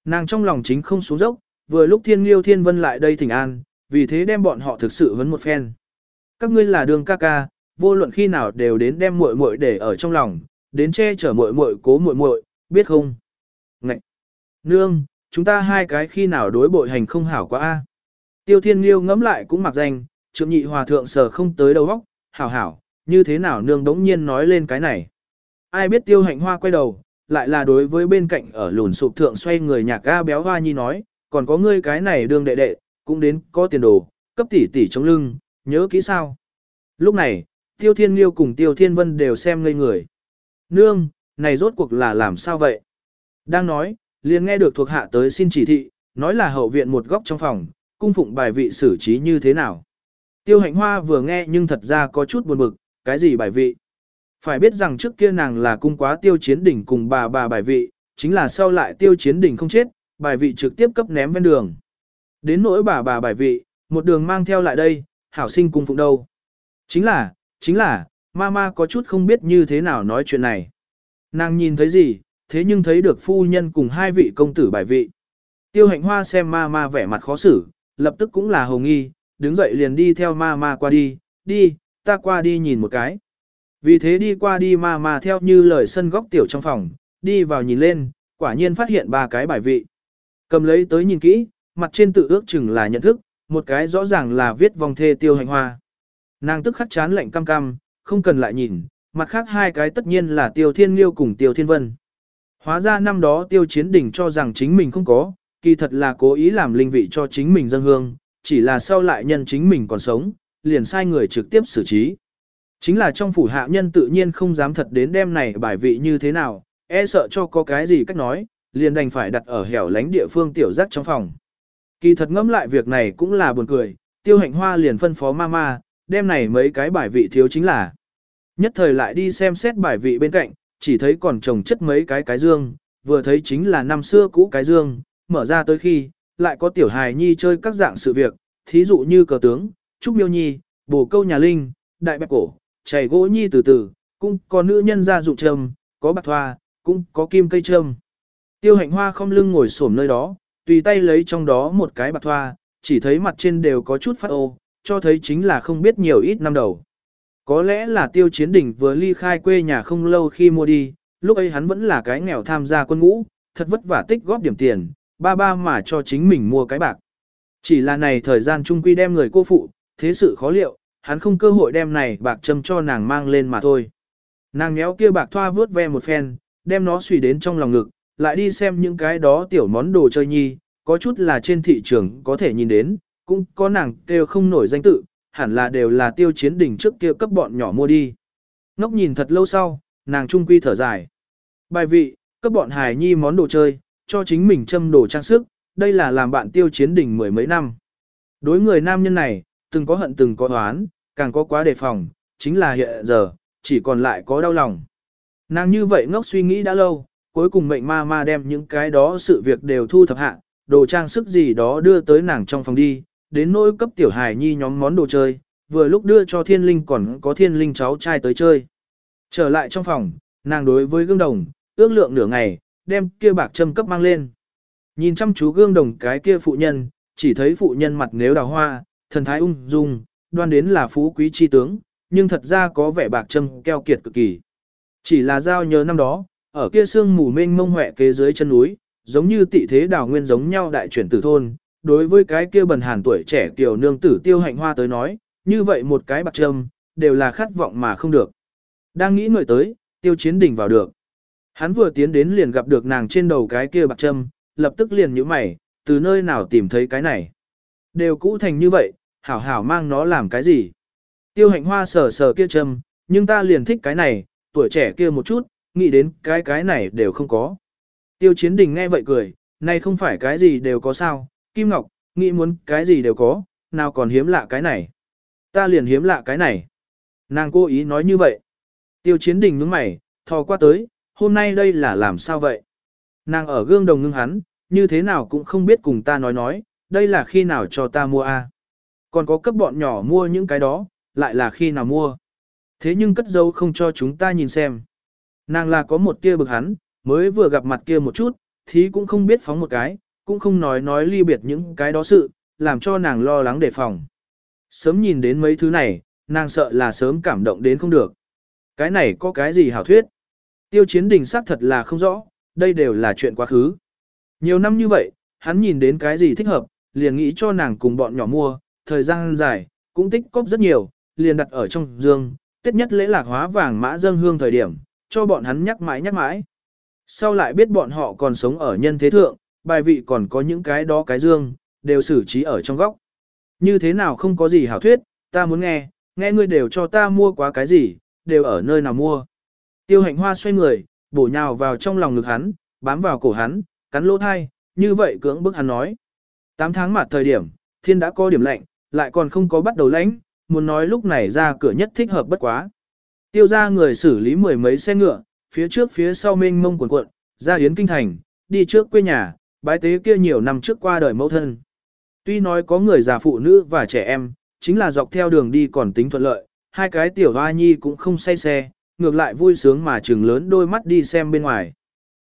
Nàng trong lòng chính không xuống dốc, vừa lúc thiên liêu thiên vân lại đây thỉnh an, vì thế đem bọn họ thực sự vấn một phen. Các ngươi là đường ca ca, vô luận khi nào đều đến đem muội muội để ở trong lòng, đến che chở muội muội cố muội muội, biết không? Ngậy! Nương, chúng ta hai cái khi nào đối bội hành không hảo quá a? Tiêu Thiên Liêu ngẫm lại cũng mặc danh, trượng nhị hòa thượng sở không tới đầu óc, hảo hảo, như thế nào nương đống nhiên nói lên cái này. Ai biết tiêu hạnh hoa quay đầu, lại là đối với bên cạnh ở lùn sụp thượng xoay người nhạc ga béo hoa nhi nói, còn có ngươi cái này đương đệ đệ, cũng đến có tiền đồ, cấp tỷ tỷ chống lưng, nhớ kỹ sao. Lúc này, tiêu thiên liêu cùng tiêu thiên vân đều xem ngây người. Nương, này rốt cuộc là làm sao vậy? Đang nói, liền nghe được thuộc hạ tới xin chỉ thị, nói là hậu viện một góc trong phòng, cung phụng bài vị xử trí như thế nào. Tiêu hạnh hoa vừa nghe nhưng thật ra có chút buồn bực, cái gì bài vị? Phải biết rằng trước kia nàng là cung quá tiêu chiến đỉnh cùng bà bà bài vị, chính là sau lại tiêu chiến đỉnh không chết, bài vị trực tiếp cấp ném ven đường. Đến nỗi bà bà bài vị, một đường mang theo lại đây, hảo sinh cung phụng đâu. Chính là, chính là, mama có chút không biết như thế nào nói chuyện này. Nàng nhìn thấy gì, thế nhưng thấy được phu nhân cùng hai vị công tử bài vị. Tiêu hạnh hoa xem mama vẻ mặt khó xử, lập tức cũng là hồng nghi, đứng dậy liền đi theo mama qua đi, đi, ta qua đi nhìn một cái. Vì thế đi qua đi mama theo như lời sân góc tiểu trong phòng, đi vào nhìn lên, quả nhiên phát hiện ba cái bài vị. Cầm lấy tới nhìn kỹ, mặt trên tự ước chừng là nhận thức, một cái rõ ràng là viết vòng thê tiêu hành hoa. Nàng tức khắc chán lạnh cam cam, không cần lại nhìn, mặt khác hai cái tất nhiên là tiêu thiên liêu cùng tiêu thiên vân. Hóa ra năm đó tiêu chiến đỉnh cho rằng chính mình không có, kỳ thật là cố ý làm linh vị cho chính mình dân hương, chỉ là sau lại nhân chính mình còn sống, liền sai người trực tiếp xử trí. Chính là trong phủ hạ nhân tự nhiên không dám thật đến đêm này bài vị như thế nào, e sợ cho có cái gì cách nói, liền đành phải đặt ở hẻo lánh địa phương tiểu giác trong phòng. Kỳ thật ngẫm lại việc này cũng là buồn cười, tiêu hạnh hoa liền phân phó mama, đêm này mấy cái bài vị thiếu chính là. Nhất thời lại đi xem xét bài vị bên cạnh, chỉ thấy còn trồng chất mấy cái cái dương, vừa thấy chính là năm xưa cũ cái dương, mở ra tới khi, lại có tiểu hài nhi chơi các dạng sự việc, thí dụ như cờ tướng, trúc miêu nhi, bồ câu nhà linh, đại bẹp cổ, chảy gỗ nhi từ từ, cũng có nữ nhân ra dụng trầm, có bạc thoa, cũng có kim cây trâm. Tiêu hạnh hoa không lưng ngồi xổm nơi đó, tùy tay lấy trong đó một cái bạc thoa, chỉ thấy mặt trên đều có chút phát ô, cho thấy chính là không biết nhiều ít năm đầu. Có lẽ là tiêu chiến đỉnh vừa ly khai quê nhà không lâu khi mua đi, lúc ấy hắn vẫn là cái nghèo tham gia quân ngũ, thật vất vả tích góp điểm tiền, ba ba mà cho chính mình mua cái bạc. Chỉ là này thời gian trung quy đem người cô phụ, thế sự khó liệu, hắn không cơ hội đem này bạc châm cho nàng mang lên mà thôi. Nàng nhéo kia bạc thoa vướt ve một phen, đem nó xùy đến trong lòng ngực, lại đi xem những cái đó tiểu món đồ chơi nhi, có chút là trên thị trường có thể nhìn đến, cũng có nàng kêu không nổi danh tự, hẳn là đều là tiêu chiến đỉnh trước kia cấp bọn nhỏ mua đi. Ngốc nhìn thật lâu sau, nàng trung quy thở dài. Bài vị, cấp bọn hài nhi món đồ chơi, cho chính mình châm đồ trang sức, đây là làm bạn tiêu chiến đỉnh mười mấy năm. Đối người nam nhân này, từng có hận từng có oán, càng có quá đề phòng, chính là hiện giờ, chỉ còn lại có đau lòng. Nàng như vậy ngốc suy nghĩ đã lâu, cuối cùng mệnh ma ma đem những cái đó sự việc đều thu thập hạ, đồ trang sức gì đó đưa tới nàng trong phòng đi, đến nỗi cấp tiểu hài nhi nhóm món đồ chơi, vừa lúc đưa cho thiên linh còn có thiên linh cháu trai tới chơi. Trở lại trong phòng, nàng đối với gương đồng, ước lượng nửa ngày, đem kia bạc châm cấp mang lên. Nhìn chăm chú gương đồng cái kia phụ nhân, chỉ thấy phụ nhân mặt nếu đào hoa, thần thái ung dung, đoan đến là phú quý chi tướng, nhưng thật ra có vẻ bạc châm keo kiệt cực kỳ. Chỉ là giao nhớ năm đó, ở kia sương mù mênh mông huệ kế dưới chân núi, giống như tị thế đào nguyên giống nhau đại chuyển tử thôn, đối với cái kia bần hàn tuổi trẻ tiểu nương tử tiêu hạnh hoa tới nói, như vậy một cái bạc trâm đều là khát vọng mà không được. Đang nghĩ ngợi tới, tiêu chiến đỉnh vào được. Hắn vừa tiến đến liền gặp được nàng trên đầu cái kia bạc trâm lập tức liền nhíu mày, từ nơi nào tìm thấy cái này. Đều cũ thành như vậy, hảo hảo mang nó làm cái gì. Tiêu hạnh hoa sờ sờ kia trâm nhưng ta liền thích cái này, tuổi trẻ kia một chút, nghĩ đến cái cái này đều không có. Tiêu chiến đình nghe vậy cười, này không phải cái gì đều có sao, Kim Ngọc, nghĩ muốn cái gì đều có, nào còn hiếm lạ cái này. Ta liền hiếm lạ cái này. Nàng cố ý nói như vậy. Tiêu chiến đình nhướng mày, thò qua tới, hôm nay đây là làm sao vậy? Nàng ở gương đồng ngưng hắn, như thế nào cũng không biết cùng ta nói nói, đây là khi nào cho ta mua a? Còn có cấp bọn nhỏ mua những cái đó, lại là khi nào mua? Thế nhưng cất dấu không cho chúng ta nhìn xem. Nàng là có một tia bực hắn, mới vừa gặp mặt kia một chút, thì cũng không biết phóng một cái, cũng không nói nói ly biệt những cái đó sự, làm cho nàng lo lắng đề phòng. Sớm nhìn đến mấy thứ này, nàng sợ là sớm cảm động đến không được. Cái này có cái gì hảo thuyết? Tiêu chiến đình xác thật là không rõ, đây đều là chuyện quá khứ. Nhiều năm như vậy, hắn nhìn đến cái gì thích hợp, liền nghĩ cho nàng cùng bọn nhỏ mua, thời gian dài, cũng tích cóp rất nhiều, liền đặt ở trong dương, tết nhất lễ lạc hóa vàng mã dâng hương thời điểm, cho bọn hắn nhắc mãi nhắc mãi. Sau lại biết bọn họ còn sống ở nhân thế thượng, bài vị còn có những cái đó cái dương, đều xử trí ở trong góc. Như thế nào không có gì hảo thuyết, ta muốn nghe, nghe ngươi đều cho ta mua quá cái gì, đều ở nơi nào mua. Tiêu hạnh hoa xoay người, bổ nhào vào trong lòng ngực hắn, bám vào cổ hắn, cắn lỗ thai, như vậy cưỡng bức hắn nói. Tám tháng mặt thời điểm, thiên đã có điểm lạnh, lại còn không có bắt đầu lạnh, muốn nói lúc này ra cửa nhất thích hợp bất quá. Tiêu ra người xử lý mười mấy xe ngựa, phía trước phía sau mênh mông quần cuộn, ra yến kinh thành, đi trước quê nhà, bái tế kia nhiều năm trước qua đời mẫu thân. Tuy nói có người già phụ nữ và trẻ em, chính là dọc theo đường đi còn tính thuận lợi, hai cái tiểu hoa nhi cũng không say xe, ngược lại vui sướng mà trừng lớn đôi mắt đi xem bên ngoài.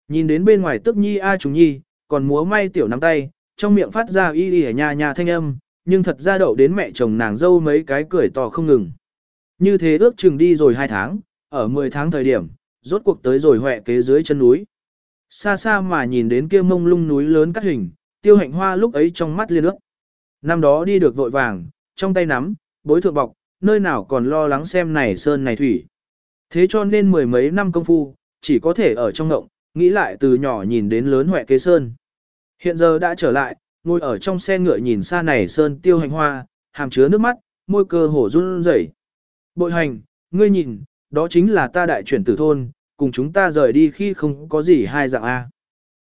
Nhìn đến bên ngoài tức nhi a trùng nhi, còn múa may tiểu nắm tay, trong miệng phát ra y y nhà nhà thanh âm, nhưng thật ra đậu đến mẹ chồng nàng dâu mấy cái cười to không ngừng. Như thế ước chừng đi rồi hai tháng, ở 10 tháng thời điểm, rốt cuộc tới rồi huệ kế dưới chân núi. Xa xa mà nhìn đến kia mông lung núi lớn cắt hình, tiêu hạnh hoa lúc ấy trong mắt liên ước. Năm đó đi được vội vàng, trong tay nắm, bối thượng bọc, nơi nào còn lo lắng xem này sơn này thủy. Thế cho nên mười mấy năm công phu, chỉ có thể ở trong ngộng, nghĩ lại từ nhỏ nhìn đến lớn huệ kế sơn. Hiện giờ đã trở lại, ngồi ở trong xe ngựa nhìn xa này sơn tiêu hành hoa, hàm chứa nước mắt, môi cơ hổ run rẩy. Bội hành, ngươi nhìn, đó chính là ta đại chuyển tử thôn, cùng chúng ta rời đi khi không có gì hai dạng A.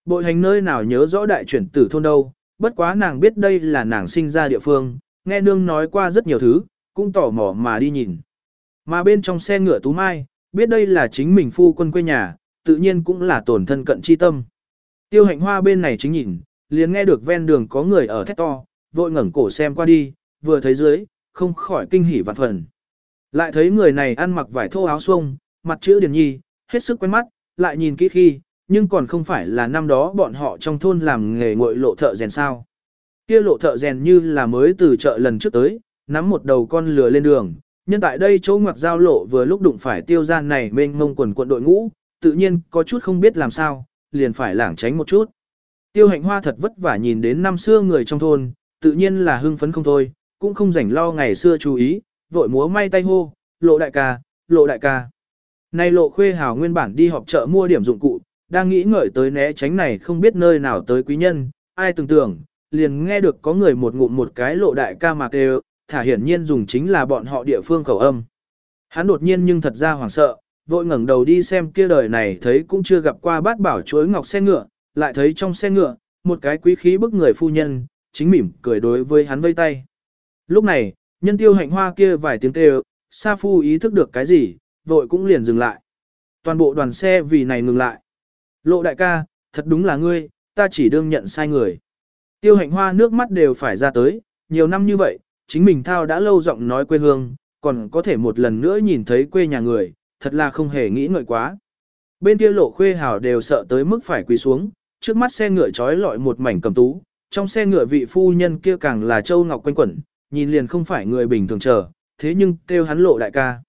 Bội hành nơi nào nhớ rõ đại chuyển tử thôn đâu, bất quá nàng biết đây là nàng sinh ra địa phương, nghe nương nói qua rất nhiều thứ, cũng tỏ mò mà đi nhìn. Mà bên trong xe ngựa Tú Mai, biết đây là chính mình phu quân quê nhà, tự nhiên cũng là tổn thân cận chi tâm. Tiêu hạnh hoa bên này chính nhìn, liền nghe được ven đường có người ở thét to, vội ngẩng cổ xem qua đi, vừa thấy dưới, không khỏi kinh hỉ vạn phần. Lại thấy người này ăn mặc vải thô áo xuông, mặt chữ điền nhi, hết sức quen mắt, lại nhìn kỹ khi, nhưng còn không phải là năm đó bọn họ trong thôn làm nghề ngội lộ thợ rèn sao. Kia lộ thợ rèn như là mới từ chợ lần trước tới, nắm một đầu con lừa lên đường, nhân tại đây chỗ ngoặc giao lộ vừa lúc đụng phải tiêu gian này mênh mông quần quận đội ngũ, tự nhiên có chút không biết làm sao, liền phải lảng tránh một chút. Tiêu hạnh hoa thật vất vả nhìn đến năm xưa người trong thôn, tự nhiên là hưng phấn không thôi, cũng không rảnh lo ngày xưa chú ý, vội múa may tay hô, lộ đại ca, lộ đại ca. Nay lộ khuê hào nguyên bản đi họp chợ mua điểm dụng cụ, đang nghĩ ngợi tới né tránh này không biết nơi nào tới quý nhân, ai tưởng tưởng, liền nghe được có người một ngụm một cái lộ đại ca mạc đều, thả hiển nhiên dùng chính là bọn họ địa phương khẩu âm. Hắn đột nhiên nhưng thật ra hoảng sợ, vội ngẩng đầu đi xem kia đời này thấy cũng chưa gặp qua bát bảo chuối ngọc xe ngựa, lại thấy trong xe ngựa, một cái quý khí bức người phu nhân, chính mỉm cười đối với hắn vây tay. Lúc này, nhân tiêu hạnh hoa kia vài tiếng kêu, Sa Phu ý thức được cái gì, vội cũng liền dừng lại. Toàn bộ đoàn xe vì này ngừng lại. Lộ đại ca, thật đúng là ngươi, ta chỉ đương nhận sai người. Tiêu hạnh hoa nước mắt đều phải ra tới, nhiều năm như vậy, chính mình thao đã lâu giọng nói quê hương, còn có thể một lần nữa nhìn thấy quê nhà người, thật là không hề nghĩ ngợi quá. Bên kia lộ khuê hào đều sợ tới mức phải quỳ xuống, trước mắt xe ngựa trói lọi một mảnh cầm tú, trong xe ngựa vị phu nhân kia càng là châu ngọc quanh quẩn, nhìn liền không phải người bình thường chờ, thế nhưng kêu hắn lộ đại ca.